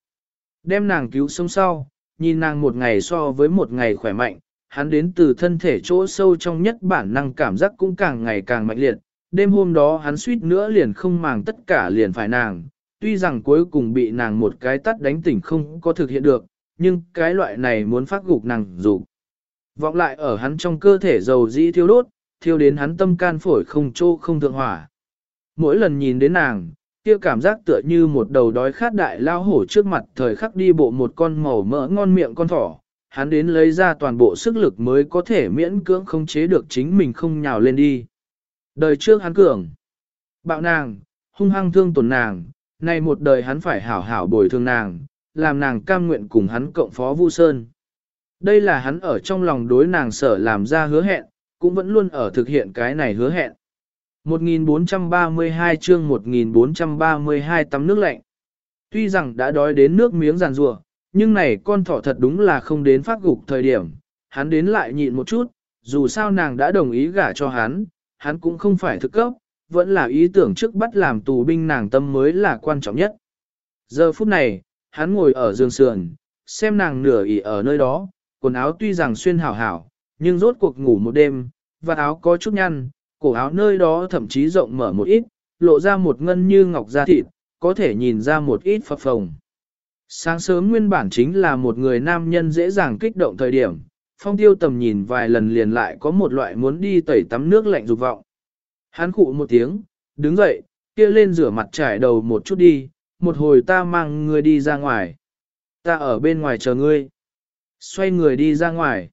Đem nàng cứu sống sau, nhìn nàng một ngày so với một ngày khỏe mạnh, hắn đến từ thân thể chỗ sâu trong nhất bản năng cảm giác cũng càng ngày càng mạnh liệt. Đêm hôm đó hắn suýt nữa liền không màng tất cả liền phải nàng, tuy rằng cuối cùng bị nàng một cái tắt đánh tỉnh không có thực hiện được, nhưng cái loại này muốn phát gục nàng dù. Vọng lại ở hắn trong cơ thể dầu dĩ thiêu đốt, thiêu đến hắn tâm can phổi không trô không thượng hỏa. Mỗi lần nhìn đến nàng, kia cảm giác tựa như một đầu đói khát đại lao hổ trước mặt thời khắc đi bộ một con màu mỡ ngon miệng con thỏ, hắn đến lấy ra toàn bộ sức lực mới có thể miễn cưỡng không chế được chính mình không nhào lên đi. Đời trước hắn cường, bạo nàng, hung hăng thương tổn nàng, nay một đời hắn phải hảo hảo bồi thường nàng, làm nàng cam nguyện cùng hắn cộng phó Vu Sơn. Đây là hắn ở trong lòng đối nàng sở làm ra hứa hẹn, cũng vẫn luôn ở thực hiện cái này hứa hẹn. 1432 chương 1432 tắm nước lạnh. Tuy rằng đã đói đến nước miếng giàn rùa, nhưng này con thỏ thật đúng là không đến phát gục thời điểm, hắn đến lại nhịn một chút, dù sao nàng đã đồng ý gả cho hắn, hắn cũng không phải thực cấp, vẫn là ý tưởng trước bắt làm tù binh nàng tâm mới là quan trọng nhất. Giờ phút này, hắn ngồi ở giường sườn, xem nàng nửa ỉ ở nơi đó, quần áo tuy rằng xuyên hảo hảo, nhưng rốt cuộc ngủ một đêm, và áo có chút nhăn, cổ áo nơi đó thậm chí rộng mở một ít, lộ ra một ngân như ngọc da thịt, có thể nhìn ra một ít phập phồng. Sáng sớm nguyên bản chính là một người nam nhân dễ dàng kích động thời điểm, phong tiêu tầm nhìn vài lần liền lại có một loại muốn đi tẩy tắm nước lạnh dục vọng. Hắn khụ một tiếng, đứng dậy, kia lên rửa mặt trải đầu một chút đi, một hồi ta mang ngươi đi ra ngoài. Ta ở bên ngoài chờ ngươi. Xoay người đi ra ngoài.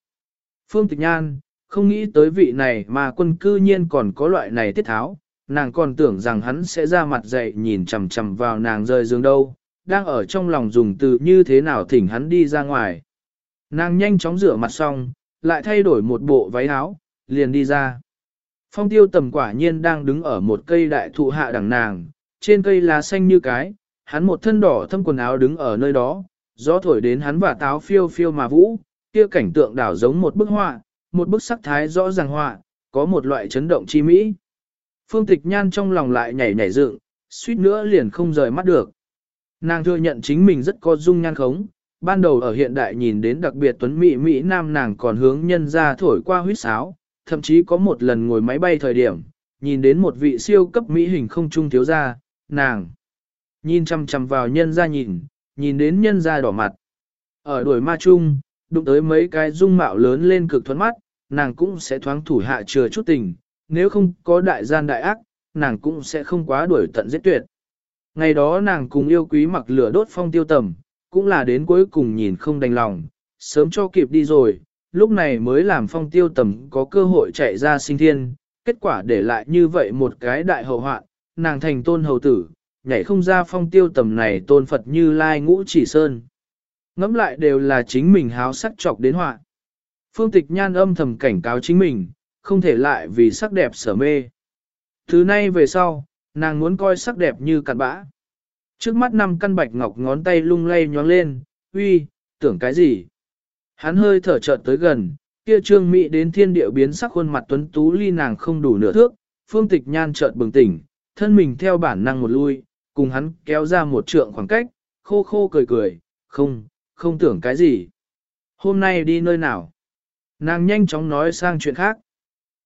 Phương Tịch Nhan, không nghĩ tới vị này mà quân cư nhiên còn có loại này tiết tháo, nàng còn tưởng rằng hắn sẽ ra mặt dậy nhìn chằm chằm vào nàng rơi giường đâu, đang ở trong lòng dùng từ như thế nào thỉnh hắn đi ra ngoài. Nàng nhanh chóng rửa mặt xong, lại thay đổi một bộ váy áo, liền đi ra. Phong tiêu tầm quả nhiên đang đứng ở một cây đại thụ hạ đằng nàng, trên cây lá xanh như cái, hắn một thân đỏ thâm quần áo đứng ở nơi đó, gió thổi đến hắn và táo phiêu phiêu mà vũ, kia cảnh tượng đảo giống một bức họa, một bức sắc thái rõ ràng họa, có một loại chấn động chi mỹ. Phương tịch nhan trong lòng lại nhảy nhảy dựng, suýt nữa liền không rời mắt được. Nàng thừa nhận chính mình rất có dung nhan khống, ban đầu ở hiện đại nhìn đến đặc biệt tuấn mỹ Mỹ Nam nàng còn hướng nhân ra thổi qua huyết sáo, thậm chí có một lần ngồi máy bay thời điểm, nhìn đến một vị siêu cấp Mỹ hình không trung thiếu gia, nàng. Nhìn chăm chăm vào nhân ra nhìn, nhìn đến nhân ra đỏ mặt. Ở đuổi ma chung, đụng tới mấy cái dung mạo lớn lên cực thuẫn mắt, nàng cũng sẽ thoáng thủ hạ chừa chút tình, nếu không có đại gian đại ác, nàng cũng sẽ không quá đuổi tận giết tuyệt. Ngày đó nàng cùng yêu quý mặc lửa đốt phong tiêu tầm, cũng là đến cuối cùng nhìn không đành lòng, sớm cho kịp đi rồi, lúc này mới làm phong tiêu tầm có cơ hội chạy ra sinh thiên, kết quả để lại như vậy một cái đại hậu hoạn, nàng thành tôn hầu tử, nhảy không ra phong tiêu tầm này tôn Phật như lai ngũ chỉ sơn. ngẫm lại đều là chính mình háo sắc chọc đến họa. Phương tịch nhan âm thầm cảnh cáo chính mình, không thể lại vì sắc đẹp sở mê. Thứ nay về sau, nàng muốn coi sắc đẹp như cặn bã. Trước mắt năm căn bạch ngọc ngón tay lung lay nhoáng lên, uy, tưởng cái gì? Hắn hơi thở chợt tới gần, kia trương mỹ đến thiên điệu biến sắc khuôn mặt tuấn tú ly nàng không đủ nửa thước, phương tịch nhan chợt bừng tỉnh, thân mình theo bản năng một lui, cùng hắn kéo ra một trượng khoảng cách, khô khô cười cười, không, không tưởng cái gì. Hôm nay đi nơi nào? Nàng nhanh chóng nói sang chuyện khác.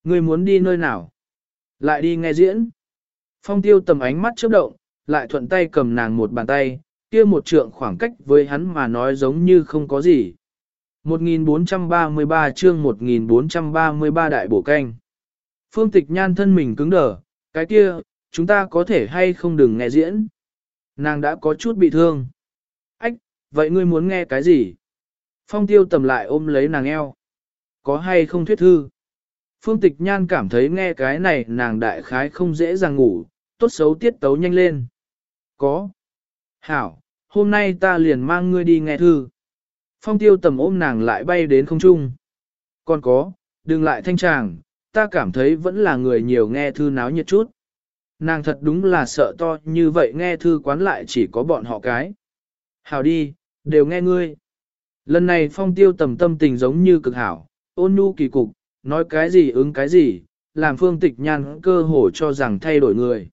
Người muốn đi nơi nào? Lại đi nghe diễn. Phong tiêu tầm ánh mắt chớp động, lại thuận tay cầm nàng một bàn tay, kia một trượng khoảng cách với hắn mà nói giống như không có gì. 1433 chương 1433 đại bổ canh. Phương tịch nhan thân mình cứng đờ, cái kia, chúng ta có thể hay không đừng nghe diễn. Nàng đã có chút bị thương. Ách, vậy ngươi muốn nghe cái gì? Phong tiêu tầm lại ôm lấy nàng eo. Có hay không thuyết thư? Phương tịch nhan cảm thấy nghe cái này nàng đại khái không dễ dàng ngủ, tốt xấu tiết tấu nhanh lên. Có. Hảo, hôm nay ta liền mang ngươi đi nghe thư. Phong tiêu tầm ôm nàng lại bay đến không trung. Còn có, đừng lại thanh tràng, ta cảm thấy vẫn là người nhiều nghe thư náo nhiệt chút. Nàng thật đúng là sợ to như vậy nghe thư quán lại chỉ có bọn họ cái. Hảo đi, đều nghe ngươi. Lần này phong tiêu tầm tâm tình giống như cực hảo, ôn nhu kỳ cục, nói cái gì ứng cái gì, làm phương tịch nhan cơ hồ cho rằng thay đổi người.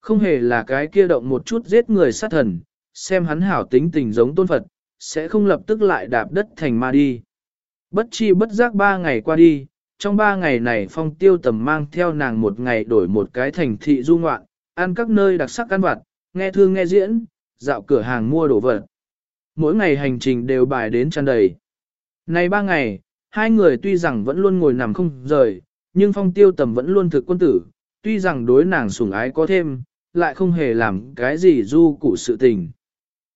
Không hề là cái kia động một chút giết người sát thần, xem hắn hảo tính tình giống tôn Phật, sẽ không lập tức lại đạp đất thành ma đi. Bất chi bất giác ba ngày qua đi, trong ba ngày này phong tiêu tầm mang theo nàng một ngày đổi một cái thành thị du ngoạn, ăn các nơi đặc sắc ăn vặt, nghe thương nghe diễn, dạo cửa hàng mua đồ vật. Mỗi ngày hành trình đều bài đến tràn đầy. Này ba ngày, hai người tuy rằng vẫn luôn ngồi nằm không rời, nhưng phong tiêu tầm vẫn luôn thực quân tử, tuy rằng đối nàng sủng ái có thêm, lại không hề làm cái gì du cụ sự tình.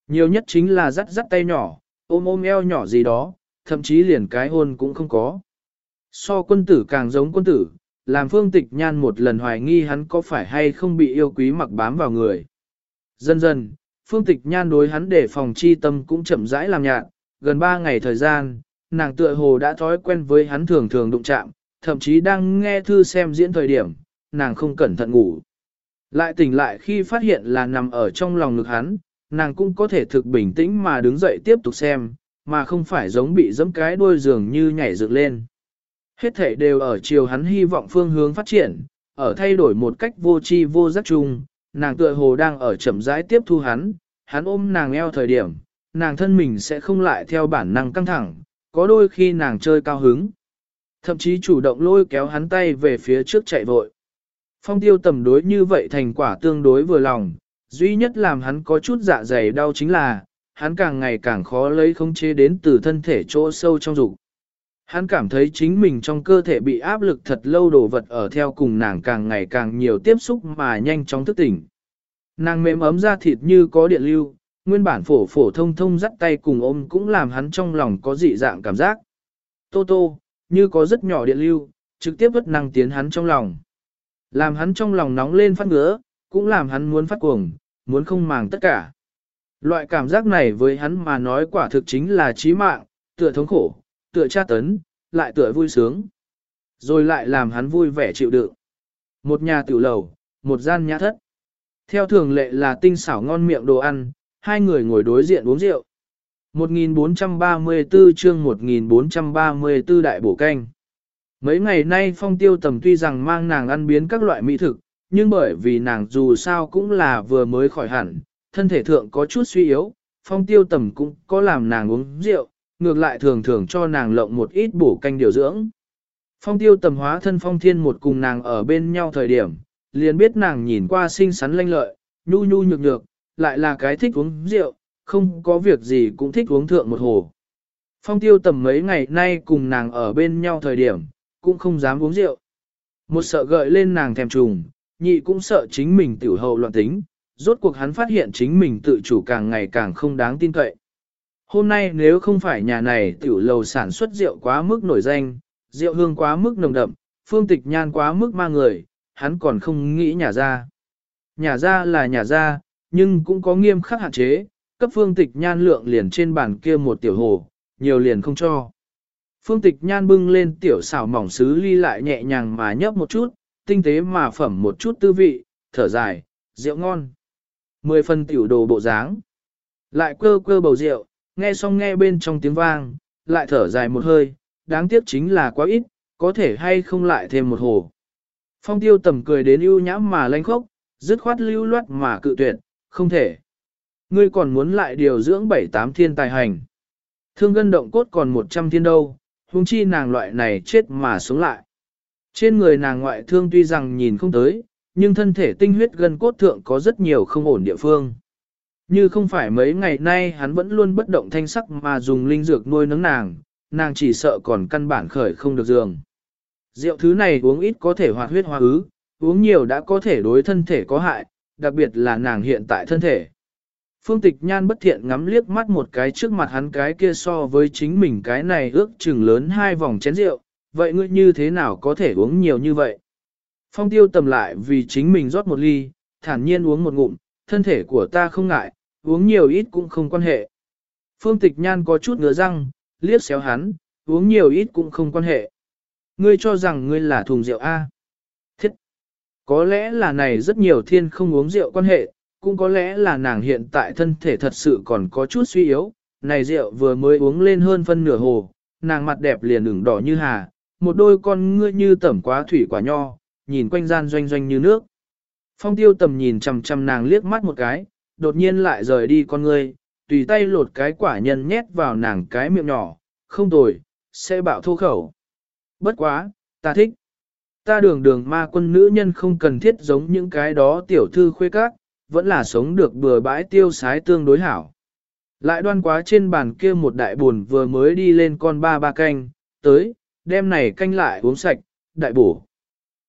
Nhiều nhất chính là dắt dắt tay nhỏ, ôm ôm eo nhỏ gì đó, thậm chí liền cái hôn cũng không có. So quân tử càng giống quân tử, làm phương tịch nhan một lần hoài nghi hắn có phải hay không bị yêu quý mặc bám vào người. Dần dần, phương tịch nhan đối hắn để phòng chi tâm cũng chậm rãi làm nhạt, gần ba ngày thời gian, nàng tựa hồ đã thói quen với hắn thường thường đụng chạm, thậm chí đang nghe thư xem diễn thời điểm, nàng không cẩn thận ngủ. Lại tỉnh lại khi phát hiện là nằm ở trong lòng ngực hắn, nàng cũng có thể thực bình tĩnh mà đứng dậy tiếp tục xem, mà không phải giống bị giẫm cái đuôi giường như nhảy dựng lên. Hết thể đều ở chiều hắn hy vọng phương hướng phát triển, ở thay đổi một cách vô tri vô giác chung, nàng tựa hồ đang ở chậm rãi tiếp thu hắn, hắn ôm nàng eo thời điểm, nàng thân mình sẽ không lại theo bản năng căng thẳng, có đôi khi nàng chơi cao hứng. Thậm chí chủ động lôi kéo hắn tay về phía trước chạy vội. Phong tiêu tầm đối như vậy thành quả tương đối vừa lòng, duy nhất làm hắn có chút dạ dày đau chính là, hắn càng ngày càng khó lấy khống chế đến từ thân thể chỗ sâu trong dục. Hắn cảm thấy chính mình trong cơ thể bị áp lực thật lâu đồ vật ở theo cùng nàng càng ngày càng nhiều tiếp xúc mà nhanh chóng thức tỉnh. Nàng mềm ấm ra thịt như có điện lưu, nguyên bản phổ phổ thông thông dắt tay cùng ôm cũng làm hắn trong lòng có dị dạng cảm giác. Tô tô, như có rất nhỏ điện lưu, trực tiếp vất năng tiến hắn trong lòng. Làm hắn trong lòng nóng lên phát ngứa, cũng làm hắn muốn phát cuồng, muốn không màng tất cả. Loại cảm giác này với hắn mà nói quả thực chính là chí mạng, tựa thống khổ, tựa tra tấn, lại tựa vui sướng. Rồi lại làm hắn vui vẻ chịu đựng. Một nhà tiểu lầu, một gian nhã thất. Theo thường lệ là tinh xảo ngon miệng đồ ăn, hai người ngồi đối diện uống rượu. 1434 chương 1434 đại bổ canh. Mấy ngày nay phong tiêu tầm tuy rằng mang nàng ăn biến các loại mỹ thực, nhưng bởi vì nàng dù sao cũng là vừa mới khỏi hẳn, thân thể thượng có chút suy yếu, phong tiêu tầm cũng có làm nàng uống rượu, ngược lại thường thường cho nàng lộng một ít bổ canh điều dưỡng. Phong tiêu tầm hóa thân phong thiên một cùng nàng ở bên nhau thời điểm, liền biết nàng nhìn qua xinh xắn lanh lợi, nhu nhu nhược nhược, lại là cái thích uống rượu, không có việc gì cũng thích uống thượng một hồ. Phong tiêu tầm mấy ngày nay cùng nàng ở bên nhau thời điểm, cũng không dám uống rượu. Một sợ gợi lên nàng thèm trùng, nhị cũng sợ chính mình tiểu hậu loạn tính, rốt cuộc hắn phát hiện chính mình tự chủ càng ngày càng không đáng tin cậy. Hôm nay nếu không phải nhà này tiểu lầu sản xuất rượu quá mức nổi danh, rượu hương quá mức nồng đậm, phương tịch nhan quá mức ma người, hắn còn không nghĩ nhà ra. Nhà ra là nhà ra, nhưng cũng có nghiêm khắc hạn chế, cấp phương tịch nhan lượng liền trên bàn kia một tiểu hồ, nhiều liền không cho. Phương tịch nhan bưng lên tiểu xảo mỏng sứ ly lại nhẹ nhàng mà nhấp một chút, tinh tế mà phẩm một chút tư vị, thở dài, rượu ngon. Mười phần tiểu đồ bộ dáng. Lại cơ cơ bầu rượu, nghe xong nghe bên trong tiếng vang, lại thở dài một hơi, đáng tiếc chính là quá ít, có thể hay không lại thêm một hồ. Phong tiêu tầm cười đến ưu nhãm mà lanh khốc, dứt khoát lưu loát mà cự tuyệt, không thể. Ngươi còn muốn lại điều dưỡng bảy tám thiên tài hành. Thương gân động cốt còn một trăm thiên đâu, huống chi nàng loại này chết mà sống lại. Trên người nàng ngoại thương tuy rằng nhìn không tới, nhưng thân thể tinh huyết gân cốt thượng có rất nhiều không ổn địa phương. Như không phải mấy ngày nay hắn vẫn luôn bất động thanh sắc mà dùng linh dược nuôi nấng nàng, nàng chỉ sợ còn căn bản khởi không được giường. Rượu thứ này uống ít có thể hoạt huyết hóa ứ, uống nhiều đã có thể đối thân thể có hại, đặc biệt là nàng hiện tại thân thể. Phương tịch nhan bất thiện ngắm liếc mắt một cái trước mặt hắn cái kia so với chính mình cái này ước chừng lớn hai vòng chén rượu, vậy ngươi như thế nào có thể uống nhiều như vậy? Phong tiêu tầm lại vì chính mình rót một ly, thản nhiên uống một ngụm, thân thể của ta không ngại, uống nhiều ít cũng không quan hệ. Phương tịch nhan có chút ngứa răng, liếc xéo hắn, uống nhiều ít cũng không quan hệ. Ngươi cho rằng ngươi là thùng rượu A. Có lẽ là này rất nhiều thiên không uống rượu quan hệ, cũng có lẽ là nàng hiện tại thân thể thật sự còn có chút suy yếu. Này rượu vừa mới uống lên hơn phân nửa hồ, nàng mặt đẹp liền ửng đỏ như hà, một đôi con ngươi như tẩm quá thủy quả nho, nhìn quanh gian doanh doanh như nước. Phong tiêu tầm nhìn chằm chằm nàng liếc mắt một cái, đột nhiên lại rời đi con ngươi, tùy tay lột cái quả nhân nhét vào nàng cái miệng nhỏ, không tồi, sẽ bạo thô khẩu. Bất quá, ta thích. Ta đường đường ma quân nữ nhân không cần thiết giống những cái đó tiểu thư khuê các, vẫn là sống được bừa bãi tiêu sái tương đối hảo. Lại đoan quá trên bàn kia một đại buồn vừa mới đi lên con ba ba canh, tới, đem này canh lại uống sạch, đại bổ.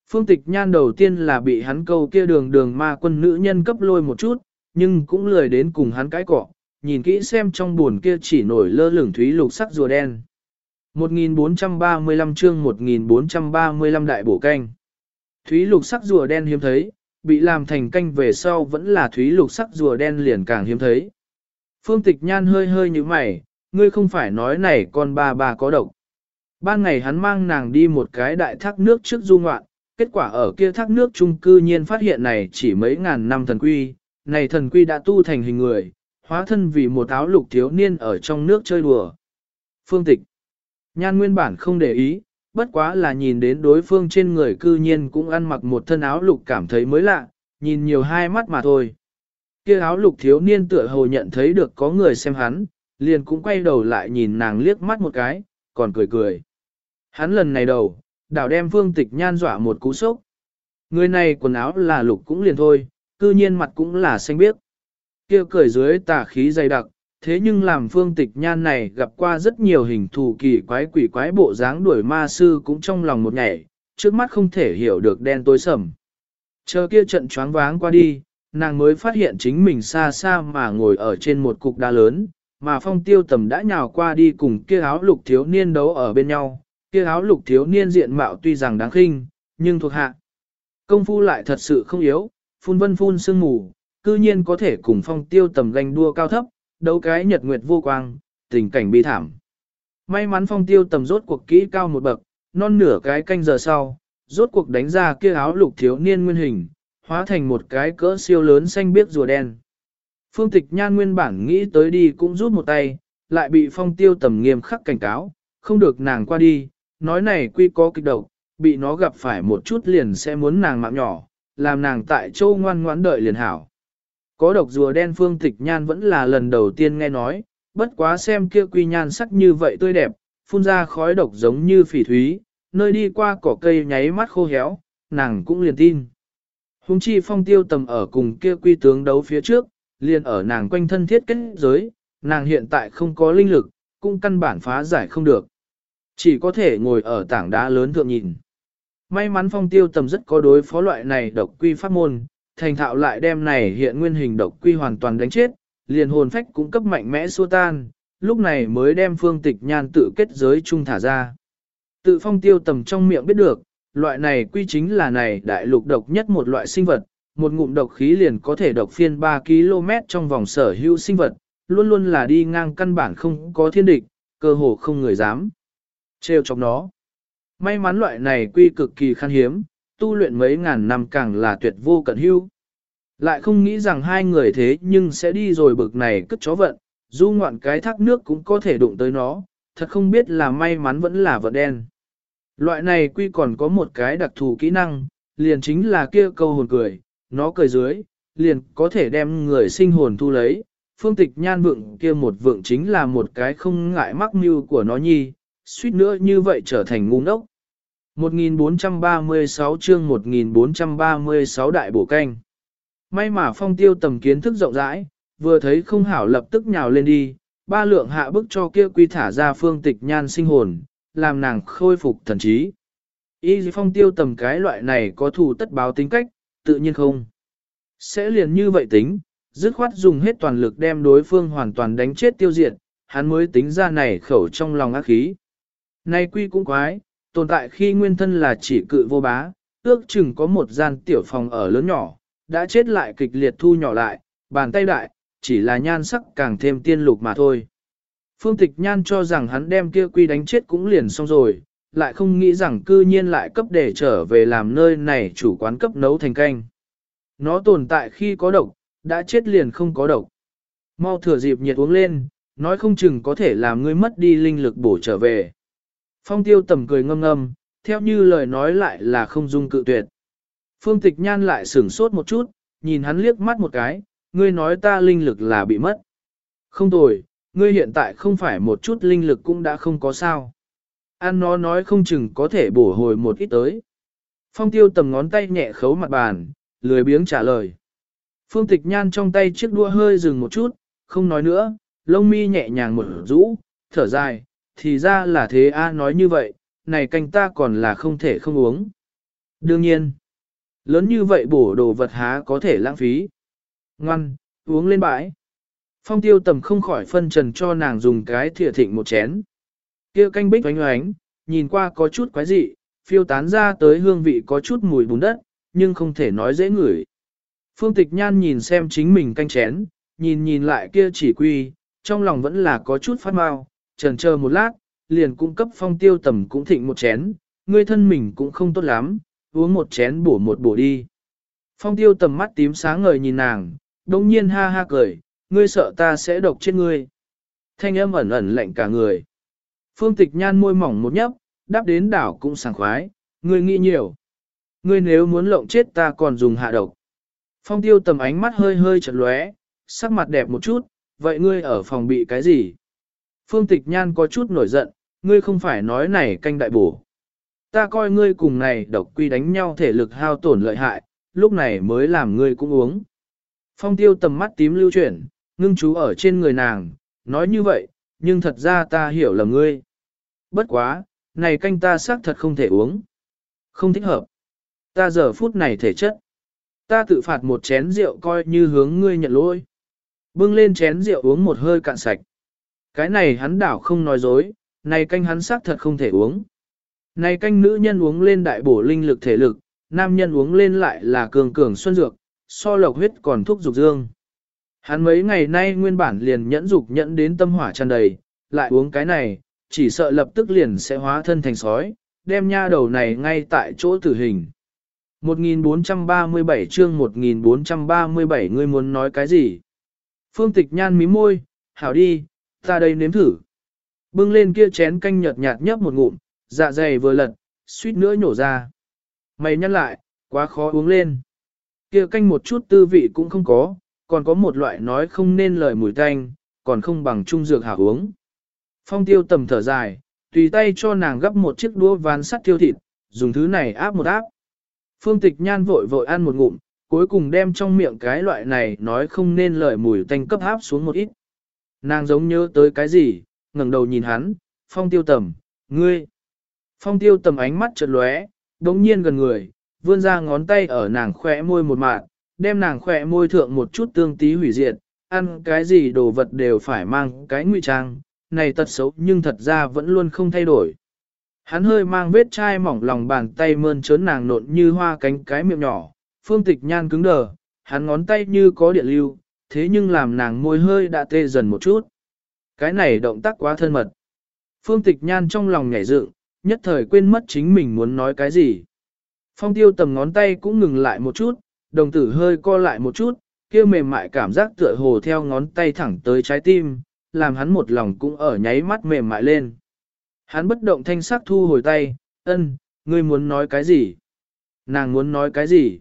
Phương tịch nhan đầu tiên là bị hắn câu kia đường đường ma quân nữ nhân cấp lôi một chút, nhưng cũng lười đến cùng hắn cái cọ, nhìn kỹ xem trong buồn kia chỉ nổi lơ lửng thúy lục sắc rùa đen. 1435 chương 1435 đại bổ canh. Thúy lục sắc rùa đen hiếm thấy, bị làm thành canh về sau vẫn là thúy lục sắc rùa đen liền càng hiếm thấy. Phương tịch nhan hơi hơi như mày, ngươi không phải nói này con ba ba có độc. Ban ngày hắn mang nàng đi một cái đại thác nước trước du ngoạn, kết quả ở kia thác nước trung cư nhiên phát hiện này chỉ mấy ngàn năm thần quy, này thần quy đã tu thành hình người, hóa thân vì một áo lục thiếu niên ở trong nước chơi đùa. Phương tịch Nhan nguyên bản không để ý, bất quá là nhìn đến đối phương trên người cư nhiên cũng ăn mặc một thân áo lục cảm thấy mới lạ, nhìn nhiều hai mắt mà thôi. Kia áo lục thiếu niên tựa hồ nhận thấy được có người xem hắn, liền cũng quay đầu lại nhìn nàng liếc mắt một cái, còn cười cười. Hắn lần này đầu, đảo đem phương tịch nhan dọa một cú sốc. Người này quần áo là lục cũng liền thôi, cư nhiên mặt cũng là xanh biếc. Kia cười dưới tà khí dày đặc, thế nhưng làm phương tịch nhan này gặp qua rất nhiều hình thù kỳ quái quỷ quái bộ dáng đuổi ma sư cũng trong lòng một nhảy, trước mắt không thể hiểu được đen tối sầm. Chờ kia trận choáng váng qua đi, nàng mới phát hiện chính mình xa xa mà ngồi ở trên một cục đá lớn, mà phong tiêu tầm đã nhào qua đi cùng kia áo lục thiếu niên đấu ở bên nhau, kia áo lục thiếu niên diện mạo tuy rằng đáng khinh, nhưng thuộc hạ. Công phu lại thật sự không yếu, phun vân phun sương mù, cư nhiên có thể cùng phong tiêu tầm ganh đua cao thấp, đấu cái nhật nguyệt vô quang, tình cảnh bi thảm. May mắn phong tiêu tầm rốt cuộc kỹ cao một bậc, non nửa cái canh giờ sau, rốt cuộc đánh ra kia áo lục thiếu niên nguyên hình, hóa thành một cái cỡ siêu lớn xanh biếc rùa đen. Phương tịch nhan nguyên bản nghĩ tới đi cũng rút một tay, lại bị phong tiêu tầm nghiêm khắc cảnh cáo, không được nàng qua đi, nói này quy có kịch độc, bị nó gặp phải một chút liền sẽ muốn nàng mạng nhỏ, làm nàng tại châu ngoan ngoãn đợi liền hảo. Có độc rùa đen phương tịch nhan vẫn là lần đầu tiên nghe nói, bất quá xem kia quy nhan sắc như vậy tươi đẹp, phun ra khói độc giống như phỉ thúy, nơi đi qua cỏ cây nháy mắt khô héo, nàng cũng liền tin. Hùng chi phong tiêu tầm ở cùng kia quy tướng đấu phía trước, liền ở nàng quanh thân thiết kết giới, nàng hiện tại không có linh lực, cũng căn bản phá giải không được. Chỉ có thể ngồi ở tảng đá lớn thượng nhìn. May mắn phong tiêu tầm rất có đối phó loại này độc quy pháp môn, thành thạo lại đem này hiện nguyên hình độc quy hoàn toàn đánh chết, liền hồn phách cũng cấp mạnh mẽ xua tan, lúc này mới đem phương tịch nhan tự kết giới chung thả ra. Tự phong tiêu tầm trong miệng biết được, loại này quy chính là này đại lục độc nhất một loại sinh vật, một ngụm độc khí liền có thể độc phiên 3 km trong vòng sở hữu sinh vật, luôn luôn là đi ngang căn bản không có thiên địch, cơ hồ không người dám. Trêu trong nó. May mắn loại này quy cực kỳ khan hiếm, tu luyện mấy ngàn năm càng là tuyệt vô cận hưu. Lại không nghĩ rằng hai người thế nhưng sẽ đi rồi bực này cất chó vận, du ngoạn cái thác nước cũng có thể đụng tới nó, thật không biết là may mắn vẫn là vật đen. Loại này quy còn có một cái đặc thù kỹ năng, liền chính là kia câu hồn cười, nó cười dưới, liền có thể đem người sinh hồn thu lấy. Phương tịch nhan vượng kia một vượng chính là một cái không ngại mắc mưu của nó nhi, suýt nữa như vậy trở thành ngu ngốc. 1436 chương 1436 đại bổ canh. May mà phong tiêu tầm kiến thức rộng rãi, vừa thấy không hảo lập tức nhào lên đi, ba lượng hạ bức cho kia quy thả ra phương tịch nhan sinh hồn, làm nàng khôi phục thần trí. Y phong tiêu tầm cái loại này có thủ tất báo tính cách, tự nhiên không. Sẽ liền như vậy tính, dứt khoát dùng hết toàn lực đem đối phương hoàn toàn đánh chết tiêu diệt, hắn mới tính ra này khẩu trong lòng ác khí. Nay quy cũng quái, tồn tại khi nguyên thân là chỉ cự vô bá, ước chừng có một gian tiểu phòng ở lớn nhỏ, đã chết lại kịch liệt thu nhỏ lại, bàn tay đại, chỉ là nhan sắc càng thêm tiên lục mà thôi. Phương tịch nhan cho rằng hắn đem kia quy đánh chết cũng liền xong rồi, lại không nghĩ rằng cư nhiên lại cấp để trở về làm nơi này chủ quán cấp nấu thành canh. Nó tồn tại khi có độc, đã chết liền không có độc. Mau thừa dịp nhiệt uống lên, nói không chừng có thể làm ngươi mất đi linh lực bổ trở về. Phong tiêu tầm cười ngâm ngâm, theo như lời nói lại là không dung cự tuyệt. Phương tịch nhan lại sửng sốt một chút, nhìn hắn liếc mắt một cái, ngươi nói ta linh lực là bị mất. Không tồi, ngươi hiện tại không phải một chút linh lực cũng đã không có sao. Ăn nó nói không chừng có thể bổ hồi một ít tới. Phong tiêu tầm ngón tay nhẹ khấu mặt bàn, lười biếng trả lời. Phương tịch nhan trong tay chiếc đua hơi dừng một chút, không nói nữa, lông mi nhẹ nhàng một rũ, thở dài, thì ra là thế a nói như vậy, này canh ta còn là không thể không uống. Đương nhiên, lớn như vậy bổ đồ vật há có thể lãng phí. Ngoan, uống lên bãi. Phong tiêu tầm không khỏi phân trần cho nàng dùng cái thìa thịnh một chén. kia canh bích oánh oánh, nhìn qua có chút quái dị, phiêu tán ra tới hương vị có chút mùi bùn đất, nhưng không thể nói dễ ngửi. Phương tịch nhan nhìn xem chính mình canh chén, nhìn nhìn lại kia chỉ quy, trong lòng vẫn là có chút phát mau, trần chờ một lát, liền cung cấp phong tiêu tầm cũng thịnh một chén, người thân mình cũng không tốt lắm, uống một chén bổ một bổ đi. Phong tiêu tầm mắt tím sáng ngời nhìn nàng, đồng nhiên ha ha cười, ngươi sợ ta sẽ độc chết ngươi. Thanh âm ẩn ẩn lạnh cả người. Phương tịch nhan môi mỏng một nhấp, đáp đến đảo cũng sảng khoái, ngươi nghĩ nhiều. Ngươi nếu muốn lộng chết ta còn dùng hạ độc. Phong tiêu tầm ánh mắt hơi hơi chật lóe, sắc mặt đẹp một chút, vậy ngươi ở phòng bị cái gì? Phương tịch nhan có chút nổi giận, ngươi không phải nói này canh đại bổ. Ta coi ngươi cùng này độc quy đánh nhau thể lực hao tổn lợi hại, lúc này mới làm ngươi cũng uống. Phong tiêu tầm mắt tím lưu chuyển, ngưng chú ở trên người nàng, nói như vậy, nhưng thật ra ta hiểu là ngươi. Bất quá, này canh ta xác thật không thể uống. Không thích hợp. Ta giờ phút này thể chất. Ta tự phạt một chén rượu coi như hướng ngươi nhận lỗi. Bưng lên chén rượu uống một hơi cạn sạch. Cái này hắn đảo không nói dối, này canh hắn xác thật không thể uống. Này canh nữ nhân uống lên đại bổ linh lực thể lực, nam nhân uống lên lại là cường cường xuân dược, so lộc huyết còn thúc dục dương. Hắn mấy ngày nay nguyên bản liền nhẫn dục nhẫn đến tâm hỏa tràn đầy, lại uống cái này, chỉ sợ lập tức liền sẽ hóa thân thành sói, đem nha đầu này ngay tại chỗ tử hình. 1437 chương 1437 ngươi muốn nói cái gì? Phương tịch nhan mí môi, hảo đi, ta đây nếm thử. Bưng lên kia chén canh nhợt nhạt nhấp một ngụm, dạ dày vừa lật, suýt nữa nhổ ra. Mày nhăn lại, quá khó uống lên. Kia canh một chút tư vị cũng không có, còn có một loại nói không nên lời mùi tanh, còn không bằng trung dược hảo uống. Phong tiêu tầm thở dài, tùy tay cho nàng gấp một chiếc đũa ván sắt tiêu thịt, dùng thứ này áp một áp. Phương tịch nhan vội vội ăn một ngụm, cuối cùng đem trong miệng cái loại này nói không nên lời mùi tanh cấp áp xuống một ít. Nàng giống nhớ tới cái gì, ngẩng đầu nhìn hắn, phong tiêu tầm, ngươi. Phong tiêu tầm ánh mắt chợt lóe, đống nhiên gần người, vươn ra ngón tay ở nàng khỏe môi một mạng, đem nàng khỏe môi thượng một chút tương tí hủy diệt, ăn cái gì đồ vật đều phải mang cái ngụy trang, này tật xấu nhưng thật ra vẫn luôn không thay đổi. Hắn hơi mang vết chai mỏng lòng bàn tay mơn trớn nàng nộn như hoa cánh cái miệng nhỏ, phương tịch nhan cứng đờ, hắn ngón tay như có điện lưu, thế nhưng làm nàng môi hơi đã tê dần một chút. Cái này động tác quá thân mật. Phương tịch nhan trong lòng nhảy dựng, nhất thời quên mất chính mình muốn nói cái gì. Phong tiêu tầm ngón tay cũng ngừng lại một chút, đồng tử hơi co lại một chút, kia mềm mại cảm giác tựa hồ theo ngón tay thẳng tới trái tim, làm hắn một lòng cũng ở nháy mắt mềm mại lên. Hắn bất động thanh sắc thu hồi tay, ân, ngươi muốn nói cái gì? Nàng muốn nói cái gì?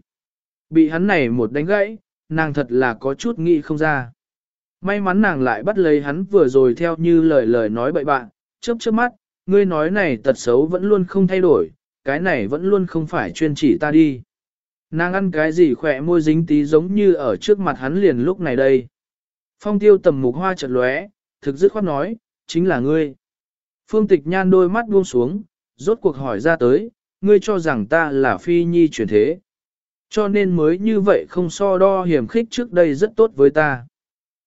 Bị hắn này một đánh gãy, nàng thật là có chút nghĩ không ra. May mắn nàng lại bắt lấy hắn vừa rồi theo như lời lời nói bậy bạn, chớp chớp mắt, ngươi nói này tật xấu vẫn luôn không thay đổi, cái này vẫn luôn không phải chuyên chỉ ta đi. Nàng ăn cái gì khỏe môi dính tí giống như ở trước mặt hắn liền lúc này đây. Phong tiêu tầm mục hoa chợt lóe, thực dứt khoát nói, chính là ngươi. Phương tịch nhan đôi mắt buông xuống, rốt cuộc hỏi ra tới, ngươi cho rằng ta là phi nhi chuyển thế. Cho nên mới như vậy không so đo hiểm khích trước đây rất tốt với ta.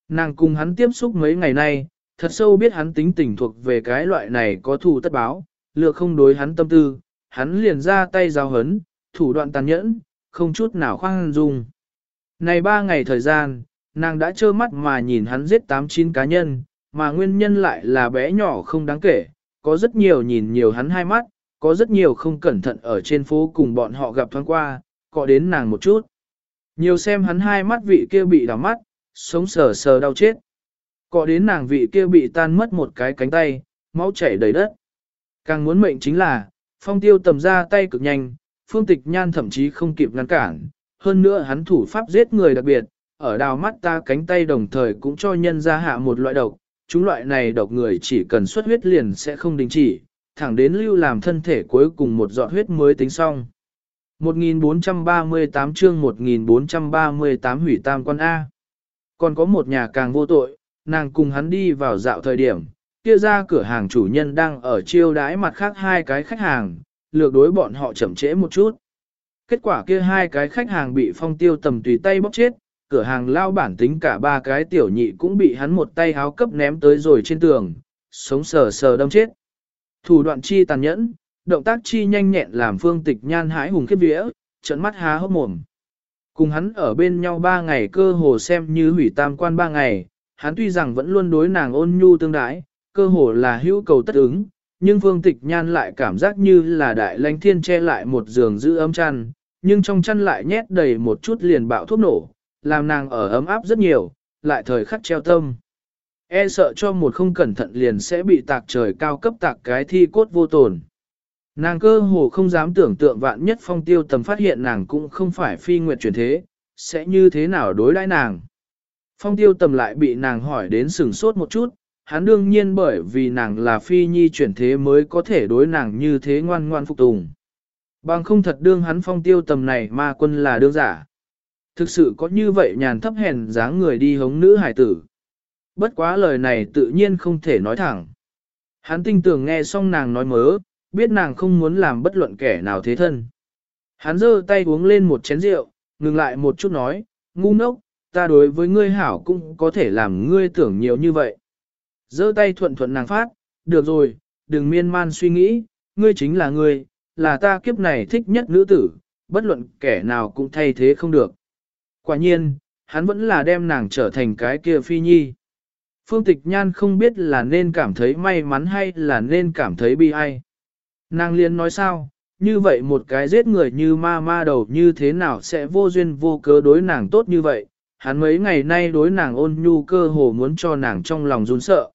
Nàng cùng hắn tiếp xúc mấy ngày nay, thật sâu biết hắn tính tình thuộc về cái loại này có thù tất báo, lừa không đối hắn tâm tư, hắn liền ra tay giao hấn, thủ đoạn tàn nhẫn, không chút nào khoan dung. Này ba ngày thời gian, nàng đã trơ mắt mà nhìn hắn giết tám chín cá nhân, mà nguyên nhân lại là bé nhỏ không đáng kể, có rất nhiều nhìn nhiều hắn hai mắt, có rất nhiều không cẩn thận ở trên phố cùng bọn họ gặp thoáng qua, cọ đến nàng một chút. Nhiều xem hắn hai mắt vị kia bị đỏ mắt, sống sờ sờ đau chết. Cọ đến nàng vị kia bị tan mất một cái cánh tay, máu chảy đầy đất. Càng muốn mệnh chính là, phong tiêu tầm ra tay cực nhanh, phương tịch nhan thậm chí không kịp ngăn cản. Hơn nữa hắn thủ pháp giết người đặc biệt, ở đào mắt ta cánh tay đồng thời cũng cho nhân ra hạ một loại độc. Chúng loại này độc người chỉ cần xuất huyết liền sẽ không đình chỉ, thẳng đến lưu làm thân thể cuối cùng một giọt huyết mới tính xong. 1438 chương 1438 hủy tam quan A. Còn có một nhà càng vô tội, nàng cùng hắn đi vào dạo thời điểm, kia ra cửa hàng chủ nhân đang ở chiêu đái mặt khác hai cái khách hàng, lược đối bọn họ chậm trễ một chút. Kết quả kia hai cái khách hàng bị phong tiêu tầm tùy tay bóc chết, cửa hàng lao bản tính cả ba cái tiểu nhị cũng bị hắn một tay háo cấp ném tới rồi trên tường, sống sờ sờ đâm chết. Thủ đoạn chi tàn nhẫn, động tác chi nhanh nhẹn làm phương tịch nhan hãi hùng khiếp vía, trận mắt há hốc mồm. Cùng hắn ở bên nhau ba ngày cơ hồ xem như hủy tam quan ba ngày, hắn tuy rằng vẫn luôn đối nàng ôn nhu tương đái, cơ hồ là hữu cầu tất ứng, nhưng phương tịch nhan lại cảm giác như là đại lãnh thiên che lại một giường giữ ấm chăn, nhưng trong chăn lại nhét đầy một chút liền bạo thuốc nổ, làm nàng ở ấm áp rất nhiều, lại thời khắc treo tâm. E sợ cho một không cẩn thận liền sẽ bị tạc trời cao cấp tạc cái thi cốt vô tồn. Nàng cơ hồ không dám tưởng tượng vạn nhất phong tiêu tầm phát hiện nàng cũng không phải phi nguyệt chuyển thế, sẽ như thế nào đối đãi nàng. Phong tiêu tầm lại bị nàng hỏi đến sừng sốt một chút, hắn đương nhiên bởi vì nàng là phi nhi chuyển thế mới có thể đối nàng như thế ngoan ngoan phục tùng. Bằng không thật đương hắn phong tiêu tầm này ma quân là đương giả. Thực sự có như vậy nhàn thấp hèn dáng người đi hống nữ hải tử. Bất quá lời này tự nhiên không thể nói thẳng. Hắn tinh tường nghe xong nàng nói mớ, biết nàng không muốn làm bất luận kẻ nào thế thân. Hắn giơ tay uống lên một chén rượu, ngừng lại một chút nói, ngu ngốc, ta đối với ngươi hảo cũng có thể làm ngươi tưởng nhiều như vậy. giơ tay thuận thuận nàng phát, được rồi, đừng miên man suy nghĩ, ngươi chính là ngươi, là ta kiếp này thích nhất nữ tử, bất luận kẻ nào cũng thay thế không được. Quả nhiên, hắn vẫn là đem nàng trở thành cái kia phi nhi. Phương Tịch Nhan không biết là nên cảm thấy may mắn hay là nên cảm thấy bi ai. Nàng liên nói sao, như vậy một cái giết người như ma ma đầu như thế nào sẽ vô duyên vô cớ đối nàng tốt như vậy, hắn mấy ngày nay đối nàng ôn nhu cơ hồ muốn cho nàng trong lòng run sợ.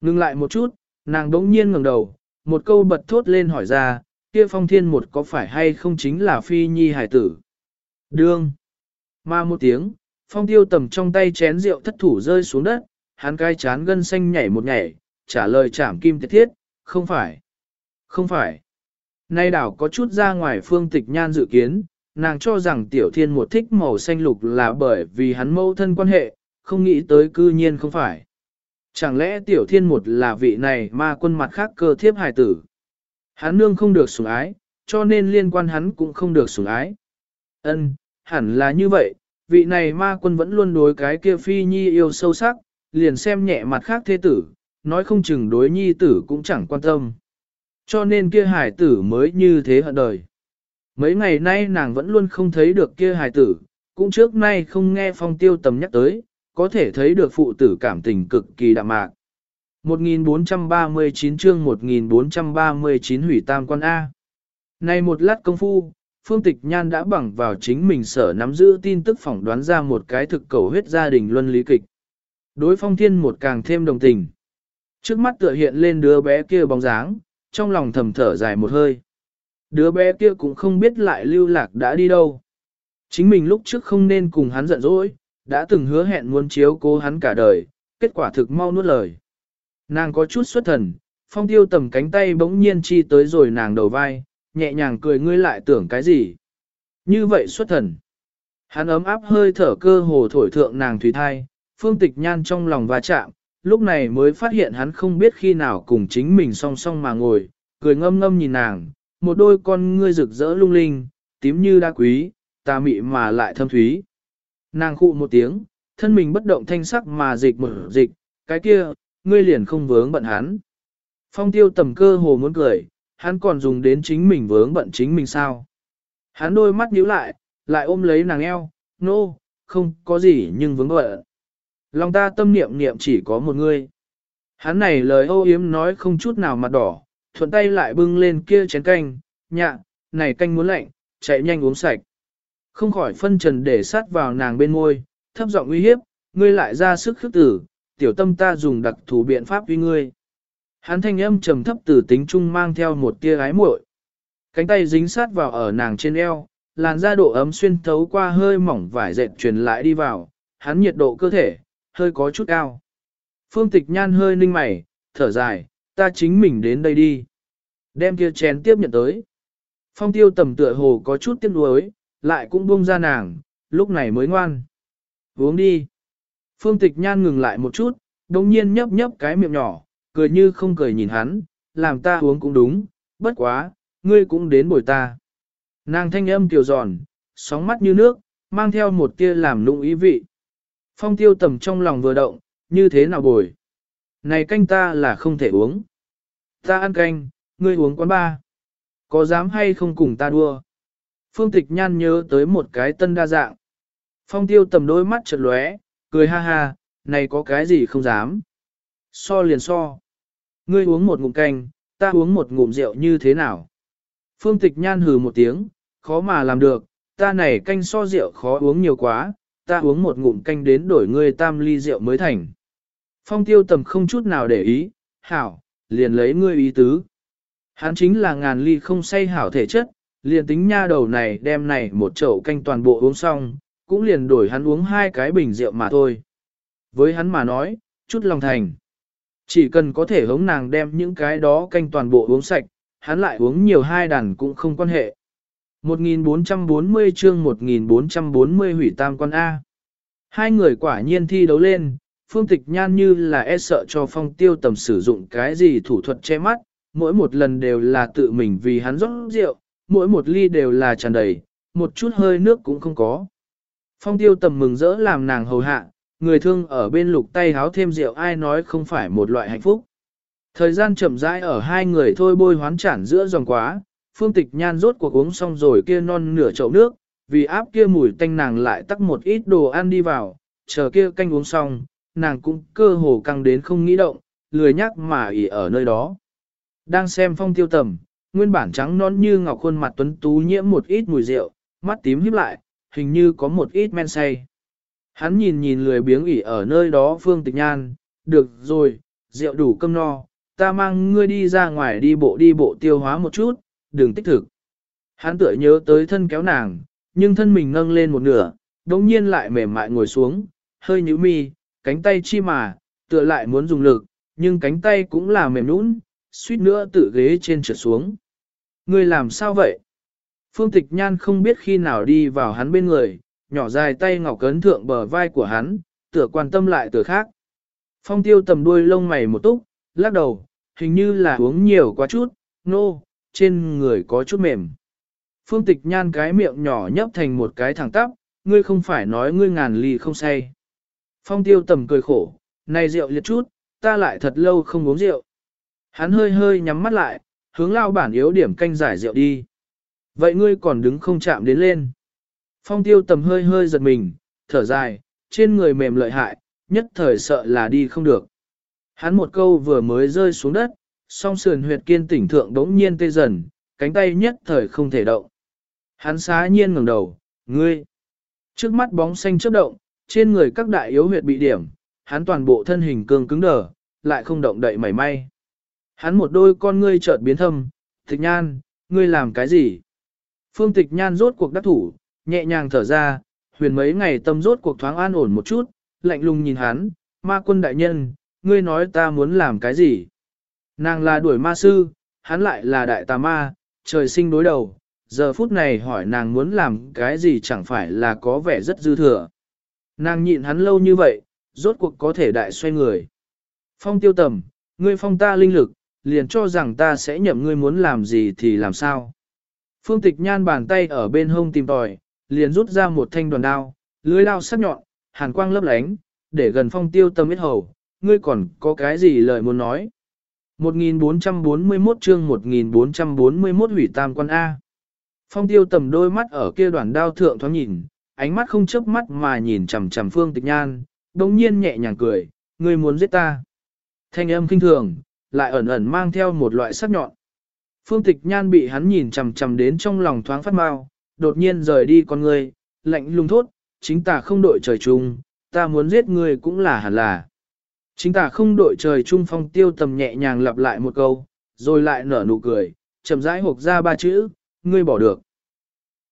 Ngưng lại một chút, nàng đống nhiên ngẩng đầu, một câu bật thốt lên hỏi ra, kia phong thiên một có phải hay không chính là phi nhi hải tử. Đương. Ma một tiếng, phong tiêu tầm trong tay chén rượu thất thủ rơi xuống đất, hắn cai chán gân xanh nhảy một nhảy, trả lời chảm kim tiết thiết, không phải. Không phải. Nay đảo có chút ra ngoài phương tịch nhan dự kiến, nàng cho rằng tiểu thiên một thích màu xanh lục là bởi vì hắn mâu thân quan hệ, không nghĩ tới cư nhiên không phải. Chẳng lẽ tiểu thiên một là vị này mà quân mặt khác cơ thiếp hài tử. Hắn nương không được sủng ái, cho nên liên quan hắn cũng không được sủng ái. Ân, hẳn là như vậy, vị này ma quân vẫn luôn đối cái kia phi nhi yêu sâu sắc, liền xem nhẹ mặt khác thế tử, nói không chừng đối nhi tử cũng chẳng quan tâm. Cho nên kia hải tử mới như thế hận đời. Mấy ngày nay nàng vẫn luôn không thấy được kia hải tử, cũng trước nay không nghe phong tiêu tầm nhắc tới, có thể thấy được phụ tử cảm tình cực kỳ đạm mạc. 1439 chương 1439 hủy tam quan A. Này một lát công phu, Phương Tịch Nhan đã bằng vào chính mình sở nắm giữ tin tức phỏng đoán ra một cái thực cầu huyết gia đình luân lý kịch. Đối phong thiên một càng thêm đồng tình. Trước mắt tựa hiện lên đứa bé kia bóng dáng, trong lòng thầm thở dài một hơi. Đứa bé kia cũng không biết lại lưu lạc đã đi đâu. Chính mình lúc trước không nên cùng hắn giận dỗi, đã từng hứa hẹn muốn chiếu cố hắn cả đời, kết quả thực mau nuốt lời. Nàng có chút xuất thần, phong tiêu tầm cánh tay bỗng nhiên chi tới rồi nàng đầu vai, nhẹ nhàng cười ngươi lại tưởng cái gì. Như vậy xuất thần. Hắn ấm áp hơi thở cơ hồ thổi thượng nàng thủy thai, phương tịch nhan trong lòng va chạm, lúc này mới phát hiện hắn không biết khi nào cùng chính mình song song mà ngồi, cười ngâm ngâm nhìn nàng, một đôi con ngươi rực rỡ lung linh, tím như đá quý, tà mị mà lại thâm thúy. Nàng khụ một tiếng, thân mình bất động thanh sắc mà dịch mở dịch, cái kia, ngươi liền không vướng bận hắn. Phong tiêu tầm cơ hồ muốn cười, hắn còn dùng đến chính mình vướng bận chính mình sao. Hắn đôi mắt nhíu lại, lại ôm lấy nàng eo, nô, no, không có gì nhưng vướng bận. Lòng ta tâm niệm niệm chỉ có một ngươi. Hắn này lời ô yếm nói không chút nào mặt đỏ, thuận tay lại bưng lên kia chén canh, nhạ, này canh muốn lạnh, chạy nhanh uống sạch. Không khỏi phân trần để sát vào nàng bên môi, thấp giọng uy hiếp, ngươi lại ra sức khước tử, tiểu tâm ta dùng đặc thủ biện pháp uy ngươi. Hắn thanh âm trầm thấp từ tính trung mang theo một tia ái muội. Cánh tay dính sát vào ở nàng trên eo, làn da độ ấm xuyên thấu qua hơi mỏng vải dệt truyền lại đi vào, hắn nhiệt độ cơ thể, hơi có chút cao. Phương tịch nhan hơi ninh mày, thở dài, ta chính mình đến đây đi. Đem kia chén tiếp nhận tới. Phong tiêu tầm tựa hồ có chút tiếc nuối, lại cũng buông ra nàng, lúc này mới ngoan. Uống đi. Phương tịch nhan ngừng lại một chút, đồng nhiên nhấp nhấp cái miệng nhỏ, cười như không cười nhìn hắn, làm ta uống cũng đúng, bất quá, ngươi cũng đến bồi ta. Nàng thanh âm kiều giòn, sóng mắt như nước, mang theo một tia làm nụng ý vị. Phong tiêu tầm trong lòng vừa động, như thế nào bồi? Này canh ta là không thể uống. Ta ăn canh, ngươi uống quán ba. Có dám hay không cùng ta đua? Phương tịch nhan nhớ tới một cái tân đa dạng. Phong tiêu tầm đôi mắt chật lóe, cười ha ha, này có cái gì không dám. So liền so. Ngươi uống một ngụm canh, ta uống một ngụm rượu như thế nào? Phương tịch nhan hừ một tiếng, khó mà làm được, ta này canh so rượu khó uống nhiều quá, ta uống một ngụm canh đến đổi ngươi tam ly rượu mới thành. Phong tiêu tầm không chút nào để ý, hảo, liền lấy ngươi ý tứ. Hắn chính là ngàn ly không say hảo thể chất, liền tính nha đầu này đem này một chậu canh toàn bộ uống xong, cũng liền đổi hắn uống hai cái bình rượu mà thôi. Với hắn mà nói, chút lòng thành. Chỉ cần có thể hống nàng đem những cái đó canh toàn bộ uống sạch, hắn lại uống nhiều hai đàn cũng không quan hệ. 1440 chương 1440 hủy tam quan A. Hai người quả nhiên thi đấu lên, phương tịch nhan như là e sợ cho phong tiêu tầm sử dụng cái gì thủ thuật che mắt, mỗi một lần đều là tự mình vì hắn rót rượu, mỗi một ly đều là tràn đầy, một chút hơi nước cũng không có. Phong tiêu tầm mừng rỡ làm nàng hầu hạ, người thương ở bên lục tay háo thêm rượu ai nói không phải một loại hạnh phúc. Thời gian chậm rãi ở hai người thôi bôi hoán chản giữa dòng quá, phương tịch nhan rốt cuộc uống xong rồi kia non nửa chậu nước, vì áp kia mùi tanh nàng lại tắc một ít đồ ăn đi vào, chờ kia canh uống xong, nàng cũng cơ hồ căng đến không nghĩ động, lười nhắc mà ỉ ở nơi đó. Đang xem phong tiêu tầm, nguyên bản trắng non như ngọc khuôn mặt tuấn tú nhiễm một ít mùi rượu, mắt tím híp lại, hình như có một ít men say. Hắn nhìn nhìn lười biếng ỉ ở nơi đó phương tịch nhan, được rồi, rượu đủ cơm no, ta mang ngươi đi ra ngoài đi bộ đi bộ tiêu hóa một chút, đừng tích thực. Hắn tựa nhớ tới thân kéo nàng, nhưng thân mình nâng lên một nửa, đống nhiên lại mềm mại ngồi xuống, hơi nhíu mi, cánh tay chi mà, tựa lại muốn dùng lực, nhưng cánh tay cũng là mềm nũng, suýt nữa tự ghế trên trượt xuống. người làm sao vậy? Phương Tịch Nhan không biết khi nào đi vào hắn bên người, nhỏ dài tay ngọc cấn thượng bờ vai của hắn, tựa quan tâm lại tựa khác. Phong tiêu tầm đuôi lông mày một túc, lắc đầu, hình như là uống nhiều quá chút, nô, no, trên người có chút mềm. Phương tịch nhan cái miệng nhỏ nhấp thành một cái thẳng tắp, ngươi không phải nói ngươi ngàn ly không say. Phong tiêu tầm cười khổ, này rượu liệt chút, ta lại thật lâu không uống rượu. Hắn hơi hơi nhắm mắt lại, hướng lao bản yếu điểm canh giải rượu đi. Vậy ngươi còn đứng không chạm đến lên. Phong tiêu tầm hơi hơi giật mình, thở dài, trên người mềm lợi hại, nhất thời sợ là đi không được. Hắn một câu vừa mới rơi xuống đất, song sườn huyệt kiên tỉnh thượng đống nhiên tê dần, cánh tay nhất thời không thể động. Hắn xá nhiên ngẩng đầu, ngươi. Trước mắt bóng xanh chớp động, trên người các đại yếu huyệt bị điểm, hắn toàn bộ thân hình cương cứng đờ, lại không động đậy mảy may. Hắn một đôi con ngươi chợt biến thâm, tịch nhan, ngươi làm cái gì? Phương tịch nhan rốt cuộc đắc thủ, nhẹ nhàng thở ra, huyền mấy ngày tâm rốt cuộc thoáng an ổn một chút, lạnh lùng nhìn hắn, ma quân đại nhân, ngươi nói ta muốn làm cái gì? Nàng là đuổi ma sư, hắn lại là đại tà ma, trời sinh đối đầu, giờ phút này hỏi nàng muốn làm cái gì chẳng phải là có vẻ rất dư thừa. Nàng nhịn hắn lâu như vậy, rốt cuộc có thể đại xoay người. Phong tiêu tầm, ngươi phong ta linh lực, liền cho rằng ta sẽ nhậm ngươi muốn làm gì thì làm sao. Phương tịch nhan bàn tay ở bên hông tìm tòi, liền rút ra một thanh đoàn đao, lưới đao sắc nhọn, hàn quang lấp lánh, để gần phong tiêu Tầm ít hầu, ngươi còn có cái gì lời muốn nói. 1441 chương 1441 hủy tam quan A. Phong tiêu tầm đôi mắt ở kia đoàn đao thượng thoáng nhìn, ánh mắt không chớp mắt mà nhìn chằm chằm phương tịch nhan, đồng nhiên nhẹ nhàng cười, ngươi muốn giết ta. Thanh âm kinh thường, lại ẩn ẩn mang theo một loại sắc nhọn. Phương tịch nhan bị hắn nhìn chằm chằm đến trong lòng thoáng phát mau, đột nhiên rời đi con ngươi, lạnh lùng thốt, chính ta không đội trời chung, ta muốn giết ngươi cũng là hẳn là. Chính ta không đội trời chung phong tiêu tầm nhẹ nhàng lặp lại một câu, rồi lại nở nụ cười, chậm rãi hộp ra ba chữ, ngươi bỏ được.